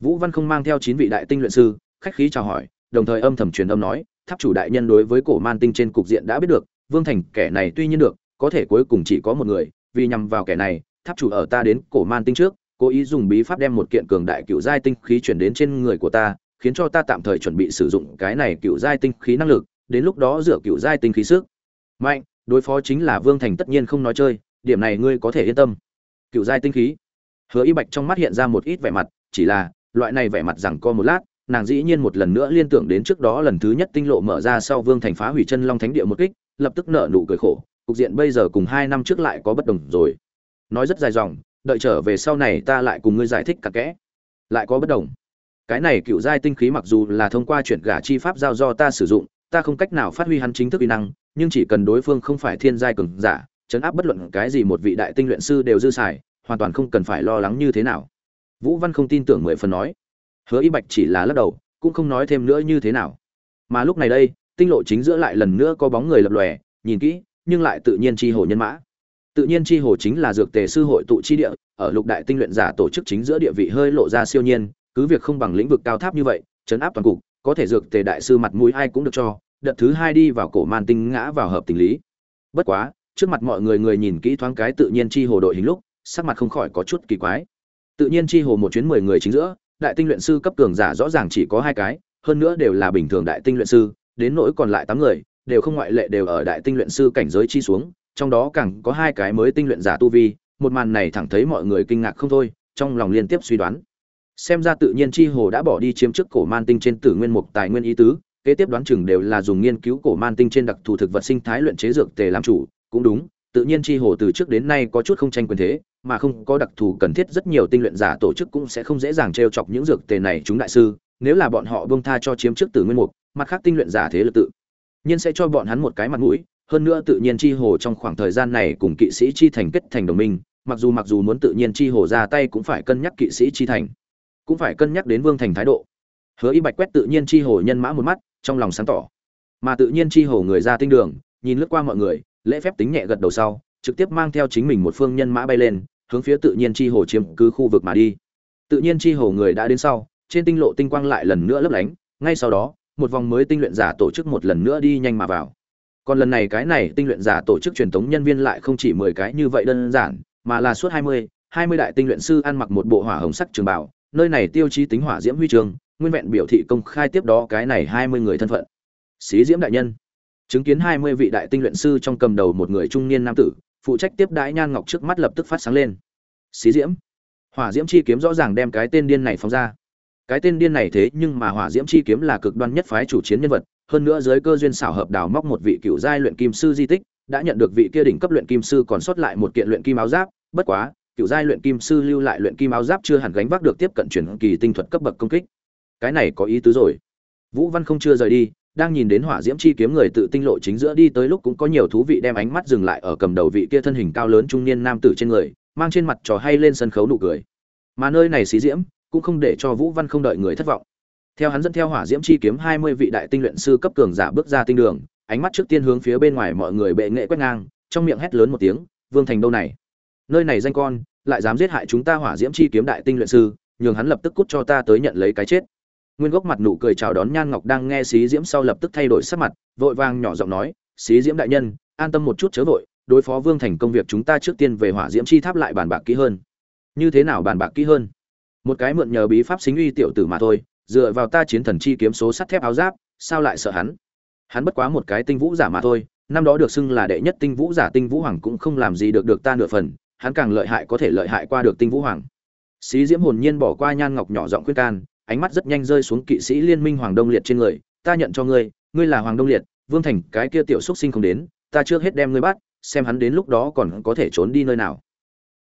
Vũ văn không mang theo chín vị đại tinh luyện sư, khách khí chào hỏi đồng thời âm thầm truyền âm nói, tháp chủ đại nhân đối với cổ man tinh trên cục diện đã biết được, vương thành kẻ này tuy nhiên được, có thể cuối cùng chỉ có một người, vì nhằm vào kẻ này, tháp chủ ở ta đến cổ man tinh trước, cố ý dùng bí pháp đem một kiện cường đại cựu giai tinh khí chuyển đến trên người của ta, khiến cho ta tạm thời chuẩn bị sử dụng cái này cựu giai tinh khí năng lực, đến lúc đó dựa cựu giai tinh khí sức. Mạnh, đối phó chính là vương thành tất nhiên không nói chơi, điểm này ngươi có thể yên tâm. Cựu giai tinh khí? Hứa y bạch trong mắt hiện ra một ít vẻ mặt, chỉ là, loại này vẻ mặt rằng co một lát nàng dĩ nhiên một lần nữa liên tưởng đến trước đó lần thứ nhất tinh lộ mở ra sau vương thành phá hủy chân long thánh địa một kích, lập tức nợ nụ cười khổ, cục diện bây giờ cùng hai năm trước lại có bất đồng rồi. Nói rất dài dòng, đợi trở về sau này ta lại cùng ngươi giải thích cặn kẽ. Lại có bất đồng. Cái này cựu giai tinh khí mặc dù là thông qua chuyển gả chi pháp giao do ta sử dụng, ta không cách nào phát huy hắn chính thức uy năng, nhưng chỉ cần đối phương không phải thiên giai cường giả, chấn áp bất luận cái gì một vị đại tinh luyện sư đều dư xài, hoàn toàn không cần phải lo lắng như thế nào. Vũ văn không tin tưởng mười phần nói hứa y bạch chỉ là lắc đầu, cũng không nói thêm nữa như thế nào. Mà lúc này đây, tinh lộ chính giữa lại lần nữa có bóng người lập lòe, nhìn kỹ, nhưng lại tự nhiên chi hồ nhân mã. Tự nhiên chi hồ chính là dược tề sư hội tụ chi địa, ở lục đại tinh luyện giả tổ chức chính giữa địa vị hơi lộ ra siêu nhiên, cứ việc không bằng lĩnh vực cao tháp như vậy, chấn áp toàn cục, có thể dược tề đại sư mặt mũi ai cũng được cho, đợt thứ hai đi vào cổ man tinh ngã vào hợp tình lý. Bất quá, trước mặt mọi người người nhìn kỹ thoáng cái tự nhiên chi hồ đội hình lúc, sắc mặt không khỏi có chút kỳ quái. Tự nhiên chi hồ một chuyến mười người chính giữa đại tinh luyện sư cấp cường giả rõ ràng chỉ có hai cái hơn nữa đều là bình thường đại tinh luyện sư đến nỗi còn lại tám người đều không ngoại lệ đều ở đại tinh luyện sư cảnh giới chi xuống trong đó càng có hai cái mới tinh luyện giả tu vi, một màn này thẳng thấy mọi người kinh ngạc không thôi, trong lòng liên tiếp suy đoán. Xem ra tự nhiên chi hồ đã bỏ đi chiếm chức cổ man tinh trên tử nguyên mục tài nguyên ý tứ, kế tiếp đoán chừng đều là dùng nghiên cứu cổ man tinh trên đặc thù thực vật sinh thái luyện chế dược tề làm chủ, cũng đúng, tự nhiên chi hồ từ trước đến nay có chút không tranh quyền thế, mà không có đặc thù cần thiết rất nhiều tinh luyện giả tổ chức cũng sẽ không dễ dàng trêu chọc những dược tề này chúng đại sư, nếu là bọn họ buông tha cho chiếm trước tử nguyên mục, mặt khác tinh luyện giả thế lực tự nhiên sẽ cho bọn hắn một cái mặt mũi, hơn nữa tự nhiên chi hồ trong khoảng thời gian này cùng kỵ sĩ chi thành kết thành đồng minh mặc dù mặc dù muốn tự nhiên chi hồ ra tay cũng phải cân nhắc kỵ sĩ chi thành cũng phải cân nhắc đến vương thành thái độ. Hứa y bạch quét tự nhiên chi hồ nhân mã một mắt trong lòng sáng tỏ. Mà tự nhiên chi hồ người ra tinh đường nhìn lướt qua mọi người lễ phép tính nhẹ gật đầu sau, trực tiếp mang theo chính mình một phương nhân mã bay lên, hướng phía tự nhiên chi hồ chiếm cứ khu vực mà đi. Tự nhiên chi hồ người đã đến sau, trên tinh lộ tinh quang lại lần nữa lấp lánh, ngay sau đó, một vòng mới tinh luyện giả tổ chức một lần nữa đi nhanh mà vào. Còn lần này cái này tinh luyện giả tổ chức truyền thống nhân viên lại không chỉ mười cái như vậy đơn giản, mà là suốt hai mươi hai mươi đại tinh luyện sư ăn mặc một bộ hỏa hồng sắc trường bảo nơi này tiêu chí tính hỏa diễm huy trường, nguyên vẹn biểu thị công khai tiếp đó cái này hai mươi người thân phận. Xí diễm đại nhân chứng kiến hai mươi vị đại tinh luyện sư trong cầm đầu một người trung niên nam tử, phụ trách tiếp đãi nhan ngọc trước mắt lập tức phát sáng lên. Xí diễm. Hỏa diễm chi kiếm rõ ràng đem cái tên điên này phóng ra. Cái tên điên này thế nhưng mà hỏa diễm chi kiếm là cực đoan nhất phái chủ chiến nhân vật, hơn nữa dưới cơ duyên xảo hợp đào móc một vị cựu giai luyện kim sư di tích, đã nhận được vị kia đỉnh cấp luyện kim sư còn sót lại một kiện luyện kim áo giáp, bất quá, cựu giai luyện kim sư lưu lại luyện kim áo giáp chưa hẳn gánh vác được tiếp cận chuyển kỳ tinh thuật cấp bậc công kích. Cái này có ý tứ rồi. Vũ văn không chưa rời đi đang nhìn đến hỏa diễm chi kiếm người tự tinh lộ chính giữa đi tới lúc cũng có nhiều thú vị đem ánh mắt dừng lại ở cầm đầu vị kia thân hình cao lớn trung niên nam tử trên người, mang trên mặt trò hay lên sân khấu nụ cười. Mà nơi này xí diễm, cũng không để cho vũ văn không đợi người thất vọng. Theo hắn dẫn theo hỏa diễm chi kiếm hai mươi vị đại tinh luyện sư cấp cường giả bước ra tinh đường, ánh mắt trước tiên hướng phía bên ngoài mọi người bệ nghệ quét ngang, trong miệng hét lớn một tiếng, vương thành đâu này? Nơi này danh con, lại dám giết hại chúng ta hỏa diễm chi kiếm đại tinh luyện sư, nhường hắn lập tức cút cho ta tới nhận lấy cái chết nguyên gốc mặt nụ cười chào đón nhan ngọc đang nghe xí diễm sau lập tức thay đổi sắc mặt, vội vàng nhỏ giọng nói, xí diễm đại nhân, an tâm một chút chớ vội, đối phó vương thành công việc chúng ta trước tiên về hỏa diễm chi tháp lại bàn bạc kỹ hơn. Như thế nào bàn bạc kỹ hơn? Một cái mượn nhờ bí pháp xính uy tiểu tử mà thôi, dựa vào ta chiến thần chi kiếm số sắt thép áo giáp, sao lại sợ hắn? Hắn bất quá một cái tinh vũ giả mà thôi, năm đó được xưng là đệ nhất tinh vũ giả tinh vũ hoàng cũng không làm gì được được ta nửa phần, hắn càng lợi hại có thể lợi hại qua được tinh vũ hoàng. Xí diễm hồn nhiên bỏ qua nhan ngọc nhỏ giọng khuyên can ánh mắt rất nhanh rơi xuống kỵ sĩ liên minh hoàng đông liệt trên người. Ta nhận cho ngươi ngươi là hoàng đông liệt, vương thành, cái kia tiểu xúc sinh không đến, ta trước hết đem ngươi bắt, xem hắn đến lúc đó còn có thể trốn đi nơi nào.